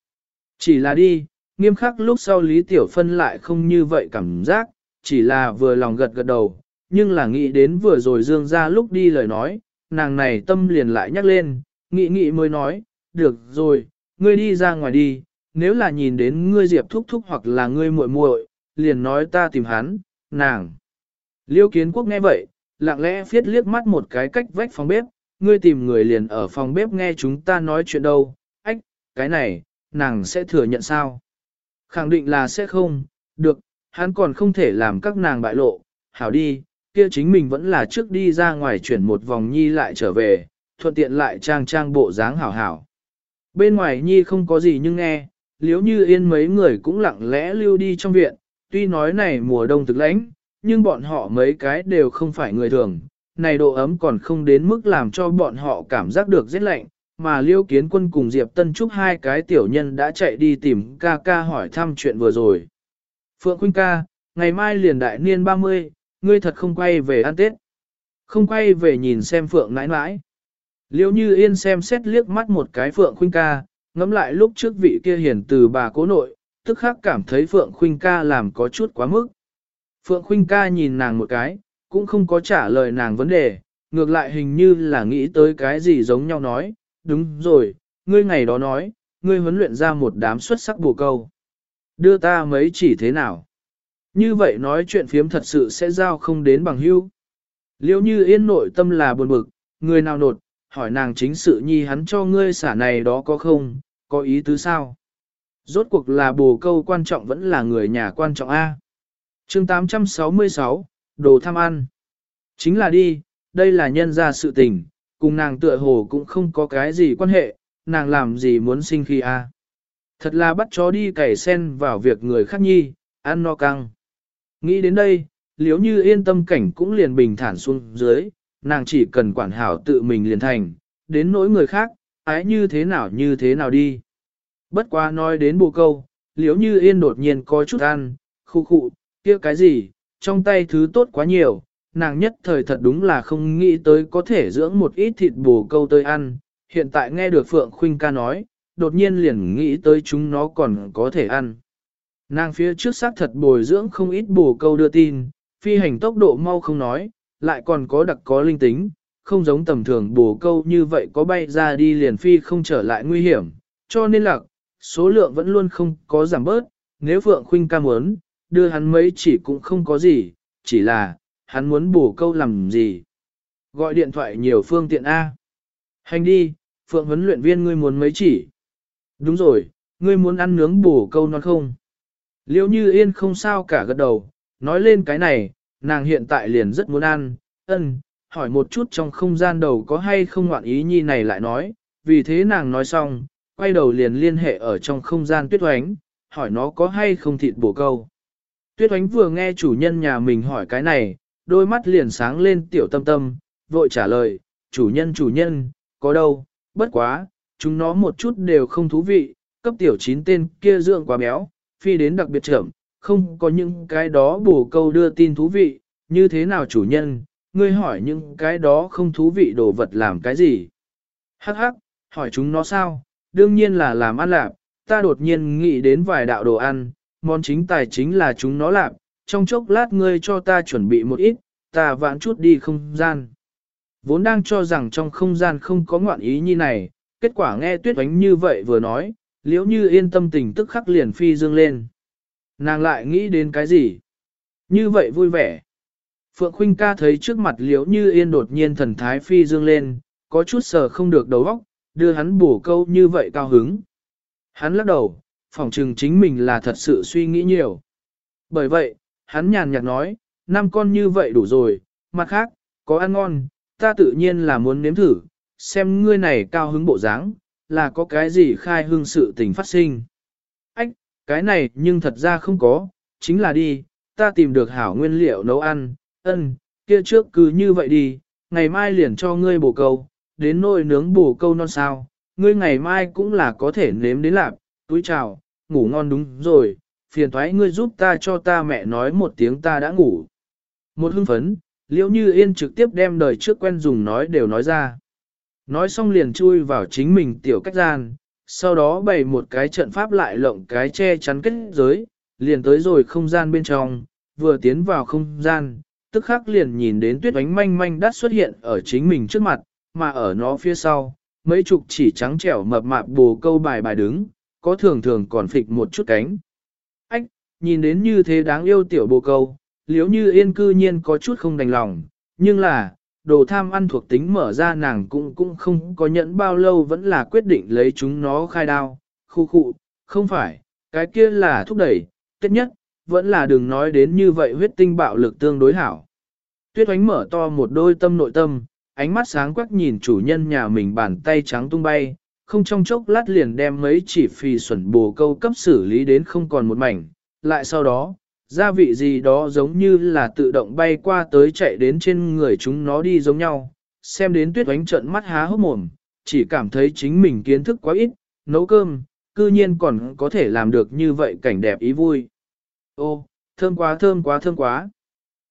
Chỉ là đi, nghiêm khắc lúc sau Lý Tiểu Phân lại không như vậy cảm giác, chỉ là vừa lòng gật gật đầu, nhưng là nghĩ đến vừa rồi dương ra lúc đi lời nói, nàng này tâm liền lại nhắc lên, nghĩ nghĩ mới nói, được rồi, ngươi đi ra ngoài đi, nếu là nhìn đến ngươi diệp thúc thúc hoặc là ngươi muội muội, liền nói ta tìm hắn, nàng. Liêu kiến quốc nghe vậy, lặng lẽ phiết liếc mắt một cái cách vách phòng bếp, ngươi tìm người liền ở phòng bếp nghe chúng ta nói chuyện đâu, ách, cái này, nàng sẽ thừa nhận sao? Khẳng định là sẽ không, được, hắn còn không thể làm các nàng bại lộ, hảo đi, kia chính mình vẫn là trước đi ra ngoài chuyển một vòng nhi lại trở về, thuận tiện lại trang trang bộ dáng hảo hảo. Bên ngoài nhi không có gì nhưng nghe, liếu như yên mấy người cũng lặng lẽ lưu đi trong viện, tuy nói này mùa đông thực lãnh, nhưng bọn họ mấy cái đều không phải người thường, này độ ấm còn không đến mức làm cho bọn họ cảm giác được rét lạnh, mà Liêu Kiến Quân cùng Diệp Tân Trúc hai cái tiểu nhân đã chạy đi tìm ca ca hỏi thăm chuyện vừa rồi. Phượng Khuynh ca, ngày mai liền đại niên 30, ngươi thật không quay về ăn Tết. Không quay về nhìn xem Phượng nãi nãi. Liêu Như Yên xem xét liếc mắt một cái Phượng Khuynh ca, ngắm lại lúc trước vị kia hiển từ bà cố nội, tức khắc cảm thấy Phượng Khuynh ca làm có chút quá mức. Phượng Khuynh ca nhìn nàng một cái, cũng không có trả lời nàng vấn đề, ngược lại hình như là nghĩ tới cái gì giống nhau nói, đúng rồi, ngươi ngày đó nói, ngươi huấn luyện ra một đám xuất sắc bồ câu. Đưa ta mấy chỉ thế nào? Như vậy nói chuyện phiếm thật sự sẽ giao không đến bằng hữu. Liêu như yên nội tâm là buồn bực, người nào nột, hỏi nàng chính sự nhi hắn cho ngươi xả này đó có không, có ý tứ sao? Rốt cuộc là bồ câu quan trọng vẫn là người nhà quan trọng A chương 866, đồ tham ăn. Chính là đi, đây là nhân ra sự tình, cùng nàng tựa hồ cũng không có cái gì quan hệ, nàng làm gì muốn sinh khi a? Thật là bắt chó đi cày sen vào việc người khác nhi, ăn no căng. Nghĩ đến đây, liếu như yên tâm cảnh cũng liền bình thản xuống dưới, nàng chỉ cần quản hảo tự mình liền thành, đến nỗi người khác, ái như thế nào như thế nào đi. Bất quá nói đến bù câu, liếu như yên đột nhiên có chút ăn, khu khụ, kia cái gì, trong tay thứ tốt quá nhiều, nàng nhất thời thật đúng là không nghĩ tới có thể dưỡng một ít thịt bồ câu tới ăn, hiện tại nghe được Phượng Khuynh ca nói, đột nhiên liền nghĩ tới chúng nó còn có thể ăn. Nàng phía trước xác thật bồi dưỡng không ít bổ câu đưa tin, phi hành tốc độ mau không nói, lại còn có đặc có linh tính, không giống tầm thường bổ câu như vậy có bay ra đi liền phi không trở lại nguy hiểm, cho nên là số lượng vẫn luôn không có giảm bớt, nếu Phượng Khuynh ca muốn, đưa hắn mấy chỉ cũng không có gì, chỉ là, hắn muốn bổ câu làm gì. Gọi điện thoại nhiều phương tiện A. Hành đi, Phượng huấn luyện viên ngươi muốn mấy chỉ. Đúng rồi, ngươi muốn ăn nướng bổ câu non không? Liêu như yên không sao cả gật đầu, nói lên cái này, nàng hiện tại liền rất muốn ăn, ân, hỏi một chút trong không gian đầu có hay không ngoạn ý nhi này lại nói, vì thế nàng nói xong, quay đầu liền liên hệ ở trong không gian tuyết oánh, hỏi nó có hay không thịt bổ câu. Tuyết oánh vừa nghe chủ nhân nhà mình hỏi cái này, đôi mắt liền sáng lên tiểu tâm tâm, vội trả lời, chủ nhân chủ nhân, có đâu, bất quá, chúng nó một chút đều không thú vị, cấp tiểu chín tên kia dưỡng quá béo, phi đến đặc biệt trưởng, không có những cái đó bổ câu đưa tin thú vị, như thế nào chủ nhân, ngươi hỏi những cái đó không thú vị đồ vật làm cái gì. Hắc hắc, hỏi chúng nó sao, đương nhiên là làm ăn lạp, ta đột nhiên nghĩ đến vài đạo đồ ăn, món chính tài chính là chúng nó lạp, trong chốc lát ngươi cho ta chuẩn bị một ít, ta vãn chút đi không gian. Vốn đang cho rằng trong không gian không có ngoạn ý như này, kết quả nghe tuyết oánh như vậy vừa nói, liễu như yên tâm tình tức khắc liền phi dương lên. Nàng lại nghĩ đến cái gì? Như vậy vui vẻ. Phượng Khuynh ca thấy trước mặt liễu như yên đột nhiên thần thái phi dương lên, có chút sờ không được đầu óc, đưa hắn bổ câu như vậy cao hứng. Hắn lắc đầu, phỏng chừng chính mình là thật sự suy nghĩ nhiều. Bởi vậy, hắn nhàn nhạt nói, năm con như vậy đủ rồi, mặt khác, có ăn ngon, ta tự nhiên là muốn nếm thử, xem ngươi này cao hứng bộ dáng, là có cái gì khai hương sự tình phát sinh. Ách, cái này nhưng thật ra không có, chính là đi, ta tìm được hảo nguyên liệu nấu ăn, ân, kia trước cứ như vậy đi, ngày mai liền cho ngươi bổ câu, đến nồi nướng bổ câu non sao, ngươi ngày mai cũng là có thể nếm đến lạp, túi chào, ngủ ngon đúng rồi, phiền thoái ngươi giúp ta cho ta mẹ nói một tiếng ta đã ngủ. Một hưng phấn, liễu như yên trực tiếp đem đời trước quen dùng nói đều nói ra. Nói xong liền chui vào chính mình tiểu cách gian, sau đó bày một cái trận pháp lại lộng cái che chắn kết giới, liền tới rồi không gian bên trong, vừa tiến vào không gian, tức khắc liền nhìn đến tuyết ánh manh manh đắt xuất hiện ở chính mình trước mặt, mà ở nó phía sau, mấy chục chỉ trắng trẻo mập mạp bồ câu bài bài đứng, có thường thường còn phịch một chút cánh. Ách, nhìn đến như thế đáng yêu tiểu bồ câu, liếu như yên cư nhiên có chút không đành lòng, nhưng là, đồ tham ăn thuộc tính mở ra nàng cũng cũng không có nhẫn bao lâu vẫn là quyết định lấy chúng nó khai đao, khu khu, không phải, cái kia là thúc đẩy, tất nhất, vẫn là đừng nói đến như vậy huyết tinh bạo lực tương đối hảo. Tuyết oánh mở to một đôi tâm nội tâm, ánh mắt sáng quắc nhìn chủ nhân nhà mình bàn tay trắng tung bay, không trong chốc lát liền đem mấy chỉ phì xuẩn bồ câu cấp xử lý đến không còn một mảnh, lại sau đó, gia vị gì đó giống như là tự động bay qua tới chạy đến trên người chúng nó đi giống nhau, xem đến tuyết oánh trận mắt há hốc mồm, chỉ cảm thấy chính mình kiến thức quá ít, nấu cơm, cư nhiên còn có thể làm được như vậy cảnh đẹp ý vui. Ô, thơm quá thơm quá thơm quá.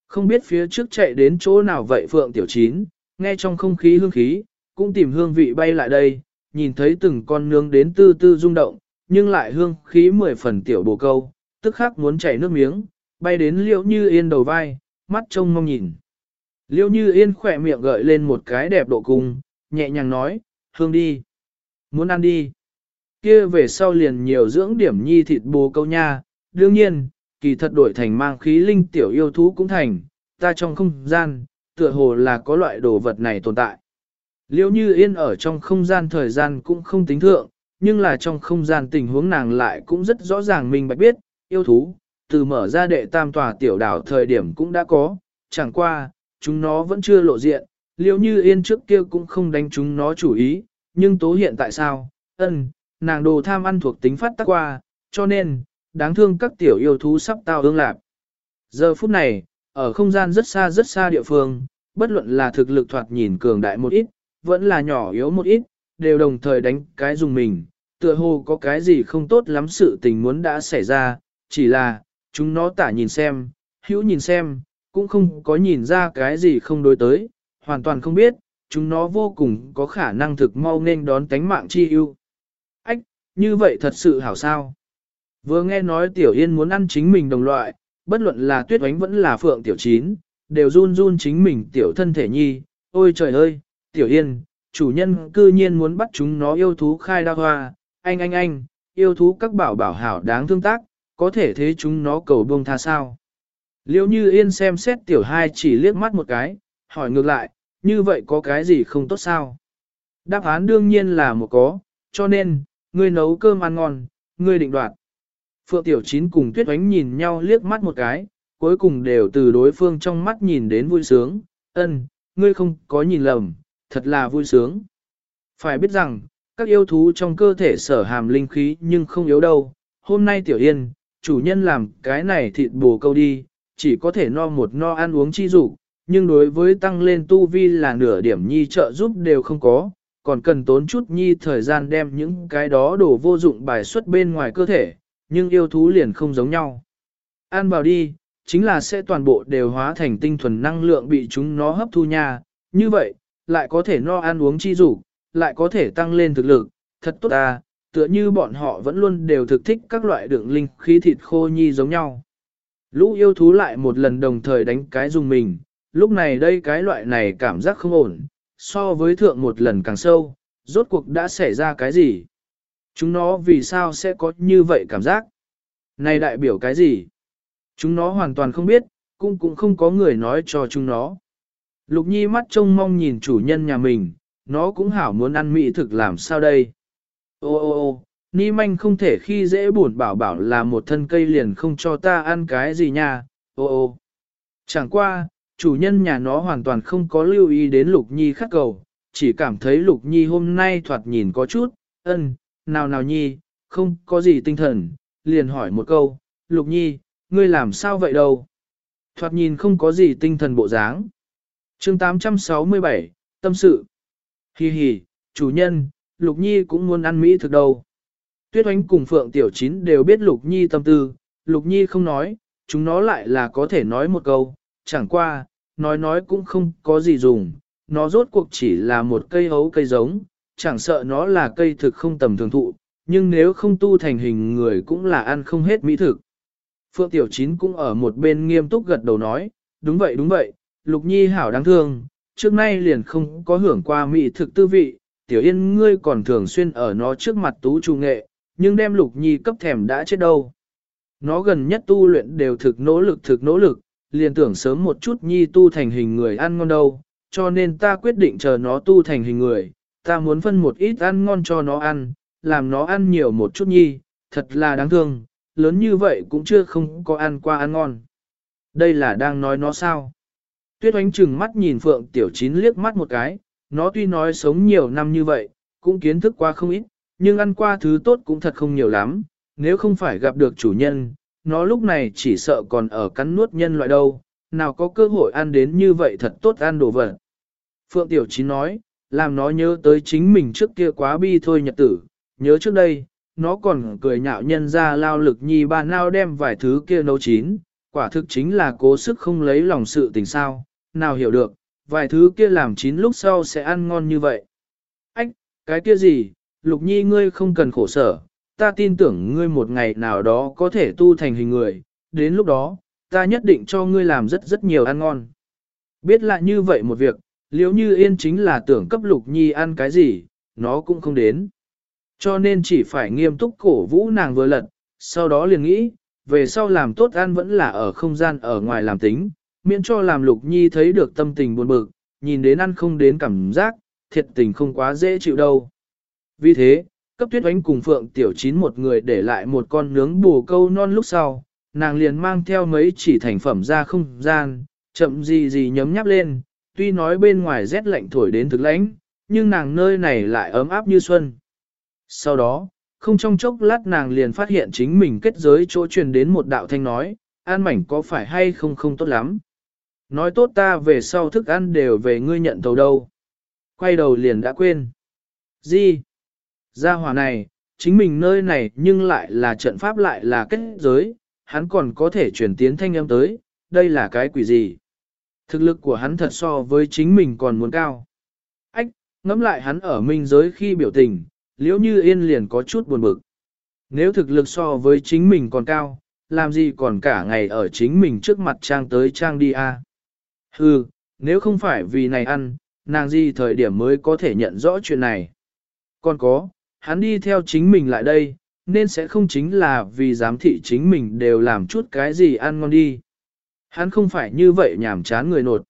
Không biết phía trước chạy đến chỗ nào vậy Phượng Tiểu Chín, nghe trong không khí hương khí, cũng tìm hương vị bay lại đây, nhìn thấy từng con nướng đến tư tư rung động, nhưng lại hương khí mười phần tiểu bồ câu, tức khắc muốn chảy nước miếng, bay đến liễu như yên đầu vai, mắt trông mong nhìn. Liễu như yên khỏe miệng gợi lên một cái đẹp độ cùng, nhẹ nhàng nói, hương đi. Muốn ăn đi. kia về sau liền nhiều dưỡng điểm nhi thịt bồ câu nha, đương nhiên, kỳ thật đổi thành mang khí linh tiểu yêu thú cũng thành, ta trong không gian, tựa hồ là có loại đồ vật này tồn tại. Liễu như yên ở trong không gian thời gian cũng không tính thượng, nhưng là trong không gian tình huống nàng lại cũng rất rõ ràng mình bạch biết, yêu thú, từ mở ra đệ tam tòa tiểu đảo thời điểm cũng đã có, chẳng qua, chúng nó vẫn chưa lộ diện, liêu như yên trước kia cũng không đánh chúng nó chủ ý, nhưng tố hiện tại sao, ân, nàng đồ tham ăn thuộc tính phát tác qua, cho nên, đáng thương các tiểu yêu thú sắp tao ương lạc. Giờ phút này, ở không gian rất xa rất xa địa phương, bất luận là thực lực thoạt nhìn cường đại một ít, vẫn là nhỏ yếu một ít, đều đồng thời đánh cái dùng mình, tựa hồ có cái gì không tốt lắm sự tình muốn đã xảy ra, chỉ là, chúng nó tả nhìn xem, hữu nhìn xem, cũng không có nhìn ra cái gì không đối tới, hoàn toàn không biết, chúng nó vô cùng có khả năng thực mau nên đón tánh mạng chi ưu. Ách, như vậy thật sự hảo sao. Vừa nghe nói Tiểu Yên muốn ăn chính mình đồng loại, bất luận là tuyết oánh vẫn là phượng Tiểu Chín, đều run run chính mình Tiểu thân thể nhi, ôi trời ơi, Tiểu Yên, chủ nhân cư nhiên muốn bắt chúng nó yêu thú khai đa hoa, anh anh anh, yêu thú các bảo bảo hảo đáng thương tác, có thể thế chúng nó cầu buông tha sao. Liêu như yên xem xét tiểu hai chỉ liếc mắt một cái, hỏi ngược lại, như vậy có cái gì không tốt sao? Đáp án đương nhiên là một có, cho nên, ngươi nấu cơm ăn ngon, ngươi định đoạt. Phượng Tiểu Chín cùng Tuyết Oánh nhìn nhau liếc mắt một cái, cuối cùng đều từ đối phương trong mắt nhìn đến vui sướng, ân, ngươi không có nhìn lầm, thật là vui sướng. Phải biết rằng, các yêu thú trong cơ thể sở hàm linh khí nhưng không yếu đâu. Hôm nay Tiểu Yên, chủ nhân làm cái này thịt bồ câu đi, chỉ có thể no một no ăn uống chi dụ, nhưng đối với tăng lên tu vi là nửa điểm nhi trợ giúp đều không có, còn cần tốn chút nhi thời gian đem những cái đó đổ vô dụng bài xuất bên ngoài cơ thể, nhưng yêu thú liền không giống nhau. Ăn vào đi, chính là sẽ toàn bộ đều hóa thành tinh thuần năng lượng bị chúng nó hấp thu nha, như vậy, lại có thể no ăn uống chi dụ, lại có thể tăng lên thực lực, thật tốt à, tựa như bọn họ vẫn luôn đều thực thích các loại đường linh khí thịt khô nhi giống nhau. Lũ yêu thú lại một lần đồng thời đánh cái dùng mình, lúc này đây cái loại này cảm giác không ổn, so với thượng một lần càng sâu, rốt cuộc đã xảy ra cái gì? Chúng nó vì sao sẽ có như vậy cảm giác? Này đại biểu cái gì? Chúng nó hoàn toàn không biết, cũng cũng không có người nói cho chúng nó. Lục Nhi mắt trông mong nhìn chủ nhân nhà mình, nó cũng hảo muốn ăn mỹ thực làm sao đây? Ô ô ô, Ni manh không thể khi dễ buồn bảo bảo là một thân cây liền không cho ta ăn cái gì nha, ô ô. Chẳng qua, chủ nhân nhà nó hoàn toàn không có lưu ý đến Lục Nhi khắc cầu, chỉ cảm thấy Lục Nhi hôm nay thoạt nhìn có chút, ân, nào nào Nhi, không có gì tinh thần, liền hỏi một câu, Lục Nhi, ngươi làm sao vậy đâu? Thoạt nhìn không có gì tinh thần bộ dáng. chương 867, tâm sự. Hi hi, chủ nhân, Lục Nhi cũng muốn ăn Mỹ thực đâu. Tuyết oánh cùng Phượng Tiểu Chín đều biết Lục Nhi tâm tư, Lục Nhi không nói, chúng nó lại là có thể nói một câu, chẳng qua, nói nói cũng không có gì dùng, nó rốt cuộc chỉ là một cây hấu cây giống, chẳng sợ nó là cây thực không tầm thường thụ, nhưng nếu không tu thành hình người cũng là ăn không hết mỹ thực. Phượng Tiểu Chín cũng ở một bên nghiêm túc gật đầu nói, đúng vậy đúng vậy, Lục Nhi hảo đáng thương, trước nay liền không có hưởng qua mỹ thực tư vị, Tiểu Yên ngươi còn thường xuyên ở nó trước mặt tú trù nghệ, nhưng đem Lục Nhi cấp thèm đã chết đâu. Nó gần nhất tu luyện đều thực nỗ lực thực nỗ lực, liền tưởng sớm một chút Nhi tu thành hình người ăn ngon đâu, cho nên ta quyết định chờ nó tu thành hình người, ta muốn phân một ít ăn ngon cho nó ăn, làm nó ăn nhiều một chút Nhi, thật là đáng thương, lớn như vậy cũng chưa không có ăn qua ăn ngon. Đây là đang nói nó sao? Tuyết oánh chừng mắt nhìn Phượng Tiểu Chín liếc mắt một cái, nó tuy nói sống nhiều năm như vậy, cũng kiến thức qua không ít, nhưng ăn qua thứ tốt cũng thật không nhiều lắm, nếu không phải gặp được chủ nhân, nó lúc này chỉ sợ còn ở cắn nuốt nhân loại đâu, nào có cơ hội ăn đến như vậy thật tốt ăn đồ vật. Phượng Tiểu Chín nói, làm nó nhớ tới chính mình trước kia quá bi thôi nhật tử, nhớ trước đây, nó còn cười nhạo nhân ra lao lực nhi ba nao đem vài thứ kia nấu chín, quả thực chính là cố sức không lấy lòng sự tình sao, nào hiểu được, vài thứ kia làm chín lúc sau sẽ ăn ngon như vậy. Ách, cái kia gì, lục nhi ngươi không cần khổ sở, ta tin tưởng ngươi một ngày nào đó có thể tu thành hình người, đến lúc đó, ta nhất định cho ngươi làm rất rất nhiều ăn ngon. Biết là như vậy một việc, liếu như yên chính là tưởng cấp lục nhi ăn cái gì, nó cũng không đến. Cho nên chỉ phải nghiêm túc cổ vũ nàng vừa lật, sau đó liền nghĩ, về sau làm tốt ăn vẫn là ở không gian ở ngoài làm tính, miễn cho làm lục nhi thấy được tâm tình buồn bực, nhìn đến ăn không đến cảm giác, thiệt tình không quá dễ chịu đâu. Vì thế, cấp tuyết oánh cùng phượng tiểu chín một người để lại một con nướng bù câu non lúc sau, nàng liền mang theo mấy chỉ thành phẩm ra không gian, chậm gì gì nhấm nháp lên, tuy nói bên ngoài rét lạnh thổi đến thực lãnh, nhưng nàng nơi này lại ấm áp như xuân. Sau đó, không trong chốc lát nàng liền phát hiện chính mình kết giới chỗ truyền đến một đạo thanh nói, an mảnh có phải hay không không tốt lắm. Nói tốt ta về sau thức ăn đều về ngươi nhận tàu đâu. Quay đầu liền đã quên. Gì? Gia hỏa này, chính mình nơi này nhưng lại là trận pháp lại là kết giới, hắn còn có thể chuyển tiến thanh âm tới, đây là cái quỷ gì? Thực lực của hắn thật so với chính mình còn muốn cao. Ách, ngẫm lại hắn ở minh giới khi biểu tình, liễu như yên liền có chút buồn bực. Nếu thực lực so với chính mình còn cao, làm gì còn cả ngày ở chính mình trước mặt trang tới trang đi a? À? Hừ, nếu không phải vì này ăn, nàng gì thời điểm mới có thể nhận rõ chuyện này. Còn có, hắn đi theo chính mình lại đây, nên sẽ không chính là vì giám thị chính mình đều làm chút cái gì ăn ngon đi. Hắn không phải như vậy nhảm chán người nột.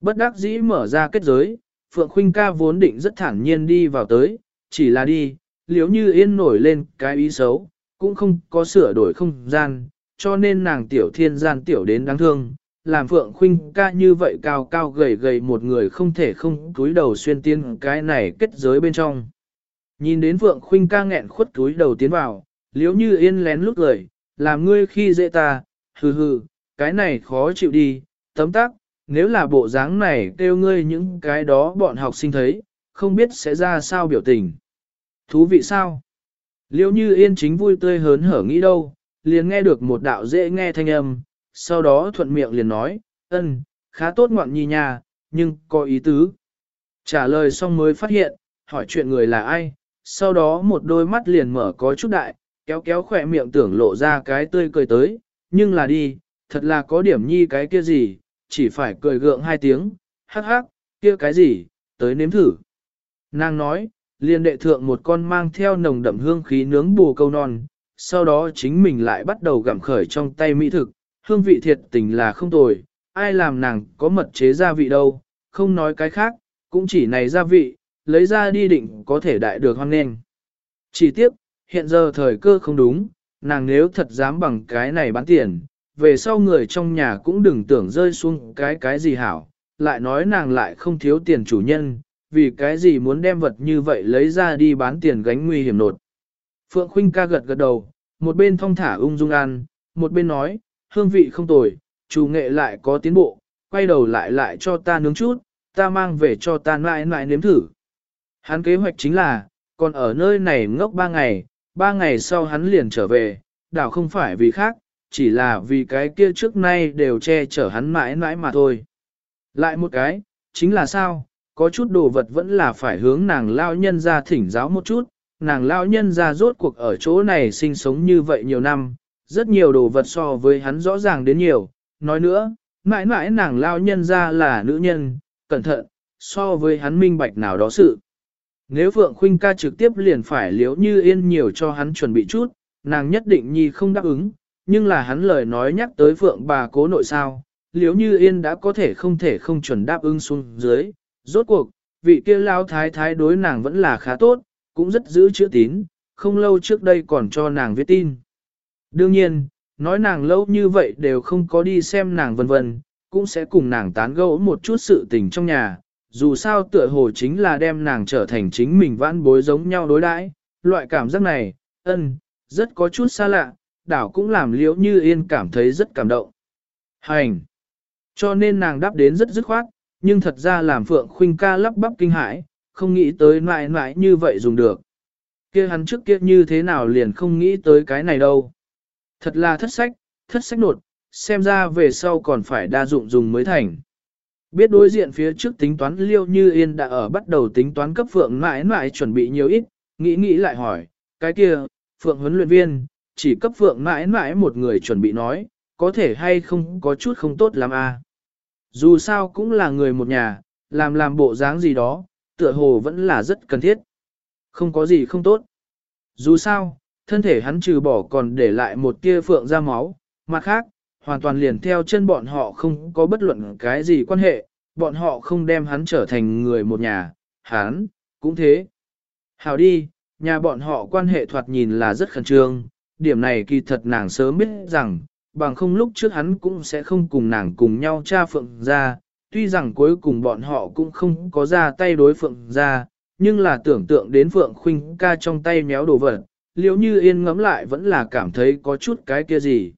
Bất đắc dĩ mở ra kết giới, Phượng Khuynh ca vốn định rất thản nhiên đi vào tới, chỉ là đi, liếu như yên nổi lên cái ý xấu, cũng không có sửa đổi không gian, cho nên nàng tiểu thiên gian tiểu đến đáng thương, làm Phượng Khuynh ca như vậy cao cao gầy gầy một người không thể không túi đầu xuyên tiên cái này kết giới bên trong. Nhìn đến Phượng Khuynh ca nghẹn khuất túi đầu tiến vào, liếu như yên lén lút lời, làm ngươi khi dễ ta, hừ hừ, cái này khó chịu đi, tấm tắc, nếu là bộ dáng này kêu ngươi những cái đó bọn học sinh thấy, không biết sẽ ra sao biểu tình. Thú vị sao? Liêu như yên chính vui tươi hớn hở nghĩ đâu, liền nghe được một đạo dễ nghe thanh âm, sau đó thuận miệng liền nói, ân, khá tốt ngoạn nhi nha, nhưng có ý tứ. Trả lời xong mới phát hiện, hỏi chuyện người là ai, sau đó một đôi mắt liền mở có chút đại, kéo kéo khỏe miệng tưởng lộ ra cái tươi cười tới, nhưng là đi, thật là có điểm nhi cái kia gì, chỉ phải cười gượng hai tiếng, hắc hắc, kia cái gì, tới nếm thử. Nàng nói, liền đệ thượng một con mang theo nồng đậm hương khí nướng bù câu non, sau đó chính mình lại bắt đầu gặm khởi trong tay mỹ thực, hương vị thiệt tình là không tồi, ai làm nàng có mật chế gia vị đâu, không nói cái khác, cũng chỉ này gia vị, lấy ra đi định có thể đại được hoan nghênh. Chỉ tiếc, hiện giờ thời cơ không đúng, nàng nếu thật dám bằng cái này bán tiền, về sau người trong nhà cũng đừng tưởng rơi xuống cái cái gì hảo, lại nói nàng lại không thiếu tiền chủ nhân, vì cái gì muốn đem vật như vậy lấy ra đi bán tiền gánh nguy hiểm nột. Phượng Khuynh ca gật gật đầu, một bên thong thả ung dung ăn, một bên nói, hương vị không tồi, chủ nghệ lại có tiến bộ, quay đầu lại lại cho ta nướng chút, ta mang về cho ta mãi mãi nếm thử. Hắn kế hoạch chính là, còn ở nơi này ngốc ba ngày, ba ngày sau hắn liền trở về, đảo không phải vì khác, chỉ là vì cái kia trước nay đều che chở hắn mãi mãi mà thôi. Lại một cái, chính là sao, có chút đồ vật vẫn là phải hướng nàng lao nhân ra thỉnh giáo một chút, nàng lao nhân ra rốt cuộc ở chỗ này sinh sống như vậy nhiều năm, rất nhiều đồ vật so với hắn rõ ràng đến nhiều, nói nữa, mãi mãi nàng lao nhân ra là nữ nhân, cẩn thận, so với hắn minh bạch nào đó sự. Nếu Phượng Khuynh ca trực tiếp liền phải liếu như yên nhiều cho hắn chuẩn bị chút, nàng nhất định nhi không đáp ứng, nhưng là hắn lời nói nhắc tới Phượng bà cố nội sao, liếu như yên đã có thể không thể không chuẩn đáp ứng xuống dưới, rốt cuộc, vị kia lao thái thái đối nàng vẫn là khá tốt, cũng rất giữ chữ tín, không lâu trước đây còn cho nàng viết tin. Đương nhiên, nói nàng lâu như vậy đều không có đi xem nàng vân vân, cũng sẽ cùng nàng tán gẫu một chút sự tình trong nhà, dù sao tựa hồ chính là đem nàng trở thành chính mình vãn bối giống nhau đối đãi, loại cảm giác này, ân, rất có chút xa lạ, đảo cũng làm liễu như yên cảm thấy rất cảm động. Hành! Cho nên nàng đáp đến rất dứt khoát, nhưng thật ra làm Phượng Khuynh ca lắp bắp kinh hãi, không nghĩ tới mãi mãi như vậy dùng được. kia hắn trước kia như thế nào liền không nghĩ tới cái này đâu. Thật là thất sách, thất sách nột, xem ra về sau còn phải đa dụng dùng mới thành. Biết đối diện phía trước tính toán liêu như yên đã ở bắt đầu tính toán cấp phượng mãi mãi chuẩn bị nhiều ít, nghĩ nghĩ lại hỏi, cái kia, phượng huấn luyện viên, chỉ cấp phượng mãi mãi một người chuẩn bị nói, có thể hay không có chút không tốt lắm à. Dù sao cũng là người một nhà, làm làm bộ dáng gì đó, tựa hồ vẫn là rất cần thiết. Không có gì không tốt. Dù sao, thân thể hắn trừ bỏ còn để lại một tia phượng ra máu, mặt khác, hoàn toàn liền theo chân bọn họ không có bất luận cái gì quan hệ, bọn họ không đem hắn trở thành người một nhà, hắn, cũng thế. Hào đi, nhà bọn họ quan hệ thoạt nhìn là rất khẩn trương, điểm này kỳ thật nàng sớm biết rằng, bằng không lúc trước hắn cũng sẽ không cùng nàng cùng nhau cha phượng ra, tuy rằng cuối cùng bọn họ cũng không có ra tay đối phượng ra, nhưng là tưởng tượng đến phượng khuynh ca trong tay méo đồ vật, liếu như yên ngẫm lại vẫn là cảm thấy có chút cái kia gì.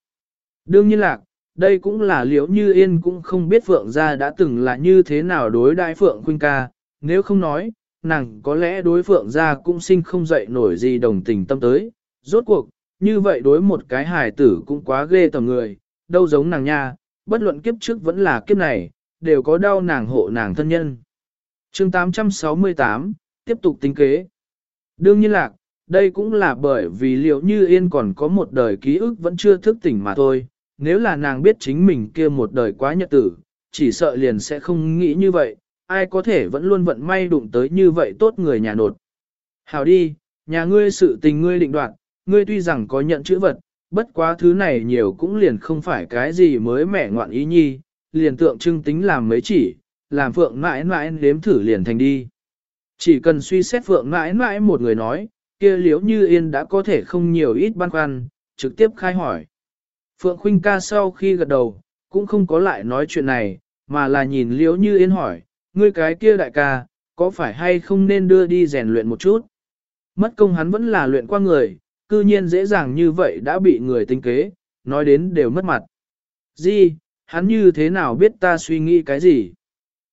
Đương nhiên là, đây cũng là liếu như yên cũng không biết phượng gia đã từng là như thế nào đối đại phượng khuynh ca, nếu không nói, nàng có lẽ đối phượng gia cũng sinh không dậy nổi gì đồng tình tâm tới. Rốt cuộc, như vậy đối một cái hài tử cũng quá ghê tầm người, đâu giống nàng nha, bất luận kiếp trước vẫn là kiếp này, đều có đau nàng hộ nàng thân nhân. chương 868, tiếp tục tính kế. Đương nhiên lạc, đây cũng là bởi vì liệu như yên còn có một đời ký ức vẫn chưa thức tỉnh mà thôi, nếu là nàng biết chính mình kia một đời quá nhật tử, chỉ sợ liền sẽ không nghĩ như vậy, ai có thể vẫn luôn vận may đụng tới như vậy tốt người nhà nột. Hảo đi, nhà ngươi sự tình ngươi định đoạt, ngươi tuy rằng có nhận chữ vật, bất quá thứ này nhiều cũng liền không phải cái gì mới mẻ ngoạn ý nhi, liền tượng trưng tính làm mấy chỉ, làm phượng mãi mãi nếm thử liền thành đi. Chỉ cần suy xét phượng mãi mãi một người nói, kia liếu như yên đã có thể không nhiều ít băn khoăn, trực tiếp khai hỏi. Phượng Khuynh ca sau khi gật đầu, cũng không có lại nói chuyện này, mà là nhìn liếu như yên hỏi, ngươi cái kia đại ca, có phải hay không nên đưa đi rèn luyện một chút? Mất công hắn vẫn là luyện qua người, cư nhiên dễ dàng như vậy đã bị người tính kế, nói đến đều mất mặt. Gì, hắn như thế nào biết ta suy nghĩ cái gì?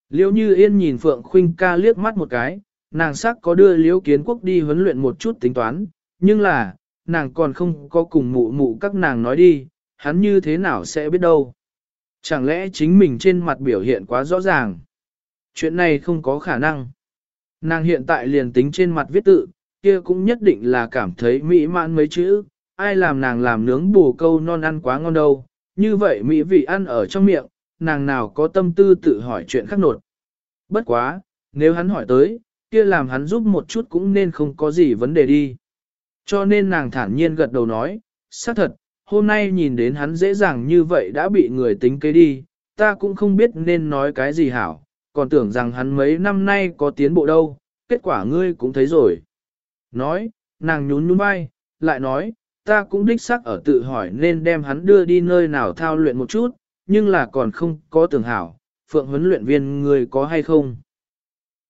Liêu như yên nhìn Phượng Khuynh ca liếc mắt một cái, nàng sắc có đưa Liễu kiến quốc đi huấn luyện một chút tính toán, nhưng là, nàng còn không có cùng mụ mụ các nàng nói đi, hắn như thế nào sẽ biết đâu. Chẳng lẽ chính mình trên mặt biểu hiện quá rõ ràng? Chuyện này không có khả năng. Nàng hiện tại liền tính trên mặt viết tự, kia cũng nhất định là cảm thấy mỹ mãn mấy chữ, ai làm nàng làm nướng bù câu non ăn quá ngon đâu, như vậy mỹ vị ăn ở trong miệng, nàng nào có tâm tư tự hỏi chuyện khác nột. Bất quá, nếu hắn hỏi tới, kia làm hắn giúp một chút cũng nên không có gì vấn đề đi. Cho nên nàng thản nhiên gật đầu nói, xác thật, hôm nay nhìn đến hắn dễ dàng như vậy đã bị người tính kế đi, ta cũng không biết nên nói cái gì hảo, còn tưởng rằng hắn mấy năm nay có tiến bộ đâu, kết quả ngươi cũng thấy rồi. Nói, nàng nhún nhún vai, lại nói, ta cũng đích xác ở tự hỏi nên đem hắn đưa đi nơi nào thao luyện một chút, nhưng là còn không có tưởng hảo, phượng huấn luyện viên người có hay không.